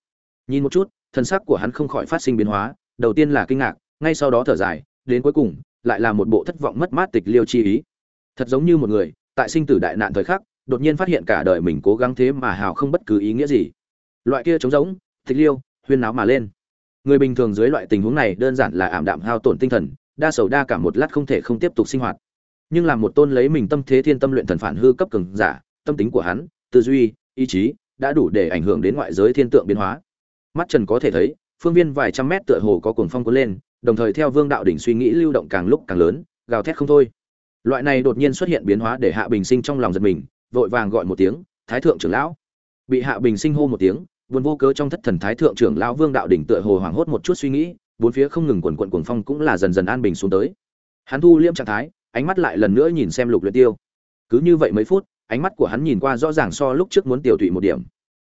Nhìn một chút, thần sắc của hắn không khỏi phát sinh biến hóa, đầu tiên là kinh ngạc, ngay sau đó thở dài, đến cuối cùng, lại là một bộ thất vọng mất mát tịch liêu chi ý. Thật giống như một người, tại sinh tử đại nạn thời khắc, đột nhiên phát hiện cả đời mình cố gắng thế mà hào không bất cứ ý nghĩa gì. Loại kia trống rỗng, tịch liêu, huyên náo mà lên. Người bình thường dưới loại tình huống này đơn giản là ảm đạm hao tổn tinh thần đa sầu đa cả một lát không thể không tiếp tục sinh hoạt. Nhưng làm một tôn lấy mình tâm thế thiên tâm luyện thần phản hư cấp cường giả, tâm tính của hắn, tư duy, ý chí đã đủ để ảnh hưởng đến ngoại giới thiên tượng biến hóa. Mắt trần có thể thấy, phương viên vài trăm mét tựa hồ có cuồng phong cuốn lên, đồng thời theo vương đạo đỉnh suy nghĩ lưu động càng lúc càng lớn, gào thét không thôi. Loại này đột nhiên xuất hiện biến hóa để hạ bình sinh trong lòng giật mình, vội vàng gọi một tiếng, thái thượng trưởng lão. Bị hạ bình sinh hô một tiếng, vốn vô cớ trong thất thần thái thượng trưởng lão vương đạo đỉnh tựa hồ hoảng hốt một chút suy nghĩ bốn phía không ngừng quần quận cuồng phong cũng là dần dần an bình xuống tới. Hắn thu liêm trạng thái, ánh mắt lại lần nữa nhìn xem lục luyện tiêu. Cứ như vậy mấy phút, ánh mắt của hắn nhìn qua rõ ràng so lúc trước muốn tiểu tụy một điểm.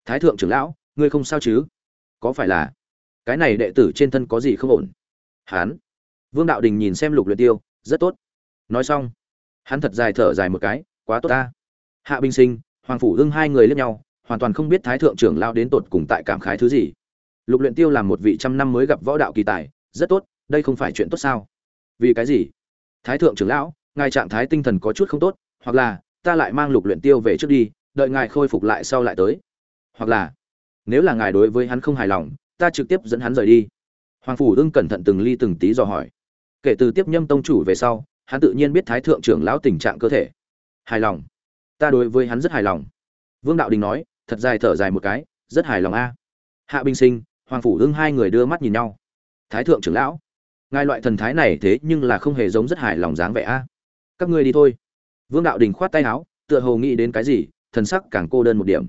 Thái thượng trưởng lão, ngươi không sao chứ? Có phải là cái này đệ tử trên thân có gì không ổn? Hắn, vương đạo đình nhìn xem lục luyện tiêu, rất tốt. Nói xong, hắn thật dài thở dài một cái, quá tốt ta. Hạ bình sinh, hoàng phủ ưng hai người liếc nhau, hoàn toàn không biết thái thượng trưởng lao đến tột cùng tại cảm khái thứ gì lục luyện tiêu làm một vị trăm năm mới gặp võ đạo kỳ tài, rất tốt, đây không phải chuyện tốt sao? Vì cái gì? Thái thượng trưởng lão, ngài trạng thái tinh thần có chút không tốt, hoặc là, ta lại mang lục luyện tiêu về trước đi, đợi ngài khôi phục lại sau lại tới. Hoặc là, nếu là ngài đối với hắn không hài lòng, ta trực tiếp dẫn hắn rời đi. Hoàng phủ ưng cẩn thận từng ly từng tí dò hỏi. Kể từ tiếp nhâm tông chủ về sau, hắn tự nhiên biết thái thượng trưởng lão tình trạng cơ thể. Hài lòng. Ta đối với hắn rất hài lòng. Vương đạo đình nói, thật dài thở dài một cái, rất hài lòng a. Hạ binh sinh hoàng phủ ưng hai người đưa mắt nhìn nhau. Thái thượng trưởng lão, ngài loại thần thái này thế nhưng là không hề giống rất hài lòng dáng vẻ a. Các ngươi đi thôi. Vương đạo đình khoát tay áo, tựa hồ nghĩ đến cái gì, thần sắc càng cô đơn một điểm.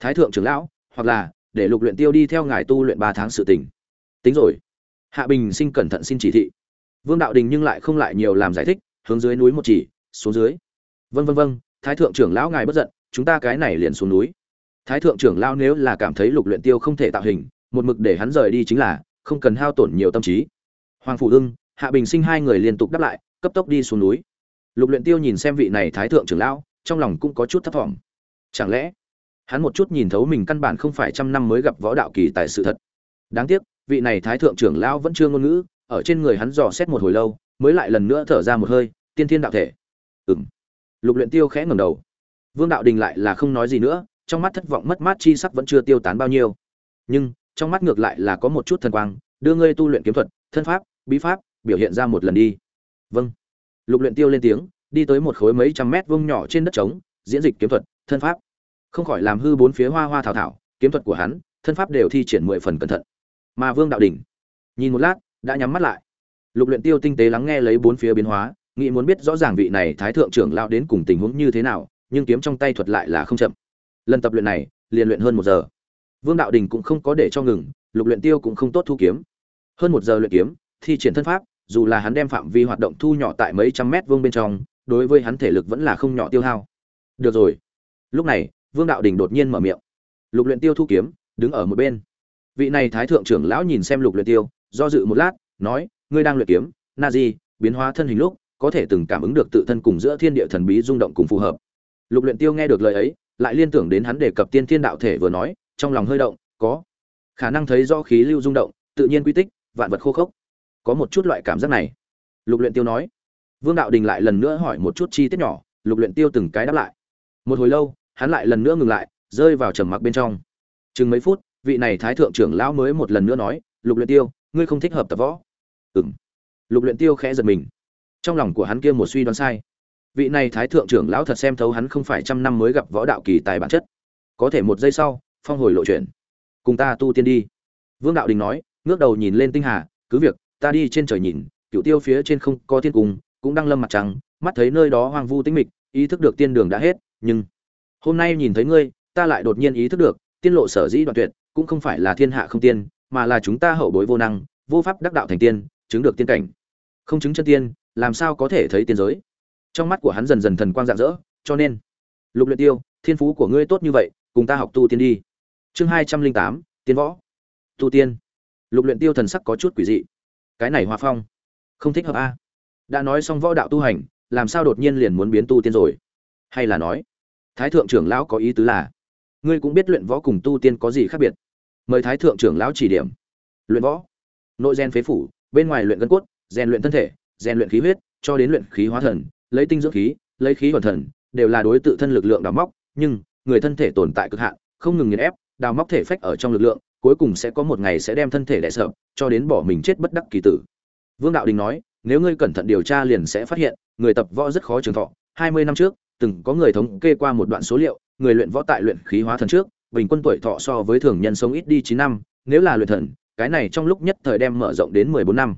Thái thượng trưởng lão, hoặc là, để lục luyện tiêu đi theo ngài tu luyện ba tháng sự tình. Tính rồi. Hạ bình sinh cẩn thận xin chỉ thị. Vương đạo đình nhưng lại không lại nhiều làm giải thích, hướng dưới núi một chỉ, xuống dưới. Vân vân vân thái thượng trưởng lão ngài bất giận, chúng ta cái này liền xuống núi. Thái thượng trưởng lão nếu là cảm thấy lục luyện tiêu không thể tạo hình một mực để hắn rời đi chính là, không cần hao tổn nhiều tâm trí. Hoàng phủ ưng hạ bình sinh hai người liên tục đáp lại, cấp tốc đi xuống núi. Lục luyện tiêu nhìn xem vị này thái thượng trưởng lão, trong lòng cũng có chút thất vọng chẳng lẽ, hắn một chút nhìn thấu mình căn bản không phải trăm năm mới gặp võ đạo kỳ tại sự thật? Đáng tiếc, vị này thái thượng trưởng lão vẫn chưa ngôn ngữ, ở trên người hắn dò xét một hồi lâu, mới lại lần nữa thở ra một hơi, tiên thiên đạo thể. Ừm. Lục luyện tiêu khẽ ngẩng đầu. Vương đạo đình lại là không nói gì nữa, trong mắt thất vọng mất mát chi sắc vẫn chưa tiêu tán bao nhiêu. Nhưng trong mắt ngược lại là có một chút thần quang, đưa ngươi tu luyện kiếm thuật, thân pháp, bí pháp, biểu hiện ra một lần đi. Vâng. Lục luyện tiêu lên tiếng, đi tới một khối mấy trăm mét vuông nhỏ trên đất trống, diễn dịch kiếm thuật, thân pháp. Không khỏi làm hư bốn phía hoa hoa thảo thảo, kiếm thuật của hắn, thân pháp đều thi triển mười phần cẩn thận. Mà vương đạo đỉnh. Nhìn một lát, đã nhắm mắt lại. Lục luyện tiêu tinh tế lắng nghe lấy bốn phía biến hóa, nghĩ muốn biết rõ ràng vị này thái thượng trưởng lão đến cùng tình huống như thế nào, nhưng kiếm trong tay thuật lại là không chậm. Lần tập luyện này, liền luyện hơn một giờ vương đạo đình cũng không có để cho ngừng, lục luyện tiêu cũng không tốt thu kiếm. Hơn một giờ luyện kiếm, thi triển thân pháp, dù là hắn đem phạm vi hoạt động thu nhỏ tại mấy trăm mét vuông bên trong, đối với hắn thể lực vẫn là không nhỏ tiêu hao. Được rồi. Lúc này, vương đạo đình đột nhiên mở miệng. Lục luyện tiêu thu kiếm, đứng ở một bên. Vị này thái thượng trưởng lão nhìn xem lục luyện tiêu, do dự một lát, nói, ngươi đang luyện kiếm, na di, biến hóa thân hình lúc, có thể từng cảm ứng được tự thân cùng giữa thiên địa thần bí rung động cùng phù hợp. Lục luyện tiêu nghe được lời ấy, lại liên tưởng đến hắn đề cập tiên thiên đạo thể vừa nói trong lòng hơi động, có khả năng thấy do khí lưu rung động, tự nhiên quy tích, vạn vật khô khốc. Có một chút loại cảm giác này. Lục luyện tiêu nói. Vương đạo đình lại lần nữa hỏi một chút chi tiết nhỏ, lục luyện tiêu từng cái đáp lại. Một hồi lâu, hắn lại lần nữa ngừng lại, rơi vào trầm mặc bên trong. Chừng mấy phút, vị này thái thượng trưởng lão mới một lần nữa nói, lục luyện tiêu, ngươi không thích hợp tập võ. Ừm. Lục luyện tiêu khẽ giật mình. Trong lòng của hắn kia một suy đoán sai. Vị này thái thượng trưởng lão thật xem thấu hắn không phải trăm năm mới gặp võ đạo kỳ tài bản chất. Có thể một giây sau phong hồi lộ chuyển. Cùng ta tu tiên đi. Vương đạo đình nói, ngước đầu nhìn lên tinh hà, cứ việc, ta đi trên trời nhìn cựu tiêu phía trên không có thiên cung, cũng đang lâm mặt trắng mắt thấy nơi đó hoang vu tĩnh mịch, ý thức được tiên đường đã hết, nhưng hôm nay nhìn thấy ngươi, ta lại đột nhiên ý thức được, tiên lộ sở dĩ đoạn tuyệt, cũng không phải là thiên hạ không tiên, mà là chúng ta hậu bối vô năng, vô pháp đắc đạo thành tiên, chứng được tiên cảnh. Không chứng chân tiên, làm sao có thể thấy tiên giới? Trong mắt của hắn dần dần thần quang rạng rỡ, cho nên, lục luyện tiêu, thiên phú của ngươi tốt như vậy, cùng ta học tu tiên đi chương hai trăm linh tám tiến võ. Tu tiên. Lục luyện tiêu thần sắc có chút quỷ dị. Cái này hòa phong. Không thích hợp a. Đã nói xong võ đạo tu hành, làm sao đột nhiên liền muốn biến tu tiên rồi? Hay là nói, thái thượng trưởng lão có ý tứ là, ngươi cũng biết luyện võ cùng tu tiên có gì khác biệt. Mời thái thượng trưởng lão chỉ điểm. Luyện võ. Nội gen phế phủ, bên ngoài luyện gân cốt, rèn luyện thân thể, rèn luyện khí huyết, cho đến luyện khí hóa thần, lấy tinh dưỡng khí, lấy khí hoàn thần, đều là đối tự thân lực lượng đào móc nhưng người thân thể tồn tại cực hạn, không ngừng nghiền ép đào móc thể phách ở trong lực lượng, cuối cùng sẽ có một ngày sẽ đem thân thể đẻ sợ cho đến bỏ mình chết bất đắc kỳ tử. Vương đạo đình nói, nếu ngươi cẩn thận điều tra liền sẽ phát hiện, người tập võ rất khó trường thọ. Hai mươi năm trước, từng có người thống kê qua một đoạn số liệu, người luyện võ tại luyện khí hóa thần trước, bình quân tuổi thọ so với thường nhân sống ít đi chín năm, nếu là luyện thần, cái này trong lúc nhất thời đem mở rộng đến mười bốn năm.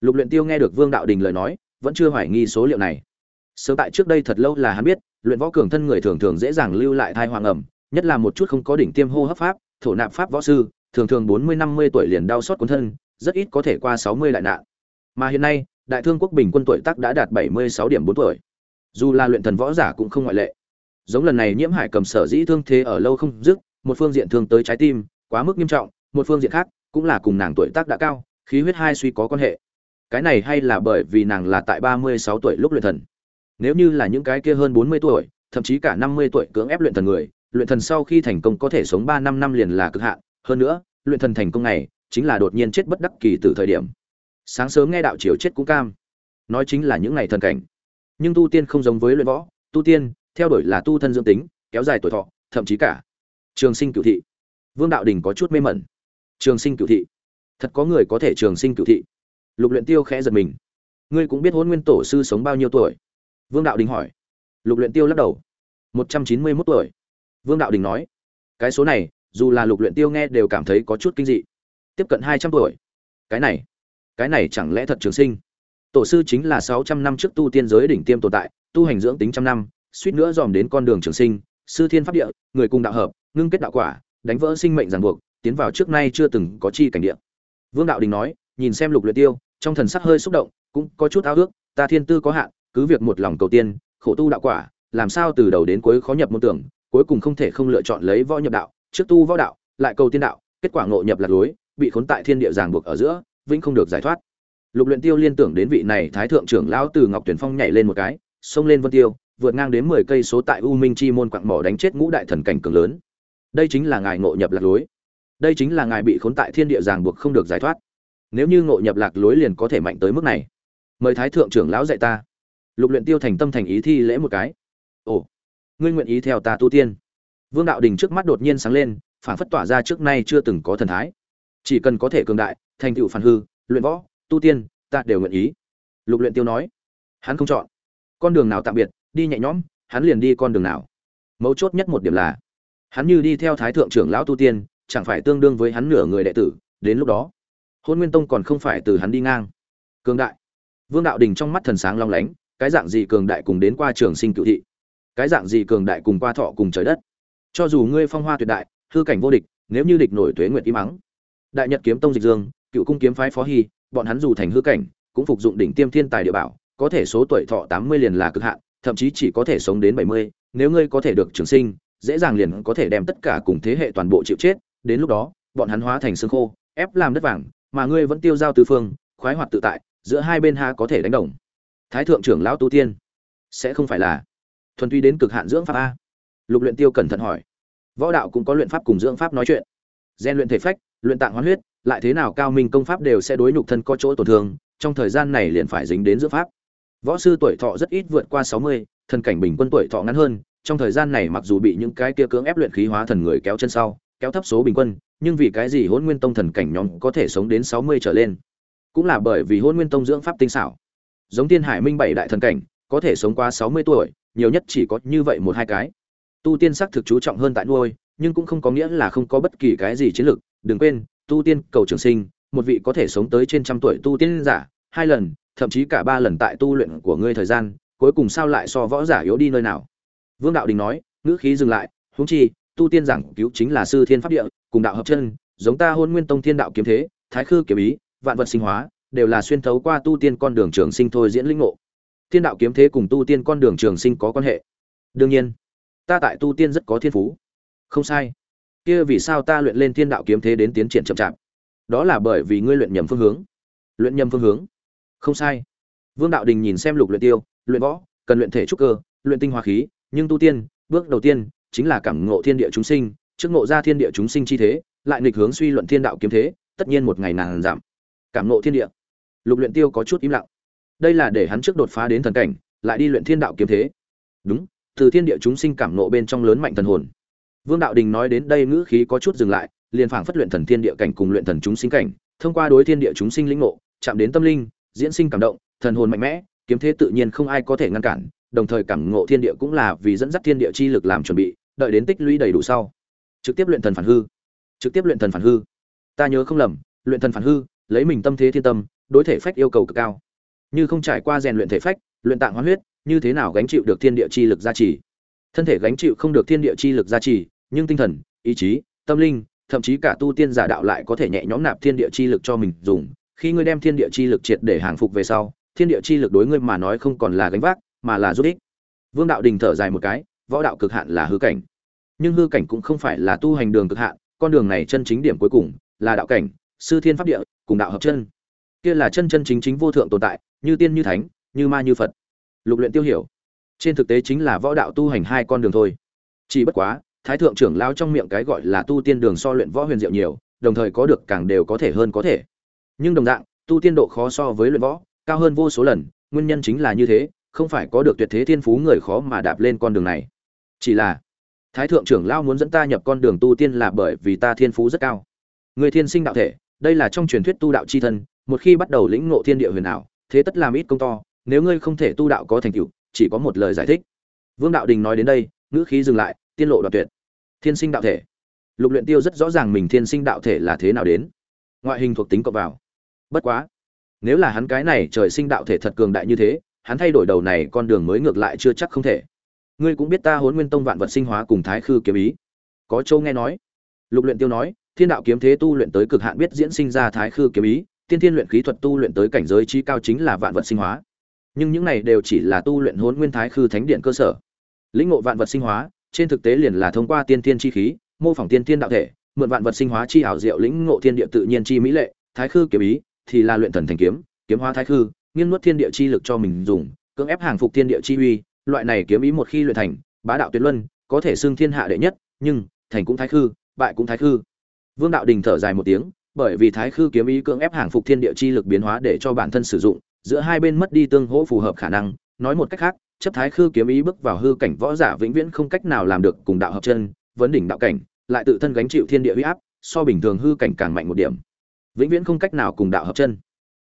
Lục luyện tiêu nghe được vương đạo đình lời nói, vẫn chưa hoài nghi số liệu này. Sớm tại trước đây thật lâu là hắn biết, luyện võ cường thân người thường thường dễ dàng lưu lại thai hoàng ẩm nhất là một chút không có đỉnh tiêm hô hấp pháp, thổ nạp pháp võ sư, thường thường bốn mươi năm mươi tuổi liền đau sót cuốn thân, rất ít có thể qua sáu mươi đại nạn. Mà hiện nay, đại thương quốc bình quân tuổi tác đã đạt bảy mươi sáu điểm bốn tuổi. Dù là luyện thần võ giả cũng không ngoại lệ. Giống lần này nhiễm hải cầm sở dĩ thương thế ở lâu không dứt, một phương diện thương tới trái tim, quá mức nghiêm trọng, một phương diện khác, cũng là cùng nàng tuổi tác đã cao, khí huyết hai suy có quan hệ. Cái này hay là bởi vì nàng là tại ba mươi sáu tuổi lúc luyện thần. Nếu như là những cái kia hơn bốn mươi tuổi, thậm chí cả năm mươi tuổi cưỡng ép luyện thần người luyện thần sau khi thành công có thể sống ba năm năm liền là cực hạn. Hơn nữa, luyện thần thành công này chính là đột nhiên chết bất đắc kỳ từ thời điểm. Sáng sớm nghe đạo chiều chết cũng cam. Nói chính là những ngày thần cảnh. Nhưng tu tiên không giống với luyện võ. Tu tiên, theo đuổi là tu thân dưỡng tính, kéo dài tuổi thọ, thậm chí cả. Trường sinh cửu thị. Vương đạo đình có chút mê mẩn. Trường sinh cửu thị. Thật có người có thể trường sinh cửu thị. Lục luyện tiêu khẽ giật mình. Ngươi cũng biết Hỗn nguyên tổ sư sống bao nhiêu tuổi? Vương đạo đình hỏi. Lục luyện tiêu lắc đầu. Một trăm chín mươi 191 tuổi vương đạo đình nói, cái số này, dù là lục luyện tiêu nghe đều cảm thấy có chút kinh dị. Tiếp cận hai trăm tuổi. Cái này cái này chẳng lẽ thật trường sinh? Tổ sư chính là sáu trăm năm trước tu tiên giới đỉnh tiêm tồn tại, tu hành dưỡng tính trăm năm, suýt nữa dòm đến con đường trường sinh, sư thiên pháp địa, người cùng đạo hợp, ngưng kết đạo quả, đánh vỡ sinh mệnh ràng buộc, tiến vào trước nay chưa từng có chi cảnh địa. Vương đạo đình nói, nhìn xem lục luyện tiêu, trong thần sắc hơi xúc động, cũng có chút ao ước, ta thiên tư có hạn, cứ việc một lòng cầu tiên, khổ tu đạo quả, làm sao từ đầu đến cuối khó nhập môn tưởng cuối cùng không thể không lựa chọn lấy võ nhập đạo, trước tu võ đạo, lại cầu tiên đạo, kết quả ngộ nhập lạc lối, bị khốn tại thiên địa ràng buộc ở giữa, vĩnh không được giải thoát. Lục luyện tiêu liên tưởng đến vị này thái thượng trưởng lão từ ngọc tuyển phong nhảy lên một cái, xông lên vân tiêu, vượt ngang đến mười cây số tại u minh chi môn quặng mỏ đánh chết ngũ đại thần cảnh cường lớn. Đây chính là ngài ngộ nhập lạc lối. Đây chính là ngài bị khốn tại thiên địa ràng buộc không được giải thoát. Nếu như ngộ nhập lạc lối liền có thể mạnh tới mức này. Mời thái thượng trưởng lão dạy ta. Lục luyện tiêu thành tâm thành ý thi lễ một cái. Ồ ngươi nguyện ý theo ta tu tiên. Vương đạo đình trước mắt đột nhiên sáng lên phản phất tỏa ra trước nay chưa từng có thần thái. Chỉ cần có thể cường đại, thành tựu phản hư, luyện võ, tu tiên, ta đều nguyện ý. Lục luyện tiêu nói. Hắn không chọn. Con đường nào tạm biệt, đi nhẹ nhõm, hắn liền đi con đường nào. Mấu chốt nhất một điểm là, hắn như đi theo thái thượng trưởng lão tu tiên, chẳng phải tương đương với hắn nửa người đệ tử, đến lúc đó, hôn nguyên tông còn không phải từ hắn đi ngang. Cường đại. Vương đạo đình trong mắt thần sáng long lánh, cái dạng gì cường đại cùng đến qua trường sinh cựu thị cái dạng gì cường đại cùng qua thọ cùng trời đất. Cho dù ngươi phong hoa tuyệt đại, hư cảnh vô địch, nếu như địch nổi tuế nguyệt y mắng. Đại nhật kiếm tông dịch dương, cựu cung kiếm phái phó hy, bọn hắn dù thành hư cảnh, cũng phục dụng đỉnh tiêm thiên tài địa bảo, có thể số tuổi thọ tám mươi liền là cực hạn, thậm chí chỉ có thể sống đến bảy mươi, nếu ngươi có thể được trường sinh, dễ dàng liền có thể đem tất cả cùng thế hệ toàn bộ chịu chết. Đến lúc đó, bọn hắn hóa thành xương khô, ép làm đất vàng, mà ngươi vẫn tiêu giao tứ phương, khoái hoạt tự tại, giữa hai bên ha có thể đánh đồng. Thái thượng trưởng lão tu tiên, sẽ không phải là thuần túy đến cực hạn dưỡng pháp a. Lục luyện tiêu cẩn thận hỏi. Võ đạo cũng có luyện pháp cùng dưỡng pháp nói chuyện. Gian luyện thể phách, luyện tạng hoán huyết, lại thế nào cao minh công pháp đều sẽ đối nhục thân có chỗ tổn thương, trong thời gian này liền phải dính đến dưỡng pháp. Võ sư tuổi thọ rất ít vượt qua sáu mươi, thần cảnh bình quân tuổi thọ ngắn hơn, trong thời gian này mặc dù bị những cái kia cưỡng ép luyện khí hóa thần người kéo chân sau, kéo thấp số bình quân, nhưng vì cái gì hôn nguyên tông thần cảnh nhóm có thể sống đến sáu mươi trở lên? Cũng là bởi vì hôn nguyên tông dưỡng pháp tinh xảo. Giống thiên hải minh bảy đại thần cảnh, có thể sống qua sáu mươi tuổi nhiều nhất chỉ có như vậy một hai cái. Tu tiên sắc thực chú trọng hơn tại nuôi, nhưng cũng không có nghĩa là không có bất kỳ cái gì chiến lược. Đừng quên, tu tiên cầu trường sinh, một vị có thể sống tới trên trăm tuổi tu tiên giả, hai lần, thậm chí cả ba lần tại tu luyện của ngươi thời gian, cuối cùng sao lại so võ giả yếu đi nơi nào? Vương đạo đình nói, ngữ khí dừng lại, huống chi, tu tiên giảng cứu chính là sư thiên pháp địa, cùng đạo hợp chân, giống ta hôn nguyên tông thiên đạo kiếm thế, thái khư kiếm ý, vạn vật sinh hóa, đều là xuyên thấu qua tu tiên con đường trường sinh thôi diễn linh ngộ thiên đạo kiếm thế cùng tu tiên con đường trường sinh có quan hệ. Đương nhiên, ta tại tu tiên rất có thiên phú. Không sai. Kia vì sao ta luyện lên thiên đạo kiếm thế đến tiến triển chậm chạp? Đó là bởi vì ngươi luyện nhầm phương hướng. Luyện nhầm phương hướng. Không sai. Vương đạo đình nhìn xem lục luyện tiêu, luyện võ, cần luyện thể trúc cơ, luyện tinh hoa khí, nhưng tu tiên, bước đầu tiên, chính là cảm ngộ thiên địa chúng sinh, trước ngộ ra thiên địa chúng sinh chi thế, lại nghịch hướng suy luận thiên đạo kiếm thế, tất nhiên một ngày nàng giảm. Cảm ngộ thiên địa. Lục luyện tiêu có chút im lặng đây là để hắn trước đột phá đến thần cảnh, lại đi luyện thiên đạo kiếm thế. Đúng, từ thiên địa chúng sinh cảm ngộ bên trong lớn mạnh thần hồn. Vương đạo đình nói đến đây ngữ khí có chút dừng lại, liền phảng phất luyện thần thiên địa cảnh cùng luyện thần chúng sinh cảnh, thông qua đối thiên địa chúng sinh lĩnh ngộ, chạm đến tâm linh, diễn sinh cảm động, thần hồn mạnh mẽ, kiếm thế tự nhiên không ai có thể ngăn cản, đồng thời cảm ngộ thiên địa cũng là vì dẫn dắt thiên địa chi lực làm chuẩn bị, đợi đến tích lũy đầy đủ sau. Trực tiếp luyện thần phản hư. Trực tiếp luyện thần phản hư. Ta nhớ không lầm, luyện thần phản hư, lấy mình tâm thế thiên tâm, đối thể phách yêu cầu cực cao như không trải qua rèn luyện thể phách, luyện tạng hóa huyết, như thế nào gánh chịu được thiên địa chi lực gia trì? Thân thể gánh chịu không được thiên địa chi lực gia trì, nhưng tinh thần, ý chí, tâm linh, thậm chí cả tu tiên giả đạo lại có thể nhẹ nhõm nạp thiên địa chi lực cho mình dùng. Khi ngươi đem thiên địa chi lực triệt để hàng phục về sau, thiên địa chi lực đối ngươi mà nói không còn là gánh vác, mà là giúp ích. Vương đạo đình thở dài một cái, võ đạo cực hạn là hư cảnh. Nhưng hư cảnh cũng không phải là tu hành đường cực hạn, con đường này chân chính điểm cuối cùng là đạo cảnh, sư thiên pháp địa, cùng đạo hợp chân kia là chân chân chính chính vô thượng tồn tại, như tiên như thánh, như ma như phật. Lục luyện tiêu hiểu. Trên thực tế chính là võ đạo tu hành hai con đường thôi. Chỉ bất quá, thái thượng trưởng lao trong miệng cái gọi là tu tiên đường so luyện võ huyền diệu nhiều, đồng thời có được càng đều có thể hơn có thể. Nhưng đồng dạng, tu tiên độ khó so với luyện võ, cao hơn vô số lần, nguyên nhân chính là như thế, không phải có được tuyệt thế thiên phú người khó mà đạp lên con đường này. Chỉ là, thái thượng trưởng lao muốn dẫn ta nhập con đường tu tiên là bởi vì ta thiên phú rất cao. Người thiên sinh đạo thể đây là trong truyền thuyết tu đạo chi thân, một khi bắt đầu lĩnh ngộ thiên địa huyền ảo, thế tất làm ít công to, nếu ngươi không thể tu đạo có thành tựu, chỉ có một lời giải thích. Vương đạo đình nói đến đây, ngữ khí dừng lại, tiên lộ đoạn tuyệt. Thiên sinh đạo thể. Lục luyện tiêu rất rõ ràng mình thiên sinh đạo thể là thế nào đến. Ngoại hình thuộc tính cộng vào. Bất quá, nếu là hắn cái này trời sinh đạo thể thật cường đại như thế, hắn thay đổi đầu này con đường mới ngược lại chưa chắc không thể. Ngươi cũng biết ta huấn nguyên tông vạn vật sinh hóa cùng thái khư kiếm ý. Có châu nghe nói. Lục luyện tiêu nói thiên đạo kiếm thế tu luyện tới cực hạn biết diễn sinh ra thái khư kiếm ý, tiên thiên luyện khí thuật tu luyện tới cảnh giới trí cao chính là vạn vật sinh hóa. Nhưng những này đều chỉ là tu luyện hồn nguyên thái khư thánh điện cơ sở. Lĩnh ngộ vạn vật sinh hóa, trên thực tế liền là thông qua tiên thiên chi khí, mô phỏng tiên thiên đạo thể, mượn vạn vật sinh hóa chi ảo diệu lĩnh ngộ thiên địa tự nhiên chi mỹ lệ, thái khư kiếm ý thì là luyện thần thành kiếm kiếm hóa thái khư, nghiên nuốt thiên địa chi lực cho mình dùng, cưỡng ép hàng phục thiên địa chi uy, loại này kiếm ý một khi luyện thành, bá đạo tuyệt luân, có thể xưng thiên hạ đệ nhất, nhưng thành cũng thái khư, bại cũng thái khư vương đạo đình thở dài một tiếng, bởi vì thái khư kiếm ý cưỡng ép hàng phục thiên địa chi lực biến hóa để cho bản thân sử dụng, giữa hai bên mất đi tương hỗ phù hợp khả năng. Nói một cách khác, chấp thái khư kiếm ý bước vào hư cảnh võ giả vĩnh viễn không cách nào làm được cùng đạo hợp chân, vấn đỉnh đạo cảnh, lại tự thân gánh chịu thiên địa uy áp, so bình thường hư cảnh càng mạnh một điểm. Vĩnh viễn không cách nào cùng đạo hợp chân.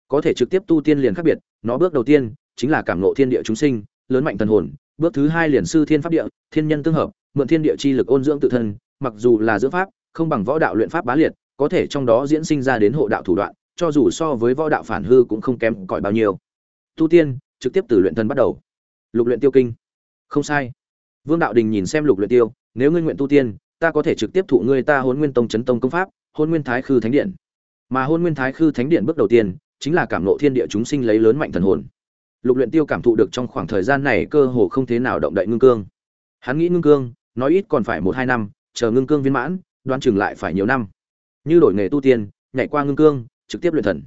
Có thể trực tiếp tu tiên liền khác biệt, nó bước đầu tiên chính là cảm ngộ thiên địa chúng sinh, lớn mạnh thần hồn, bước thứ hai liền sư thiên pháp địa, thiên nhân tương hợp, mượn thiên địa chi lực ôn dưỡng tự thân, mặc dù là dưỡng pháp không bằng võ đạo luyện pháp bá liệt, có thể trong đó diễn sinh ra đến hộ đạo thủ đoạn, cho dù so với võ đạo phản hư cũng không kém cỏi bao nhiêu. Tu tiên, trực tiếp từ luyện thân bắt đầu. Lục luyện tiêu kinh. Không sai. Vương đạo đình nhìn xem lục luyện tiêu, nếu ngươi nguyện tu tiên, ta có thể trực tiếp thụ ngươi ta Hỗn nguyên tông chấn tông công pháp, Hỗn nguyên thái khư thánh điện. Mà Hỗn nguyên thái khư thánh điện bước đầu tiên, chính là cảm ngộ thiên địa chúng sinh lấy lớn mạnh thần hồn. Lục luyện tiêu cảm thụ được trong khoảng thời gian này cơ hồ không thế nào động đậy ngưng cương. Hắn nghĩ ngưng cương, nói ít còn phải một hai năm, chờ ngưng cương viên mãn đoán chừng lại phải nhiều năm. Như đổi nghề tu tiên, nhảy qua ngưng cương, trực tiếp luyện thần.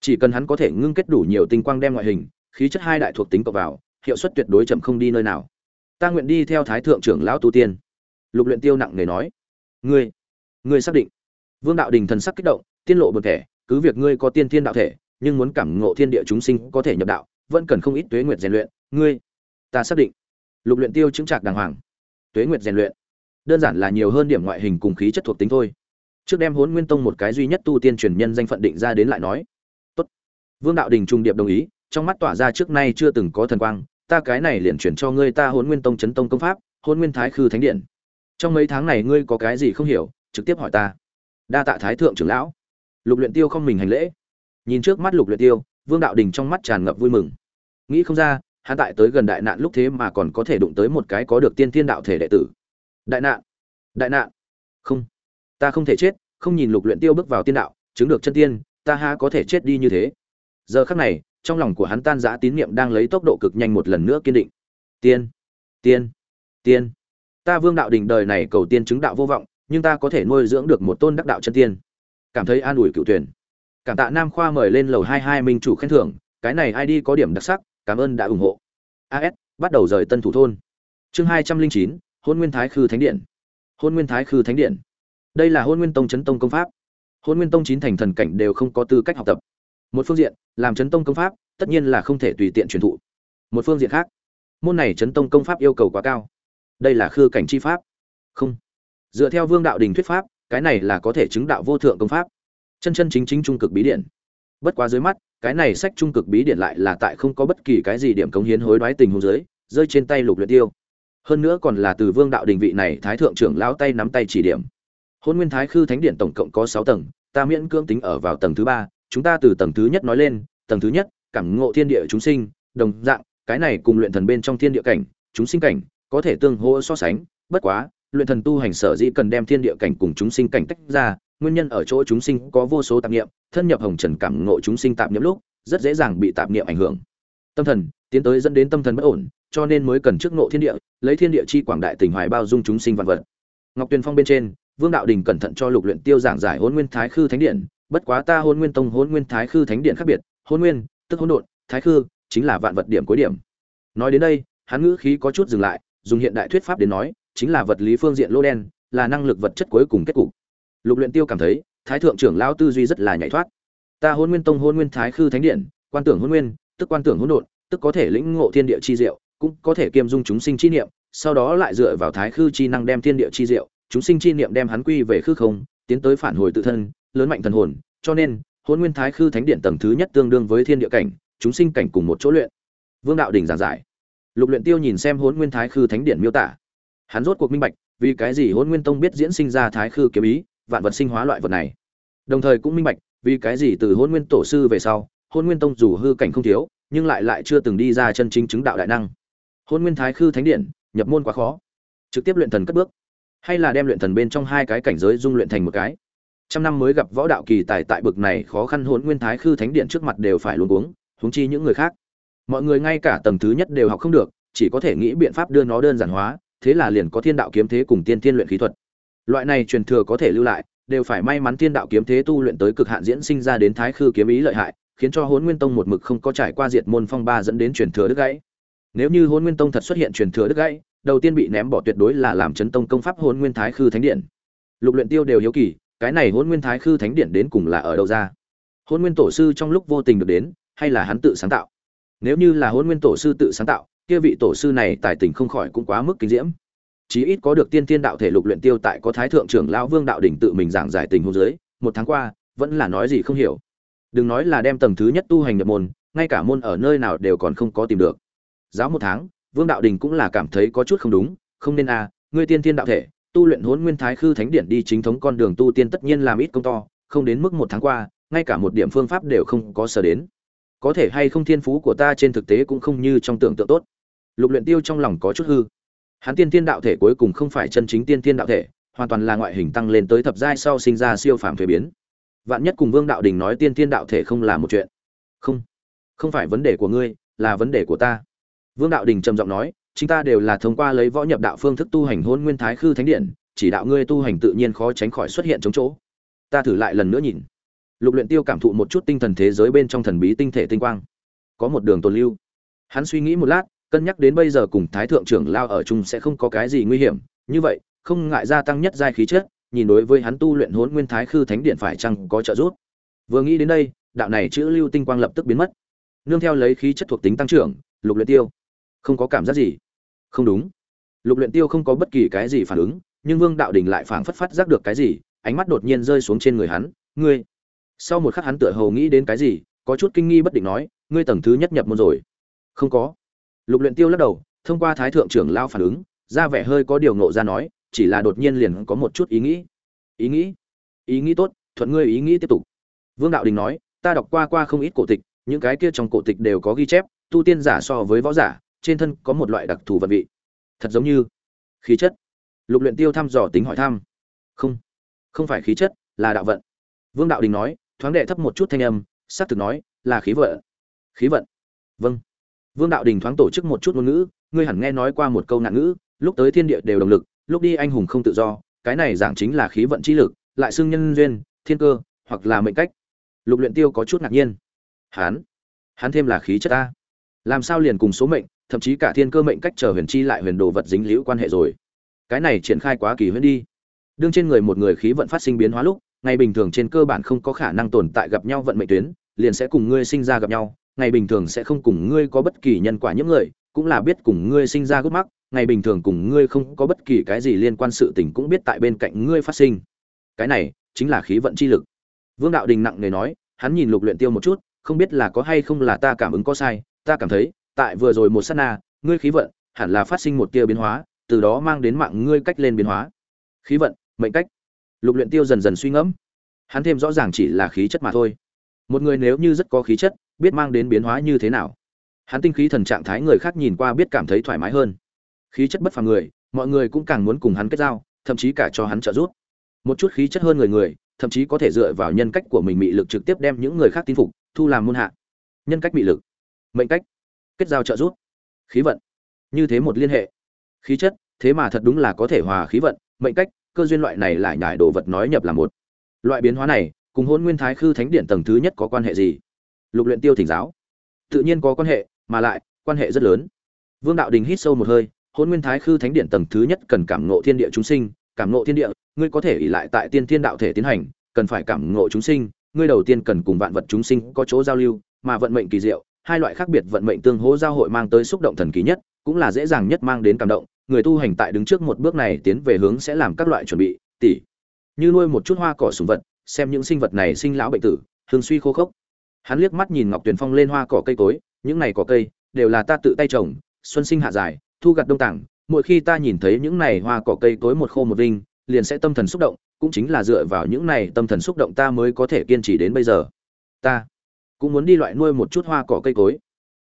Chỉ cần hắn có thể ngưng kết đủ nhiều tinh quang đem ngoại hình, khí chất hai đại thuộc tính cộng vào, hiệu suất tuyệt đối chậm không đi nơi nào. Ta nguyện đi theo thái thượng trưởng lão tu tiên. Lục luyện tiêu nặng nề nói. Ngươi ngươi xác định. Vương đạo đình thần sắc kích động, tiên lộ bực thể cứ việc ngươi có tiên thiên đạo thể, nhưng muốn cảm ngộ thiên địa chúng sinh có thể nhập đạo, vẫn cần không ít tuế nguyệt rèn luyện. Ngươi, ta xác định. Lục luyện tiêu chứng trạc đàng hoàng. Tuế nguyệt rèn luyện đơn giản là nhiều hơn điểm ngoại hình cùng khí chất thuộc tính thôi. Trước đem hốn nguyên tông một cái duy nhất tu tiên truyền nhân danh phận định ra đến lại nói. Tốt. Vương đạo đình trung điệp đồng ý, trong mắt tỏa ra trước nay chưa từng có thần quang, ta cái này liền chuyển cho ngươi ta hốn nguyên tông chấn tông công pháp hôn nguyên thái khư thánh điện. Trong mấy tháng này ngươi có cái gì không hiểu, trực tiếp hỏi ta. Đa tạ thái thượng trưởng lão. Lục luyện tiêu không mình hành lễ. Nhìn trước mắt lục luyện tiêu, vương đạo đình trong mắt tràn ngập vui mừng. Nghĩ không ra, hắn tại tới gần đại nạn lúc thế mà còn có thể đụng tới một cái có được tiên thiên đạo thể đệ tử đại nạn đại nạn. Không, ta không thể chết, không nhìn lục luyện tiêu bước vào tiên đạo, chứng được chân tiên, ta ha có thể chết đi như thế? Giờ khắc này, trong lòng của hắn tan rã tín niệm đang lấy tốc độ cực nhanh một lần nữa kiên định. Tiên tiên tiên. Ta vương đạo đình đời này cầu tiên chứng đạo vô vọng, nhưng ta có thể nuôi dưỡng được một tôn đắc đạo chân tiên. Cảm thấy an ủi cựu tuyển cảm tạ nam khoa mời lên lầu hai hai minh chủ khen thưởng, cái này ai đi có điểm đặc sắc, cảm ơn đã ủng hộ. As bắt đầu rời tân thủ thôn. Chương hai trăm linh chín hôn nguyên thái khư thánh điện. Hôn nguyên thái khư thánh điện. Đây là hôn nguyên tông chấn tông công pháp. Hôn nguyên tông chín thành thần cảnh đều không có tư cách học tập. Một phương diện, làm chấn tông công pháp, tất nhiên là không thể tùy tiện truyền thụ. Một phương diện khác, môn này chấn tông công pháp yêu cầu quá cao. Đây là khư cảnh chi pháp. Không. Dựa theo vương đạo đình thuyết pháp, cái này là có thể chứng đạo vô thượng công pháp. Chân chân chính chính trung cực bí điện. Bất quá dưới mắt, cái này sách trung cực bí điện lại là tại không có bất kỳ cái gì điểm cống hiến hối đoái tình huống dưới, rơi trên tay lục luyện tiêu hơn nữa còn là từ vương đạo đình vị này thái thượng trưởng lão tay nắm tay chỉ điểm. Hôn nguyên thái khư thánh điện tổng cộng có sáu tầng, ta miễn cưỡng tính ở vào tầng thứ ba, chúng ta từ tầng thứ nhất nói lên, tầng thứ nhất, cảm ngộ thiên địa chúng sinh, đồng dạng, cái này cùng luyện thần bên trong thiên địa cảnh, chúng sinh cảnh, có thể tương hỗ so sánh, bất quá, luyện thần tu hành sở dĩ cần đem thiên địa cảnh cùng chúng sinh cảnh tách ra, nguyên nhân ở chỗ chúng sinh có vô số tạp niệm, thân nhập hồng trần cảm ngộ chúng sinh tạp niệm lúc, rất dễ dàng bị tạp niệm ảnh hưởng. Tâm thần, tiến tới dẫn đến tâm thần bất ổn cho nên mới cần trước ngộ thiên địa, lấy thiên địa chi quảng đại tình hoài bao dung chúng sinh vạn vật. Ngọc tuyền phong bên trên, vương đạo đình cẩn thận cho lục luyện tiêu giảng giải hôn nguyên thái khư thánh điện. Bất quá ta hôn nguyên tông, hôn nguyên thái khư thánh điện khác biệt, hôn nguyên, tức hỗn độn, thái khư, chính là vạn vật điểm cuối điểm. Nói đến đây, hắn ngữ khí có chút dừng lại, dùng hiện đại thuyết pháp đến nói, chính là vật lý phương diện lô đen, là năng lực vật chất cuối cùng kết cục. Lục luyện tiêu cảm thấy, thái thượng trưởng lão tư duy rất là nhạy thoát. Ta hôn nguyên tông, hôn nguyên thái khư thánh điện, quan tưởng hôn nguyên, tức quan tưởng hỗn độn, tức có thể lĩnh ngộ thiên địa chi diệu cũng có thể kiêm dung chúng sinh chi niệm, sau đó lại dựa vào thái khư chi năng đem thiên địa chi diệu, chúng sinh chi niệm đem hắn quy về khư không, tiến tới phản hồi tự thân, lớn mạnh thần hồn. Cho nên, Hỗn nguyên thái khư thánh điện tầng thứ nhất tương đương với thiên địa cảnh, chúng sinh cảnh cùng một chỗ luyện. Vương đạo đỉnh giảng giải. Lục luyện tiêu nhìn xem Hỗn nguyên thái khư thánh điện miêu tả. Hắn rốt cuộc minh bạch, vì cái gì Hỗn nguyên tông biết diễn sinh ra thái khư kiếm ý, vạn vật sinh hóa loại vật này. Đồng thời cũng minh bạch, vì cái gì từ Hỗn nguyên tổ sư về sau, Hỗn nguyên tông dù hư cảnh không thiếu, nhưng lại lại chưa từng đi ra chân chính chứng đạo đại năng hôn nguyên thái khư thánh điện, nhập môn quá khó. Trực tiếp luyện thần cất bước. Hay là đem luyện thần bên trong hai cái cảnh giới dung luyện thành một cái. Trăm năm mới gặp võ đạo kỳ tài tại bực này khó khăn hôn nguyên thái khư thánh điện trước mặt đều phải luôn uống húng chi những người khác. Mọi người ngay cả tầng thứ nhất đều học không được, chỉ có thể nghĩ biện pháp đưa nó đơn giản hóa, thế là liền có thiên đạo kiếm thế cùng tiên thiên luyện khí thuật. Loại này truyền thừa có thể lưu lại, đều phải may mắn thiên đạo kiếm thế tu luyện tới cực hạn diễn sinh ra đến thái khư kiếm ý lợi hại, khiến cho hôn nguyên tông một mực không có trải qua diệt môn phong ba dẫn đến truyền thừa đứt gãy nếu như hôn nguyên tông thật xuất hiện truyền thừa đứt gãy, đầu tiên bị ném bỏ tuyệt đối là làm chấn tông công pháp hôn nguyên thái khư thánh điện. Lục luyện tiêu đều hiếu kỳ, cái này hôn nguyên thái khư thánh điện đến cùng là ở đâu ra? Hôn nguyên tổ sư trong lúc vô tình được đến, hay là hắn tự sáng tạo? Nếu như là hôn nguyên tổ sư tự sáng tạo, kia vị tổ sư này tài tình không khỏi cũng quá mức kinh diễm. Chí ít có được tiên tiên đạo thể lục luyện tiêu tại có thái thượng trưởng lão vương đạo đỉnh tự mình giảng giải tình huống dưới, một tháng qua, vẫn là nói gì không hiểu. Đừng nói là đem tầng thứ nhất tu hành nhập môn, ngay cả môn ở nơi nào đều còn không có tìm được giáo một tháng, vương đạo đình cũng là cảm thấy có chút không đúng, không nên à ngươi tiên tiên đạo thể, tu luyện hôn nguyên thái khư thánh điển đi chính thống con đường tu tiên tất nhiên làm ít công to, không đến mức một tháng qua, ngay cả một điểm phương pháp đều không có sở đến. Có thể hay không thiên phú của ta trên thực tế cũng không như trong tưởng tượng tốt. Lục luyện tiêu trong lòng có chút hư. Hắn tiên tiên đạo thể cuối cùng không phải chân chính tiên tiên đạo thể, hoàn toàn là ngoại hình tăng lên tới thập giai sau sinh ra siêu phàm thuế biến. Vạn nhất cùng vương đạo đình nói tiên tiên đạo thể không là một chuyện. Không. Không phải vấn đề của ngươi, là vấn đề của ta vương đạo đình trầm giọng nói chúng ta đều là thông qua lấy võ nhập đạo phương thức tu hành hôn nguyên thái khư thánh điện, chỉ đạo ngươi tu hành tự nhiên khó tránh khỏi xuất hiện chống chỗ. Ta thử lại lần nữa nhìn. Lục luyện tiêu cảm thụ một chút tinh thần thế giới bên trong thần bí tinh thể tinh quang. Có một đường tồn lưu. Hắn suy nghĩ một lát, cân nhắc đến bây giờ cùng thái thượng trưởng lao ở chung sẽ không có cái gì nguy hiểm. Như vậy, không ngại gia tăng nhất giai khí chất, nhìn đối với hắn tu luyện hỗn nguyên thái khư thánh điện phải chăng có trợ giúp. Vừa nghĩ đến đây, đạo này chữ lưu tinh quang lập tức biến mất. Nương theo lấy khí chất thuộc tính tăng trưởng, lục luyện tiêu không có cảm giác gì. Không đúng. Lục luyện tiêu không có bất kỳ cái gì phản ứng, nhưng vương đạo đình lại phảng phất phát giác được cái gì, ánh mắt đột nhiên rơi xuống trên người hắn. Ngươi. Sau một khắc hắn tựa hồ nghĩ đến cái gì, có chút kinh nghi bất định nói, ngươi tầng thứ nhất nhập môn rồi. Không có. Lục luyện tiêu lắc đầu, thông qua thái thượng trưởng lao phản ứng, ra vẻ hơi có điều ngộ ra nói, chỉ là đột nhiên liền có một chút ý nghĩ. Ý nghĩ? Ý nghĩ tốt, thuận ngươi ý nghĩ tiếp tục. Vương đạo đình nói, ta đọc qua qua không ít cổ tịch, những cái kia trong cổ tịch đều có ghi chép, tu tiên giả so với võ giả trên thân có một loại đặc thù vận vị. Thật giống như khí chất. Lục luyện tiêu thăm dò tính hỏi thăm. Không không phải khí chất, là đạo vận. Vương đạo đình nói, thoáng đệ thấp một chút thanh âm sát thực nói, là khí vận. Khí vận. Vâng. Vương đạo đình thoáng tổ chức một chút ngôn ngữ, ngươi hẳn nghe nói qua một câu nạn ngữ, lúc tới thiên địa đều đồng lực, lúc đi anh hùng không tự do, cái này giảng chính là khí vận chi lực, lại xưng nhân duyên, thiên cơ, hoặc là mệnh cách. Lục luyện tiêu có chút ngạc nhiên. Hắn hắn thêm là khí chất ta làm sao liền cùng số mệnh thậm chí cả thiên cơ mệnh cách chờ huyền chi lại huyền đồ vật dính liễu quan hệ rồi. Cái này triển khai quá kỳ huyễn đi. Đương trên người một người khí vận phát sinh biến hóa lúc, ngày bình thường trên cơ bản không có khả năng tồn tại gặp nhau vận mệnh tuyến, liền sẽ cùng ngươi sinh ra gặp nhau, ngày bình thường sẽ không cùng ngươi có bất kỳ nhân quả những người, cũng là biết cùng ngươi sinh ra gút mắc, ngày bình thường cùng ngươi không có bất kỳ cái gì liên quan sự tình cũng biết tại bên cạnh ngươi phát sinh. Cái này chính là khí vận chi lực. Vương đạo đình nặng nề nói, hắn nhìn lục luyện tiêu một chút, không biết là có hay không là ta cảm ứng có sai, ta cảm thấy tại vừa rồi một sát na, ngươi khí vận hẳn là phát sinh một tia biến hóa, từ đó mang đến mạng ngươi cách lên biến hóa. Khí vận, mệnh cách. Lục luyện tiêu dần dần suy ngẫm. Hắn thêm rõ ràng chỉ là khí chất mà thôi. Một người nếu như rất có khí chất, biết mang đến biến hóa như thế nào? Hắn tinh khí thần trạng thái người khác nhìn qua biết cảm thấy thoải mái hơn. Khí chất bất phàm người, mọi người cũng càng muốn cùng hắn kết giao, thậm chí cả cho hắn trợ giúp. Một chút khí chất hơn người người, thậm chí có thể dựa vào nhân cách của mình mị lực trực tiếp đem những người khác tin phục, thu làm môn hạ. Nhân cách mị lực. Mệnh cách kết giao trợ giúp. Khí vận. Như thế một liên hệ. Khí chất, thế mà thật đúng là có thể hòa khí vận, mệnh cách, cơ duyên loại này lại nhải đồ vật nói nhập là một. Loại biến hóa này, cùng hôn nguyên thái khư thánh điện tầng thứ nhất có quan hệ gì? Lục luyện tiêu thỉnh giáo. Tự nhiên có quan hệ, mà lại, quan hệ rất lớn. Vương đạo đình hít sâu một hơi hôn nguyên thái khư thánh điện tầng thứ nhất cần cảm ngộ thiên địa chúng sinh, cảm ngộ thiên địa, ngươi có thể ỷ lại tại tiên thiên đạo thể tiến hành, cần phải cảm ngộ chúng sinh, ngươi đầu tiên cần cùng vạn vật chúng sinh có chỗ giao lưu, mà vận mệnh kỳ diệu hai loại khác biệt vận mệnh tương hỗ giao hội mang tới xúc động thần kỳ nhất, cũng là dễ dàng nhất mang đến cảm động. Người tu hành tại đứng trước một bước này tiến về hướng sẽ làm các loại chuẩn bị, tỉ như nuôi một chút hoa cỏ sủng vật, xem những sinh vật này sinh lão bệnh tử, thường suy khô khốc. Hắn liếc mắt nhìn ngọc tuyền phong lên hoa cỏ cây cối, những này cỏ cây đều là ta tự tay trồng, xuân sinh hạ dài, thu gặt đông tảng, mỗi khi ta nhìn thấy những này hoa cỏ cây cối một khô một vinh, liền sẽ tâm thần xúc động, cũng chính là dựa vào những này tâm thần xúc động ta mới có thể kiên trì đến bây giờ. Ta cũng muốn đi loại nuôi một chút hoa cỏ cây cối.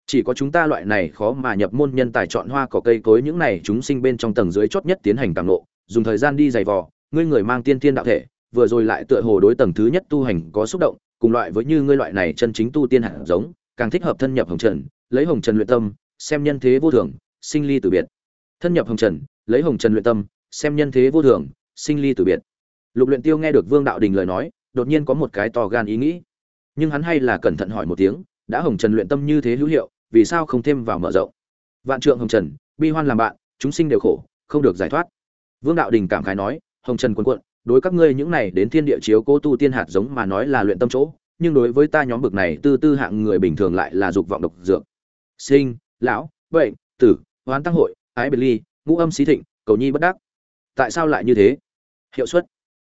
Chỉ có chúng ta loại này khó mà nhập môn nhân tài chọn hoa cỏ cây cối những này chúng sinh bên trong tầng dưới chót nhất tiến hành càng lộ dùng thời gian đi giày vò, ngươi người mang tiên thiên đạo thể, vừa rồi lại tựa hồ đối tầng thứ nhất tu hành có xúc động, cùng loại với như ngươi loại này chân chính tu tiên hạt giống, càng thích hợp thân nhập hồng trần, lấy hồng trần luyện tâm, xem nhân thế vô thường, sinh ly từ biệt. Thân nhập hồng trần, lấy hồng trần luyện tâm, xem nhân thế vô thường, sinh ly từ biệt. Lục luyện tiêu nghe được vương đạo đình lời nói, đột nhiên có một cái to gan ý nghĩ nhưng hắn hay là cẩn thận hỏi một tiếng, đã hồng trần luyện tâm như thế hữu hiệu, vì sao không thêm vào mở rộng? Vạn trượng hồng trần, bi hoan làm bạn, chúng sinh đều khổ, không được giải thoát. Vương đạo đình cảm khái nói, hồng trần quân quận, đối các ngươi những này đến thiên địa chiếu cố tu tiên hạt giống mà nói là luyện tâm chỗ, nhưng đối với ta nhóm bực này tư tư hạng người bình thường lại là dục vọng độc dược. Sinh, lão, bệnh, tử, hoán tăng hội, ái biệt ly, ngũ âm xí thịnh, cầu nhi bất đắc. Tại sao lại như thế? Hiệu suất.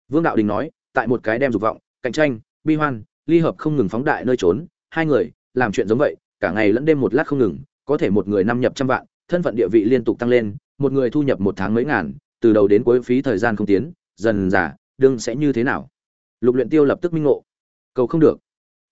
Vương đạo đình nói, tại một cái đem dục vọng, cạnh tranh, bi hoan ly hợp không ngừng phóng đại nơi trốn, hai người, làm chuyện giống vậy, cả ngày lẫn đêm một lát không ngừng, có thể một người năm nhập trăm vạn, thân phận địa vị liên tục tăng lên, một người thu nhập một tháng mấy ngàn, từ đầu đến cuối phí thời gian không tiến, dần giả đương sẽ như thế nào? Lục luyện tiêu lập tức minh ngộ. Cầu không được.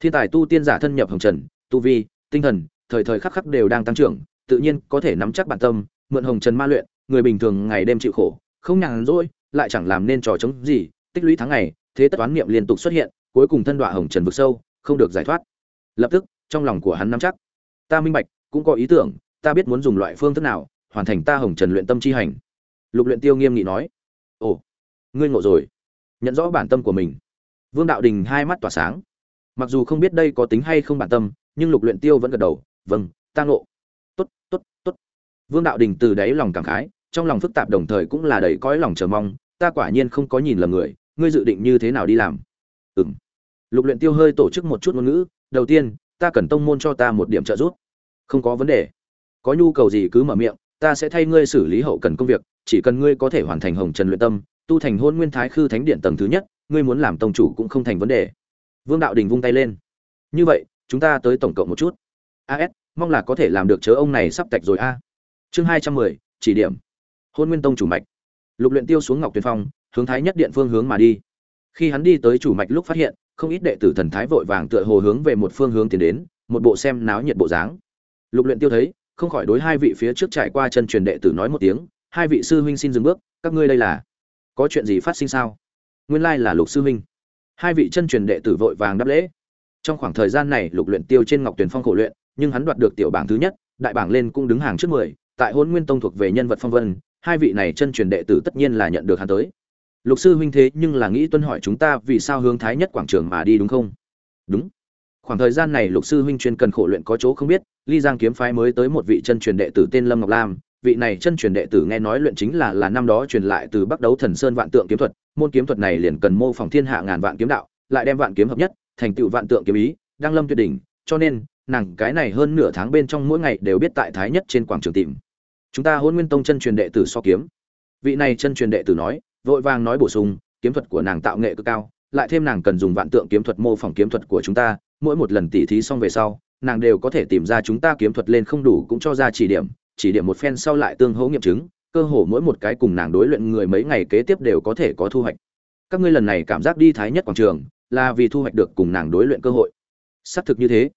Thiên tài tu tiên giả thân nhập hồng trần, tu vi, tinh thần, thời thời khắc khắc đều đang tăng trưởng, tự nhiên có thể nắm chắc bản tâm, mượn hồng trần ma luyện, người bình thường ngày đêm chịu khổ, không nhàn rỗi, lại chẳng làm nên trò chống gì, tích lũy tháng ngày, thế tất toán niệm liên tục xuất hiện cuối cùng thân đọa hồng trần vực sâu, không được giải thoát. Lập tức, trong lòng của hắn nắm chắc. Ta minh bạch, cũng có ý tưởng, ta biết muốn dùng loại phương thức nào, hoàn thành ta hồng trần luyện tâm chi hành. Lục luyện tiêu nghiêm nghị nói. Ồ, ngươi ngộ rồi. Nhận rõ bản tâm của mình. Vương đạo đình hai mắt tỏa sáng. Mặc dù không biết đây có tính hay không bản tâm, nhưng lục luyện tiêu vẫn gật đầu. Vâng ta ngộ. Tốt tốt tốt. Vương đạo đình từ đáy lòng cảm khái, trong lòng phức tạp đồng thời cũng là đầy cõi lòng chờ mong. Ta quả nhiên không có nhìn lầm người, ngươi dự định như thế nào đi làm? Ừm lục luyện tiêu hơi tổ chức một chút ngôn ngữ, đầu tiên, ta cần tông môn cho ta một điểm trợ giúp. Không có vấn đề. Có nhu cầu gì cứ mở miệng, ta sẽ thay ngươi xử lý hậu cần công việc, chỉ cần ngươi có thể hoàn thành hồng trần luyện tâm, tu thành hôn nguyên thái khư thánh điện tầng thứ nhất, ngươi muốn làm tông chủ cũng không thành vấn đề. Vương đạo đình vung tay lên. Như vậy, chúng ta tới tổng cộng một chút. As mong là có thể làm được chớ ông này sắp tạch rồi a. Chương hai trăm mười, chỉ điểm. Hôn nguyên tông chủ mạch. Lục luyện tiêu xuống ngọc tuyền phong, hướng thái nhất điện phương hướng mà đi. Khi hắn đi tới chủ mạch lúc phát hiện không ít đệ tử thần thái vội vàng tựa hồ hướng về một phương hướng tiến đến, một bộ xem náo nhiệt bộ dáng. Lục luyện tiêu thấy, không khỏi đối hai vị phía trước trải qua chân truyền đệ tử nói một tiếng, hai vị sư huynh xin dừng bước, các ngươi đây là, có chuyện gì phát sinh sao? Nguyên lai là lục sư huynh. Hai vị chân truyền đệ tử vội vàng đáp lễ. Trong khoảng thời gian này, lục luyện tiêu trên ngọc tuyển phong khổ luyện, nhưng hắn đoạt được tiểu bảng thứ nhất, đại bảng lên cũng đứng hàng trước mười, tại hôn nguyên tông thuộc về nhân vật phong vân, hai vị này chân truyền đệ tử tất nhiên là nhận được hắn tới lục sư huynh thế nhưng là nghĩ tuân hỏi chúng ta vì sao hướng thái nhất quảng trường mà đi đúng không? Đúng. Khoảng thời gian này lục sư huynh chuyên cần khổ luyện có chỗ không biết, ly giang kiếm phái mới tới một vị chân truyền đệ tử tên lâm ngọc lam. Vị này chân truyền đệ tử nghe nói luyện chính là là năm đó truyền lại từ bắc đấu thần sơn vạn tượng kiếm thuật. Môn kiếm thuật này liền cần mô phỏng thiên hạ ngàn vạn kiếm đạo, lại đem vạn kiếm hợp nhất, thành tựu vạn tượng kiếm ý đang lâm tuyệt đỉnh. Cho nên, nàng cái này hơn nửa tháng bên trong mỗi ngày đều biết tại thái nhất trên quảng trường tìm. Chúng ta hôn nguyên tông chân truyền đệ tử so kiếm. Vị này chân truyền đệ tử nói vội vàng nói bổ sung, kiếm thuật của nàng tạo nghệ cực cao, lại thêm nàng cần dùng vạn tượng kiếm thuật mô phỏng kiếm thuật của chúng ta, mỗi một lần tỉ thí xong về sau, nàng đều có thể tìm ra chúng ta kiếm thuật lên không đủ cũng cho ra chỉ điểm chỉ điểm một phen sau lại tương hỗ nghiệm chứng, cơ hồ mỗi một cái cùng nàng đối luyện người mấy ngày kế tiếp đều có thể có thu hoạch. Các ngươi lần này cảm giác đi thái nhất quảng trường, là vì thu hoạch được cùng nàng đối luyện cơ hội. Xác thực như thế.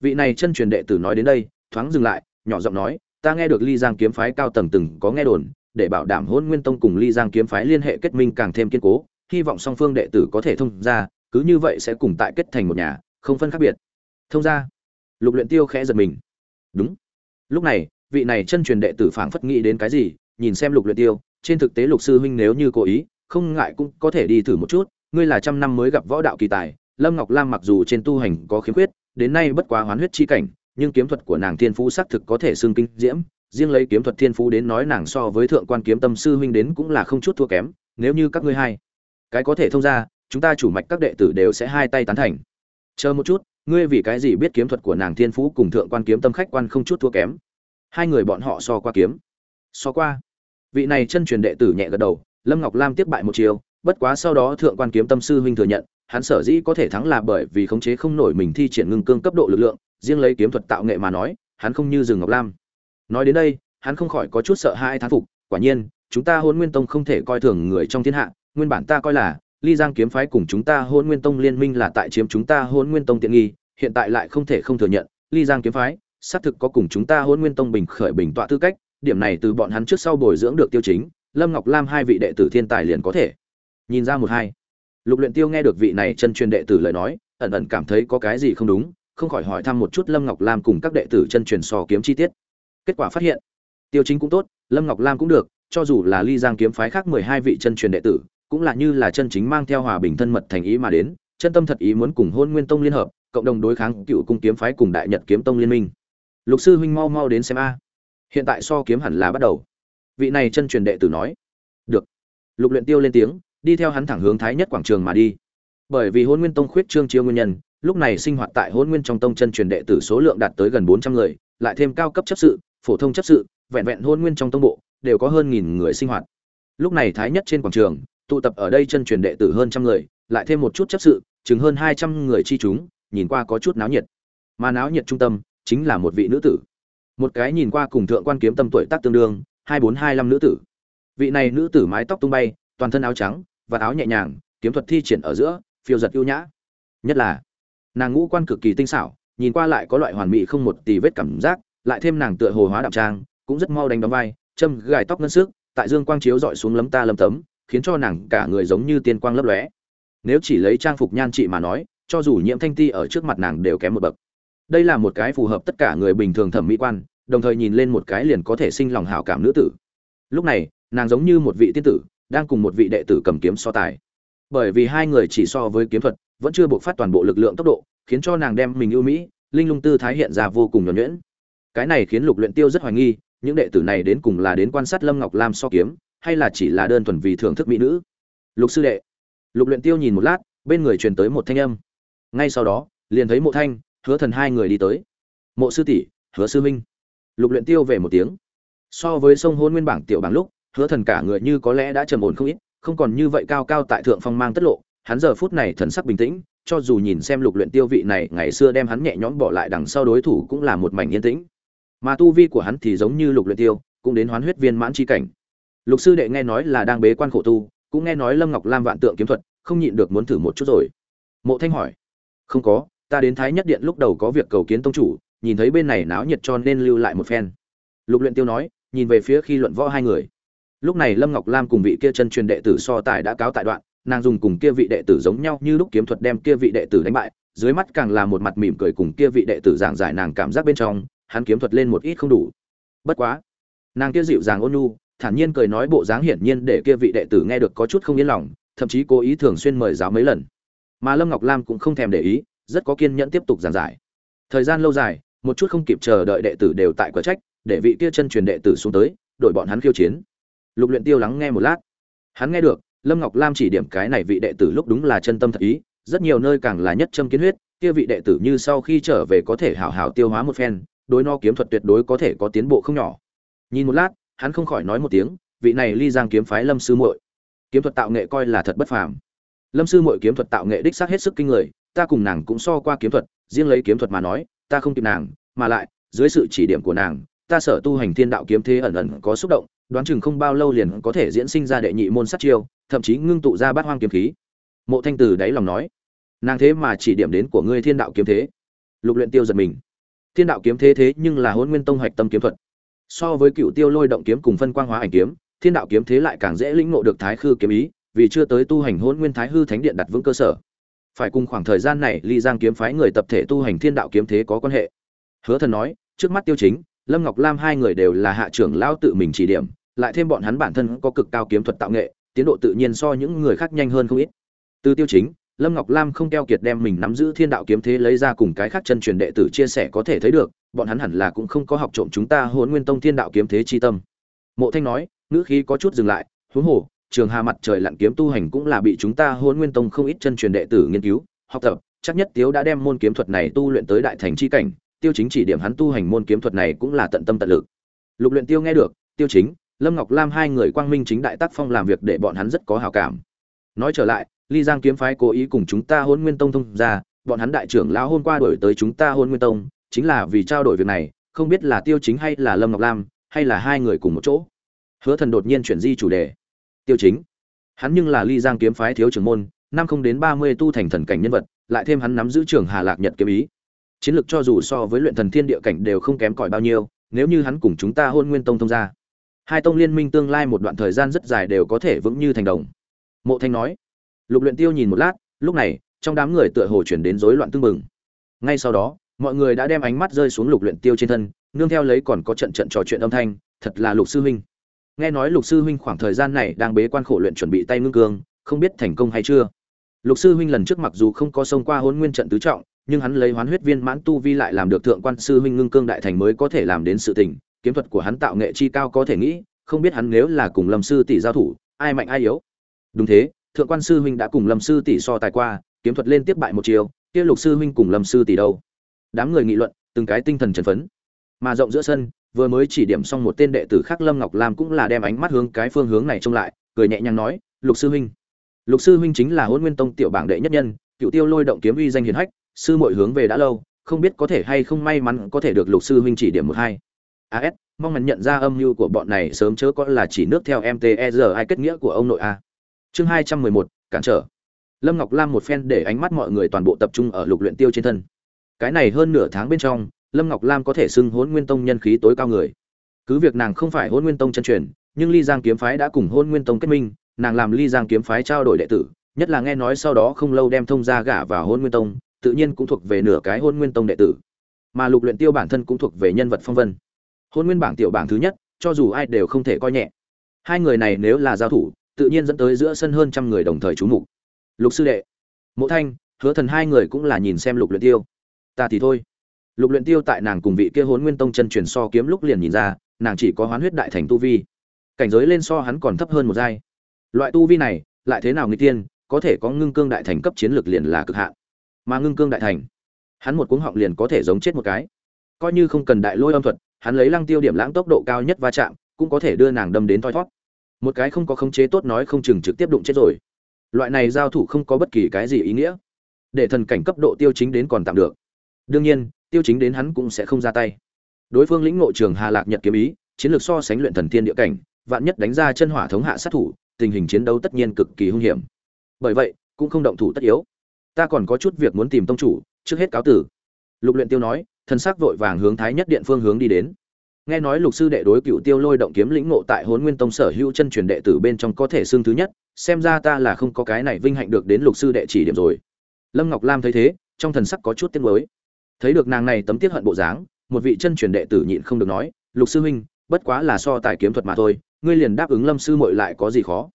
Vị này chân truyền đệ tử nói đến đây, thoáng dừng lại, nhỏ giọng nói, ta nghe được ly giang kiếm phái cao tầng từng có nghe đồn để bảo đảm hôn nguyên tông cùng ly giang kiếm phái liên hệ kết minh càng thêm kiên cố, hy vọng song phương đệ tử có thể thông ra cứ như vậy sẽ cùng tại kết thành một nhà, không phân khác biệt. Thông ra lục luyện tiêu khẽ giật mình. Đúng. Lúc này, vị này chân truyền đệ tử phảng phất nghĩ đến cái gì, nhìn xem lục luyện tiêu, trên thực tế lục sư huynh nếu như cố ý, không ngại cũng có thể đi thử một chút, ngươi là trăm năm mới gặp võ đạo kỳ tài, lâm ngọc lam mặc dù trên tu hành có khiếm khuyết, đến nay bất quá hoán huyết chi cảnh, nhưng kiếm thuật của nàng thiên phú xác thực có thể xưng kinh diễm riêng lấy kiếm thuật thiên phú đến nói nàng so với thượng quan kiếm tâm sư huynh đến cũng là không chút thua kém, nếu như các ngươi hai cái có thể thông ra, chúng ta chủ mạch các đệ tử đều sẽ hai tay tán thành. Chờ một chút, ngươi vì cái gì biết kiếm thuật của nàng thiên phú cùng thượng quan kiếm tâm khách quan không chút thua kém? Hai người bọn họ so qua kiếm. So qua. Vị này chân truyền đệ tử nhẹ gật đầu, lâm ngọc lam tiếp bại một chiều, bất quá sau đó thượng quan kiếm tâm sư huynh thừa nhận, hắn sở dĩ có thể thắng là bởi vì khống chế không nổi mình thi triển ngưng cương cấp độ lực lượng, riêng lấy kiếm thuật tạo nghệ mà nói, hắn không như rừng ngọc lam nói đến đây, hắn không khỏi có chút sợ hai thán phục, quả nhiên, chúng ta hôn nguyên tông không thể coi thường người trong thiên hạ, nguyên bản ta coi là, ly giang kiếm phái cùng chúng ta hôn nguyên tông liên minh là tại chiếm chúng ta hôn nguyên tông tiện nghi, hiện tại lại không thể không thừa nhận, ly giang kiếm phái, xác thực có cùng chúng ta hôn nguyên tông bình khởi bình tọa tư cách, điểm này từ bọn hắn trước sau bồi dưỡng được tiêu chính, lâm ngọc lam hai vị đệ tử thiên tài liền có thể. Nhìn ra một hai. Lục luyện tiêu nghe được vị này chân truyền đệ tử lời nói, ẩn ẩn cảm thấy có cái gì không đúng, không khỏi hỏi thăm một chút lâm ngọc lam cùng các đệ tử chân truyền so kiếm chi tiết kết quả phát hiện. Tiêu chính cũng tốt, lâm ngọc lam cũng được, cho dù là ly giang kiếm phái khác mười hai vị chân truyền đệ tử, cũng là như là chân chính mang theo hòa bình thân mật thành ý mà đến, chân tâm thật ý muốn cùng hôn nguyên tông liên hợp, cộng đồng đối kháng cựu cung kiếm phái cùng đại nhật kiếm tông liên minh. Lục sư huynh mau mau đến xem a. Hiện tại so kiếm hẳn là bắt đầu. Vị này chân truyền đệ tử nói. Được. Lục luyện tiêu lên tiếng, đi theo hắn thẳng hướng thái nhất quảng trường mà đi. Bởi vì hôn nguyên tông khuyết trương chiêu nguyên nhân, lúc này sinh hoạt tại hôn nguyên trong tông chân truyền đệ tử số lượng đạt tới gần bốn trăm người, lại thêm cao cấp chấp sự phổ thông chấp sự, vẹn vẹn hôn nguyên trong tông bộ, đều có hơn nghìn người sinh hoạt. Lúc này thái nhất trên quảng trường, tụ tập ở đây chân truyền đệ tử hơn trăm người, lại thêm một chút chấp sự, chừng hơn hai trăm người chi chúng, nhìn qua có chút náo nhiệt. Mà náo nhiệt trung tâm, chính là một vị nữ tử. Một cái nhìn qua cùng thượng quan kiếm tâm tuổi tác tương đương, hai bốn hai năm nữ tử. Vị này nữ tử mái tóc tung bay, toàn thân áo trắng và áo nhẹ nhàng, kiếm thuật thi triển ở giữa, phiêu giật ưu nhã. Nhất là, nàng ngũ quan cực kỳ tinh xảo, nhìn qua lại có loại hoàn mỹ không một tì vết cảm giác lại thêm nàng tựa hồ hóa đạm trang, cũng rất mau đánh đóng vai, châm gài tóc ngân sức tại dương quang chiếu dọi xuống lấm ta lấm tấm, khiến cho nàng cả người giống như tiên quang lấp lóe. Nếu chỉ lấy trang phục nhan trị mà nói, cho dù nhiễm thanh ti ở trước mặt nàng đều kém một bậc. Đây là một cái phù hợp tất cả người bình thường thẩm mỹ quan, đồng thời nhìn lên một cái liền có thể sinh lòng hảo cảm nữ tử. Lúc này, nàng giống như một vị tiên tử, đang cùng một vị đệ tử cầm kiếm so tài. Bởi vì hai người chỉ so với kiếm thuật, vẫn chưa buộc phát toàn bộ lực lượng tốc độ, khiến cho nàng đem mình ưu mỹ, linh lung tư thái hiện ra vô cùng nhuyễn nhuyễn cái này khiến lục luyện tiêu rất hoài nghi, những đệ tử này đến cùng là đến quan sát lâm ngọc lam so kiếm, hay là chỉ là đơn thuần vì thưởng thức mỹ nữ. Lục sư đệ. Lục luyện tiêu nhìn một lát, bên người truyền tới một thanh âm. Ngay sau đó, liền thấy mộ thanh, hứa thần hai người đi tới. Mộ sư tỷ, hứa sư minh lục luyện tiêu về một tiếng. So với sông hôn nguyên bảng tiểu bảng lúc, hứa thần cả người như có lẽ đã trầm ổn không ít, không còn như vậy cao cao tại thượng phong mang tất lộ, hắn giờ phút này thần sắc bình tĩnh, cho dù nhìn xem lục luyện tiêu vị này ngày xưa đem hắn nhẹ nhõm bỏ lại đằng sau đối thủ cũng là một mảnh yên tĩnh mà tu vi của hắn thì giống như lục luyện tiêu, cũng đến hoán huyết viên mãn chi cảnh. Lục sư đệ nghe nói là đang bế quan khổ tu, cũng nghe nói lâm ngọc lam vạn tượng kiếm thuật, không nhịn được muốn thử một chút rồi. Mộ thanh hỏi, không có, ta đến thái nhất điện lúc đầu có việc cầu kiến tông chủ, nhìn thấy bên này náo nhiệt cho nên lưu lại một phen. Lục luyện tiêu nói, nhìn về phía khi luận võ hai người. Lúc này lâm ngọc lam cùng vị kia chân truyền đệ tử so tài đã cáo tại đoạn, nàng dùng cùng kia vị đệ tử giống nhau như lúc kiếm thuật đem kia vị đệ tử đánh bại, dưới mắt càng là một mặt mỉm cười cùng kia vị đệ tử giảng giải nàng cảm giác bên trong hắn kiếm thuật lên một ít không đủ. Bất quá, nàng kia dịu dàng ôn nhu, thản nhiên cười nói bộ dáng hiển nhiên để kia vị đệ tử nghe được có chút không yên lòng, thậm chí cố ý thường xuyên mời giáo mấy lần. Mà lâm ngọc lam cũng không thèm để ý, rất có kiên nhẫn tiếp tục giảng giải. Thời gian lâu dài, một chút không kịp chờ đợi đệ tử đều tại quả trách, để vị kia chân truyền đệ tử xuống tới đội bọn hắn khiêu chiến. Lục luyện tiêu lắng nghe một lát. Hắn nghe được, lâm ngọc lam chỉ điểm cái này vị đệ tử lúc đúng là chân tâm thật ý, rất nhiều nơi càng là nhất châm kiến huyết, kia vị đệ tử như sau khi trở về có thể hảo hảo tiêu hóa một phen đối no kiếm thuật tuyệt đối có thể có tiến bộ không nhỏ. Nhìn một lát, hắn không khỏi nói một tiếng, vị này ly giang kiếm phái lâm sư muội. Kiếm thuật tạo nghệ coi là thật bất phàm. Lâm sư muội kiếm thuật tạo nghệ đích xác hết sức kinh người, ta cùng nàng cũng so qua kiếm thuật, riêng lấy kiếm thuật mà nói, ta không kịp nàng, mà lại, dưới sự chỉ điểm của nàng, ta sở tu hành thiên đạo kiếm thế ẩn ẩn có xúc động, đoán chừng không bao lâu liền có thể diễn sinh ra đệ nhị môn sát chiêu, thậm chí ngưng tụ ra bát hoang kiếm khí. Mộ thanh từ đáy lòng nói, nàng thế mà chỉ điểm đến của ngươi thiên đạo kiếm thế. Lục luyện tiêu giật mình thiên đạo kiếm thế thế nhưng là hôn nguyên tông hoạch tâm kiếm thuật. So với cựu tiêu lôi động kiếm cùng phân quang hóa ảnh kiếm, thiên đạo kiếm thế lại càng dễ lĩnh ngộ được thái khư kiếm ý, vì chưa tới tu hành hôn nguyên thái hư thánh điện đặt vững cơ sở. Phải cùng khoảng thời gian này, ly giang kiếm phái người tập thể tu hành thiên đạo kiếm thế có quan hệ. Hứa thần nói, trước mắt tiêu chính, lâm ngọc lam hai người đều là hạ trưởng lao tự mình chỉ điểm, lại thêm bọn hắn bản thân có cực cao kiếm thuật tạo nghệ, tiến độ tự nhiên so những người khác nhanh hơn không ít. Từ tiêu chính lâm ngọc lam không keo kiệt đem mình nắm giữ thiên đạo kiếm thế lấy ra cùng cái khác chân truyền đệ tử chia sẻ có thể thấy được, bọn hắn hẳn là cũng không có học trộm chúng ta Hỗn nguyên tông thiên đạo kiếm thế chi tâm. Mộ thanh nói, ngữ khí có chút dừng lại, huống hồ, trường hà mặt trời lặn kiếm tu hành cũng là bị chúng ta Hỗn nguyên tông không ít chân truyền đệ tử nghiên cứu, học tập, chắc nhất tiếu đã đem môn kiếm thuật này tu luyện tới đại thành chi cảnh, tiêu chính chỉ điểm hắn tu hành môn kiếm thuật này cũng là tận tâm tận lực. Lục luyện tiêu nghe được, tiêu chính, lâm ngọc lam hai người quang minh chính đại tác phong làm việc để bọn hắn rất có hảo cảm. Nói trở lại ly giang kiếm phái cố ý cùng chúng ta hôn nguyên tông thông ra bọn hắn đại trưởng lão hôm qua đổi tới chúng ta hôn nguyên tông, chính là vì trao đổi việc này, không biết là tiêu chính hay là lâm ngọc lam, hay là hai người cùng một chỗ. Hứa thần đột nhiên chuyển di chủ đề. Tiêu chính, hắn nhưng là ly giang kiếm phái thiếu trưởng môn, năm không đến ba mươi tu thành thần cảnh nhân vật, lại thêm hắn nắm giữ trường hà lạc nhật kiếm ý. Chiến lược cho dù so với luyện thần thiên địa cảnh đều không kém cỏi bao nhiêu, nếu như hắn cùng chúng ta hôn nguyên tông thông ra hai tông liên minh tương lai một đoạn thời gian rất dài đều có thể vững như thành đồng. Mộ thanh nói lục luyện tiêu nhìn một lát, lúc này, trong đám người tựa hồ chuyển đến rối loạn tương mừng ngay sau đó, mọi người đã đem ánh mắt rơi xuống lục luyện tiêu trên thân, nương theo lấy còn có trận trận trò chuyện âm thanh, thật là lục sư huynh. Nghe nói lục sư huynh khoảng thời gian này đang bế quan khổ luyện chuẩn bị tay ngưng cương, không biết thành công hay chưa? Lục sư huynh lần trước mặc dù không có xông qua hôn nguyên trận tứ trọng, nhưng hắn lấy hoán huyết viên mãn tu vi lại làm được thượng quan sư huynh ngưng cương đại thành mới có thể làm đến sự tình, kiếm thuật của hắn tạo nghệ chi cao có thể nghĩ, không biết hắn nếu là cùng lâm sư tỷ giao thủ, ai mạnh ai yếu? Đúng thế thượng quan sư huynh đã cùng lâm sư tỷ so tài qua, kiếm thuật lên tiếp bại một chiều, kia lục sư huynh cùng lâm sư tỷ đâu? Đám người nghị luận, từng cái tinh thần chấn phấn. Mà rộng giữa sân, vừa mới chỉ điểm xong một tên đệ tử khác lâm ngọc lam cũng là đem ánh mắt hướng cái phương hướng này trông lại, cười nhẹ nhàng nói, lục sư huynh. Lục sư huynh chính là hôn nguyên tông tiểu bảng đệ nhất nhân, cựu tiêu lôi động kiếm uy danh hiền hách, sư muội hướng về đã lâu, không biết có thể hay không may mắn có thể được lục sư huynh chỉ điểm một hai. As mong mình nhận ra âm mưu của bọn này sớm chớ có là chỉ nước theo mter ai kết nghĩa của ông nội a chương hai trăm mười một, cản trở. Lâm ngọc lam một phen để ánh mắt mọi người toàn bộ tập trung ở lục luyện tiêu trên thân. Cái này hơn nửa tháng bên trong, lâm ngọc lam có thể xưng hôn nguyên tông nhân khí tối cao người. Cứ việc nàng không phải hôn nguyên tông chân truyền, nhưng ly giang kiếm phái đã cùng hôn nguyên tông kết minh, nàng làm ly giang kiếm phái trao đổi đệ tử, nhất là nghe nói sau đó không lâu đem thông gia gả vào hôn nguyên tông, tự nhiên cũng thuộc về nửa cái hôn nguyên tông đệ tử. Mà lục luyện tiêu bản thân cũng thuộc về nhân vật phong vân. Hôn nguyên bảng tiểu bảng thứ nhất, cho dù ai đều không thể coi nhẹ. Hai người này nếu là giao thủ tự nhiên dẫn tới giữa sân hơn trăm người đồng thời chú mục. Lục sư đệ, mộ thanh, hứa thần hai người cũng là nhìn xem lục luyện tiêu. Ta thì thôi. Lục luyện tiêu tại nàng cùng vị kia Hỗn nguyên tông chân truyền so kiếm lúc liền nhìn ra, nàng chỉ có hoán huyết đại thành tu vi. Cảnh giới lên so hắn còn thấp hơn một giai. Loại tu vi này, lại thế nào nguy tiên, có thể có ngưng cương đại thành cấp chiến lược liền là cực hạn. Mà ngưng cương đại thành, hắn một cuống họng liền có thể giống chết một cái. Coi như không cần đại lôi âm thuật, hắn lấy lăng tiêu điểm lãng tốc độ cao nhất va chạm, cũng có thể đưa nàng đâm đến thoi thoát một cái không có khống chế tốt nói không chừng trực tiếp đụng chết rồi. Loại này giao thủ không có bất kỳ cái gì ý nghĩa. Để thần cảnh cấp độ tiêu chính đến còn tạm được. Đương nhiên, tiêu chính đến hắn cũng sẽ không ra tay. Đối phương lĩnh ngộ trường hà lạc nhật kiếm ý, chiến lược so sánh luyện thần thiên địa cảnh, vạn nhất đánh ra chân hỏa thống hạ sát thủ, tình hình chiến đấu tất nhiên cực kỳ hung hiểm. Bởi vậy, cũng không động thủ tất yếu. Ta còn có chút việc muốn tìm tông chủ, trước hết cáo tử. Lục luyện tiêu nói thân xác vội vàng hướng thái nhất điện phương hướng đi đến nghe nói lục sư đệ đối cựu tiêu lôi động kiếm lĩnh ngộ tại hồn nguyên tông sở hữu chân truyền đệ tử bên trong có thể xương thứ nhất, xem ra ta là không có cái này vinh hạnh được đến lục sư đệ chỉ điểm rồi. Lâm ngọc lam thấy thế, trong thần sắc có chút tiếng mới thấy được nàng này tấm tiết hận bộ dáng, một vị chân truyền đệ tử nhịn không được nói, lục sư huynh, bất quá là so tài kiếm thuật mà thôi, ngươi liền đáp ứng lâm sư muội lại có gì khó?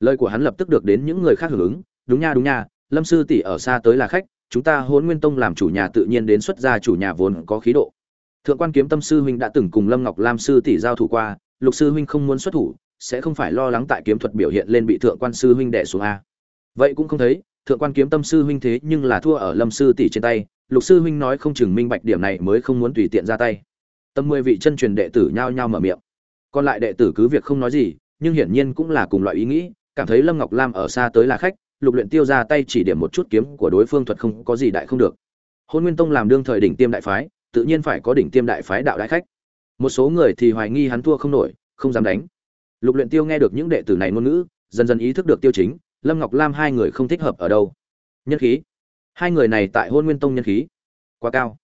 Lời của hắn lập tức được đến những người khác hưởng ứng, đúng nha đúng nha, lâm sư tỷ ở xa tới là khách, chúng ta hôn nguyên tông làm chủ nhà tự nhiên đến xuất gia chủ nhà vốn có khí độ thượng quan kiếm tâm sư huynh đã từng cùng lâm ngọc lam sư tỷ giao thủ qua, lục sư huynh không muốn xuất thủ, sẽ không phải lo lắng tại kiếm thuật biểu hiện lên bị thượng quan sư huynh đẻ xuống a. Vậy cũng không thấy, thượng quan kiếm tâm sư huynh thế nhưng là thua ở lâm sư tỷ trên tay, lục sư huynh nói không chừng minh bạch điểm này mới không muốn tùy tiện ra tay. Tâm mười vị chân truyền đệ tử nhao nhao mở miệng. Còn lại đệ tử cứ việc không nói gì, nhưng hiển nhiên cũng là cùng loại ý nghĩ, cảm thấy lâm ngọc lam ở xa tới là khách, lục luyện tiêu ra tay chỉ điểm một chút kiếm của đối phương thuật không có gì đại không được. Hôn nguyên tông làm đương thời đỉnh tiêm đại phái tự nhiên phải có đỉnh tiêm đại phái đạo đại khách. Một số người thì hoài nghi hắn thua không nổi, không dám đánh. Lục luyện tiêu nghe được những đệ tử này ngôn ngữ, dần dần ý thức được tiêu chính, lâm ngọc lam hai người không thích hợp ở đâu. Nhân khí. Hai người này tại hôn nguyên tông nhân khí. Quá cao.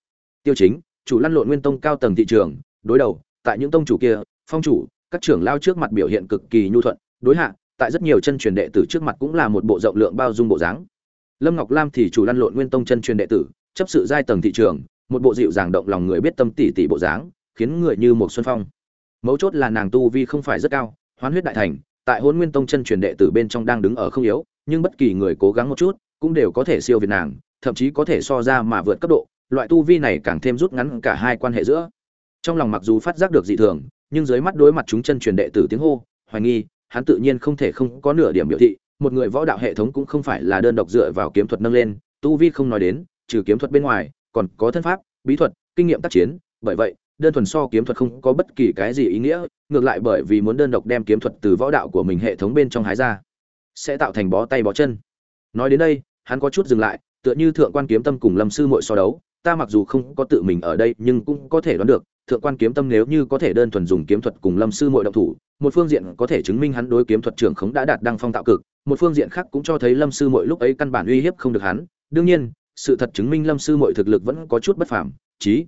Tiêu chính, chủ lăn lộn nguyên tông cao tầng thị trường, đối đầu, tại những tông chủ kia, phong chủ, các trưởng lao trước mặt biểu hiện cực kỳ nhu thuận, đối hạ, tại rất nhiều chân truyền đệ tử trước mặt cũng là một bộ rộng lượng bao dung bộ dáng. Lâm ngọc lam thì chủ lăn lộn nguyên tông chân truyền đệ tử, chấp sự giai tầng thị trường một bộ dịu dàng động lòng người biết tâm tỉ tỉ bộ dáng, khiến người như một xuân phong. Mấu chốt là nàng tu vi không phải rất cao, hoán huyết đại thành, tại hôn nguyên tông chân truyền đệ tử bên trong đang đứng ở không yếu, nhưng bất kỳ người cố gắng một chút, cũng đều có thể siêu việt nàng, thậm chí có thể so ra mà vượt cấp độ, loại tu vi này càng thêm rút ngắn cả hai quan hệ giữa. Trong lòng mặc dù phát giác được dị thường, nhưng dưới mắt đối mặt chúng chân truyền đệ tử tiếng hô, hoài nghi, hắn tự nhiên không thể không có nửa điểm biểu thị, một người võ đạo hệ thống cũng không phải là đơn độc dựa vào kiếm thuật nâng lên, tu vi không nói đến, trừ kiếm thuật bên ngoài còn có thân pháp, bí thuật, kinh nghiệm tác chiến, bởi vậy, đơn thuần so kiếm thuật không có bất kỳ cái gì ý nghĩa, ngược lại bởi vì muốn đơn độc đem kiếm thuật từ võ đạo của mình hệ thống bên trong hái ra, sẽ tạo thành bó tay bó chân. Nói đến đây, hắn có chút dừng lại, tựa như thượng quan kiếm tâm cùng lâm sư muội so đấu, ta mặc dù không có tự mình ở đây, nhưng cũng có thể đoán được, thượng quan kiếm tâm nếu như có thể đơn thuần dùng kiếm thuật cùng lâm sư muội động thủ, một phương diện có thể chứng minh hắn đối kiếm thuật trưởng khống đã đạt đăng phong tạo cực, một phương diện khác cũng cho thấy lâm sư muội lúc ấy căn bản uy hiếp không được hắn. Đương nhiên sự thật chứng minh lâm sư muội thực lực vẫn có chút bất phàm, chí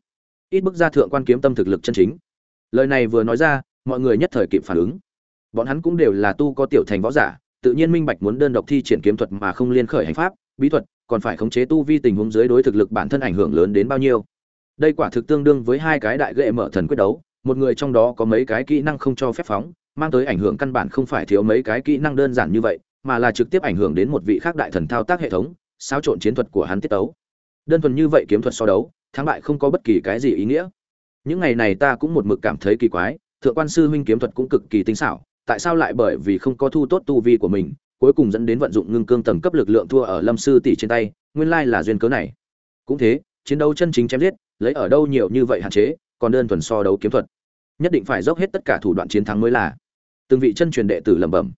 ít bức ra thượng quan kiếm tâm thực lực chân chính. Lời này vừa nói ra, mọi người nhất thời kịp phản ứng. Bọn hắn cũng đều là tu có tiểu thành võ giả, tự nhiên minh bạch muốn đơn độc thi triển kiếm thuật mà không liên khởi hành pháp, bí thuật, còn phải khống chế tu vi tình huống dưới đối thực lực bản thân ảnh hưởng lớn đến bao nhiêu. Đây quả thực tương đương với hai cái đại ghệ mở thần quyết đấu, một người trong đó có mấy cái kỹ năng không cho phép phóng, mang tới ảnh hưởng căn bản không phải thiếu mấy cái kỹ năng đơn giản như vậy, mà là trực tiếp ảnh hưởng đến một vị khác đại thần thao tác hệ thống xáo trộn chiến thuật của hắn tiết tấu. Đơn thuần như vậy kiếm thuật so đấu, thắng bại không có bất kỳ cái gì ý nghĩa. Những ngày này ta cũng một mực cảm thấy kỳ quái, thượng quan sư huynh kiếm thuật cũng cực kỳ tinh xảo, tại sao lại bởi vì không có thu tốt tu vi của mình, cuối cùng dẫn đến vận dụng ngưng cương tầng cấp lực lượng thua ở lâm sư tỷ trên tay, nguyên lai là duyên cớ này. Cũng thế, chiến đấu chân chính chém giết, lấy ở đâu nhiều như vậy hạn chế, còn đơn thuần so đấu kiếm thuật. Nhất định phải dốc hết tất cả thủ đoạn chiến thắng mới là. Từng vị chân truyền đệ tử lẩm bẩm.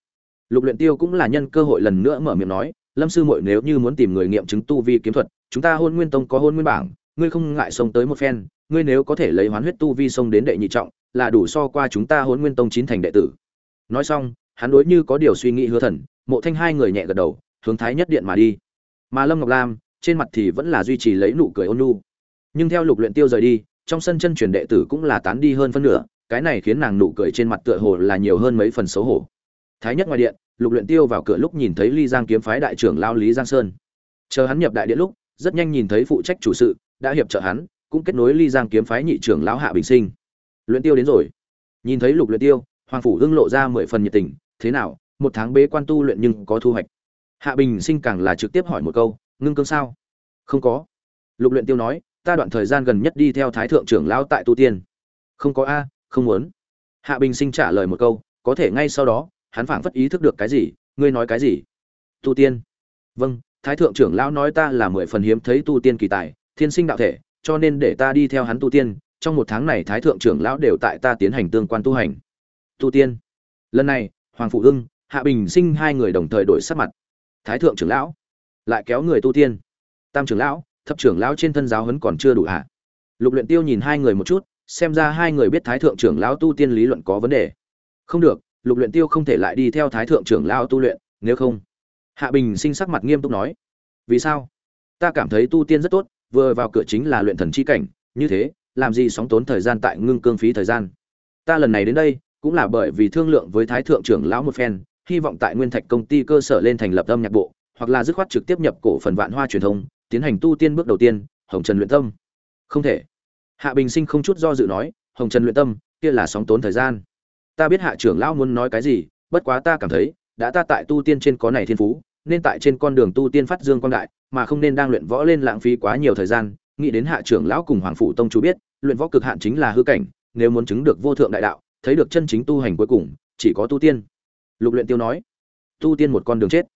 Lục luyện tiêu cũng là nhân cơ hội lần nữa mở miệng nói lâm sư muội nếu như muốn tìm người nghiệm chứng tu vi kiếm thuật, chúng ta hôn nguyên tông có hôn nguyên bảng, ngươi không ngại xông tới một phen, ngươi nếu có thể lấy hoán huyết tu vi xông đến đệ nhị trọng, là đủ so qua chúng ta hôn nguyên tông chín thành đệ tử. Nói xong, hắn đối như có điều suy nghĩ hứa thần, mộ thanh hai người nhẹ gật đầu, hướng thái nhất điện mà đi. Mà lâm ngọc lam, trên mặt thì vẫn là duy trì lấy nụ cười ôn nhu. Nhưng theo lục luyện tiêu rời đi, trong sân chân truyền đệ tử cũng là tán đi hơn phân nửa, cái này khiến nàng nụ cười trên mặt tựa hồ là nhiều hơn mấy phần xấu hổ. Thái nhất ngoài điện lục luyện tiêu vào cửa lúc nhìn thấy ly giang kiếm phái đại trưởng lao lý giang sơn. Chờ hắn nhập đại điện lúc, rất nhanh nhìn thấy phụ trách chủ sự, đã hiệp trợ hắn, cũng kết nối ly giang kiếm phái nhị trưởng lão hạ bình sinh. Luyện tiêu đến rồi. Nhìn thấy lục luyện tiêu, hoàng phủ hưng lộ ra mười phần nhiệt tình, thế nào, một tháng bế quan tu luyện nhưng có thu hoạch. Hạ bình sinh càng là trực tiếp hỏi một câu, ngưng cương sao? Không có. Lục luyện tiêu nói, ta đoạn thời gian gần nhất đi theo thái thượng trưởng lão tại tu tiên. Không có a, không muốn. Hạ bình sinh trả lời một câu, có thể ngay sau đó hắn phảng phất ý thức được cái gì, ngươi nói cái gì? Tu tiên. Vâng thái thượng trưởng lão nói ta là mười phần hiếm thấy tu tiên kỳ tài, thiên sinh đạo thể, cho nên để ta đi theo hắn tu tiên, trong một tháng này thái thượng trưởng lão đều tại ta tiến hành tương quan tu hành. Tu tiên. Lần này, hoàng phụ ưng hạ bình sinh hai người đồng thời đổi sắc mặt. Thái thượng trưởng lão, lại kéo người tu tiên. Tam trưởng lão, thập trưởng lão trên thân giáo huấn còn chưa đủ hạ lục luyện tiêu nhìn hai người một chút, xem ra hai người biết thái thượng trưởng lão tu tiên lý luận có vấn đề. Không được lục luyện tiêu không thể lại đi theo thái thượng trưởng lão tu luyện, nếu không. Hạ bình sinh sắc mặt nghiêm túc nói, vì sao? Ta cảm thấy tu tiên rất tốt, vừa vào cửa chính là luyện thần chi cảnh, như thế, làm gì sóng tốn thời gian tại ngưng cương phí thời gian? Ta lần này đến đây, cũng là bởi vì thương lượng với thái thượng trưởng lão một phen, hy vọng tại nguyên thạch công ty cơ sở lên thành lập âm nhạc bộ, hoặc là dứt khoát trực tiếp nhập cổ phần vạn hoa truyền thông, tiến hành tu tiên bước đầu tiên, hồng trần luyện tâm. Không thể. Hạ bình sinh không chút do dự nói, hồng trần luyện tâm, kia là sóng tốn thời gian ta biết hạ trưởng lão muốn nói cái gì, bất quá ta cảm thấy, đã ta tại tu tiên trên có này thiên phú, nên tại trên con đường tu tiên phát dương quang đại, mà không nên đang luyện võ lên lãng phí quá nhiều thời gian, nghĩ đến hạ trưởng lão cùng hoàng phủ tông chú biết, luyện võ cực hạn chính là hư cảnh, nếu muốn chứng được vô thượng đại đạo, thấy được chân chính tu hành cuối cùng, chỉ có tu tiên. Lục luyện tiêu nói, tu tiên một con đường chết.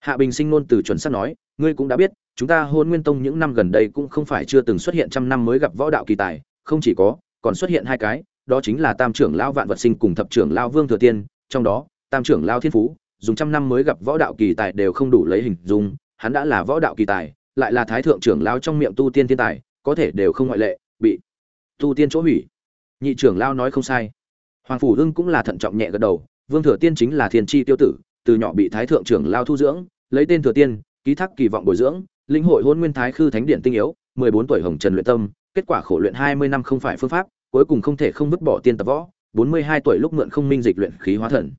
Hạ bình sinh ngôn từ chuẩn xác nói, ngươi cũng đã biết, chúng ta hôn nguyên tông những năm gần đây cũng không phải chưa từng xuất hiện trăm năm mới gặp võ đạo kỳ tài, không chỉ có, còn xuất hiện hai cái đó chính là tam trưởng lão vạn vật sinh cùng thập trưởng lão vương thừa tiên, trong đó, tam trưởng lão thiên phú, dùng trăm năm mới gặp võ đạo kỳ tài đều không đủ lấy hình dung, hắn đã là võ đạo kỳ tài, lại là thái thượng trưởng lão trong miệng tu tiên thiên tài, có thể đều không ngoại lệ, bị tu tiên chỗ hủy. Nhị trưởng lão nói không sai. Hoàng phủ hưng cũng là thận trọng nhẹ gật đầu, vương thừa tiên chính là thiên tri tiêu tử, từ nhỏ bị thái thượng trưởng lao thu dưỡng, lấy tên thừa tiên, ký thác kỳ vọng bồi dưỡng, linh hội hôn nguyên thái khư thánh điện tinh yếu, mười bốn tuổi hồng trần luyện tâm, kết quả khổ luyện hai mươi năm không phải phương pháp cuối cùng không thể không vứt bỏ tiên tập võ, bốn mươi hai tuổi lúc mượn không minh dịch luyện khí hóa thần.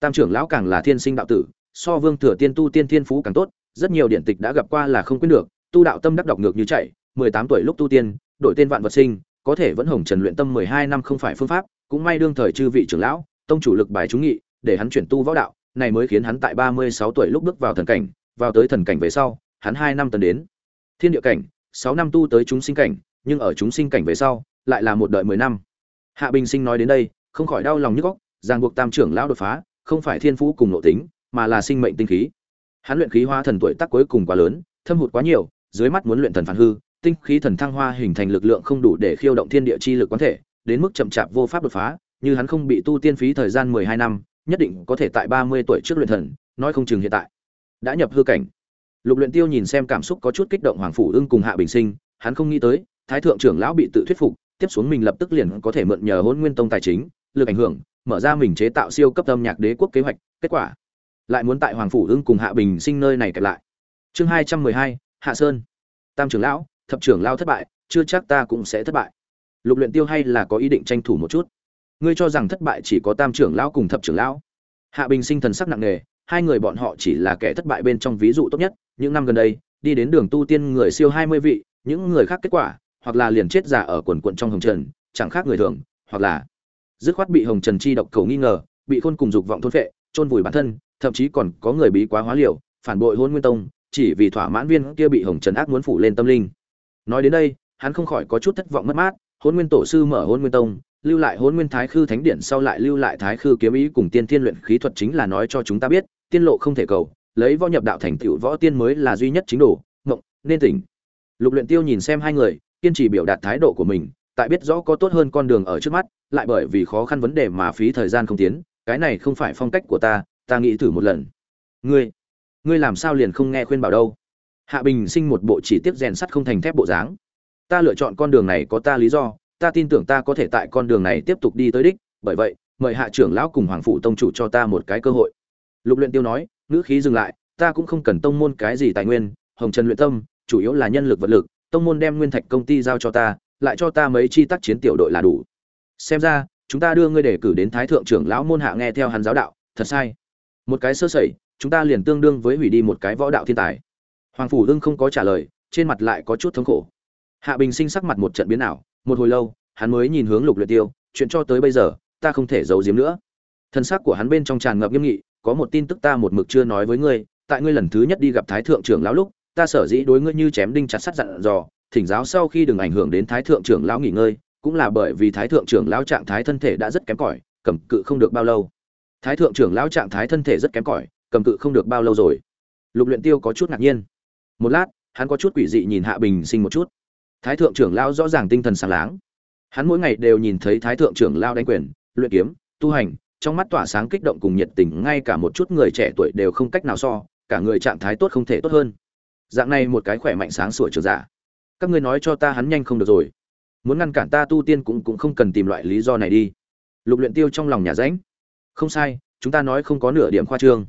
Tam trưởng lão càng là thiên sinh đạo tử, so vương thừa tiên tu tiên thiên phú càng tốt, rất nhiều điện tịch đã gặp qua là không quên được, tu đạo tâm đắc đọc ngược như chạy, mười tám tuổi lúc tu tiên, đổi tên vạn vật sinh, có thể vẫn hồng trần luyện tâm mười hai năm không phải phương pháp, cũng may đương thời chư vị trưởng lão, tông chủ lực bài chúng nghị, để hắn chuyển tu võ đạo, này mới khiến hắn tại ba mươi sáu tuổi lúc bước vào thần cảnh, vào tới thần cảnh về sau, hắn hai năm tấn đến. Thiên địa cảnh, sáu năm tu tới chúng sinh cảnh, nhưng ở chúng sinh cảnh về sau lại là một đợi mười năm. Hạ bình sinh nói đến đây không khỏi đau lòng nhức góc ràng buộc tam trưởng lão đột phá không phải thiên phú cùng nội tính mà là sinh mệnh tinh khí. Hắn luyện khí hoa thần tuổi tác cuối cùng quá lớn thâm hụt quá nhiều dưới mắt muốn luyện thần phản hư tinh khí thần thăng hoa hình thành lực lượng không đủ để khiêu động thiên địa chi lực quán thể đến mức chậm chạp vô pháp đột phá, như hắn không bị tu tiên phí thời gian 12 năm, nhất định có thể tại 30 tuổi trước luyện thần, nói không chừng hiện tại. Đã nhập hư cảnh. Lục Luyện Tiêu nhìn xem cảm xúc có chút kích động Hoàng phủ Ưng cùng Hạ Bình Sinh, hắn không nghĩ tới, Thái thượng trưởng lão bị tự thuyết phục, tiếp xuống mình lập tức liền có thể mượn nhờ Hỗn Nguyên Tông tài chính, lực ảnh hưởng, mở ra mình chế tạo siêu cấp âm nhạc đế quốc kế hoạch, kết quả lại muốn tại Hoàng phủ Ưng cùng Hạ Bình Sinh nơi này kẹp lại. Chương 212, Hạ Sơn. Tam trưởng lão, thập trưởng lão thất bại, chưa chắc ta cũng sẽ thất bại lục luyện tiêu hay là có ý định tranh thủ một chút ngươi cho rằng thất bại chỉ có tam trưởng lão cùng thập trưởng lão hạ bình sinh thần sắc nặng nề hai người bọn họ chỉ là kẻ thất bại bên trong ví dụ tốt nhất những năm gần đây đi đến đường tu tiên người siêu hai mươi vị những người khác kết quả hoặc là liền chết giả ở quần quận trong hồng trần, chẳng khác người thường, hoặc là dứt khoát bị hồng trần chi độc cầu nghi ngờ, bị khôn cùng dục vọng thôn phệ, chôn vùi bản thân, thậm chí còn có người bí quá hóa liều, phản bội hôn nguyên tông, chỉ vì thỏa mãn viên kia bị hồng trần ác muốn phủ lên tâm linh. Nói đến đây, hắn không khỏi có chút thất vọng mất mát, hôn nguyên tổ sư mở hôn nguyên tông, lưu lại hôn nguyên thái khư thánh điện sau lại lưu lại thái khư kiếm ý cùng tiên thiên luyện khí thuật chính là nói cho chúng ta biết, tiên lộ không thể cầu, lấy võ nhập đạo thành tựu võ tiên mới là duy nhất chính đồ, ngộng, nên tỉnh. Lục luyện tiêu nhìn xem hai người kiên trì biểu đạt thái độ của mình, tại biết rõ có tốt hơn con đường ở trước mắt, lại bởi vì khó khăn vấn đề mà phí thời gian không tiến, cái này không phải phong cách của ta ta nghĩ thử một lần. Ngươi ngươi làm sao liền không nghe khuyên bảo đâu? Hạ bình sinh một bộ chỉ tiếp rèn sắt không thành thép bộ dáng. Ta lựa chọn con đường này có ta lý do, ta tin tưởng ta có thể tại con đường này tiếp tục đi tới đích, bởi vậy, mời hạ trưởng lão cùng hoàng phụ tông chủ cho ta một cái cơ hội. Lục luyện tiêu nói, ngữ khí dừng lại, ta cũng không cần tông môn cái gì tài nguyên, hồng trần luyện tâm, chủ yếu là nhân lực vật lực tông môn đem nguyên thạch công ty giao cho ta, lại cho ta mấy chi tác chiến tiểu đội là đủ. Xem ra, chúng ta đưa ngươi để cử đến thái thượng trưởng lão môn hạ nghe theo hắn giáo đạo, thật sai. Một cái sơ sẩy, chúng ta liền tương đương với hủy đi một cái võ đạo thiên tài. Hoàng phủ đương không có trả lời, trên mặt lại có chút thống khổ. Hạ bình sinh sắc mặt một trận biến ảo, một hồi lâu, hắn mới nhìn hướng lục luyện tiêu, chuyện cho tới bây giờ, ta không thể giấu giếm nữa. Thân xác của hắn bên trong tràn ngập nghiêm nghị, có một tin tức ta một mực chưa nói với ngươi, tại ngươi lần thứ nhất đi gặp thái thượng trưởng lão lúc ta sở dĩ đối ngươi như chém đinh chặt sắt dặn dò, thỉnh giáo sau khi đừng ảnh hưởng đến thái thượng trưởng lão nghỉ ngơi, cũng là bởi vì thái thượng trưởng lão trạng thái thân thể đã rất kém cỏi, cầm cự không được bao lâu. Thái thượng trưởng lão trạng thái thân thể rất kém cỏi, cầm cự không được bao lâu rồi. Lục luyện tiêu có chút ngạc nhiên. Một lát, hắn có chút quỷ dị nhìn hạ bình sinh một chút. Thái thượng trưởng lão rõ ràng tinh thần sáng láng. Hắn mỗi ngày đều nhìn thấy thái thượng trưởng lão đánh quyền, luyện kiếm, tu hành, trong mắt tỏa sáng kích động cùng nhiệt tình, ngay cả một chút người trẻ tuổi đều không cách nào so, cả người trạng thái tốt không thể tốt hơn dạng này một cái khỏe mạnh sáng sủa trường giả. Các ngươi nói cho ta hắn nhanh không được rồi. Muốn ngăn cản ta tu tiên cũng cũng không cần tìm loại lý do này đi. Lục luyện tiêu trong lòng nhà rãnh. Không sai, chúng ta nói không có nửa điểm khoa trương.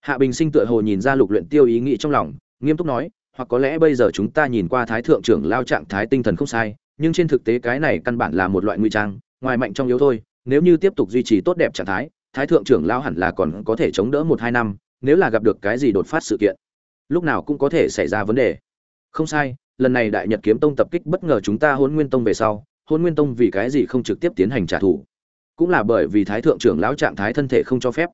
Hạ bình sinh tựa hồ nhìn ra lục luyện tiêu ý nghĩ trong lòng, nghiêm túc nói, hoặc có lẽ bây giờ chúng ta nhìn qua thái thượng trưởng lao trạng thái tinh thần không sai, nhưng trên thực tế cái này căn bản là một loại nguy trang, ngoài mạnh trong yếu thôi, nếu như tiếp tục duy trì tốt đẹp trạng thái thái thượng trưởng lao hẳn là còn có thể chống đỡ một hai năm, nếu là gặp được cái gì đột phát sự kiện lúc nào cũng có thể xảy ra vấn đề. Không sai, lần này đại nhật kiếm tông tập kích bất ngờ chúng ta hôn nguyên tông về sau hôn nguyên tông vì cái gì không trực tiếp tiến hành trả thù? Cũng là bởi vì thái thượng trưởng lão trạng thái thân thể không cho phép.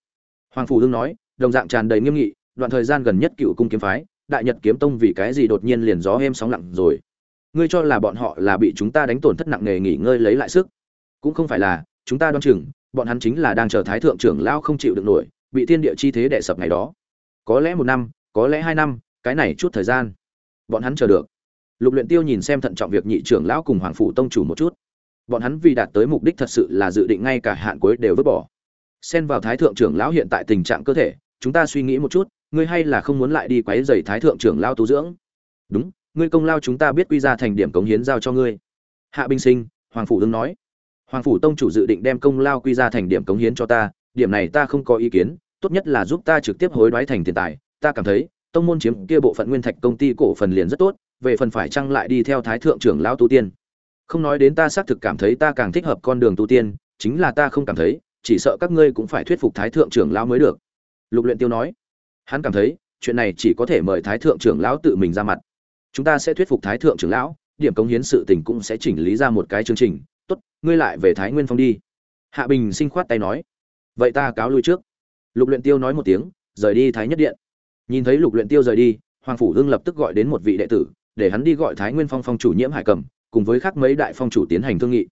Hoàng phủ hưng nói, đồng dạng tràn đầy nghiêm nghị, đoạn thời gian gần nhất cựu cung kiếm phái, đại nhật kiếm tông vì cái gì đột nhiên liền gió êm sóng lặng rồi? Ngươi cho là bọn họ là bị chúng ta đánh tổn thất nặng nề nghỉ ngơi lấy lại sức? Cũng không phải là, chúng ta đoan chừng, bọn hắn chính là đang chờ thái thượng trưởng lão không chịu được nổi, bị thiên địa chi thế đè sập ngày đó. Có lẽ một năm có lẽ hai năm, cái này chút thời gian, bọn hắn chờ được. Lục luyện tiêu nhìn xem thận trọng việc nhị trưởng lão cùng hoàng phủ tông chủ một chút. Bọn hắn vì đạt tới mục đích thật sự là dự định ngay cả hạn cuối đều vứt bỏ. Xen vào thái thượng trưởng lão hiện tại tình trạng cơ thể, chúng ta suy nghĩ một chút, ngươi hay là không muốn lại đi quấy rầy thái thượng trưởng lão tu dưỡng? Đúng, ngươi công lao chúng ta biết quy ra thành điểm cống hiến giao cho ngươi. Hạ binh sinh, hoàng phủ đương nói. Hoàng phủ tông chủ dự định đem công lao quy ra thành điểm cống hiến cho ta, điểm này ta không có ý kiến, tốt nhất là giúp ta trực tiếp hối đoái thành tiền tài ta cảm thấy, tông môn chiếm kia bộ phận nguyên thạch công ty cổ phần liền rất tốt, về phần phải chăng lại đi theo thái thượng trưởng lão tu tiên. Không nói đến ta xác thực cảm thấy ta càng thích hợp con đường tu tiên, chính là ta không cảm thấy, chỉ sợ các ngươi cũng phải thuyết phục thái thượng trưởng lão mới được. Lục luyện tiêu nói. Hắn cảm thấy, chuyện này chỉ có thể mời thái thượng trưởng lão tự mình ra mặt. Chúng ta sẽ thuyết phục thái thượng trưởng lão, điểm cống hiến sự tình cũng sẽ chỉnh lý ra một cái chương trình. Tốt, ngươi lại về thái nguyên phong đi. Hạ bình sinh khoát tay nói. Vậy ta cáo lui trước. Lục luyện tiêu nói một tiếng, rời đi thái nhất điện nhìn thấy lục luyện tiêu rời đi, hoàng phủ hưng lập tức gọi đến một vị đệ tử, để hắn đi gọi thái nguyên phong phong chủ nhiễm hải cầm, cùng với khác mấy đại phong chủ tiến hành thương nghị.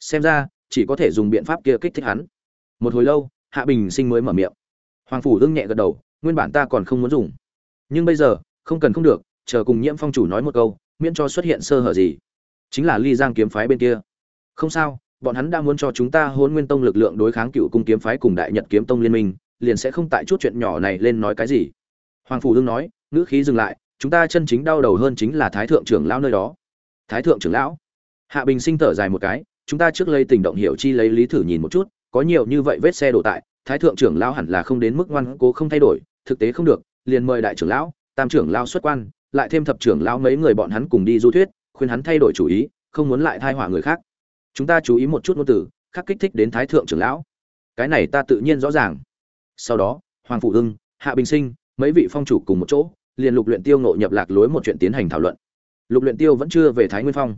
Xem ra, chỉ có thể dùng biện pháp kia kích thích hắn. Một hồi lâu, hạ bình sinh mới mở miệng. Hoàng phủ hưng nhẹ gật đầu, nguyên bản ta còn không muốn dùng. Nhưng bây giờ, không cần không được, chờ cùng nhiễm phong chủ nói một câu, miễn cho xuất hiện sơ hở gì. Chính là ly giang kiếm phái bên kia. Không sao, bọn hắn đã muốn cho chúng ta hôn nguyên tông lực lượng đối kháng cựu cung kiếm phái cùng đại nhật kiếm tông liên minh, liền sẽ không tại chút chuyện nhỏ này lên nói cái gì hoàng phủ hưng nói, ngữ khí dừng lại, chúng ta chân chính đau đầu hơn chính là thái thượng trưởng lão nơi đó. Thái thượng trưởng lão? Hạ bình sinh thở dài một cái, chúng ta trước lấy tình động hiểu chi lấy lý thử nhìn một chút, có nhiều như vậy vết xe đổ tại, thái thượng trưởng lão hẳn là không đến mức ngoan cố không thay đổi, thực tế không được, liền mời đại trưởng lão, tam trưởng lão xuất quan, lại thêm thập trưởng lão mấy người bọn hắn cùng đi du thuyết, khuyên hắn thay đổi chủ ý, không muốn lại thai họa người khác. Chúng ta chú ý một chút ngôn từ, khắc kích thích đến thái thượng trưởng lão. Cái này ta tự nhiên rõ ràng. Sau đó, hoàng phụ hưng, hạ bình sinh mấy vị phong chủ cùng một chỗ, liền lục luyện tiêu ngộ nhập lạc lối một chuyện tiến hành thảo luận. Lục luyện tiêu vẫn chưa về thái nguyên phong.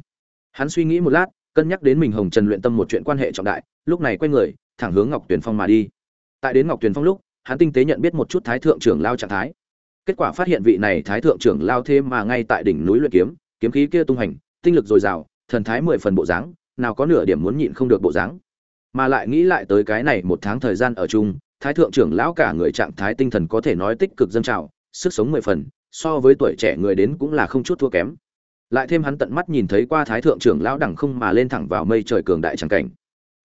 Hắn suy nghĩ một lát, cân nhắc đến mình hồng trần luyện tâm một chuyện quan hệ trọng đại, lúc này quay người, thẳng hướng ngọc tuyền phong mà đi. Tại đến ngọc tuyền phong lúc, hắn tinh tế nhận biết một chút thái thượng trưởng lao trạng thái. Kết quả phát hiện vị này thái thượng trưởng lao thêm mà ngay tại đỉnh núi luyện kiếm kiếm khí kia tung hành, tinh lực dồi dào, thần thái mười phần bộ dáng, nào có nửa điểm muốn nhịn không được bộ dáng. Mà lại nghĩ lại tới cái này một tháng thời gian ở chung thái thượng trưởng lão cả người trạng thái tinh thần có thể nói tích cực dân trào, sức sống mười phần, so với tuổi trẻ người đến cũng là không chút thua kém. Lại thêm hắn tận mắt nhìn thấy qua thái thượng trưởng lão đẳng không mà lên thẳng vào mây trời cường đại tràng cảnh.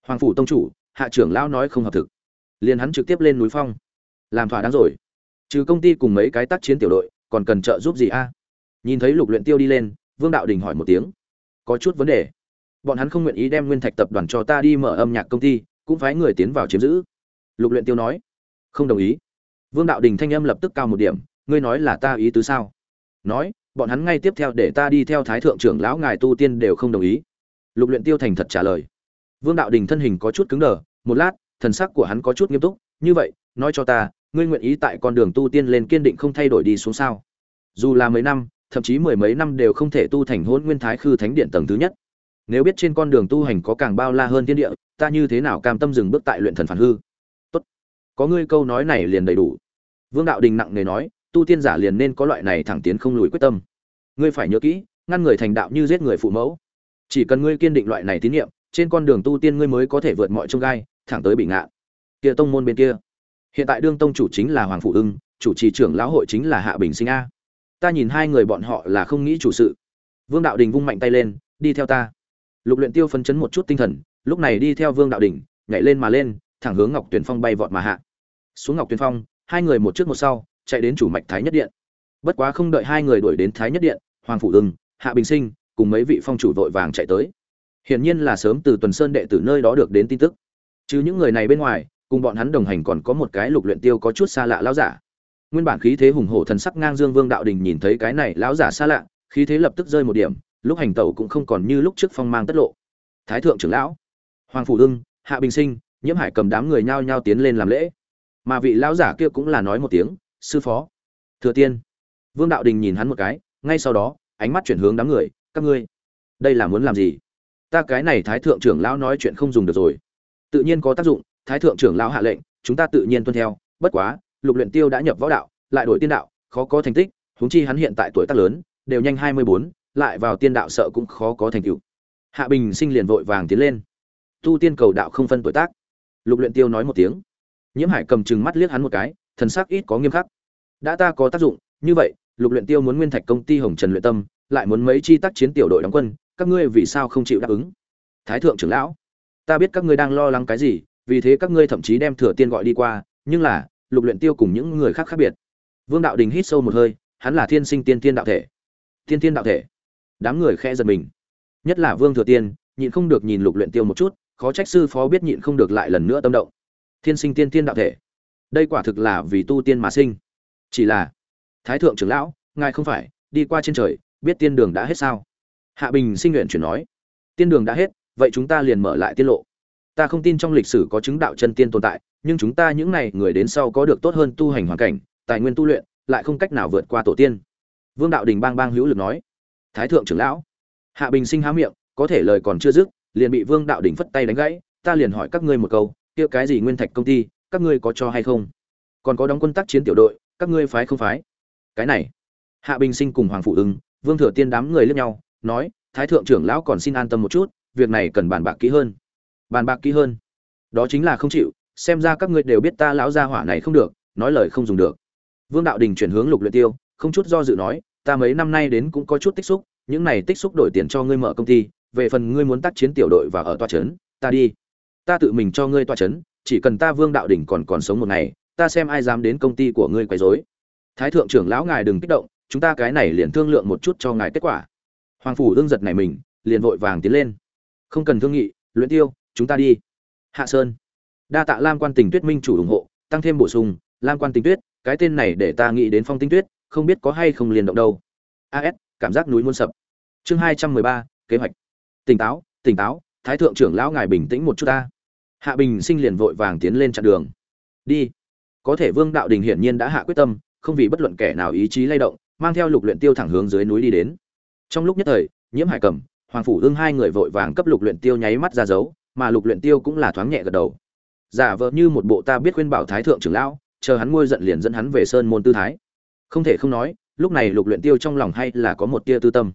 Hoàng phủ tông chủ, hạ trưởng lão nói không hợp thực. Liền hắn trực tiếp lên núi phong. Làm thỏa đáng rồi. Trừ công ty cùng mấy cái tác chiến tiểu đội, còn cần trợ giúp gì a? Nhìn thấy lục luyện tiêu đi lên, vương đạo đình hỏi một tiếng. Có chút vấn đề. Bọn hắn không nguyện ý đem nguyên thạch tập đoàn cho ta đi mở âm nhạc công ty, cũng phái người tiến vào chiếm giữ lục luyện tiêu nói, không đồng ý. Vương đạo đình thanh âm lập tức cao một điểm, ngươi nói là ta ý tứ sao? Nói, bọn hắn ngay tiếp theo để ta đi theo thái thượng trưởng lão ngài tu tiên đều không đồng ý. Lục luyện tiêu thành thật trả lời. Vương đạo đình thân hình có chút cứng đờ, một lát, thần sắc của hắn có chút nghiêm túc, như vậy, nói cho ta, ngươi nguyện ý tại con đường tu tiên lên kiên định không thay đổi đi xuống sao? Dù là mấy năm, thậm chí mười mấy năm đều không thể tu thành hôn nguyên thái khư thánh điện tầng thứ nhất. Nếu biết trên con đường tu hành có càng bao la hơn thiên địa, ta như thế nào cam tâm dừng bước tại luyện thần phản hư? Có ngươi câu nói này liền đầy đủ. Vương đạo đình nặng nề nói, tu tiên giả liền nên có loại này thẳng tiến không lùi quyết tâm. Ngươi phải nhớ kỹ, ngăn người thành đạo như giết người phụ mẫu. Chỉ cần ngươi kiên định loại này tín nhiệm, trên con đường tu tiên ngươi mới có thể vượt mọi trông gai, thẳng tới bị ngạn kia tông môn bên kia. Hiện tại đương tông chủ chính là hoàng phụ ưng, chủ trì trưởng lão hội chính là hạ bình sinh a. Ta nhìn hai người bọn họ là không nghĩ chủ sự. Vương đạo đình vung mạnh tay lên, đi theo ta. Lục luyện tiêu phân chấn một chút tinh thần, lúc này đi theo vương đạo đình, nhảy lên mà lên thẳng hướng ngọc tuyền phong bay vọt mà hạ. Xuống ngọc tuyền phong, hai người một trước một sau, chạy đến chủ mạch thái nhất điện. Bất quá không đợi hai người đuổi đến thái nhất điện, hoàng phủ ưng, hạ bình sinh cùng mấy vị phong chủ vội vàng chạy tới. Hiển nhiên là sớm từ tuần sơn đệ tử nơi đó được đến tin tức. Chứ những người này bên ngoài, cùng bọn hắn đồng hành còn có một cái lục luyện tiêu có chút xa lạ lão giả. Nguyên bản khí thế hùng hổ thần sắc ngang dương vương đạo đình nhìn thấy cái này lão giả xa lạ, khí thế lập tức rơi một điểm, lúc hành tẩu cũng không còn như lúc trước phong mang tất lộ. Thái thượng trưởng lão, hoàng phủ ưng, hạ bình sinh nhiễm hải cầm đám người nhao nhao tiến lên làm lễ. Mà vị lão giả kia cũng là nói một tiếng sư phó thừa tiên. Vương đạo đình nhìn hắn một cái ngay sau đó ánh mắt chuyển hướng đám người các ngươi đây là muốn làm gì? Ta cái này thái thượng trưởng lão nói chuyện không dùng được rồi. Tự nhiên có tác dụng thái thượng trưởng lão hạ lệnh chúng ta tự nhiên tuân theo. Bất quá lục luyện tiêu đã nhập võ đạo lại đổi tiên đạo khó có thành tích huống chi hắn hiện tại tuổi tác lớn đều nhanh hai mươi bốn, lại vào tiên đạo sợ cũng khó có thành tựu. Hạ bình sinh liền vội vàng tiến lên. Tu tiên cầu đạo không phân tuổi tác lục luyện tiêu nói một tiếng. Nhiễm hải cầm chừng mắt liếc hắn một cái, thần sắc ít có nghiêm khắc. Đã ta có tác dụng, như vậy, lục luyện tiêu muốn nguyên thạch công ty hồng trần luyện tâm, lại muốn mấy chi tác chiến tiểu đội đóng quân, các ngươi vì sao không chịu đáp ứng? Thái thượng trưởng lão, ta biết các ngươi đang lo lắng cái gì, vì thế các ngươi thậm chí đem thừa tiên gọi đi qua, nhưng là, lục luyện tiêu cùng những người khác khác biệt. Vương đạo đình hít sâu một hơi, hắn là thiên sinh tiên tiên đạo thể. Tiên tiên đạo thể. Đám người khẽ giật mình. Nhất là vương thừa tiên, nhịn không được nhìn lục luyện tiêu một chút khó trách sư phó biết nhịn không được lại lần nữa tâm động. Thiên sinh tiên tiên đạo thể. Đây quả thực là vì tu tiên mà sinh. Chỉ là, thái thượng trưởng lão, ngài không phải, đi qua trên trời, biết tiên đường đã hết sao? Hạ bình sinh nguyện chuyển nói. Tiên đường đã hết, vậy chúng ta liền mở lại tiết lộ. Ta không tin trong lịch sử có chứng đạo chân tiên tồn tại, nhưng chúng ta những này người đến sau có được tốt hơn tu hành hoàn cảnh, tài nguyên tu luyện, lại không cách nào vượt qua tổ tiên. Vương đạo đình bang bang hữu lực nói. Thái thượng trưởng lão. Hạ bình sinh há miệng, có thể lời còn chưa dứt liền bị vương đạo đình phất tay đánh gãy, ta liền hỏi các ngươi một câu, kia cái gì nguyên thạch công ty, các ngươi có cho hay không? Còn có đóng quân tác chiến tiểu đội, các ngươi phái không phái? Cái này, hạ bình sinh cùng hoàng phụ ưng vương thừa tiên đám người lướt nhau, nói, thái thượng trưởng lão còn xin an tâm một chút, việc này cần bàn bạc kỹ hơn. Bàn bạc kỹ hơn? Đó chính là không chịu, xem ra các ngươi đều biết ta lão gia hỏa này không được, nói lời không dùng được. Vương đạo đình chuyển hướng lục luyện tiêu, không chút do dự nói, ta mấy năm nay đến cũng có chút tích xúc, những này tích xúc đổi tiền cho ngươi mở công ty về phần ngươi muốn tác chiến tiểu đội và ở tòa trấn, ta đi. Ta tự mình cho ngươi tòa trấn, chỉ cần ta vương đạo đỉnh còn còn sống một ngày, ta xem ai dám đến công ty của ngươi quấy rối. Thái thượng trưởng lão ngài đừng kích động, chúng ta cái này liền thương lượng một chút cho ngài kết quả. Hoàng phủ đương giật này mình, liền vội vàng tiến lên. Không cần thương nghị, luyện tiêu, chúng ta đi. Hạ sơn. Đa tạ lam quan tình tuyết minh chủ ủng hộ, tăng thêm bổ sung, lam quan tình tuyết, cái tên này để ta nghĩ đến phong tinh tuyết, không biết có hay không liền động đâu. As cảm giác núi muôn sập. Chương hai trăm mười ba, kế hoạch tỉnh táo tỉnh táo, thái thượng trưởng lão ngài bình tĩnh một chút ta. Hạ bình sinh liền vội vàng tiến lên chặn đường. Đi. Có thể vương đạo đình hiển nhiên đã hạ quyết tâm, không vì bất luận kẻ nào ý chí lay động, mang theo lục luyện tiêu thẳng hướng dưới núi đi đến. Trong lúc nhất thời, nhiễm hải cầm hoàng phủ ương hai người vội vàng cấp lục luyện tiêu nháy mắt ra dấu, mà lục luyện tiêu cũng là thoáng nhẹ gật đầu. Giả vờ như một bộ ta biết khuyên bảo thái thượng trưởng lão, chờ hắn nguôi giận liền dẫn hắn về sơn môn tư thái. Không thể không nói, lúc này lục luyện tiêu trong lòng hay là có một tia tư tâm.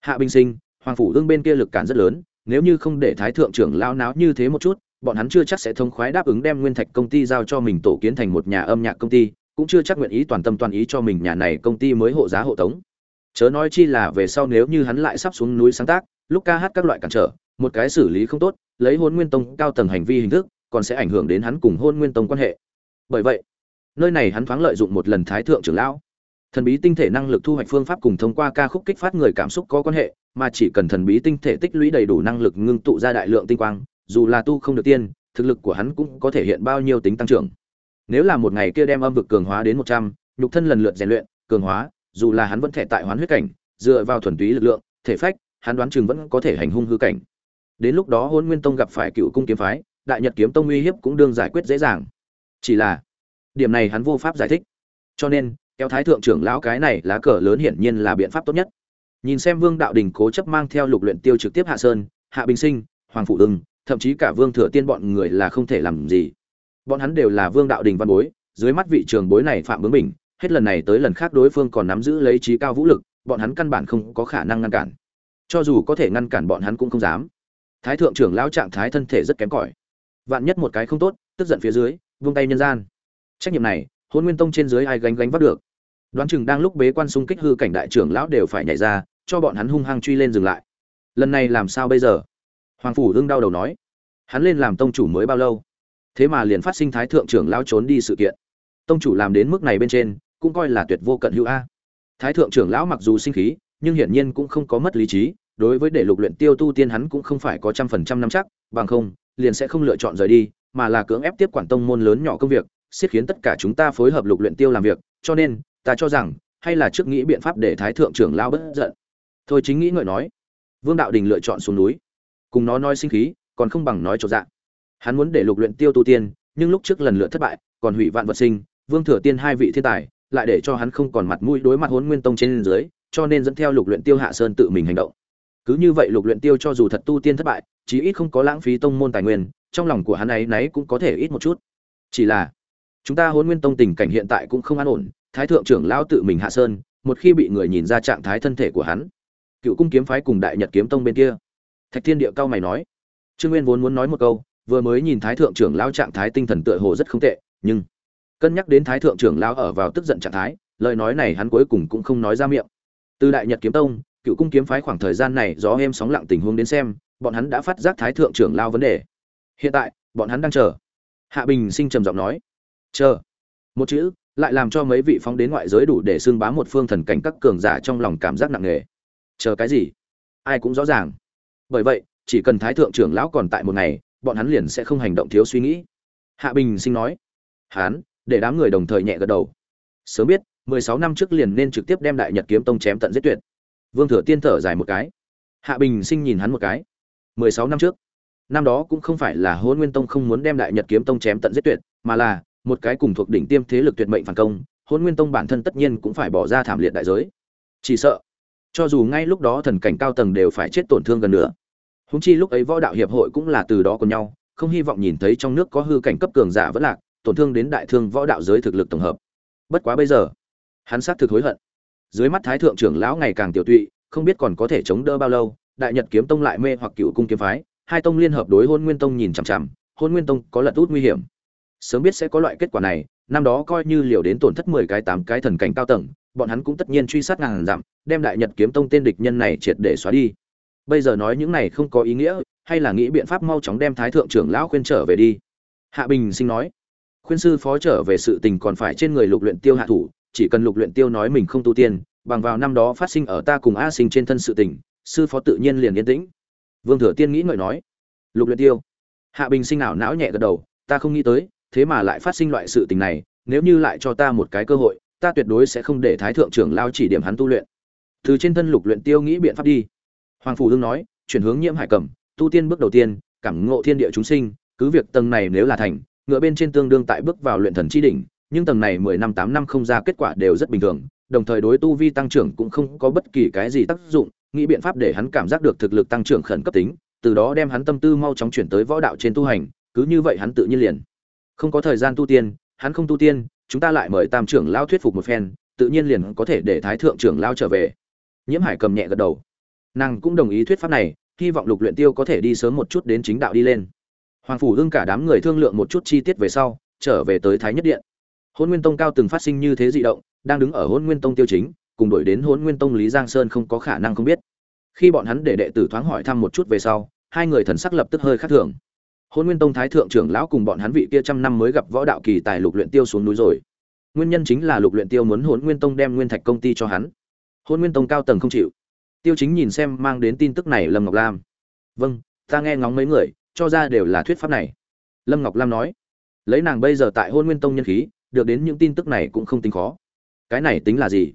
Hạ Bình sinh hoàng phủ ương bên kia lực cản rất lớn, nếu như không để thái thượng trưởng lão náo như thế một chút, bọn hắn chưa chắc sẽ thông khoái đáp ứng đem nguyên thạch công ty giao cho mình tổ kiến thành một nhà âm nhạc công ty, cũng chưa chắc nguyện ý toàn tâm toàn ý cho mình nhà này công ty mới hộ giá hộ tống. Chớ nói chi là về sau nếu như hắn lại sắp xuống núi sáng tác, lúc ca hát các loại cản trở, một cái xử lý không tốt, lấy hôn nguyên tông cao tầng hành vi hình thức, còn sẽ ảnh hưởng đến hắn cùng hôn nguyên tông quan hệ. Bởi vậy, nơi này hắn thoáng lợi dụng một lần thái thượng trưởng lão. Thần bí tinh thể năng lực thu hoạch phương pháp cùng thông qua ca khúc kích phát người cảm xúc có quan hệ mà chỉ cần thần bí tinh thể tích lũy đầy đủ năng lực ngưng tụ ra đại lượng tinh quang, dù là tu không được tiên, thực lực của hắn cũng có thể hiện bao nhiêu tính tăng trưởng. Nếu là một ngày kia đem âm vực cường hóa đến một trăm, nhục thân lần lượt rèn luyện, cường hóa, dù là hắn vẫn thể tại hoán huyết cảnh, dựa vào thuần túy lực lượng, thể phách, hắn đoán chừng vẫn có thể hành hung hư cảnh. Đến lúc đó Hỗn nguyên tông gặp phải cựu cung kiếm phái, đại nhật kiếm tông uy hiếp cũng đương giải quyết dễ dàng. Chỉ là, điểm này hắn vô pháp giải thích. Cho nên, kéo thái thượng trưởng lão cái này lá cờ lớn hiển nhiên là biện pháp tốt nhất nhìn xem vương đạo đình cố chấp mang theo lục luyện tiêu trực tiếp hạ sơn, hạ bình sinh, hoàng phụ ưng thậm chí cả vương thừa tiên bọn người là không thể làm gì. Bọn hắn đều là vương đạo đình văn bối, dưới mắt vị trường bối này phạm bướng mình hết lần này tới lần khác đối phương còn nắm giữ lấy trí cao vũ lực, bọn hắn căn bản không có khả năng ngăn cản. Cho dù có thể ngăn cản bọn hắn cũng không dám. Thái thượng trưởng lão trạng thái thân thể rất kém cỏi. Vạn nhất một cái không tốt, tức giận phía dưới, vung tay nhân gian. Trách nhiệm này, hôn nguyên tông trên dưới ai gánh gánh vác được? Đoán chừng đang lúc bế quan xung kích hư cảnh đại trưởng lão đều phải nhảy ra, cho bọn hắn hung hăng truy lên dừng lại. Lần này làm sao bây giờ? Hoàng phủ hưng đau đầu nói. Hắn lên làm tông chủ mới bao lâu? Thế mà liền phát sinh thái thượng trưởng lão trốn đi sự kiện. Tông chủ làm đến mức này bên trên, cũng coi là tuyệt vô cận hữu a. Thái thượng trưởng lão mặc dù sinh khí, nhưng hiển nhiên cũng không có mất lý trí, đối với để lục luyện tiêu tu tiên hắn cũng không phải có trăm phần trăm nắm chắc, bằng không, liền sẽ không lựa chọn rời đi, mà là cưỡng ép tiếp quản tông môn lớn nhỏ công việc siết khiến tất cả chúng ta phối hợp lục luyện tiêu làm việc, cho nên ta cho rằng, hay là trước nghĩ biện pháp để thái thượng trưởng lao bất giận. Thôi chính nghĩ ngợi nói. Vương đạo đình lựa chọn xuống núi. Cùng nó nói sinh khí, còn không bằng nói cho dạng hắn muốn để lục luyện tiêu tu tiên, nhưng lúc trước lần lượt thất bại, còn hủy vạn vật sinh, vương thừa tiên hai vị thiên tài, lại để cho hắn không còn mặt mũi đối mặt hốn nguyên tông trên dưới, cho nên dẫn theo lục luyện tiêu hạ sơn tự mình hành động. Cứ như vậy lục luyện tiêu cho dù thật tu tiên thất bại, chí ít không có lãng phí tông môn tài nguyên, trong lòng của hắn ấy nấy cũng có thể ít một chút. Chỉ là chúng ta hôn nguyên tông tình cảnh hiện tại cũng không an ổn, thái thượng trưởng lão tự mình hạ sơn, một khi bị người nhìn ra trạng thái thân thể của hắn, cựu cung kiếm phái cùng đại nhật kiếm tông bên kia. Thạch thiên địa cao mày nói, trương nguyên vốn muốn nói một câu, vừa mới nhìn thái thượng trưởng lão trạng thái tinh thần tựa hồ rất không tệ, nhưng cân nhắc đến thái thượng trưởng lão ở vào tức giận trạng thái, lời nói này hắn cuối cùng cũng không nói ra miệng. Từ đại nhật kiếm tông, cựu cung kiếm phái khoảng thời gian này gió êm sóng lặng tình huống đến xem, bọn hắn đã phát giác thái thượng trưởng lao vấn đề. Hiện tại, bọn hắn đang chờ. Hạ bình sinh trầm giọng nói chờ. Một chữ lại làm cho mấy vị phóng đến ngoại giới đủ để xưng bá một phương thần cảnh các cường giả trong lòng cảm giác nặng nề. Chờ cái gì? Ai cũng rõ ràng. Bởi vậy, chỉ cần thái thượng trưởng lão còn tại một ngày, bọn hắn liền sẽ không hành động thiếu suy nghĩ. Hạ bình sinh nói. Hắn để đám người đồng thời nhẹ gật đầu. Sớm biết, mười sáu năm trước liền nên trực tiếp đem đại nhật kiếm tông chém tận giết tuyệt. Vương thừa tiên thở dài một cái. Hạ bình sinh nhìn hắn một cái. mười sáu năm trước. Năm đó cũng không phải là hôn nguyên tông không muốn đem đại nhật kiếm tông chém tận giết tuyệt, mà là một cái cùng thuộc đỉnh tiêm thế lực tuyệt mệnh phản công hôn nguyên tông bản thân tất nhiên cũng phải bỏ ra thảm liệt đại giới. Chỉ sợ, cho dù ngay lúc đó thần cảnh cao tầng đều phải chết tổn thương gần nữa. Húng chi lúc ấy võ đạo hiệp hội cũng là từ đó cùng nhau, không hy vọng nhìn thấy trong nước có hư cảnh cấp cường giả vẫn lạc, tổn thương đến đại thương võ đạo giới thực lực tổng hợp. Bất quá bây giờ, hắn xác thực hối hận. Dưới mắt thái thượng trưởng lão ngày càng tiểu tụy, không biết còn có thể chống đỡ bao lâu, đại nhật kiếm tông lại mê hoặc cựu cung kiếm phái, hai tông liên hợp đối hôn nguyên tông nhìn chằm chằm hôn nguyên tông có lật út nguy hiểm sớm biết sẽ có loại kết quả này, năm đó coi như liều đến tổn thất mười cái tám cái thần cảnh cao tầng, bọn hắn cũng tất nhiên truy sát ngàn dặm, đem đại nhật kiếm tông tên địch nhân này triệt để xóa đi. Bây giờ nói những này không có ý nghĩa, hay là nghĩ biện pháp mau chóng đem thái thượng trưởng lão khuyên trở về đi? Hạ bình sinh nói, khuyên sư phó trở về sự tình còn phải trên người lục luyện tiêu hạ thủ, chỉ cần lục luyện tiêu nói mình không tu tiên, bằng vào năm đó phát sinh ở ta cùng a sinh trên thân sự tình, sư phó tự nhiên liền yên tĩnh. Vương thừa tiên nghĩ ngợi nói, lục luyện tiêu. Hạ bình sinh ảo não nhẹ gật đầu, ta không nghĩ tới thế mà lại phát sinh loại sự tình này, nếu như lại cho ta một cái cơ hội, ta tuyệt đối sẽ không để thái thượng trưởng lao chỉ điểm hắn tu luyện. Từ trên thân lục luyện tiêu nghĩ biện pháp đi. Hoàng phủ Dương nói, chuyển hướng nhiễm hải cẩm, tu tiên bước đầu tiên, cảm ngộ thiên địa chúng sinh, cứ việc tầng này nếu là thành, ngựa bên trên tương đương tại bước vào luyện thần chi đỉnh, nhưng tầng này mười năm tám năm không ra kết quả đều rất bình thường, đồng thời đối tu vi tăng trưởng cũng không có bất kỳ cái gì tác dụng, nghĩ biện pháp để hắn cảm giác được thực lực tăng trưởng khẩn cấp tính, từ đó đem hắn tâm tư mau chóng chuyển tới võ đạo trên tu hành, cứ như vậy hắn tự nhiên liền không có thời gian tu tiên, hắn không tu tiên, chúng ta lại mời tam trưởng lao thuyết phục một phen, tự nhiên liền có thể để thái thượng trưởng lao trở về. Nhiễm hải cầm nhẹ gật đầu. Nàng cũng đồng ý thuyết pháp này, hy vọng lục luyện tiêu có thể đi sớm một chút đến chính đạo đi lên. Hoàng phủ hưng cả đám người thương lượng một chút chi tiết về sau, trở về tới thái nhất điện. Hôn nguyên tông cao từng phát sinh như thế dị động, đang đứng ở hôn nguyên tông tiêu chính, cùng đổi đến hôn nguyên tông lý giang sơn không có khả năng không biết. Khi bọn hắn để đệ tử thoáng hỏi thăm một chút về sau, hai người thần sắc lập tức hơi khác thường hôn nguyên tông thái thượng trưởng lão cùng bọn hắn vị kia trăm năm mới gặp võ đạo kỳ tài lục luyện tiêu xuống núi rồi. Nguyên nhân chính là lục luyện tiêu muốn hôn nguyên tông đem nguyên thạch công ty cho hắn. Hôn nguyên tông cao tầng không chịu. Tiêu chính nhìn xem mang đến tin tức này lâm ngọc lam. Vâng ta nghe ngóng mấy người, cho ra đều là thuyết pháp này. Lâm ngọc lam nói. Lấy nàng bây giờ tại hôn nguyên tông nhân khí, được đến những tin tức này cũng không tính khó. Cái này tính là gì?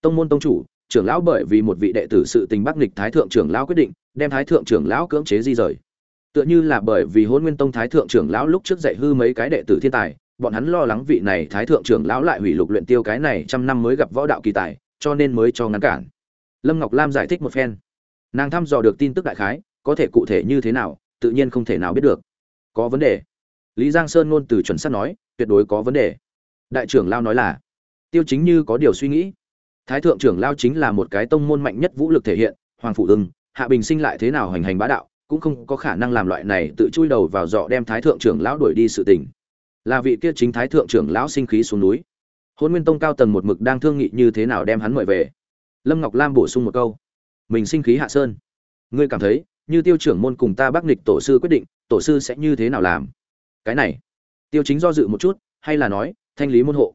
Tông môn tông chủ, trưởng lão bởi vì một vị đệ tử sự tình bắc nghịch thái thượng trưởng lão quyết định, đem thái thượng trưởng lão cưỡng chế di rời tựa như là bởi vì hôn nguyên tông thái thượng trưởng lão lúc trước dạy hư mấy cái đệ tử thiên tài, bọn hắn lo lắng vị này thái thượng trưởng lão lại hủy lục luyện tiêu cái này trăm năm mới gặp võ đạo kỳ tài, cho nên mới cho ngăn cản. Lâm ngọc lam giải thích một phen. Nàng thăm dò được tin tức đại khái, có thể cụ thể như thế nào, tự nhiên không thể nào biết được. Có vấn đề. Lý giang sơn ngôn từ chuẩn xác nói, tuyệt đối có vấn đề. Đại trưởng lao nói là, tiêu chính như có điều suy nghĩ. Thái thượng trưởng lao chính là một cái tông môn mạnh nhất vũ lực thể hiện, hoàng phụ ưng hạ bình sinh lại thế nào hành hành bá đạo cũng không có khả năng làm loại này tự chui đầu vào dọ đem thái thượng trưởng lão đuổi đi sự tình. Là vị kia chính thái thượng trưởng lão sinh khí xuống núi. Hôn nguyên tông cao tầng một mực đang thương nghị như thế nào đem hắn mời về. Lâm ngọc lam bổ sung một câu. Mình sinh khí hạ sơn. Ngươi cảm thấy, như tiêu trưởng môn cùng ta bác nghịch tổ sư quyết định, tổ sư sẽ như thế nào làm? Cái này. Tiêu chính do dự một chút, hay là nói, thanh lý môn hộ.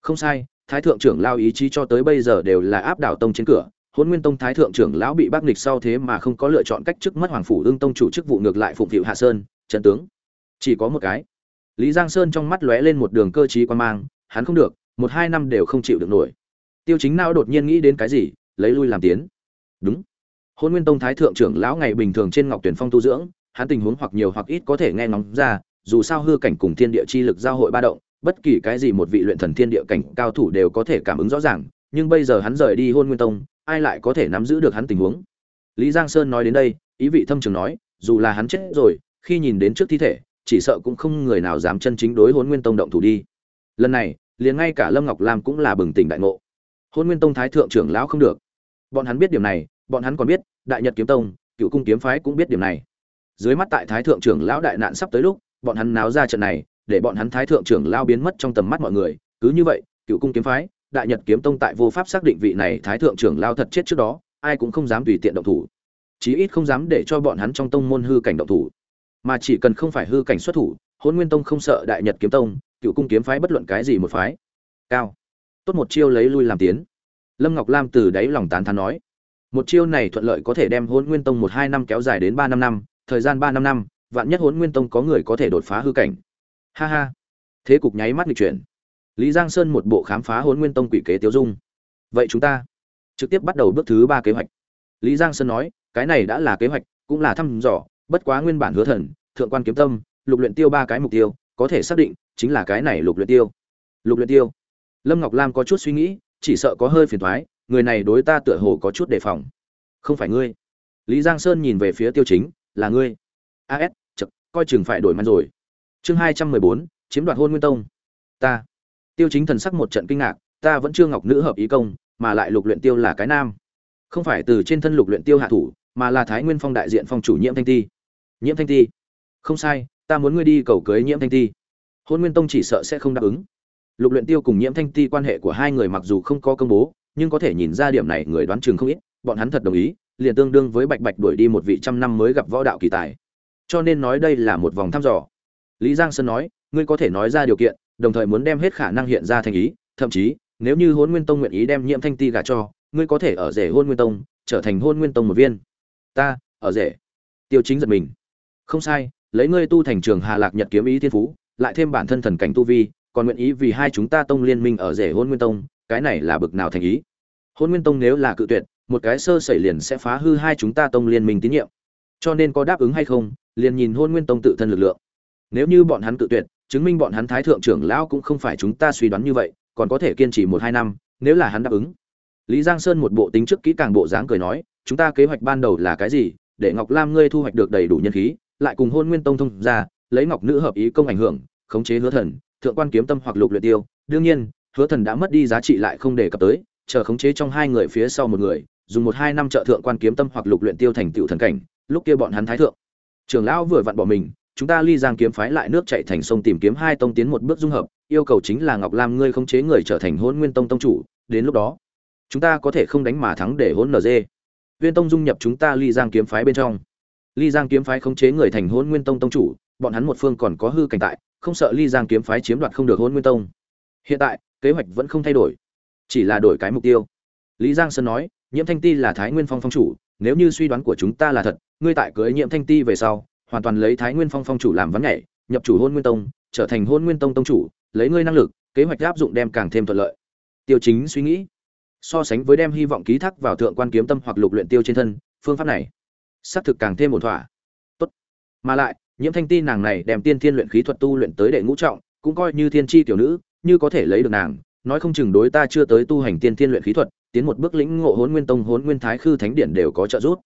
Không sai, thái thượng trưởng lao ý chí cho tới bây giờ đều là áp đảo tông trên cửa hôn nguyên tông thái thượng trưởng lão bị bác nghịch sau thế mà không có lựa chọn cách chức mất hoàng phủ ương tông chủ chức vụ ngược lại phụng phịu hạ sơn, trần tướng. Chỉ có một cái. Lý giang sơn trong mắt lóe lên một đường cơ trí quan mang, hắn không được, một hai năm đều không chịu được nổi. Tiêu chính não đột nhiên nghĩ đến cái gì, lấy lui làm tiến. Đúng. Hôn nguyên tông thái thượng trưởng lão ngày bình thường trên ngọc tuyển phong tu dưỡng, hắn tình huống hoặc nhiều hoặc ít có thể nghe ngóng ra, dù sao hư cảnh cùng thiên địa chi lực giao hội ba động, bất kỳ cái gì một vị luyện thần thiên địa cảnh cao thủ đều có thể cảm ứng rõ ràng nhưng bây giờ hắn rời đi hôn nguyên tông, ai lại có thể nắm giữ được hắn tình huống? Lý giang sơn nói đến đây, ý vị thâm trường nói, dù là hắn chết rồi, khi nhìn đến trước thi thể, chỉ sợ cũng không người nào dám chân chính đối hôn nguyên tông động thủ đi. Lần này, liền ngay cả lâm ngọc lam cũng là bừng tỉnh đại ngộ. Hôn nguyên tông thái thượng trưởng lão không được. Bọn hắn biết điểm này, bọn hắn còn biết, đại nhật kiếm tông, cựu cung kiếm phái cũng biết điểm này. Dưới mắt tại thái thượng trưởng lão đại nạn sắp tới lúc, bọn hắn náo ra trận này, để bọn hắn thái thượng trưởng lao biến mất trong tầm mắt mọi người. Cứ như vậy, cựu cung kiếm phái đại nhật kiếm tông tại vô pháp xác định vị này thái thượng trưởng lao thật chết trước đó, ai cũng không dám tùy tiện động thủ. Chí ít không dám để cho bọn hắn trong tông môn hư cảnh động thủ. Mà chỉ cần không phải hư cảnh xuất thủ hôn nguyên tông không sợ đại nhật kiếm tông, cựu cung kiếm phái bất luận cái gì một phái. Cao. Tốt một chiêu lấy lui làm tiến. Lâm ngọc lam từ đáy lòng tán thán nói, một chiêu này thuận lợi có thể đem hôn nguyên tông một hai năm kéo dài đến ba năm năm, thời gian ba năm năm, vạn nhất hôn nguyên tông có người có thể đột phá hư cảnh. Ha ha. Thế cục nháy mắt nghịch chuyển lý giang sơn một bộ khám phá hôn nguyên tông quỷ kế tiêu dung. Vậy chúng ta trực tiếp bắt đầu bước thứ ba kế hoạch. Lý giang sơn nói, cái này đã là kế hoạch, cũng là thăm dò, bất quá nguyên bản hứa thần, thượng quan kiếm tâm, lục luyện tiêu ba cái mục tiêu, có thể xác định chính là cái này lục luyện tiêu. Lục luyện tiêu. Lâm ngọc lam có chút suy nghĩ, chỉ sợ có hơi phiền toái, người này đối ta tựa hồ có chút đề phòng. Không phải ngươi. Lý giang sơn nhìn về phía tiêu chính, là ngươi. As chật coi chừng phải đổi man rồi. Chương hai trăm mười bốn, chiếm đoạt hôn nguyên tông. Ta tiêu chính thần sắc một trận kinh ngạc, ta vẫn chưa ngọc nữ hợp ý công, mà lại lục luyện tiêu là cái nam. Không phải từ trên thân lục luyện tiêu hạ thủ, mà là thái nguyên phong đại diện phong chủ nhiễm thanh ti. Nhiễm thanh ti? Không sai, ta muốn ngươi đi cầu cưới nhiễm thanh ti. Hôn nguyên tông chỉ sợ sẽ không đáp ứng. Lục luyện tiêu cùng nhiễm thanh ti quan hệ của hai người mặc dù không có công bố, nhưng có thể nhìn ra điểm này người đoán chừng không ít, bọn hắn thật đồng ý, liền tương đương với bạch bạch đuổi đi một vị trăm năm mới gặp võ đạo kỳ tài. Cho nên nói đây là một vòng thăm dò. Lý giang sơn nói, ngươi có thể nói ra điều kiện đồng thời muốn đem hết khả năng hiện ra thành ý, thậm chí, nếu như hôn nguyên tông nguyện ý đem nhiễm thanh ti gả cho, ngươi có thể ở rể hôn nguyên tông, trở thành hôn nguyên tông một viên. Ta, ở rể. Tiêu chính giật mình. Không sai, lấy ngươi tu thành trường hà lạc nhật kiếm ý thiên phú, lại thêm bản thân thần cảnh tu vi, còn nguyện ý vì hai chúng ta tông liên minh ở rể hôn nguyên tông, cái này là bực nào thành ý? Hôn nguyên tông nếu là cự tuyệt, một cái sơ sẩy liền sẽ phá hư hai chúng ta tông liên minh tín nhiệm. Cho nên có đáp ứng hay không, liền nhìn hôn nguyên tông tự thân lực lượng. Nếu như bọn hắn cự tuyệt chứng minh bọn hắn thái thượng trưởng lão cũng không phải chúng ta suy đoán như vậy, còn có thể kiên trì một hai năm, nếu là hắn đáp ứng. Lý giang sơn một bộ tính trước kỹ càng bộ dáng cười nói, chúng ta kế hoạch ban đầu là cái gì? Để ngọc lam ngươi thu hoạch được đầy đủ nhân khí, lại cùng hôn nguyên tông thông ra, lấy ngọc nữ hợp ý công ảnh hưởng, khống chế hứa thần, thượng quan kiếm tâm hoặc lục luyện tiêu. Đương nhiên, hứa thần đã mất đi giá trị lại không để cập tới, chờ khống chế trong hai người phía sau một người, dùng một hai năm trợ thượng quan kiếm tâm hoặc lục luyện tiêu thành tựu thần cảnh, lúc kia bọn hắn thái thượng. Trưởng lão vừa vặn bỏ mình chúng ta ly giang kiếm phái lại nước chạy thành sông tìm kiếm hai tông tiến một bước dung hợp, yêu cầu chính là ngọc lam ngươi không chế người trở thành hôn nguyên tông tông chủ, đến lúc đó, chúng ta có thể không đánh mà thắng để hôn nd viên tông dung nhập chúng ta ly giang kiếm phái bên trong. Ly giang kiếm phái không chế người thành hôn nguyên tông tông chủ, bọn hắn một phương còn có hư cảnh tại, không sợ ly giang kiếm phái chiếm đoạt không được hôn nguyên tông. Hiện tại, kế hoạch vẫn không thay đổi, chỉ là đổi cái mục tiêu. Lý giang sơn nói, nhiễm thanh ti là thái nguyên phong phong chủ, nếu như suy đoán của chúng ta là thật, ngươi tại cưới nhiễm thanh ti về sau hoàn toàn lấy thái nguyên phong phong chủ làm vắng nhảy, nhập chủ hôn nguyên tông, trở thành hôn nguyên tông tông chủ, lấy ngươi năng lực, kế hoạch áp dụng đem càng thêm thuận lợi. Tiêu chính suy nghĩ, so sánh với đem hy vọng ký thác vào thượng quan kiếm tâm hoặc lục luyện tiêu trên thân, phương pháp này, xác thực càng thêm ổn thỏa. Tốt. Mà lại, nhiễm thanh ti nàng này đem tiên thiên luyện khí thuật tu luyện tới đệ ngũ trọng, cũng coi như thiên chi tiểu nữ, như có thể lấy được nàng, nói không chừng đối ta chưa tới tu hành tiên thiên luyện khí thuật, tiến một bước lĩnh ngộ hốn nguyên tông hốn nguyên thái khư thánh điển đều có trợ giúp.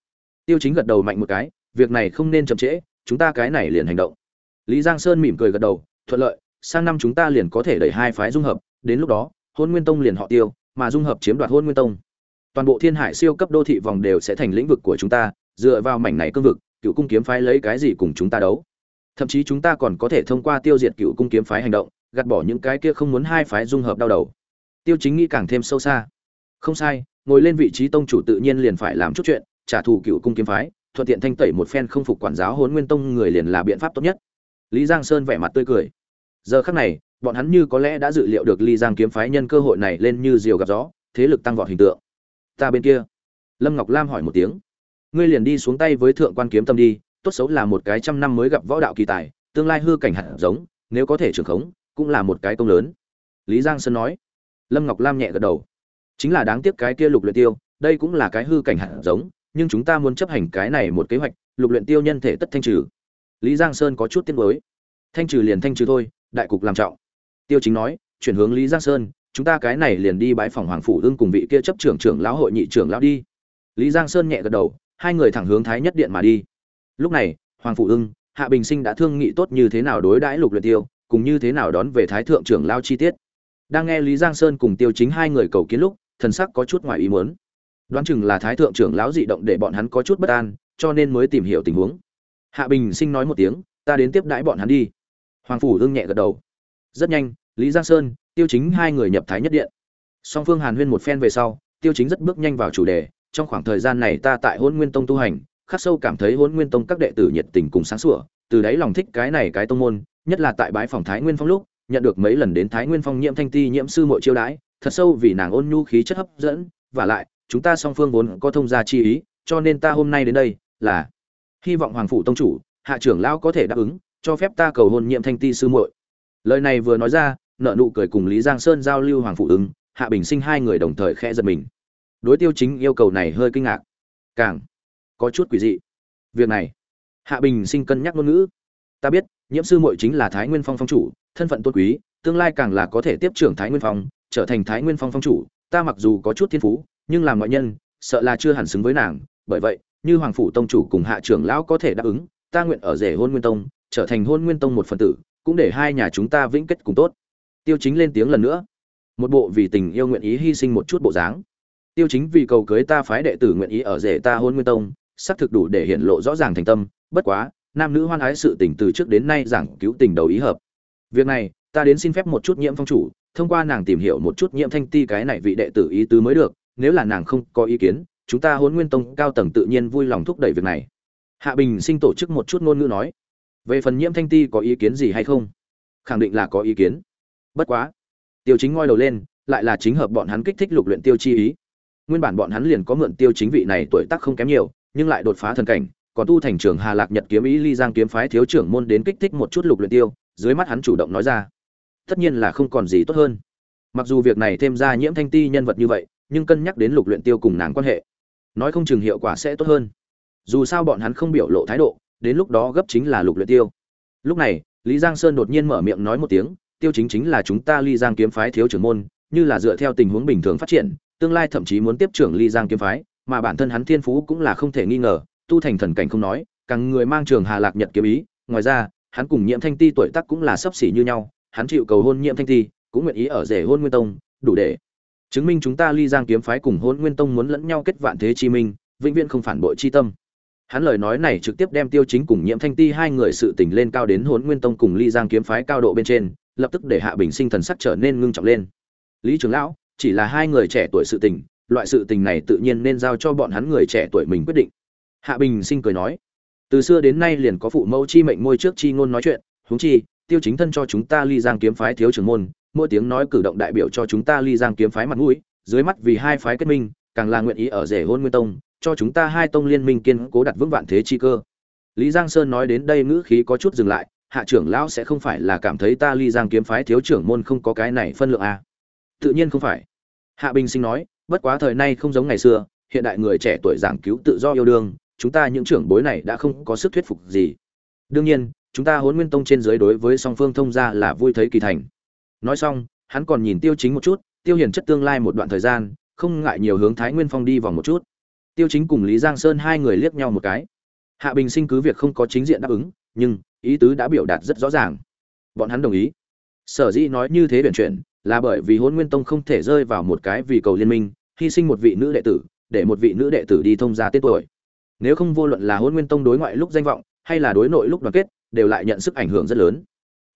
Tiêu chính gật đầu mạnh một cái, việc này không nên chậm trễ chúng ta cái này liền hành động. Lý giang sơn mỉm cười gật đầu, thuận lợi, sang năm chúng ta liền có thể đẩy hai phái dung hợp, đến lúc đó, hôn nguyên tông liền họ tiêu, mà dung hợp chiếm đoạt hôn nguyên tông. Toàn bộ thiên hải siêu cấp đô thị vòng đều sẽ thành lĩnh vực của chúng ta, dựa vào mảnh này cương vực, cựu cung kiếm phái lấy cái gì cùng chúng ta đấu. Thậm chí chúng ta còn có thể thông qua tiêu diệt cựu cung kiếm phái hành động, gạt bỏ những cái kia không muốn hai phái dung hợp đau đầu. Tiêu chính nghĩ càng thêm sâu xa. Không sai, ngồi lên vị trí tông chủ tự nhiên liền phải làm chút chuyện, trả thù cựu cung kiếm phái thuận tiện thanh tẩy một phen không phục quản giáo Hỗn nguyên tông người liền là biện pháp tốt nhất. Lý giang sơn vẻ mặt tươi cười. Giờ khắc này, bọn hắn như có lẽ đã dự liệu được lý giang kiếm phái nhân cơ hội này lên như diều gặp gió, thế lực tăng vọt hình tượng. Ta bên kia. Lâm ngọc lam hỏi một tiếng. Ngươi liền đi xuống tay với thượng quan kiếm tâm đi, tốt xấu là một cái trăm năm mới gặp võ đạo kỳ tài, tương lai hư cảnh hạt giống, nếu có thể trưởng khống, cũng là một cái công lớn. Lý giang sơn nói. Lâm ngọc lam nhẹ gật đầu. Chính là đáng tiếc cái kia lục luyện tiêu, đây cũng là cái hư cảnh hạt giống nhưng chúng ta muốn chấp hành cái này một kế hoạch, lục luyện tiêu nhân thể tất thanh trừ. Lý giang sơn có chút tiếc nuối. Thanh trừ liền thanh trừ thôi, đại cục làm trọng. Tiêu chính nói, chuyển hướng lý giang sơn, chúng ta cái này liền đi bãi phòng hoàng phủ ương cùng vị kia chấp trưởng trưởng lão hội nhị trưởng lão đi. Lý giang sơn nhẹ gật đầu, hai người thẳng hướng thái nhất điện mà đi. Lúc này, hoàng phủ ưng hạ bình sinh đã thương nghị tốt như thế nào đối đãi lục luyện tiêu, cùng như thế nào đón về thái thượng trưởng lão chi tiết. Đang nghe lý giang sơn cùng tiêu chính hai người cầu kiến lúc, thần sắc có chút ngoài ý muốn đoán chừng là thái thượng trưởng lão dị động để bọn hắn có chút bất an, cho nên mới tìm hiểu tình huống. Hạ bình sinh nói một tiếng, ta đến tiếp đãi bọn hắn đi. Hoàng phủ ưng nhẹ gật đầu. Rất nhanh, lý giang sơn, tiêu chính hai người nhập thái nhất điện. Song phương hàn huyên một phen về sau, tiêu chính rất bước nhanh vào chủ đề, trong khoảng thời gian này ta tại hôn nguyên tông tu hành, khắc sâu cảm thấy hôn nguyên tông các đệ tử nhiệt tình cùng sáng sủa, từ đấy lòng thích cái này cái tông môn, nhất là tại bãi phòng thái nguyên phong lúc, nhận được mấy lần đến thái nguyên phong nhiễm thanh ti nhiễm sư mội chiêu đãi, thật sâu vì nàng ôn nhu khí chất hấp dẫn, và lại chúng ta song phương vốn có thông gia chi ý, cho nên ta hôm nay đến đây là hy vọng hoàng phủ tông chủ, hạ trưởng lão có thể đáp ứng, cho phép ta cầu hôn nhiễm thanh ti sư muội. Lời này vừa nói ra, nợ nụ cười cùng lý giang sơn giao lưu hoàng phụ ứng, hạ bình sinh hai người đồng thời khẽ giật mình. Đối tiêu chính yêu cầu này hơi kinh ngạc. Càng có chút quỷ dị. Việc này, hạ bình sinh cân nhắc ngôn ngữ. Ta biết, nhiễm sư muội chính là thái nguyên phong phong chủ, thân phận tôn quý, tương lai càng là có thể tiếp trưởng thái nguyên phong, trở thành thái nguyên phong phong chủ, ta mặc dù có chút thiên phú nhưng làm ngoại nhân, sợ là chưa hẳn xứng với nàng. Bởi vậy, như hoàng phủ tông chủ cùng hạ trưởng lão có thể đáp ứng, ta nguyện ở rể hôn nguyên tông, trở thành hôn nguyên tông một phần tử, cũng để hai nhà chúng ta vĩnh kết cùng tốt. Tiêu chính lên tiếng lần nữa. Một bộ vì tình yêu nguyện ý hy sinh một chút bộ dáng. Tiêu chính vì cầu cưới ta phái đệ tử nguyện ý ở rể ta hôn nguyên tông, xác thực đủ để hiện lộ rõ ràng thành tâm. Bất quá, nam nữ hoan ái sự tình từ trước đến nay giảng cứu tình đầu ý hợp. Việc này, ta đến xin phép một chút nhiễm phong chủ, thông qua nàng tìm hiểu một chút nhiễm thanh ti cái này vị đệ tử ý tứ mới được nếu là nàng không có ý kiến, chúng ta hôn nguyên tông cao tầng tự nhiên vui lòng thúc đẩy việc này. Hạ bình sinh tổ chức một chút ngôn ngữ nói, về phần nhiễm thanh ti có ý kiến gì hay không? Khẳng định là có ý kiến. Bất quá, tiêu chính ngoi đầu lên, lại là chính hợp bọn hắn kích thích lục luyện tiêu chi ý. Nguyên bản bọn hắn liền có mượn tiêu chính vị này tuổi tác không kém nhiều, nhưng lại đột phá thần cảnh, còn tu thành trưởng hà lạc nhật kiếm ý ly giang kiếm phái thiếu trưởng môn đến kích thích một chút lục luyện tiêu, dưới mắt hắn chủ động nói ra, tất nhiên là không còn gì tốt hơn. Mặc dù việc này thêm ra nhiễm thanh ti nhân vật như vậy nhưng cân nhắc đến lục luyện tiêu cùng nàng quan hệ, nói không chừng hiệu quả sẽ tốt hơn. Dù sao bọn hắn không biểu lộ thái độ, đến lúc đó gấp chính là lục luyện tiêu. Lúc này, lý giang sơn đột nhiên mở miệng nói một tiếng, tiêu chính chính là chúng ta ly giang kiếm phái thiếu trưởng môn, như là dựa theo tình huống bình thường phát triển, tương lai thậm chí muốn tiếp trưởng ly giang kiếm phái, mà bản thân hắn thiên phú cũng là không thể nghi ngờ, tu thành thần cảnh không nói, càng người mang trường hà lạc nhật kiếm ý, ngoài ra, hắn cùng nhiễm thanh ti tuổi tác cũng là sấp xỉ như nhau, hắn chịu cầu hôn nhiễm thanh ti, cũng nguyện ý ở rể hôn nguyên tông, đủ để chứng minh chúng ta ly giang kiếm phái cùng hôn nguyên tông muốn lẫn nhau kết vạn thế chi minh, vĩnh viễn không phản bội chi tâm. Hắn lời nói này trực tiếp đem tiêu chính cùng nhiễm thanh ti hai người sự tình lên cao đến hôn nguyên tông cùng ly giang kiếm phái cao độ bên trên, lập tức để hạ bình sinh thần sắc trở nên ngưng trọng lên. Lý trưởng lão, chỉ là hai người trẻ tuổi sự tình, loại sự tình này tự nhiên nên giao cho bọn hắn người trẻ tuổi mình quyết định. Hạ bình sinh cười nói, từ xưa đến nay liền có phụ mẫu chi mệnh môi trước chi ngôn nói chuyện, huống chi, tiêu chính thân cho chúng ta ly giang kiếm phái thiếu trưởng môn mỗi tiếng nói cử động đại biểu cho chúng ta ly giang kiếm phái mặt mũi, dưới mắt vì hai phái kết minh, càng là nguyện ý ở rể hôn nguyên tông, cho chúng ta hai tông liên minh kiên cố đặt vững vạn thế chi cơ. Lý giang sơn nói đến đây ngữ khí có chút dừng lại, hạ trưởng lão sẽ không phải là cảm thấy ta ly giang kiếm phái thiếu trưởng môn không có cái này phân lượng à. tự nhiên không phải. Hạ bình sinh nói, bất quá thời nay không giống ngày xưa, hiện đại người trẻ tuổi giảng cứu tự do yêu đương, chúng ta những trưởng bối này đã không có sức thuyết phục gì. Đương nhiên, chúng ta hôn nguyên tông trên dưới đối với song phương thông gia là vui thấy kỳ thành nói xong, hắn còn nhìn tiêu chính một chút, tiêu hiền chất tương lai một đoạn thời gian, không ngại nhiều hướng thái nguyên phong đi vòng một chút. Tiêu chính cùng lý giang sơn hai người liếc nhau một cái. Hạ bình sinh cứ việc không có chính diện đáp ứng, nhưng ý tứ đã biểu đạt rất rõ ràng. Bọn hắn đồng ý. Sở dĩ nói như thế biện chuyển là bởi vì hôn nguyên tông không thể rơi vào một cái vì cầu liên minh, hy sinh một vị nữ đệ tử, để một vị nữ đệ tử đi thông gia tết tuổi. Nếu không vô luận là hôn nguyên tông đối ngoại lúc danh vọng, hay là đối nội lúc đoàn kết, đều lại nhận sức ảnh hưởng rất lớn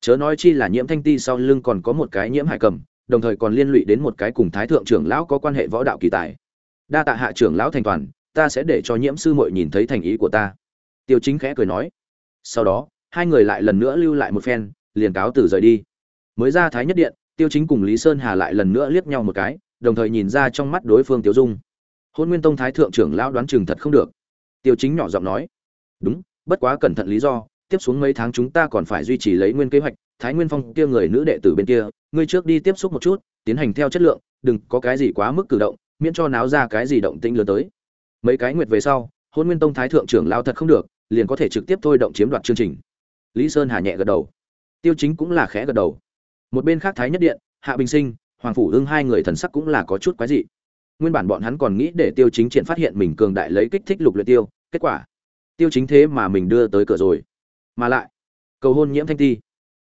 chớ nói chi là nhiễm thanh ti sau lưng còn có một cái nhiễm hải cầm, đồng thời còn liên lụy đến một cái cùng thái thượng trưởng lão có quan hệ võ đạo kỳ tài. Đa tạ hạ trưởng lão thành toàn, ta sẽ để cho nhiễm sư muội nhìn thấy thành ý của ta. Tiêu chính khẽ cười nói. Sau đó, hai người lại lần nữa lưu lại một phen, liền cáo từ rời đi. Mới ra thái nhất điện, tiêu chính cùng lý sơn hà lại lần nữa liếc nhau một cái, đồng thời nhìn ra trong mắt đối phương tiêu dung. Hôn nguyên tông thái thượng trưởng lão đoán chừng thật không được. Tiêu chính nhỏ giọng nói. Đúng, bất quá cẩn thận lý do tiếp xuống mấy tháng chúng ta còn phải duy trì lấy nguyên kế hoạch, thái nguyên phong kia người nữ đệ tử bên kia, ngươi trước đi tiếp xúc một chút, tiến hành theo chất lượng, đừng có cái gì quá mức cử động, miễn cho náo ra cái gì động tĩnh lớn tới. Mấy cái nguyệt về sau, hôn nguyên tông thái thượng trưởng lao thật không được, liền có thể trực tiếp thôi động chiếm đoạt chương trình. Lý sơn hà nhẹ gật đầu. Tiêu chính cũng là khẽ gật đầu. Một bên khác thái nhất điện, hạ bình sinh, hoàng phủ ưng hai người thần sắc cũng là có chút quái dị. Nguyên bản bọn hắn còn nghĩ để tiêu chính triển phát hiện mình cường đại lấy kích thích lục luyện tiêu, kết quả, tiêu chính thế mà mình đưa tới cửa rồi mà lại, cầu hôn nhiễm thanh ti,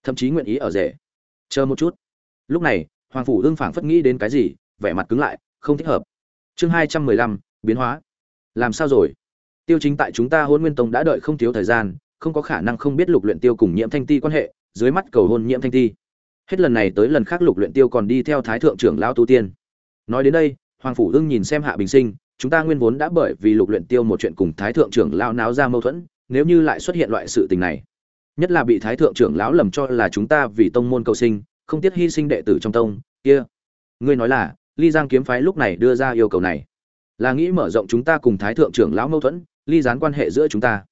thậm chí nguyện ý ở rể. Chờ một chút. Lúc này, hoàng phủ ưng phảng phất nghĩ đến cái gì, vẻ mặt cứng lại, không thích hợp. Chương hai trăm mười lăm, biến hóa. Làm sao rồi? Tiêu chính tại chúng ta hôn nguyên tông đã đợi không thiếu thời gian, không có khả năng không biết lục luyện tiêu cùng nhiễm thanh ti quan hệ, dưới mắt cầu hôn nhiễm thanh ti. Hết lần này tới lần khác lục luyện tiêu còn đi theo thái thượng trưởng lão tu tiên. Nói đến đây, hoàng phủ ưng nhìn xem hạ bình sinh, chúng ta nguyên vốn đã bởi vì lục luyện tiêu một chuyện cùng thái thượng trưởng lão náo ra mâu thuẫn nếu như lại xuất hiện loại sự tình này, nhất là bị thái thượng trưởng lão lầm cho là chúng ta vì tông môn cầu sinh, không tiếc hy sinh đệ tử trong tông, kia. Ngươi nói là, ly giang kiếm phái lúc này đưa ra yêu cầu này, là nghĩ mở rộng chúng ta cùng thái thượng trưởng lão mâu thuẫn, ly gián quan hệ giữa chúng ta.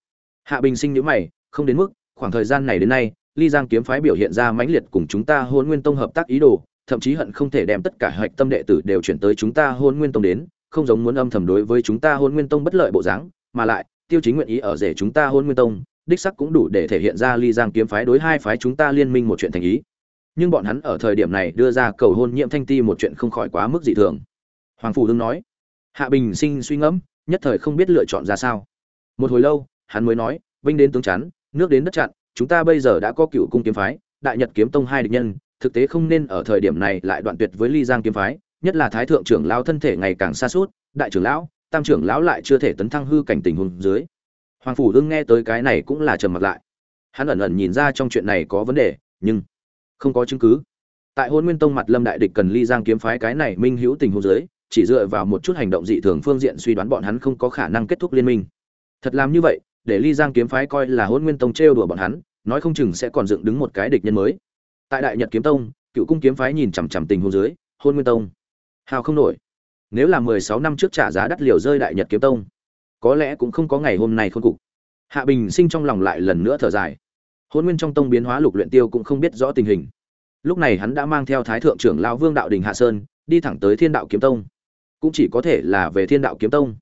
Hạ bình sinh nhữ mày, không đến mức, khoảng thời gian này đến nay, ly giang kiếm phái biểu hiện ra mãnh liệt cùng chúng ta hôn nguyên tông hợp tác ý đồ, thậm chí hận không thể đem tất cả hạch tâm đệ tử đều chuyển tới chúng ta hôn nguyên tông đến, không giống muốn âm thầm đối với chúng ta hôn nguyên tông bất lợi bộ dáng, mà lại tiêu chí nguyện ý ở rể chúng ta hôn nguyên tông, đích sắc cũng đủ để thể hiện ra ly giang kiếm phái đối hai phái chúng ta liên minh một chuyện thành ý. Nhưng bọn hắn ở thời điểm này đưa ra cầu hôn nhiễm thanh ti một chuyện không khỏi quá mức dị thường. Hoàng phủ hưng nói, hạ bình sinh suy ngẫm, nhất thời không biết lựa chọn ra sao. Một hồi lâu, hắn mới nói, vinh đến tướng chắn, nước đến đất chặn, chúng ta bây giờ đã có cựu cung kiếm phái, đại nhật kiếm tông hai địch nhân, thực tế không nên ở thời điểm này lại đoạn tuyệt với ly giang kiếm phái, nhất là thái thượng trưởng lão thân thể ngày càng xa suốt, đại trưởng lão tam trưởng lão lại chưa thể tấn thăng hư cảnh tình huống dưới. Hoàng phủ đương nghe tới cái này cũng là trầm mặt lại. Hắn ẩn ẩn nhìn ra trong chuyện này có vấn đề, nhưng không có chứng cứ. Tại hôn nguyên tông mặt lâm đại địch cần ly giang kiếm phái cái này minh hữu tình huống dưới, chỉ dựa vào một chút hành động dị thường phương diện suy đoán bọn hắn không có khả năng kết thúc liên minh. Thật làm như vậy, để ly giang kiếm phái coi là hôn nguyên tông trêu đùa bọn hắn, nói không chừng sẽ còn dựng đứng một cái địch nhân mới. Tại đại nhật kiếm tông, cựu cung kiếm phái nhìn chằm chằm tình huống dưới, hôn nguyên tông hào không nổi nếu là mười sáu năm trước trả giá đắt liều rơi đại nhật kiếm tông, có lẽ cũng không có ngày hôm nay khôn cục. Hạ bình sinh trong lòng lại lần nữa thở dài. Hôn nguyên trong tông biến hóa lục luyện tiêu cũng không biết rõ tình hình. Lúc này hắn đã mang theo thái thượng trưởng lão vương đạo đình hạ sơn, đi thẳng tới thiên đạo kiếm tông. Cũng chỉ có thể là về thiên đạo kiếm tông.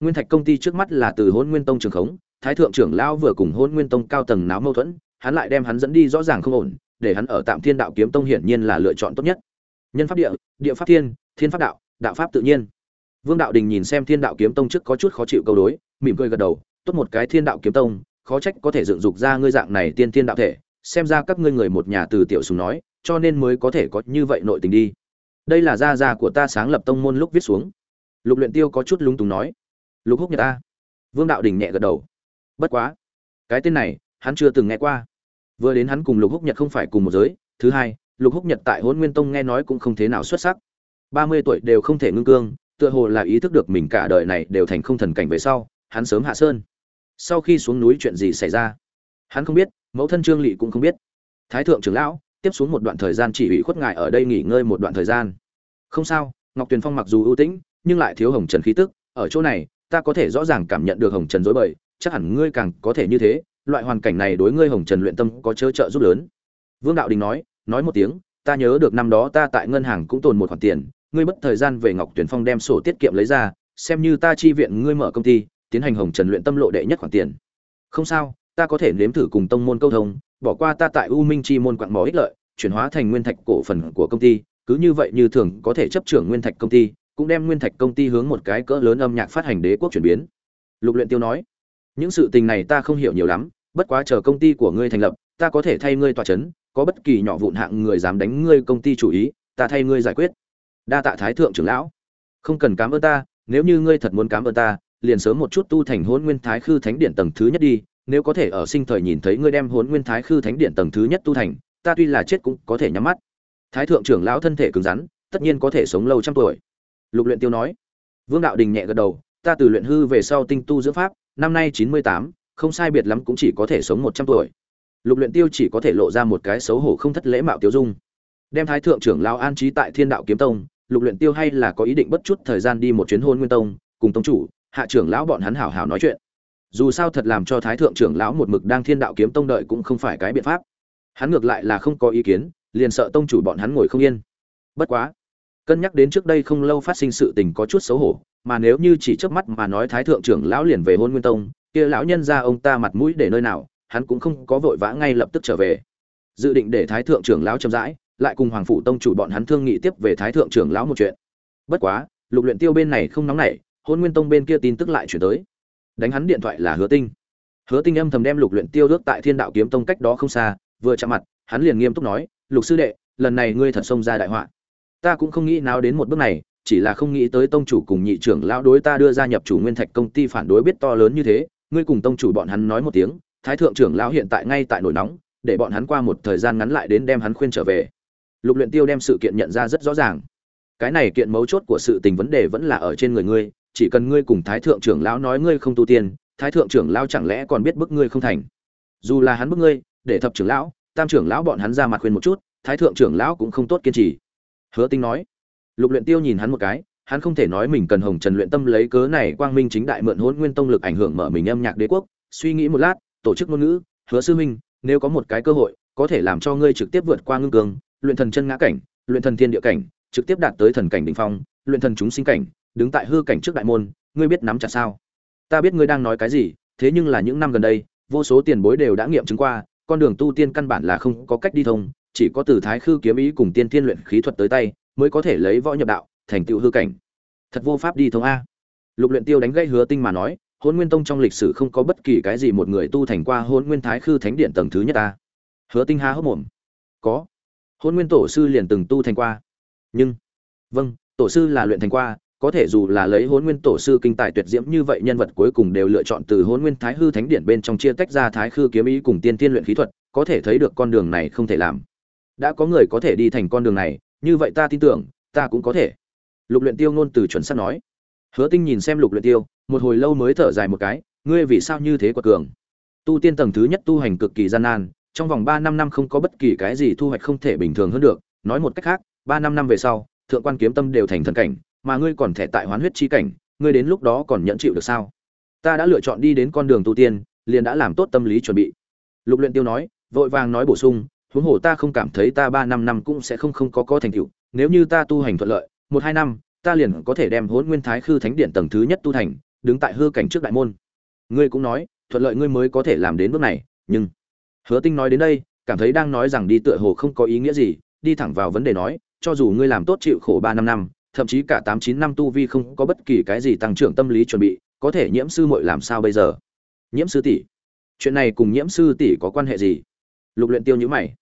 Nguyên thạch công ty trước mắt là từ hôn nguyên tông trường khống, thái thượng trưởng lão vừa cùng hôn nguyên tông cao tầng náo mâu thuẫn, hắn lại đem hắn dẫn đi rõ ràng không ổn, để hắn ở tạm thiên đạo kiếm tông hiển nhiên là lựa chọn tốt nhất. Nhân pháp địa địa pháp thiên thiên pháp đạo đạo pháp tự nhiên. Vương đạo đình nhìn xem thiên đạo kiếm tông trước có chút khó chịu câu đối, mỉm cười gật đầu, tốt một cái thiên đạo kiếm tông, khó trách có thể dựng dục ra ngươi dạng này tiên thiên đạo thể, xem ra các ngươi người một nhà từ tiểu sùng nói, cho nên mới có thể có như vậy nội tình đi. Đây là gia gia của ta sáng lập tông môn lúc viết xuống. Lục luyện tiêu có chút lúng túng nói. Lục húc nhật ta vương đạo đình nhẹ gật đầu. Bất quá, cái tên này, hắn chưa từng nghe qua. Vừa đến hắn cùng lục húc nhật không phải cùng một giới, thứ hai, lục húc nhật tại hôn nguyên tông nghe nói cũng không thế nào xuất sắc ba mươi tuổi đều không thể ngưng cương, tựa hồ là ý thức được mình cả đời này đều thành không thần cảnh về sau, hắn sớm hạ sơn. Sau khi xuống núi chuyện gì xảy ra? Hắn không biết, mẫu thân trương lỵ cũng không biết. Thái thượng trưởng lão, tiếp xuống một đoạn thời gian chỉ ủy khuất ngài ở đây nghỉ ngơi một đoạn thời gian. Không sao, ngọc tuyền phong mặc dù ưu tĩnh, nhưng lại thiếu hồng trần khí tức. Ở chỗ này, ta có thể rõ ràng cảm nhận được hồng trần dối bời, chắc hẳn ngươi càng có thể như thế. Loại hoàn cảnh này đối ngươi hồng trần luyện tâm có chớ trợ giúp lớn. Vương đạo đình nói nói một tiếng, ta nhớ được năm đó ta tại ngân hàng cũng tồn một khoản tiền ngươi mất thời gian về ngọc tuyển phong đem sổ tiết kiệm lấy ra, xem như ta chi viện ngươi mở công ty, tiến hành hồng trần luyện tâm lộ đệ nhất khoản tiền. Không sao, ta có thể nếm thử cùng tông môn câu thông, bỏ qua ta tại u minh chi môn quặng mỏ ích lợi, chuyển hóa thành nguyên thạch cổ phần của công ty, cứ như vậy như thường có thể chấp trưởng nguyên thạch công ty, cũng đem nguyên thạch công ty hướng một cái cỡ lớn âm nhạc phát hành đế quốc chuyển biến. Lục luyện tiêu nói. Những sự tình này ta không hiểu nhiều lắm, bất quá chờ công ty của ngươi thành lập, ta có thể thay ngươi tòa chấn, có bất kỳ nhỏ vụn hạng người dám đánh ngươi công ty chủ ý, ta thay ngươi giải quyết đa tạ thái thượng trưởng lão. Không cần cám ơn ta, nếu như ngươi thật muốn cám ơn ta, liền sớm một chút tu thành hôn nguyên thái khư thánh điện tầng thứ nhất đi, nếu có thể ở sinh thời nhìn thấy ngươi đem hôn nguyên thái khư thánh điện tầng thứ nhất tu thành, ta tuy là chết cũng có thể nhắm mắt. Thái thượng trưởng lão thân thể cứng rắn, tất nhiên có thể sống lâu trăm tuổi. Lục luyện tiêu nói. Vương đạo đình nhẹ gật đầu, ta từ luyện hư về sau tinh tu dưỡng pháp, năm nay chín mươi tám, không sai biệt lắm cũng chỉ có thể sống một trăm tuổi. Lục luyện tiêu chỉ có thể lộ ra một cái xấu hổ không thất lễ mạo tiêu dung. Đem thái thượng trưởng lão an trí tại thiên đạo kiếm tông lục luyện tiêu hay là có ý định bất chút thời gian đi một chuyến hôn nguyên tông, cùng tông chủ, hạ trưởng lão bọn hắn hảo hảo nói chuyện. Dù sao thật làm cho thái thượng trưởng lão một mực đang thiên đạo kiếm tông đợi cũng không phải cái biện pháp. Hắn ngược lại là không có ý kiến, liền sợ tông chủ bọn hắn ngồi không yên. Bất quá, cân nhắc đến trước đây không lâu phát sinh sự tình có chút xấu hổ, mà nếu như chỉ chớp mắt mà nói thái thượng trưởng lão liền về hôn nguyên tông, kia lão nhân ra ông ta mặt mũi để nơi nào, hắn cũng không có vội vã ngay lập tức trở về. Dự định để thái thượng trưởng lão chậm rãi lại cùng hoàng phủ tông chủ bọn hắn thương nghị tiếp về thái thượng trưởng lão một chuyện. Bất quá, lục luyện tiêu bên này không nóng nảy, hôn nguyên tông bên kia tin tức lại chuyển tới. Đánh hắn điện thoại là hứa tinh. Hứa tinh âm thầm đem lục luyện tiêu rước tại thiên đạo kiếm tông cách đó không xa, vừa chạm mặt, hắn liền nghiêm túc nói, lục sư đệ, lần này ngươi thật xông ra đại họa. Ta cũng không nghĩ nào đến một bước này, chỉ là không nghĩ tới tông chủ cùng nhị trưởng lão đối ta đưa ra nhập chủ nguyên thạch công ty phản đối biết to lớn như thế, ngươi cùng tông chủ bọn hắn nói một tiếng, thái thượng trưởng lão hiện tại ngay tại nổi nóng, để bọn hắn qua một thời gian ngắn lại đến đem hắn khuyên trở về lục luyện tiêu đem sự kiện nhận ra rất rõ ràng. Cái này kiện mấu chốt của sự tình vấn đề vẫn là ở trên người ngươi, chỉ cần ngươi cùng thái thượng trưởng lão nói ngươi không tu tiên, thái thượng trưởng lão chẳng lẽ còn biết bức ngươi không thành. Dù là hắn bức ngươi, để thập trưởng lão, tam trưởng lão bọn hắn ra mặt khuyên một chút, thái thượng trưởng lão cũng không tốt kiên trì. Hứa tinh nói. Lục luyện tiêu nhìn hắn một cái, hắn không thể nói mình cần hồng trần luyện tâm lấy cớ này quang minh chính đại mượn hỗn nguyên tông lực ảnh hưởng mở mình âm nhạc đế quốc, suy nghĩ một lát, tổ chức ngôn ngữ, hứa sư minh nếu có một cái cơ hội, có thể làm cho ngươi trực tiếp vượt qua ngưng cường luyện thần chân ngã cảnh, luyện thần thiên địa cảnh, trực tiếp đạt tới thần cảnh đỉnh phong, luyện thần chúng sinh cảnh, đứng tại hư cảnh trước đại môn, ngươi biết nắm chặt sao? Ta biết ngươi đang nói cái gì, thế nhưng là những năm gần đây, vô số tiền bối đều đã nghiệm chứng qua, con đường tu tiên căn bản là không có cách đi thông, chỉ có từ thái khư kiếm ý cùng tiên thiên luyện khí thuật tới tay, mới có thể lấy võ nhập đạo, thành tựu hư cảnh. Thật vô pháp đi thông a. Lục luyện tiêu đánh gãy hứa tinh mà nói, Hỗn nguyên tông trong lịch sử không có bất kỳ cái gì một người tu thành qua Hỗn nguyên thái khư thánh điện tầng thứ nhất ta. Hứa tinh há hốc mồm. Có hôn nguyên tổ sư liền từng tu thành qua. Nhưng vâng tổ sư là luyện thành qua, có thể dù là lấy hôn nguyên tổ sư kinh tài tuyệt diễm như vậy, nhân vật cuối cùng đều lựa chọn từ hôn nguyên thái hư thánh điển bên trong chia tách ra thái khư kiếm ý cùng tiên tiên luyện khí thuật, có thể thấy được con đường này không thể làm. Đã có người có thể đi thành con đường này, như vậy ta tin tưởng, ta cũng có thể. Lục luyện tiêu ngôn từ chuẩn xác nói. Hứa tinh nhìn xem lục luyện tiêu, một hồi lâu mới thở dài một cái, ngươi vì sao như thế quật cường? Tu tiên tầng thứ nhất tu hành cực kỳ gian nan trong vòng ba năm năm không có bất kỳ cái gì thu hoạch không thể bình thường hơn được. Nói một cách khác, ba năm năm về sau, thượng quan kiếm tâm đều thành thần cảnh, mà ngươi còn thể tại hoán huyết chi cảnh, ngươi đến lúc đó còn nhận chịu được sao? Ta đã lựa chọn đi đến con đường tu tiên, liền đã làm tốt tâm lý chuẩn bị. Lục luyện tiêu nói, vội vàng nói bổ sung, huống hồ ta không cảm thấy ta ba năm năm cũng sẽ không không có có thành tựu. Nếu như ta tu hành thuận lợi, một hai năm, ta liền có thể đem hỗn nguyên thái khư thánh điện tầng thứ nhất tu thành, đứng tại hư cảnh trước đại môn. Ngươi cũng nói, thuận lợi ngươi mới có thể làm đến bước này, nhưng hứa tinh nói đến đây, cảm thấy đang nói rằng đi tựa hồ không có ý nghĩa gì, đi thẳng vào vấn đề nói, cho dù ngươi làm tốt chịu khổ ba năm năm, thậm chí cả tám chín năm tu vi không có bất kỳ cái gì tăng trưởng tâm lý chuẩn bị, có thể nhiễm sư muội làm sao bây giờ? Nhiễm sư tỷ, chuyện này cùng nhiễm sư tỷ có quan hệ gì? Lục luyện tiêu nhíu mày.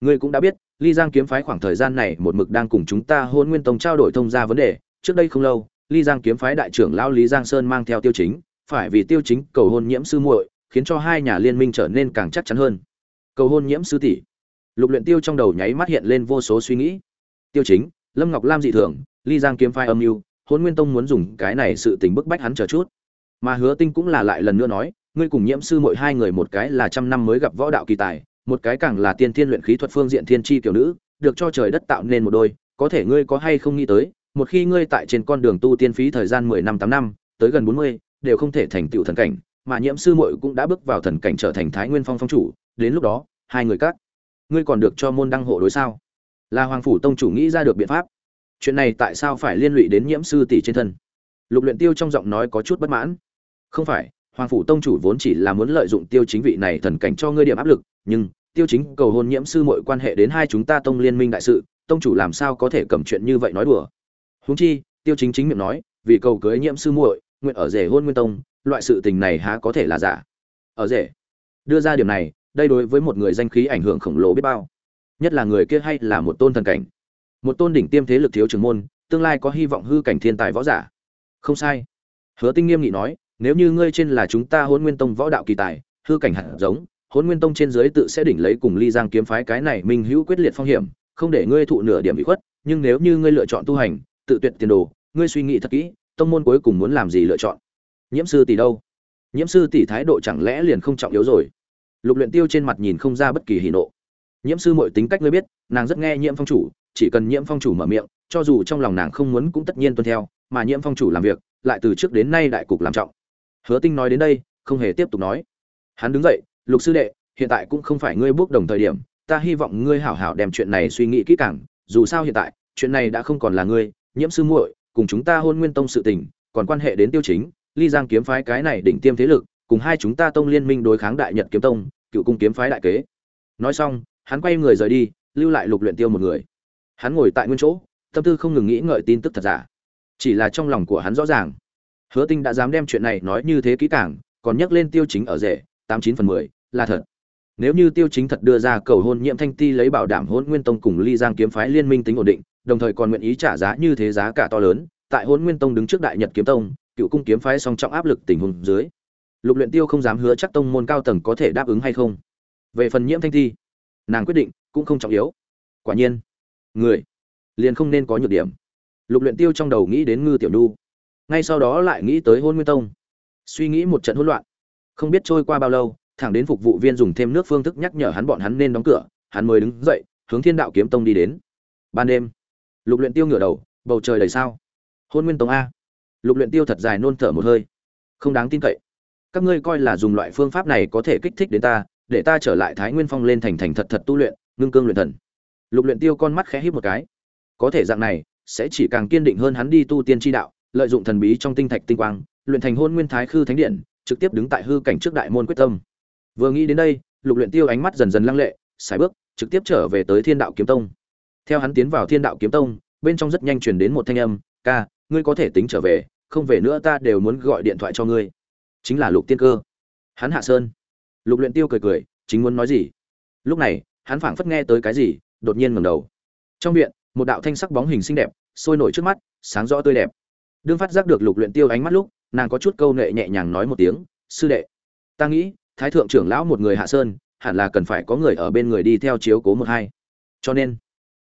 Ngươi cũng đã biết, ly giang kiếm phái khoảng thời gian này một mực đang cùng chúng ta hôn nguyên tông trao đổi thông gia vấn đề. Trước đây không lâu, ly giang kiếm phái đại trưởng lão lý giang sơn mang theo tiêu chính, phải vì tiêu chính cầu hôn nhiễm sư muội, khiến cho hai nhà liên minh trở nên càng chắc chắn hơn cầu hôn nhiễm sư tỷ. Lục luyện tiêu trong đầu nháy mắt hiện lên vô số suy nghĩ. Tiêu chính, lâm ngọc lam dị thường, ly giang kiếm phái âm mưu hôn nguyên tông muốn dùng cái này sự tình bức bách hắn chờ chút. Mà hứa tinh cũng là lại lần nữa nói, ngươi cùng nhiễm sư mỗi hai người một cái là trăm năm mới gặp võ đạo kỳ tài, một cái càng là tiên thiên luyện khí thuật phương diện thiên chi tiểu nữ, được cho trời đất tạo nên một đôi, có thể ngươi có hay không nghĩ tới, một khi ngươi tại trên con đường tu tiên phí thời gian mười năm, tám năm, tới gần bốn mươi, đều không thể thành tựu thần cảnh, mà nhiễm sư muội cũng đã bước vào thần cảnh trở thành thái nguyên phong phong chủ đến lúc đó, hai người các ngươi còn được cho môn đăng hộ đối sao? Là hoàng phủ tông chủ nghĩ ra được biện pháp. Chuyện này tại sao phải liên lụy đến nhiễm sư tỷ trên thân? Lục luyện tiêu trong giọng nói có chút bất mãn. Không phải, hoàng phủ tông chủ vốn chỉ là muốn lợi dụng tiêu chính vị này thần cảnh cho ngươi điểm áp lực, nhưng tiêu chính cầu hôn nhiễm sư muội quan hệ đến hai chúng ta tông liên minh đại sự, tông chủ làm sao có thể cầm chuyện như vậy nói đùa? Huống chi, tiêu chính chính miệng nói, vì cầu cưới nhiễm sư muội, nguyện ở rể hôn nguyên tông, loại sự tình này há có thể là giả? Ở rể, đưa ra điểm này đây đối với một người danh khí ảnh hưởng khổng lồ biết bao. Nhất là người kia hay là một tôn thần cảnh. Một tôn đỉnh tiêm thế lực thiếu trưởng môn, tương lai có hy vọng hư cảnh thiên tài võ giả. Không sai. Hứa tinh nghiêm nghị nói, nếu như ngươi trên là chúng ta hôn nguyên tông võ đạo kỳ tài, hư cảnh hạt giống hôn nguyên tông trên dưới tự sẽ đỉnh lấy cùng ly giang kiếm phái cái này minh hữu quyết liệt phong hiểm, không để ngươi thụ nửa điểm bị khuất, nhưng nếu như ngươi lựa chọn tu hành, tự tuyệt tiền đồ, ngươi suy nghĩ thật kỹ, tông môn cuối cùng muốn làm gì lựa chọn? Nhiễm sư tỷ đâu? Nhiễm sư tỷ thái độ chẳng lẽ liền không trọng yếu rồi? Lục luyện tiêu trên mặt nhìn không ra bất kỳ hỉ nộ. Nhiễm sư muội tính cách ngươi biết, nàng rất nghe nhiễm phong chủ, chỉ cần nhiễm phong chủ mở miệng, cho dù trong lòng nàng không muốn cũng tất nhiên tuân theo, mà nhiễm phong chủ làm việc, lại từ trước đến nay đại cục làm trọng. Hứa tinh nói đến đây, không hề tiếp tục nói. Hắn đứng dậy, lục sư đệ, hiện tại cũng không phải ngươi bước đồng thời điểm, ta hy vọng ngươi hảo hảo đem chuyện này suy nghĩ kỹ càng, dù sao hiện tại, chuyện này đã không còn là ngươi, nhiễm sư muội, cùng chúng ta hôn nguyên tông sự tình, còn quan hệ đến tiêu chính, ly giang kiếm phái cái này đỉnh tiêm thế lực cùng hai chúng ta tông liên minh đối kháng đại nhật kiếm tông, cựu cung kiếm phái đại kế. Nói xong, hắn quay người rời đi, lưu lại lục luyện tiêu một người. Hắn ngồi tại nguyên chỗ, tâm tư không ngừng nghĩ ngợi tin tức thật giả. Chỉ là trong lòng của hắn rõ ràng. Hứa tinh đã dám đem chuyện này nói như thế kỹ càng, còn nhắc lên tiêu chính ở rể, tám chín phần mười, là thật. Nếu như tiêu chính thật đưa ra cầu hôn nhiễm thanh ti lấy bảo đảm hôn nguyên tông cùng ly giang kiếm phái liên minh tính ổn định, đồng thời còn nguyện ý trả giá như thế giá cả to lớn, tại hôn nguyên tông đứng trước đại nhật kiếm tông, cựu cung kiếm phái song trọng áp lực tình huống dưới lục luyện tiêu không dám hứa chắc tông môn cao tầng có thể đáp ứng hay không. Về phần nhiễm thanh thi, nàng quyết định cũng không trọng yếu. Quả nhiên, người liền không nên có nhược điểm. Lục luyện tiêu trong đầu nghĩ đến ngư tiểu nhu, ngay sau đó lại nghĩ tới hôn nguyên tông. Suy nghĩ một trận hỗn loạn, không biết trôi qua bao lâu, thẳng đến phục vụ viên dùng thêm nước phương thức nhắc nhở hắn bọn hắn nên đóng cửa, hắn mới đứng dậy, hướng thiên đạo kiếm tông đi đến. Ban đêm, lục luyện tiêu ngửa đầu, bầu trời đầy sao. Hôn nguyên tông a. Lục luyện tiêu thật dài nôn thở một hơi. Không đáng tin cậy các ngươi coi là dùng loại phương pháp này có thể kích thích đến ta, để ta trở lại thái nguyên phong lên thành thành thật thật tu luyện, ngưng cương luyện thần. Lục luyện tiêu con mắt khẽ híp một cái. Có thể dạng này, sẽ chỉ càng kiên định hơn hắn đi tu tiên chi đạo, lợi dụng thần bí trong tinh thạch tinh quang, luyện thành hôn nguyên thái khư thánh điện, trực tiếp đứng tại hư cảnh trước đại môn quyết tâm. Vừa nghĩ đến đây, lục luyện tiêu ánh mắt dần dần lăng lệ, sải bước, trực tiếp trở về tới thiên đạo kiếm tông. Theo hắn tiến vào thiên đạo kiếm tông, bên trong rất nhanh truyền đến một thanh âm, ca, ngươi có thể tính trở về, không về nữa ta đều muốn gọi điện thoại cho ngươi chính là lục tiên cơ. Hắn hạ sơn. Lục luyện tiêu cười cười, chính muốn nói gì? Lúc này, hắn phảng phất nghe tới cái gì, đột nhiên ngẩng đầu. Trong viện, một đạo thanh sắc bóng hình xinh đẹp, sôi nổi trước mắt, sáng rõ tươi đẹp. Đương phát giác được lục luyện tiêu ánh mắt lúc, nàng có chút câu nệ nhẹ nhàng nói một tiếng, sư đệ, ta nghĩ, thái thượng trưởng lão một người hạ sơn, hẳn là cần phải có người ở bên người đi theo chiếu cố một hai. Cho nên,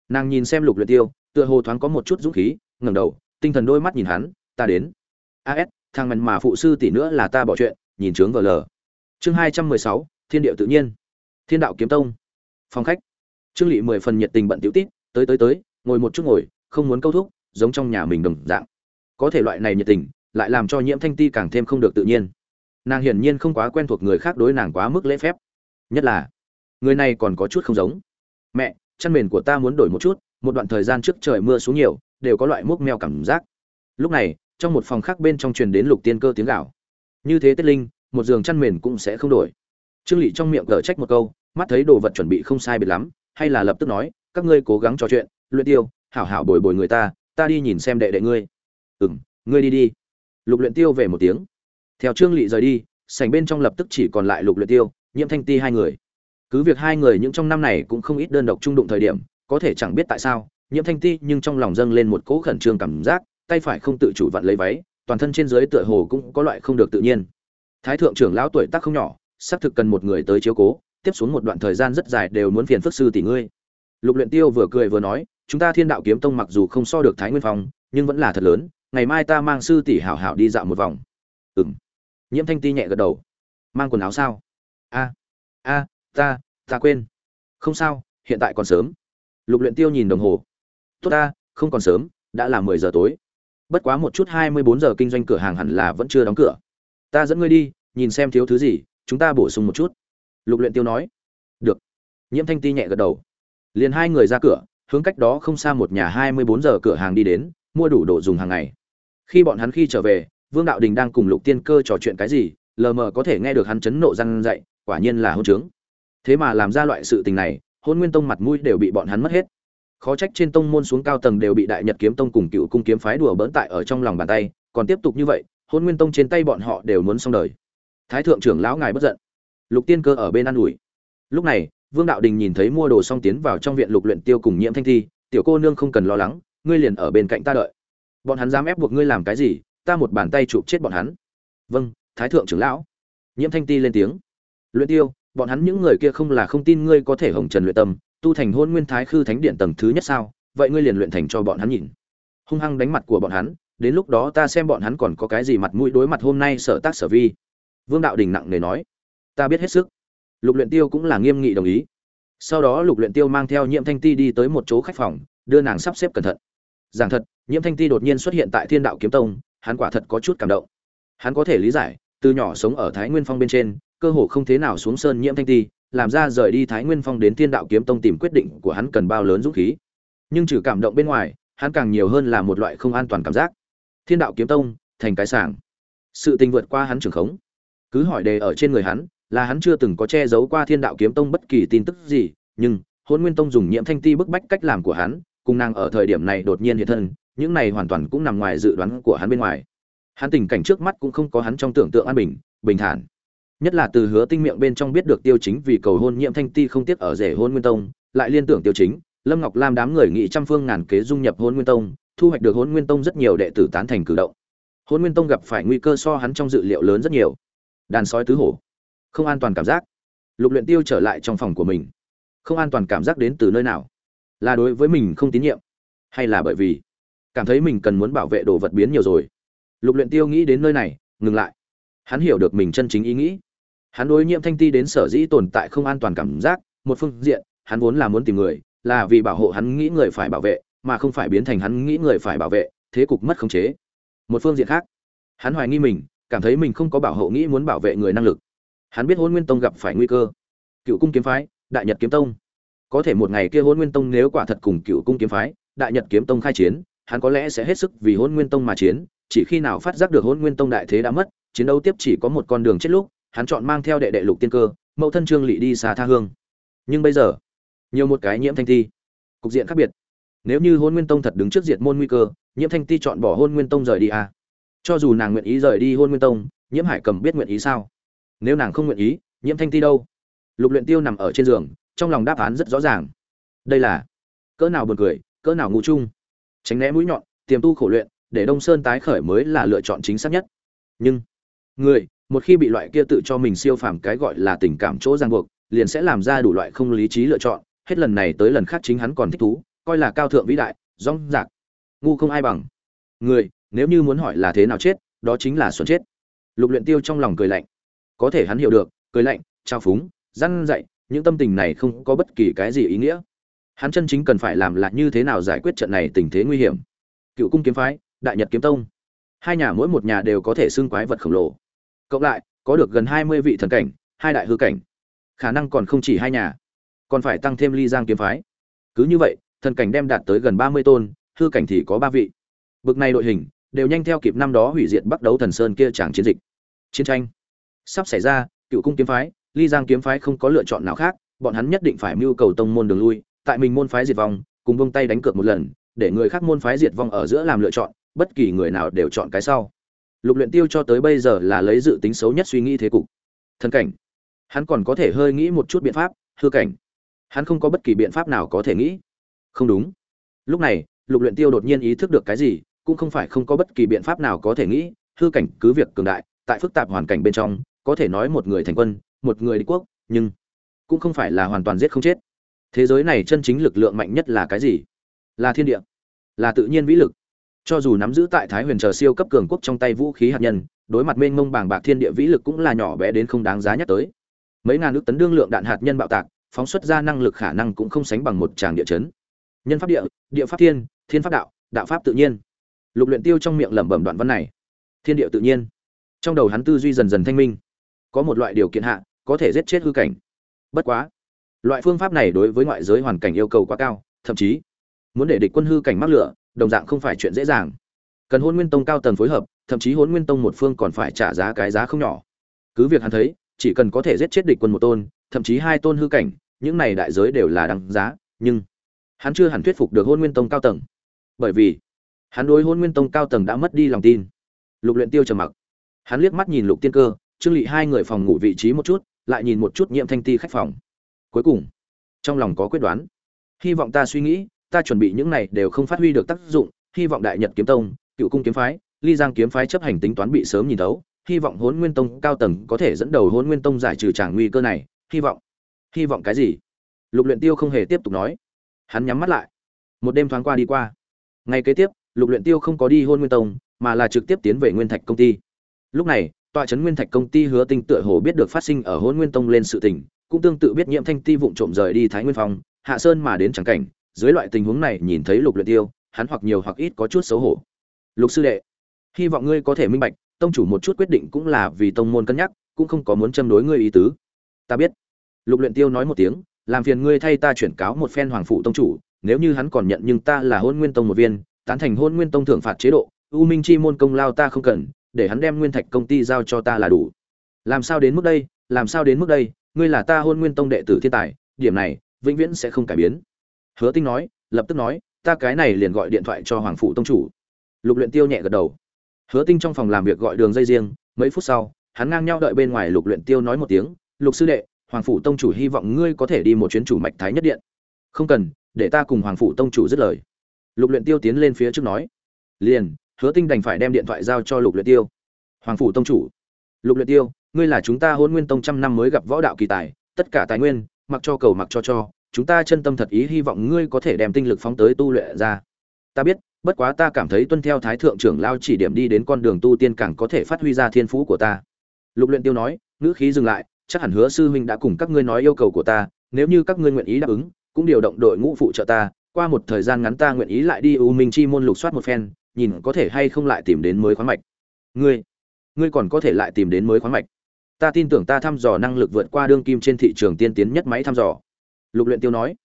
nàng nhìn xem lục luyện tiêu, tựa hồ thoáng có một chút dũng khí, ngẩng đầu, tinh thần đôi mắt nhìn hắn, ta đến. As thằng mần mà phụ sư tỷ nữa là ta bỏ chuyện, nhìn trướng vờ lờ. Chương hai trăm mười sáu, thiên điệu tự nhiên. Thiên đạo kiếm tông. Phòng khách. Trương lị mười phần nhiệt tình bận tiểu tít tới tới tới, ngồi một chút ngồi, không muốn câu thúc, giống trong nhà mình đồng dạng. Có thể loại này nhiệt tình, lại làm cho nhiễm thanh ti càng thêm không được tự nhiên. Nàng hiển nhiên không quá quen thuộc người khác đối nàng quá mức lễ phép. Nhất là, người này còn có chút không giống. Mẹ chăn mền của ta muốn đổi một chút, một đoạn thời gian trước trời mưa xuống nhiều, đều có loại múc meo cảm giác. Lúc này trong một phòng khác bên trong truyền đến lục tiên cơ tiếng gạo như thế tết linh, một giường chăn mền cũng sẽ không đổi. Trương lị trong miệng gở trách một câu, mắt thấy đồ vật chuẩn bị không sai biệt lắm, hay là lập tức nói, các ngươi cố gắng trò chuyện, luyện tiêu, hảo hảo bồi bồi người ta ta đi nhìn xem đệ đệ ngươi. Ừm, ngươi đi đi. Lục luyện tiêu về một tiếng. Theo trương lị rời đi, sảnh bên trong lập tức chỉ còn lại lục luyện tiêu, nhiễm thanh ti hai người. Cứ việc hai người những trong năm này cũng không ít đơn độc trung đụng thời điểm, có thể chẳng biết tại sao, nhiễm thanh ti nhưng trong lòng dâng lên một cỗ khẩn trương cảm giác tay phải không tự chủ vặn lấy váy, toàn thân trên dưới tựa hồ cũng có loại không được tự nhiên. Thái thượng trưởng lão tuổi tác không nhỏ, xác thực cần một người tới chiếu cố, tiếp xuống một đoạn thời gian rất dài đều muốn phiền phức sư tỷ ngươi. Lục luyện tiêu vừa cười vừa nói, chúng ta thiên đạo kiếm tông mặc dù không so được thái nguyên phong, nhưng vẫn là thật lớn, ngày mai ta mang sư tỷ hảo hảo đi dạo một vòng. Ừm. Nhiễm thanh ti nhẹ gật đầu. Mang quần áo sao? A a, ta ta quên. Không sao, hiện tại còn sớm. Lục luyện tiêu nhìn đồng hồ. Tốt ta, không còn sớm, đã là mười giờ tối bất quá một chút hai mươi bốn giờ kinh doanh cửa hàng hẳn là vẫn chưa đóng cửa. Ta dẫn ngươi đi, nhìn xem thiếu thứ gì, chúng ta bổ sung một chút. Lục luyện tiêu nói. Được. Nhiễm thanh ti nhẹ gật đầu. Liền hai người ra cửa, hướng cách đó không xa một nhà hai mươi bốn giờ cửa hàng đi đến, mua đủ đồ dùng hàng ngày. Khi bọn hắn khi trở về, vương đạo đình đang cùng lục tiên cơ trò chuyện cái gì, lờ mờ có thể nghe được hắn chấn nộ răng dậy, quả nhiên là hôn trướng. Thế mà làm ra loại sự tình này, hôn nguyên tông mặt mũi đều bị bọn hắn mất hết khó trách trên tông môn xuống cao tầng đều bị đại nhật kiếm tông cùng cựu cung kiếm phái đùa bỡn tại ở trong lòng bàn tay, còn tiếp tục như vậy, hôn nguyên tông trên tay bọn họ đều muốn xong đời. Thái thượng trưởng lão ngài bất giận. Lục tiên cơ ở bên an ủi. Lúc này, vương đạo đình nhìn thấy mua đồ xong tiến vào trong viện lục luyện tiêu cùng nhiễm thanh thi, tiểu cô nương không cần lo lắng, ngươi liền ở bên cạnh ta đợi. Bọn hắn dám ép buộc ngươi làm cái gì, ta một bàn tay chụp chết bọn hắn. Vâng thái thượng trưởng lão. Nhiễm thanh ti lên tiếng. Luyện tiêu, bọn hắn những người kia không là không tin ngươi có thể hồng trần luyện tâm tu thành hôn nguyên thái khư thánh điện tầng thứ nhất sao? Vậy ngươi liền luyện thành cho bọn hắn nhìn. Hung hăng đánh mặt của bọn hắn, đến lúc đó ta xem bọn hắn còn có cái gì mặt mũi đối mặt hôm nay sở tác sở vi. Vương đạo đình nặng nề nói, ta biết hết sức. Lục luyện tiêu cũng là nghiêm nghị đồng ý. Sau đó lục luyện tiêu mang theo nhiễm thanh ti đi tới một chỗ khách phòng, đưa nàng sắp xếp cẩn thận. Giảng thật, nhiễm thanh ti đột nhiên xuất hiện tại thiên đạo kiếm tông, hắn quả thật có chút cảm động. Hắn có thể lý giải, từ nhỏ sống ở thái nguyên phong bên trên, cơ hồ không thế nào xuống sơn nhiễm thanh ti làm ra rời đi thái nguyên phong đến thiên đạo kiếm tông tìm quyết định của hắn cần bao lớn dũng khí. Nhưng trừ cảm động bên ngoài, hắn càng nhiều hơn là một loại không an toàn cảm giác. Thiên đạo kiếm tông, thành cái sàng sự tình vượt qua hắn trường khống. Cứ hỏi đề ở trên người hắn, là hắn chưa từng có che giấu qua thiên đạo kiếm tông bất kỳ tin tức gì, nhưng hôn nguyên tông dùng nhiễm thanh ti bức bách cách làm của hắn, cùng nàng ở thời điểm này đột nhiên hiện thân, những này hoàn toàn cũng nằm ngoài dự đoán của hắn bên ngoài. Hắn tình cảnh trước mắt cũng không có hắn trong tưởng tượng an bình bình thản nhất là từ hứa tinh miệng bên trong biết được tiêu chính vì cầu hôn nhiễm thanh ti không tiếc ở rể hôn nguyên tông, lại liên tưởng tiêu chính, lâm ngọc lam đám người nghị trăm phương ngàn kế dung nhập hôn nguyên tông, thu hoạch được hôn nguyên tông rất nhiều đệ tử tán thành cử động. Hôn nguyên tông gặp phải nguy cơ so hắn trong dự liệu lớn rất nhiều. Đàn sói tứ hổ. Không an toàn cảm giác. Lục luyện tiêu trở lại trong phòng của mình. Không an toàn cảm giác đến từ nơi nào? Là đối với mình không tín nhiệm? Hay là bởi vì cảm thấy mình cần muốn bảo vệ đồ vật biến nhiều rồi? Lục luyện tiêu nghĩ đến nơi này, ngừng lại. Hắn hiểu được mình chân chính ý nghĩ hắn đối nhiễm thanh ti đến sở dĩ tồn tại không an toàn cảm giác, một phương diện, hắn vốn là muốn tìm người, là vì bảo hộ hắn nghĩ người phải bảo vệ, mà không phải biến thành hắn nghĩ người phải bảo vệ, thế cục mất khống chế. Một phương diện khác, hắn hoài nghi mình, cảm thấy mình không có bảo hộ nghĩ muốn bảo vệ người năng lực. Hắn biết hôn nguyên tông gặp phải nguy cơ. Cựu cung kiếm phái, đại nhật kiếm tông. Có thể một ngày kia hôn nguyên tông nếu quả thật cùng cựu cung kiếm phái, đại nhật kiếm tông khai chiến, hắn có lẽ sẽ hết sức vì hôn nguyên tông mà chiến, chỉ khi nào phát giác được hôn nguyên tông đại thế đã mất, chiến đấu tiếp chỉ có một con đường chết lúc hắn chọn mang theo đệ đệ lục tiên cơ, mẫu thân trương lỵ đi xa tha hương. Nhưng bây giờ, nhiều một cái nhiễm thanh thi. Cục diện khác biệt. Nếu như hôn nguyên tông thật đứng trước diệt môn nguy cơ, nhiễm thanh ti chọn bỏ hôn nguyên tông rời đi à. cho dù nàng nguyện ý rời đi hôn nguyên tông, nhiễm hải cầm biết nguyện ý sao? Nếu nàng không nguyện ý, nhiễm thanh ti đâu? Lục luyện tiêu nằm ở trên giường, trong lòng đáp án rất rõ ràng. Đây là, cỡ nào buồn cười, cỡ nào ngu chung. Tránh né mũi nhọn, tiềm tu khổ luyện, để đông sơn tái khởi mới là lựa chọn chính xác nhất. Nhưng, người một khi bị loại kia tự cho mình siêu phàm cái gọi là tình cảm chỗ ràng buộc, liền sẽ làm ra đủ loại không lý trí lựa chọn. Hết lần này tới lần khác chính hắn còn thích thú, coi là cao thượng vĩ đại, rong rạc, ngu không ai bằng. Người, nếu như muốn hỏi là thế nào chết, đó chính là xuân chết. Lục luyện tiêu trong lòng cười lạnh. Có thể hắn hiểu được, cười lạnh, trao phúng, răn dạy, những tâm tình này không có bất kỳ cái gì ý nghĩa. Hắn chân chính cần phải làm là như thế nào giải quyết trận này tình thế nguy hiểm. Cựu cung kiếm phái, đại nhật kiếm tông. Hai nhà mỗi một nhà đều có thể xưng quái vật khổng lồ cộng lại, có được gần hai mươi vị thần cảnh, hai đại hư cảnh. Khả năng còn không chỉ hai nhà, còn phải tăng thêm ly giang kiếm phái. Cứ như vậy, thần cảnh đem đạt tới gần ba mươi tôn, hư cảnh thì có ba vị. Bực này đội hình, đều nhanh theo kịp năm đó hủy diệt bắt đấu thần sơn kia chẳng chiến dịch. Chiến tranh sắp xảy ra, cựu cung kiếm phái, ly giang kiếm phái không có lựa chọn nào khác, bọn hắn nhất định phải mưu cầu tông môn đường lui, tại mình môn phái diệt vong, cùng bông tay đánh cược một lần, để người khác môn phái diệt vong ở giữa làm lựa chọn, bất kỳ người nào đều chọn cái sau lục luyện tiêu cho tới bây giờ là lấy dự tính xấu nhất suy nghĩ thế cục. Thần cảnh. Hắn còn có thể hơi nghĩ một chút biện pháp, hư cảnh. Hắn không có bất kỳ biện pháp nào có thể nghĩ. Không đúng. Lúc này, lục luyện tiêu đột nhiên ý thức được cái gì, cũng không phải không có bất kỳ biện pháp nào có thể nghĩ, hư cảnh cứ việc cường đại, tại phức tạp hoàn cảnh bên trong, có thể nói một người thành quân, một người đi quốc, nhưng cũng không phải là hoàn toàn giết không chết. Thế giới này chân chính lực lượng mạnh nhất là cái gì? Là thiên địa. Là tự nhiên vĩ lực cho dù nắm giữ tại thái huyền chờ siêu cấp cường quốc trong tay vũ khí hạt nhân, đối mặt mênh mông bàng bạc thiên địa vĩ lực cũng là nhỏ bé đến không đáng giá nhắc tới. Mấy ngàn nước tấn đương lượng đạn hạt nhân bạo tạc, phóng xuất ra năng lực khả năng cũng không sánh bằng một tràng địa chấn. Nhân pháp địa địa pháp thiên thiên pháp đạo đạo pháp tự nhiên. Lục luyện tiêu trong miệng lẩm bẩm đoạn văn này. Thiên địa tự nhiên. Trong đầu hắn tư duy dần dần thanh minh. Có một loại điều kiện hạ, có thể giết chết hư cảnh. Bất quá, loại phương pháp này đối với ngoại giới hoàn cảnh yêu cầu quá cao, thậm chí muốn để địch quân hư cảnh mắc lửa đồng dạng không phải chuyện dễ dàng. Cần hôn nguyên tông cao tầng phối hợp, thậm chí hôn nguyên tông một phương còn phải trả giá cái giá không nhỏ. Cứ việc hắn thấy, chỉ cần có thể giết chết địch quân một tôn, thậm chí hai tôn hư cảnh, những này đại giới đều là đáng giá, nhưng hắn chưa hẳn thuyết phục được hôn nguyên tông cao tầng. Bởi vì hắn đối hôn nguyên tông cao tầng đã mất đi lòng tin. Lục luyện tiêu trầm mặc. Hắn liếc mắt nhìn lục tiên cơ, trương lị hai người phòng ngủ vị trí một chút, lại nhìn một chút nhiễm thanh ti khách phòng. Cuối cùng, trong lòng có quyết đoán. Hy vọng ta suy nghĩ ta chuẩn bị những này đều không phát huy được tác dụng, hy vọng đại nhật kiếm tông, cựu cung kiếm phái, ly giang kiếm phái chấp hành tính toán bị sớm nhìn thấu, hy vọng hôn nguyên tông cao tầng có thể dẫn đầu hôn nguyên tông giải trừ tràng nguy cơ này, hy vọng. Hy vọng cái gì? Lục luyện tiêu không hề tiếp tục nói. Hắn nhắm mắt lại. Một đêm thoáng qua đi qua. Ngày kế tiếp, lục luyện tiêu không có đi hôn nguyên tông, mà là trực tiếp tiến về nguyên thạch công ty. Lúc này, tòa trấn nguyên thạch công ty hứa tinh tựa hồ biết được phát sinh ở hôn nguyên tông lên sự tình, cũng tương tự biết nhiễm thanh ti vụng trộm rời đi thái nguyên phong, hạ sơn mà đến chẳng cảnh dưới loại tình huống này nhìn thấy lục luyện tiêu, hắn hoặc nhiều hoặc ít có chút xấu hổ. Lục sư đệ, hy vọng ngươi có thể minh bạch, tông chủ một chút quyết định cũng là vì tông môn cân nhắc, cũng không có muốn châm đối ngươi ý tứ. Ta biết. Lục luyện tiêu nói một tiếng, làm phiền ngươi thay ta chuyển cáo một phen hoàng phụ tông chủ, nếu như hắn còn nhận nhưng ta là hôn nguyên tông một viên, tán thành hôn nguyên tông thưởng phạt chế độ, u minh chi môn công lao ta không cần, để hắn đem nguyên thạch công ty giao cho ta là đủ. Làm sao đến mức đây, làm sao đến mức đây, ngươi là ta hôn nguyên tông đệ tử thiên tài, điểm này, vĩnh viễn sẽ không cải biến hứa tinh nói, lập tức nói, ta cái này liền gọi điện thoại cho hoàng Phủ tông chủ. Lục luyện tiêu nhẹ gật đầu. Hứa tinh trong phòng làm việc gọi đường dây riêng, mấy phút sau, hắn ngang nhau đợi bên ngoài lục luyện tiêu nói một tiếng, lục sư đệ, hoàng phủ tông chủ hy vọng ngươi có thể đi một chuyến chủ mạch thái nhất điện. Không cần, để ta cùng hoàng phủ tông chủ dứt lời. Lục luyện tiêu tiến lên phía trước nói. Liền, hứa tinh đành phải đem điện thoại giao cho lục luyện tiêu. Hoàng phủ tông chủ. Lục luyện tiêu, ngươi là chúng ta hôn nguyên tông trăm năm mới gặp võ đạo kỳ tài, tất cả tài nguyên, mặc cho cầu mặc cho cho chúng ta chân tâm thật ý hy vọng ngươi có thể đem tinh lực phóng tới tu luyện ra. Ta biết, bất quá ta cảm thấy tuân theo thái thượng trưởng lao chỉ điểm đi đến con đường tu tiên càng có thể phát huy ra thiên phú của ta. Lục luyện tiêu nói, ngữ khí dừng lại, chắc hẳn hứa sư huynh đã cùng các ngươi nói yêu cầu của ta, nếu như các ngươi nguyện ý đáp ứng, cũng điều động đội ngũ phụ trợ ta, qua một thời gian ngắn ta nguyện ý lại đi u minh chi môn lục soát một phen, nhìn có thể hay không lại tìm đến mới khoáng mạch. Ngươi ngươi còn có thể lại tìm đến mới khoáng mạch. Ta tin tưởng ta thăm dò năng lực vượt qua đương kim trên thị trường tiên tiến nhất máy thăm dò lục luyện tiêu nói.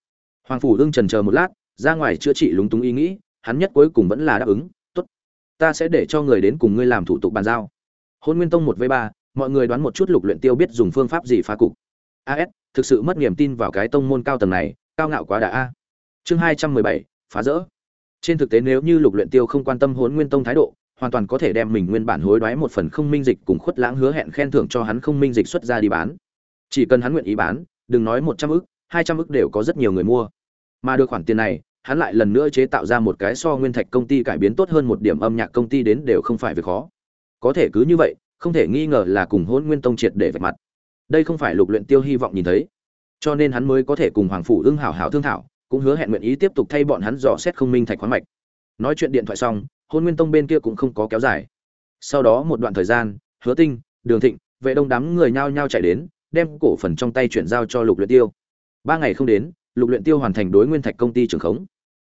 Hoàng phủ đương trần chờ một lát, ra ngoài chữa trị lúng túng ý nghĩ, hắn nhất cuối cùng vẫn là đáp ứng, tốt, ta sẽ để cho người đến cùng ngươi làm thủ tục bàn giao. Hôn nguyên tông một v ba, mọi người đoán một chút lục luyện tiêu biết dùng phương pháp gì phá cục. As thực sự mất niềm tin vào cái tông môn cao tầng này, cao ngạo quá đã a. Chương hai trăm mười bảy, phá rỡ. Trên thực tế nếu như lục luyện tiêu không quan tâm hôn nguyên tông thái độ, hoàn toàn có thể đem mình nguyên bản hối đoái một phần không minh dịch cùng khuất lãng hứa hẹn khen thưởng cho hắn không minh dịch xuất ra đi bán. Chỉ cần hắn nguyện ý bán, đừng nói một trăm ức hai trăm ức đều có rất nhiều người mua. Mà được khoản tiền này, hắn lại lần nữa chế tạo ra một cái so nguyên thạch công ty cải biến tốt hơn một điểm âm nhạc công ty đến đều không phải việc khó. Có thể cứ như vậy, không thể nghi ngờ là cùng hôn nguyên tông triệt để vạch mặt. Đây không phải lục luyện tiêu hy vọng nhìn thấy. Cho nên hắn mới có thể cùng hoàng phủ ưng hảo hảo thương thảo, cũng hứa hẹn nguyện ý tiếp tục thay bọn hắn dò xét không minh thạch khoáng mạch. Nói chuyện điện thoại xong hôn nguyên tông bên kia cũng không có kéo dài. Sau đó một đoạn thời gian, hứa tinh, đường thịnh, vệ đông đám người nhao nhao chạy đến, đem cổ phần trong tay chuyển giao cho lục luyện tiêu ba ngày không đến, lục luyện tiêu hoàn thành đối nguyên thạch công ty trưởng khống.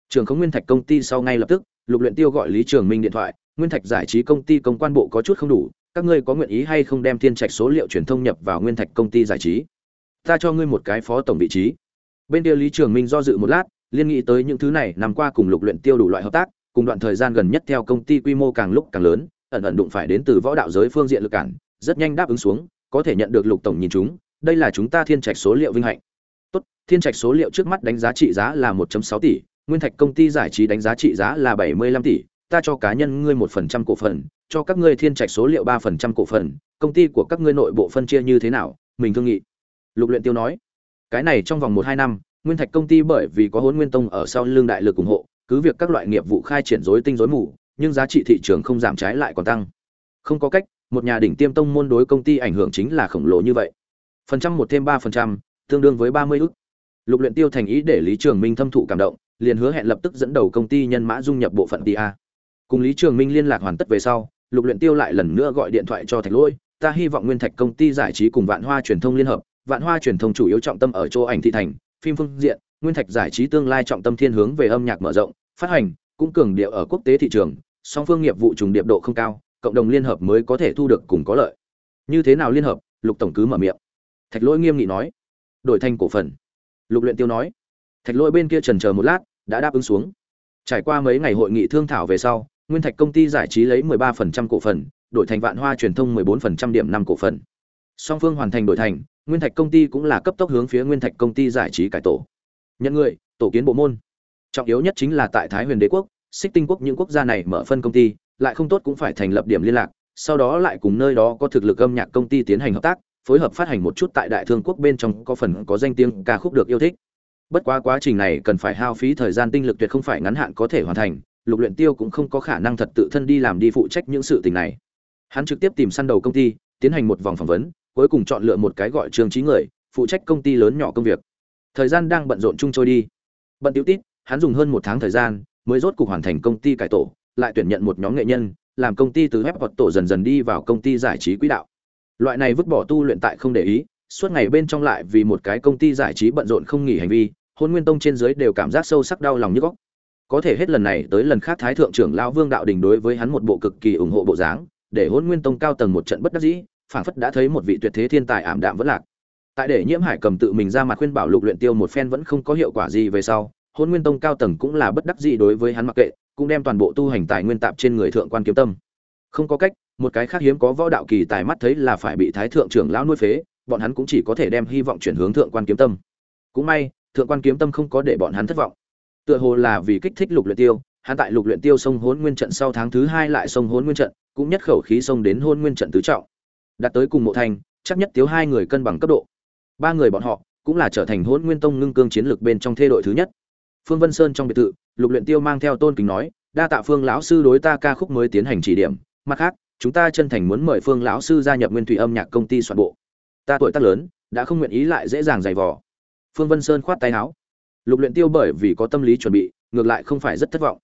Trưởng khống nguyên thạch công ty sau ngay lập tức, lục luyện tiêu gọi lý trường minh điện thoại, nguyên thạch giải trí công ty công quan bộ có chút không đủ, các ngươi có nguyện ý hay không đem thiên trạch số liệu truyền thông nhập vào nguyên thạch công ty giải trí? Ta cho ngươi một cái phó tổng vị trí. Bên kia lý trường minh do dự một lát, liên nghĩ tới những thứ này nằm qua cùng lục luyện tiêu đủ loại hợp tác, cùng đoạn thời gian gần nhất theo công ty quy mô càng lúc càng lớn, ẩn ẩn đụng phải đến từ võ đạo giới phương diện lực cản, rất nhanh đáp ứng xuống, có thể nhận được lục tổng nhìn chúng, đây là chúng ta thiên trạch số liệu vinh hạnh tốt, thiên trạch số liệu trước mắt đánh giá trị giá là 1.6 tỷ, nguyên thạch công ty giải trí đánh giá trị giá là 75 tỷ, ta cho cá nhân ngươi một phần trăm cổ phần, cho các ngươi thiên trạch số liệu ba phần trăm cổ phần, công ty của các ngươi nội bộ phân chia như thế nào, mình thương nghị. Lục luyện tiêu nói. Cái này trong vòng một hai năm, nguyên thạch công ty bởi vì có Hỗn nguyên tông ở sau lưng đại lực ủng hộ, cứ việc các loại nghiệp vụ khai triển rối tinh rối mù, nhưng giá trị thị trường không giảm trái lại còn tăng. Không có cách, một nhà đỉnh tiêm tông môn đối công ty ảnh hưởng chính là khổng lồ như vậy. Phần trăm một thêm ba phần trăm tương đương với ba mươi ức lục luyện tiêu thành ý để lý trường minh thâm thụ cảm động liền hứa hẹn lập tức dẫn đầu công ty nhân mã dung nhập bộ phận TA. Cùng Lý Trường Minh liên lạc hoàn tất về sau, Lục Luyện Tiêu lại lần nữa gọi điện thoại cho Thạch Lỗi, ta hy vọng Nguyên Thạch công ty giải trí cùng Vạn Hoa truyền thông liên hợp, Vạn Hoa truyền thông chủ yếu trọng tâm ở chỗ ảnh thị thành, phim phương diện, Nguyên Thạch giải trí tương lai trọng tâm thiên hướng về âm nhạc mở rộng, phát hành, cũng cường điệu ở quốc tế thị trường, song phương nghiệp vụ trùng điệp độ không cao, cộng đồng liên hợp mới có thể thu được cùng có lợi. Như thế nào liên hợp? Lục tổng cứ mở miệng. Thạch Lỗi nghiêm nghị nói, đổi thành cổ phần. Lục Luyện Tiêu nói. Thạch Lỗi bên kia chần chờ một lát, đã đáp ứng xuống. Trải qua mấy ngày hội nghị thương thảo về sau, Nguyên Thạch công ty giải trí lấy 13% cổ phần, đổi thành Vạn Hoa truyền thông 14% điểm năm cổ phần. Song phương hoàn thành đổi thành, Nguyên Thạch công ty cũng là cấp tốc hướng phía Nguyên Thạch công ty giải trí cải tổ. Nhận người, tổ kiến bộ môn. Trọng yếu nhất chính là tại Thái Huyền Đế quốc, Xích Tinh quốc những quốc gia này mở phân công ty, lại không tốt cũng phải thành lập điểm liên lạc, sau đó lại cùng nơi đó có thực lực âm nhạc công ty tiến hành hợp tác, phối hợp phát hành một chút tại Đại Thương quốc bên trong có phần có danh tiếng ca khúc được yêu thích. Bất quá quá trình này cần phải hao phí thời gian tinh lực tuyệt không phải ngắn hạn có thể hoàn thành, lục luyện tiêu cũng không có khả năng thật tự thân đi làm đi phụ trách những sự tình này. Hắn trực tiếp tìm săn đầu công ty, tiến hành một vòng phỏng vấn, cuối cùng chọn lựa một cái gọi trường trí người, phụ trách công ty lớn nhỏ công việc. Thời gian đang bận rộn chung trôi đi. Bận tiêu tít, hắn dùng hơn một tháng thời gian mới rốt cục hoàn thành công ty cải tổ, lại tuyển nhận một nhóm nghệ nhân, làm công ty từ web hoặc tổ dần dần đi vào công ty giải trí quỹ đạo loại này vứt bỏ tu luyện tại không để ý, suốt ngày bên trong lại vì một cái công ty giải trí bận rộn không nghỉ hành vi, hôn nguyên tông trên dưới đều cảm giác sâu sắc đau lòng như góc. Có thể hết lần này tới lần khác thái thượng trưởng lão vương đạo đình đối với hắn một bộ cực kỳ ủng hộ bộ dáng, để hôn nguyên tông cao tầng một trận bất đắc dĩ, phảng phất đã thấy một vị tuyệt thế thiên tài ảm đạm vẫn lạc. Tại để nhiễm hải cầm tự mình ra mặt khuyên bảo lục luyện tiêu một phen vẫn không có hiệu quả gì về sau, hôn nguyên tông cao tầng cũng là bất đắc dĩ đối với hắn mặc kệ, cũng đem toàn bộ tu hành tài nguyên tạp trên người thượng quan kiếm tâm không có cách, một cái khác hiếm có võ đạo kỳ tài mắt thấy là phải bị thái thượng trưởng lão nuôi phế, bọn hắn cũng chỉ có thể đem hy vọng chuyển hướng thượng quan kiếm tâm. Cũng may, thượng quan kiếm tâm không có để bọn hắn thất vọng. Tựa hồ là vì kích thích lục luyện tiêu, hắn tại lục luyện tiêu sông hôn nguyên trận sau tháng thứ hai lại sông hôn nguyên trận, cũng nhất khẩu khí sông đến hôn nguyên trận tứ trọng. Đạt tới cùng mộ thành, chắc nhất thiếu hai người cân bằng cấp độ. Ba người bọn họ cũng là trở thành hôn nguyên tông ngưng cương chiến lược bên trong thê đội thứ nhất. Phương vân sơn trong biệt thự, lục luyện tiêu mang theo tôn kính nói, đa tạ phương lão sư đối ta ca khúc mới tiến hành chỉ điểm mặt khác, chúng ta chân thành muốn mời phương lão sư gia nhập nguyên thủy âm nhạc công ty soạn bộ. Ta tuổi tác lớn, đã không nguyện ý lại dễ dàng giày vò. Phương vân sơn khoát tay áo. Lục luyện tiêu bởi vì có tâm lý chuẩn bị, ngược lại không phải rất thất vọng.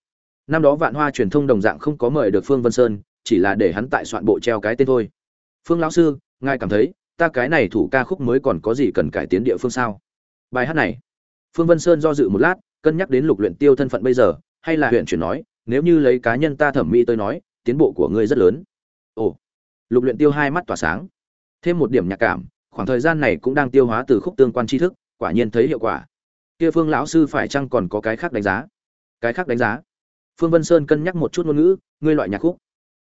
Năm đó vạn hoa truyền thông đồng dạng không có mời được phương vân sơn, chỉ là để hắn tại soạn bộ treo cái tên thôi. Phương lão sư, ngài cảm thấy, ta cái này thủ ca khúc mới còn có gì cần cải tiến địa phương sao? Bài hát này. Phương vân sơn do dự một lát, cân nhắc đến lục luyện tiêu thân phận bây giờ, hay là huyện chuyển nói, nếu như lấy cá nhân ta thẩm mỹ tới nói tiến bộ của ngươi rất lớn. Ồ, lục luyện tiêu hai mắt tỏa sáng. Thêm một điểm nhạc cảm, khoảng thời gian này cũng đang tiêu hóa từ khúc tương quan tri thức, quả nhiên thấy hiệu quả. Kia phương lão sư phải chăng còn có cái khác đánh giá? Cái khác đánh giá? Phương vân sơn cân nhắc một chút ngôn ngữ, ngươi loại nhạc khúc.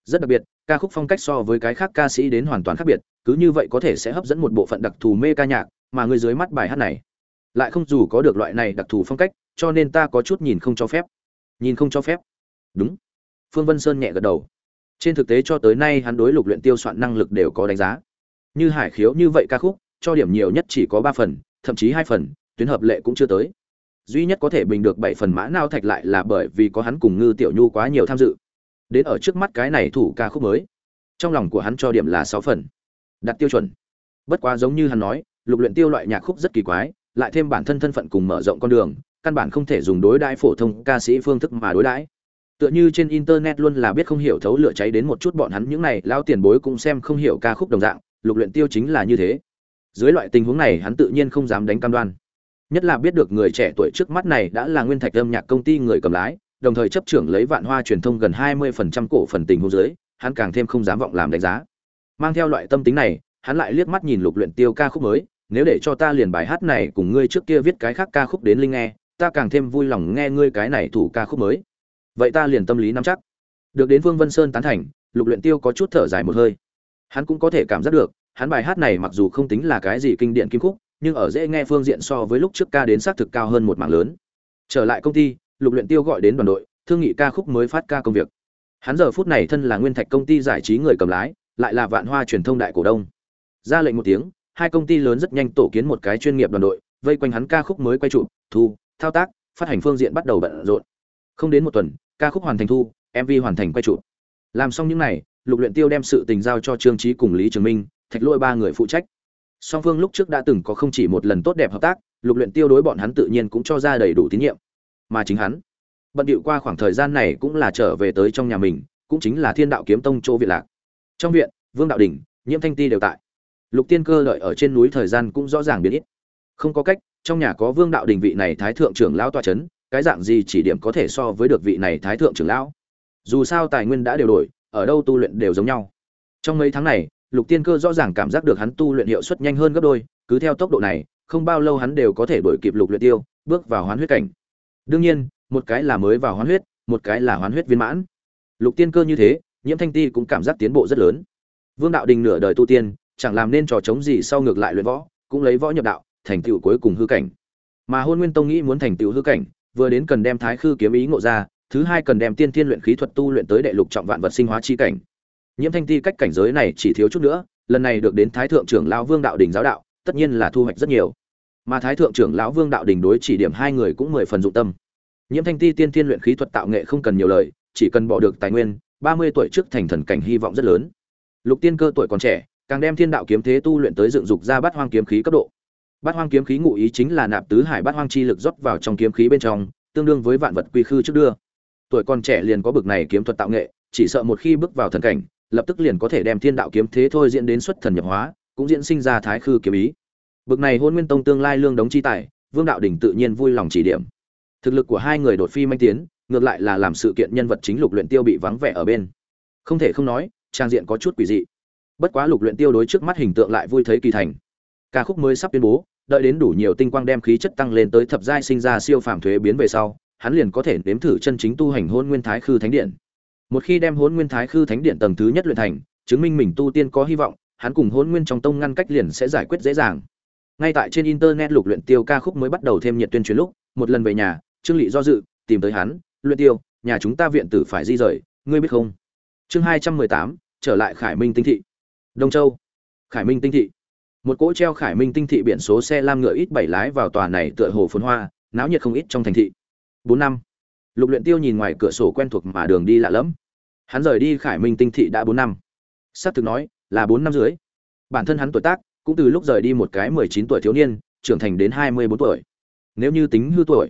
Rất đặc biệt, ca khúc phong cách so với cái khác ca sĩ đến hoàn toàn khác biệt, cứ như vậy có thể sẽ hấp dẫn một bộ phận đặc thù mê ca nhạc, mà ngươi dưới mắt bài hát này, lại không dù có được loại này đặc thù phong cách, cho nên ta có chút nhìn không cho phép. Nhìn không cho phép. Đúng phương vân sơn nhẹ gật đầu. Trên thực tế cho tới nay hắn đối lục luyện tiêu soạn năng lực đều có đánh giá. Như hải khiếu như vậy ca khúc, cho điểm nhiều nhất chỉ có ba phần, thậm chí hai phần, tuyến hợp lệ cũng chưa tới. Duy nhất có thể bình được bảy phần mã nào thạch lại là bởi vì có hắn cùng ngư tiểu nhu quá nhiều tham dự. Đến ở trước mắt cái này thủ ca khúc mới, trong lòng của hắn cho điểm là sáu phần. Đặt tiêu chuẩn. Bất quá giống như hắn nói, lục luyện tiêu loại nhạc khúc rất kỳ quái, lại thêm bản thân thân phận cùng mở rộng con đường, căn bản không thể dùng đối đãi phổ thông ca sĩ phương thức mà đối đãi tựa như trên internet luôn là biết không hiểu thấu lửa cháy đến một chút bọn hắn những này lao tiền bối cũng xem không hiểu ca khúc đồng dạng, lục luyện tiêu chính là như thế. Dưới loại tình huống này, hắn tự nhiên không dám đánh cam đoan. Nhất là biết được người trẻ tuổi trước mắt này đã là nguyên thạch âm nhạc công ty người cầm lái, đồng thời chấp trưởng lấy vạn hoa truyền thông gần 20% cổ phần tình huống dưới, hắn càng thêm không dám vọng làm đánh giá. Mang theo loại tâm tính này, hắn lại liếc mắt nhìn lục luyện tiêu ca khúc mới, nếu để cho ta liền bài hát này cùng ngươi trước kia viết cái khác ca khúc đến linh nghe, ta càng thêm vui lòng nghe ngươi cái này thủ ca khúc mới vậy ta liền tâm lý nắm chắc. Được đến vương vân sơn tán thành, lục luyện tiêu có chút thở dài một hơi. Hắn cũng có thể cảm giác được, hắn bài hát này mặc dù không tính là cái gì kinh điển kim khúc, nhưng ở dễ nghe phương diện so với lúc trước ca đến xác thực cao hơn một mảng lớn. Trở lại công ty, lục luyện tiêu gọi đến đoàn đội, thương nghị ca khúc mới phát ca công việc. Hắn giờ phút này thân là nguyên thạch công ty giải trí người cầm lái, lại là vạn hoa truyền thông đại cổ đông. Ra lệnh một tiếng, hai công ty lớn rất nhanh tổ kiến một cái chuyên nghiệp đoàn đội, vây quanh hắn ca khúc mới quay trụ, thu, thao tác, phát hành phương diện bắt đầu bận rộn. Không đến một tuần ca khúc hoàn thành thu mv hoàn thành quay trụ làm xong những này, lục luyện tiêu đem sự tình giao cho trương trí cùng lý trường minh, thạch lôi ba người phụ trách. Song phương lúc trước đã từng có không chỉ một lần tốt đẹp hợp tác, lục luyện tiêu đối bọn hắn tự nhiên cũng cho ra đầy đủ tín nhiệm. Mà chính hắn, bận điệu qua khoảng thời gian này cũng là trở về tới trong nhà mình, cũng chính là thiên đạo kiếm tông chỗ viện lạc. Trong viện, vương đạo đình nhiễm thanh ti đều tại. Lục tiên cơ đợi ở trên núi thời gian cũng rõ ràng biến ít. Không có cách, trong nhà có vương đạo đình vị này thái thượng trưởng lão tọa chấn cái dạng gì chỉ điểm có thể so với được vị này thái thượng trưởng lão? Dù sao tài nguyên đã đều đổi, ở đâu tu luyện đều giống nhau. Trong mấy tháng này, lục tiên cơ rõ ràng cảm giác được hắn tu luyện hiệu suất nhanh hơn gấp đôi, cứ theo tốc độ này, không bao lâu hắn đều có thể đuổi kịp lục luyện tiêu, bước vào hoán huyết cảnh. Đương nhiên, một cái là mới vào hoán huyết, một cái là hoán huyết viên mãn. Lục tiên cơ như thế, nhiễm thanh ti cũng cảm giác tiến bộ rất lớn. Vương đạo đình nửa đời tu tiên, chẳng làm nên trò chống gì sau ngược lại luyện võ, cũng lấy võ nhập đạo, thành tựu cuối cùng hư cảnh. Mà hôn nguyên tông nghĩ muốn thành tựu hư cảnh vừa đến cần đem thái khư kiếm ý ngộ ra, thứ hai cần đem tiên thiên luyện khí thuật tu luyện tới đệ lục trọng vạn vật sinh hóa chi cảnh. Nhiễm thanh ti cách cảnh giới này chỉ thiếu chút nữa, lần này được đến thái thượng trưởng lão vương đạo đình giáo đạo, tất nhiên là thu hoạch rất nhiều. Mà thái thượng trưởng lão vương đạo đình đối chỉ điểm hai người cũng mười phần dụng tâm. Nhiễm thanh ti tiên thiên luyện khí thuật tạo nghệ không cần nhiều lời, chỉ cần bỏ được tài nguyên, ba mươi tuổi trước thành thần cảnh hy vọng rất lớn. Lục tiên cơ tuổi còn trẻ, càng đem thiên đạo kiếm thế tu luyện tới dựng dục ra bát hoang kiếm khí cấp độ bát hoang kiếm khí ngụ ý chính là nạp tứ hải bát hoang chi lực rót vào trong kiếm khí bên trong, tương đương với vạn vật quy khư trước đưa. Tuổi còn trẻ liền có bực này kiếm thuật tạo nghệ, chỉ sợ một khi bước vào thần cảnh, lập tức liền có thể đem thiên đạo kiếm thế thôi diễn đến xuất thần nhập hóa, cũng diễn sinh ra thái khư kiếm ý. Bực này hôn nguyên tông tương lai lương đống chi tài, vương đạo đỉnh tự nhiên vui lòng chỉ điểm. Thực lực của hai người đột phi manh tiến, ngược lại là làm sự kiện nhân vật chính lục luyện tiêu bị vắng vẻ ở bên. Không thể không nói, trang diện có chút quỷ dị. Bất quá lục luyện tiêu đối trước mắt hình tượng lại vui thấy kỳ thành. Ca khúc mới sắp tuyên bố đợi đến đủ nhiều tinh quang đem khí chất tăng lên tới thập giai sinh ra siêu phàm thuế biến về sau, hắn liền có thể nếm thử chân chính tu hành Hỗn nguyên thái khư thánh điện. Một khi đem Hỗn nguyên thái khư thánh điện tầng thứ nhất luyện thành, chứng minh mình tu tiên có hy vọng, hắn cùng Hỗn nguyên trong tông ngăn cách liền sẽ giải quyết dễ dàng. Ngay tại trên internet lục luyện tiêu ca khúc mới bắt đầu thêm nhiệt tuyên truyền lúc, một lần về nhà, trương lị do dự, tìm tới hắn, luyện tiêu, nhà chúng ta viện tử phải di rời, ngươi biết không? Chương hai trăm mười tám, trở lại khải minh tinh thị. Đông châu. Khải minh tinh thị một cỗ treo khải minh tinh thị biển số xe lam ngựa ít bảy lái vào tòa này tựa hồ phồn hoa, náo nhiệt không ít trong thành thị. Bốn năm, lục luyện tiêu nhìn ngoài cửa sổ quen thuộc mà đường đi lạ lẫm. Hắn rời đi khải minh tinh thị đã bốn năm. Sắp thực nói, là bốn năm dưới bản thân hắn tuổi tác, cũng từ lúc rời đi một cái mười chín tuổi thiếu niên, trưởng thành đến hai mươi bốn tuổi. Nếu như tính hư tuổi,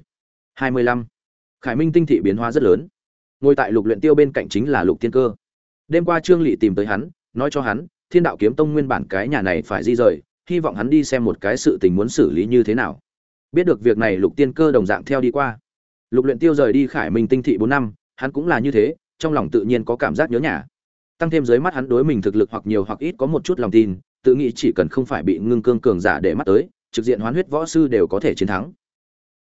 hai mươi lăm. Khải minh tinh thị biến hóa rất lớn. Ngồi tại lục luyện tiêu bên cạnh chính là lục tiên cơ. Đêm qua trương lỵ tìm tới hắn, nói cho hắn thiên đạo kiếm tông nguyên bản cái nhà này phải di rời, hy vọng hắn đi xem một cái sự tình muốn xử lý như thế nào. Biết được việc này lục tiên cơ đồng dạng theo đi qua. Lục luyện tiêu rời đi khải minh tinh thị bốn năm, hắn cũng là như thế, trong lòng tự nhiên có cảm giác nhớ nhà. Tăng thêm dưới mắt hắn đối mình thực lực hoặc nhiều hoặc ít có một chút lòng tin, tự nghĩ chỉ cần không phải bị ngưng cương cường giả để mắt tới, trực diện hoán huyết võ sư đều có thể chiến thắng.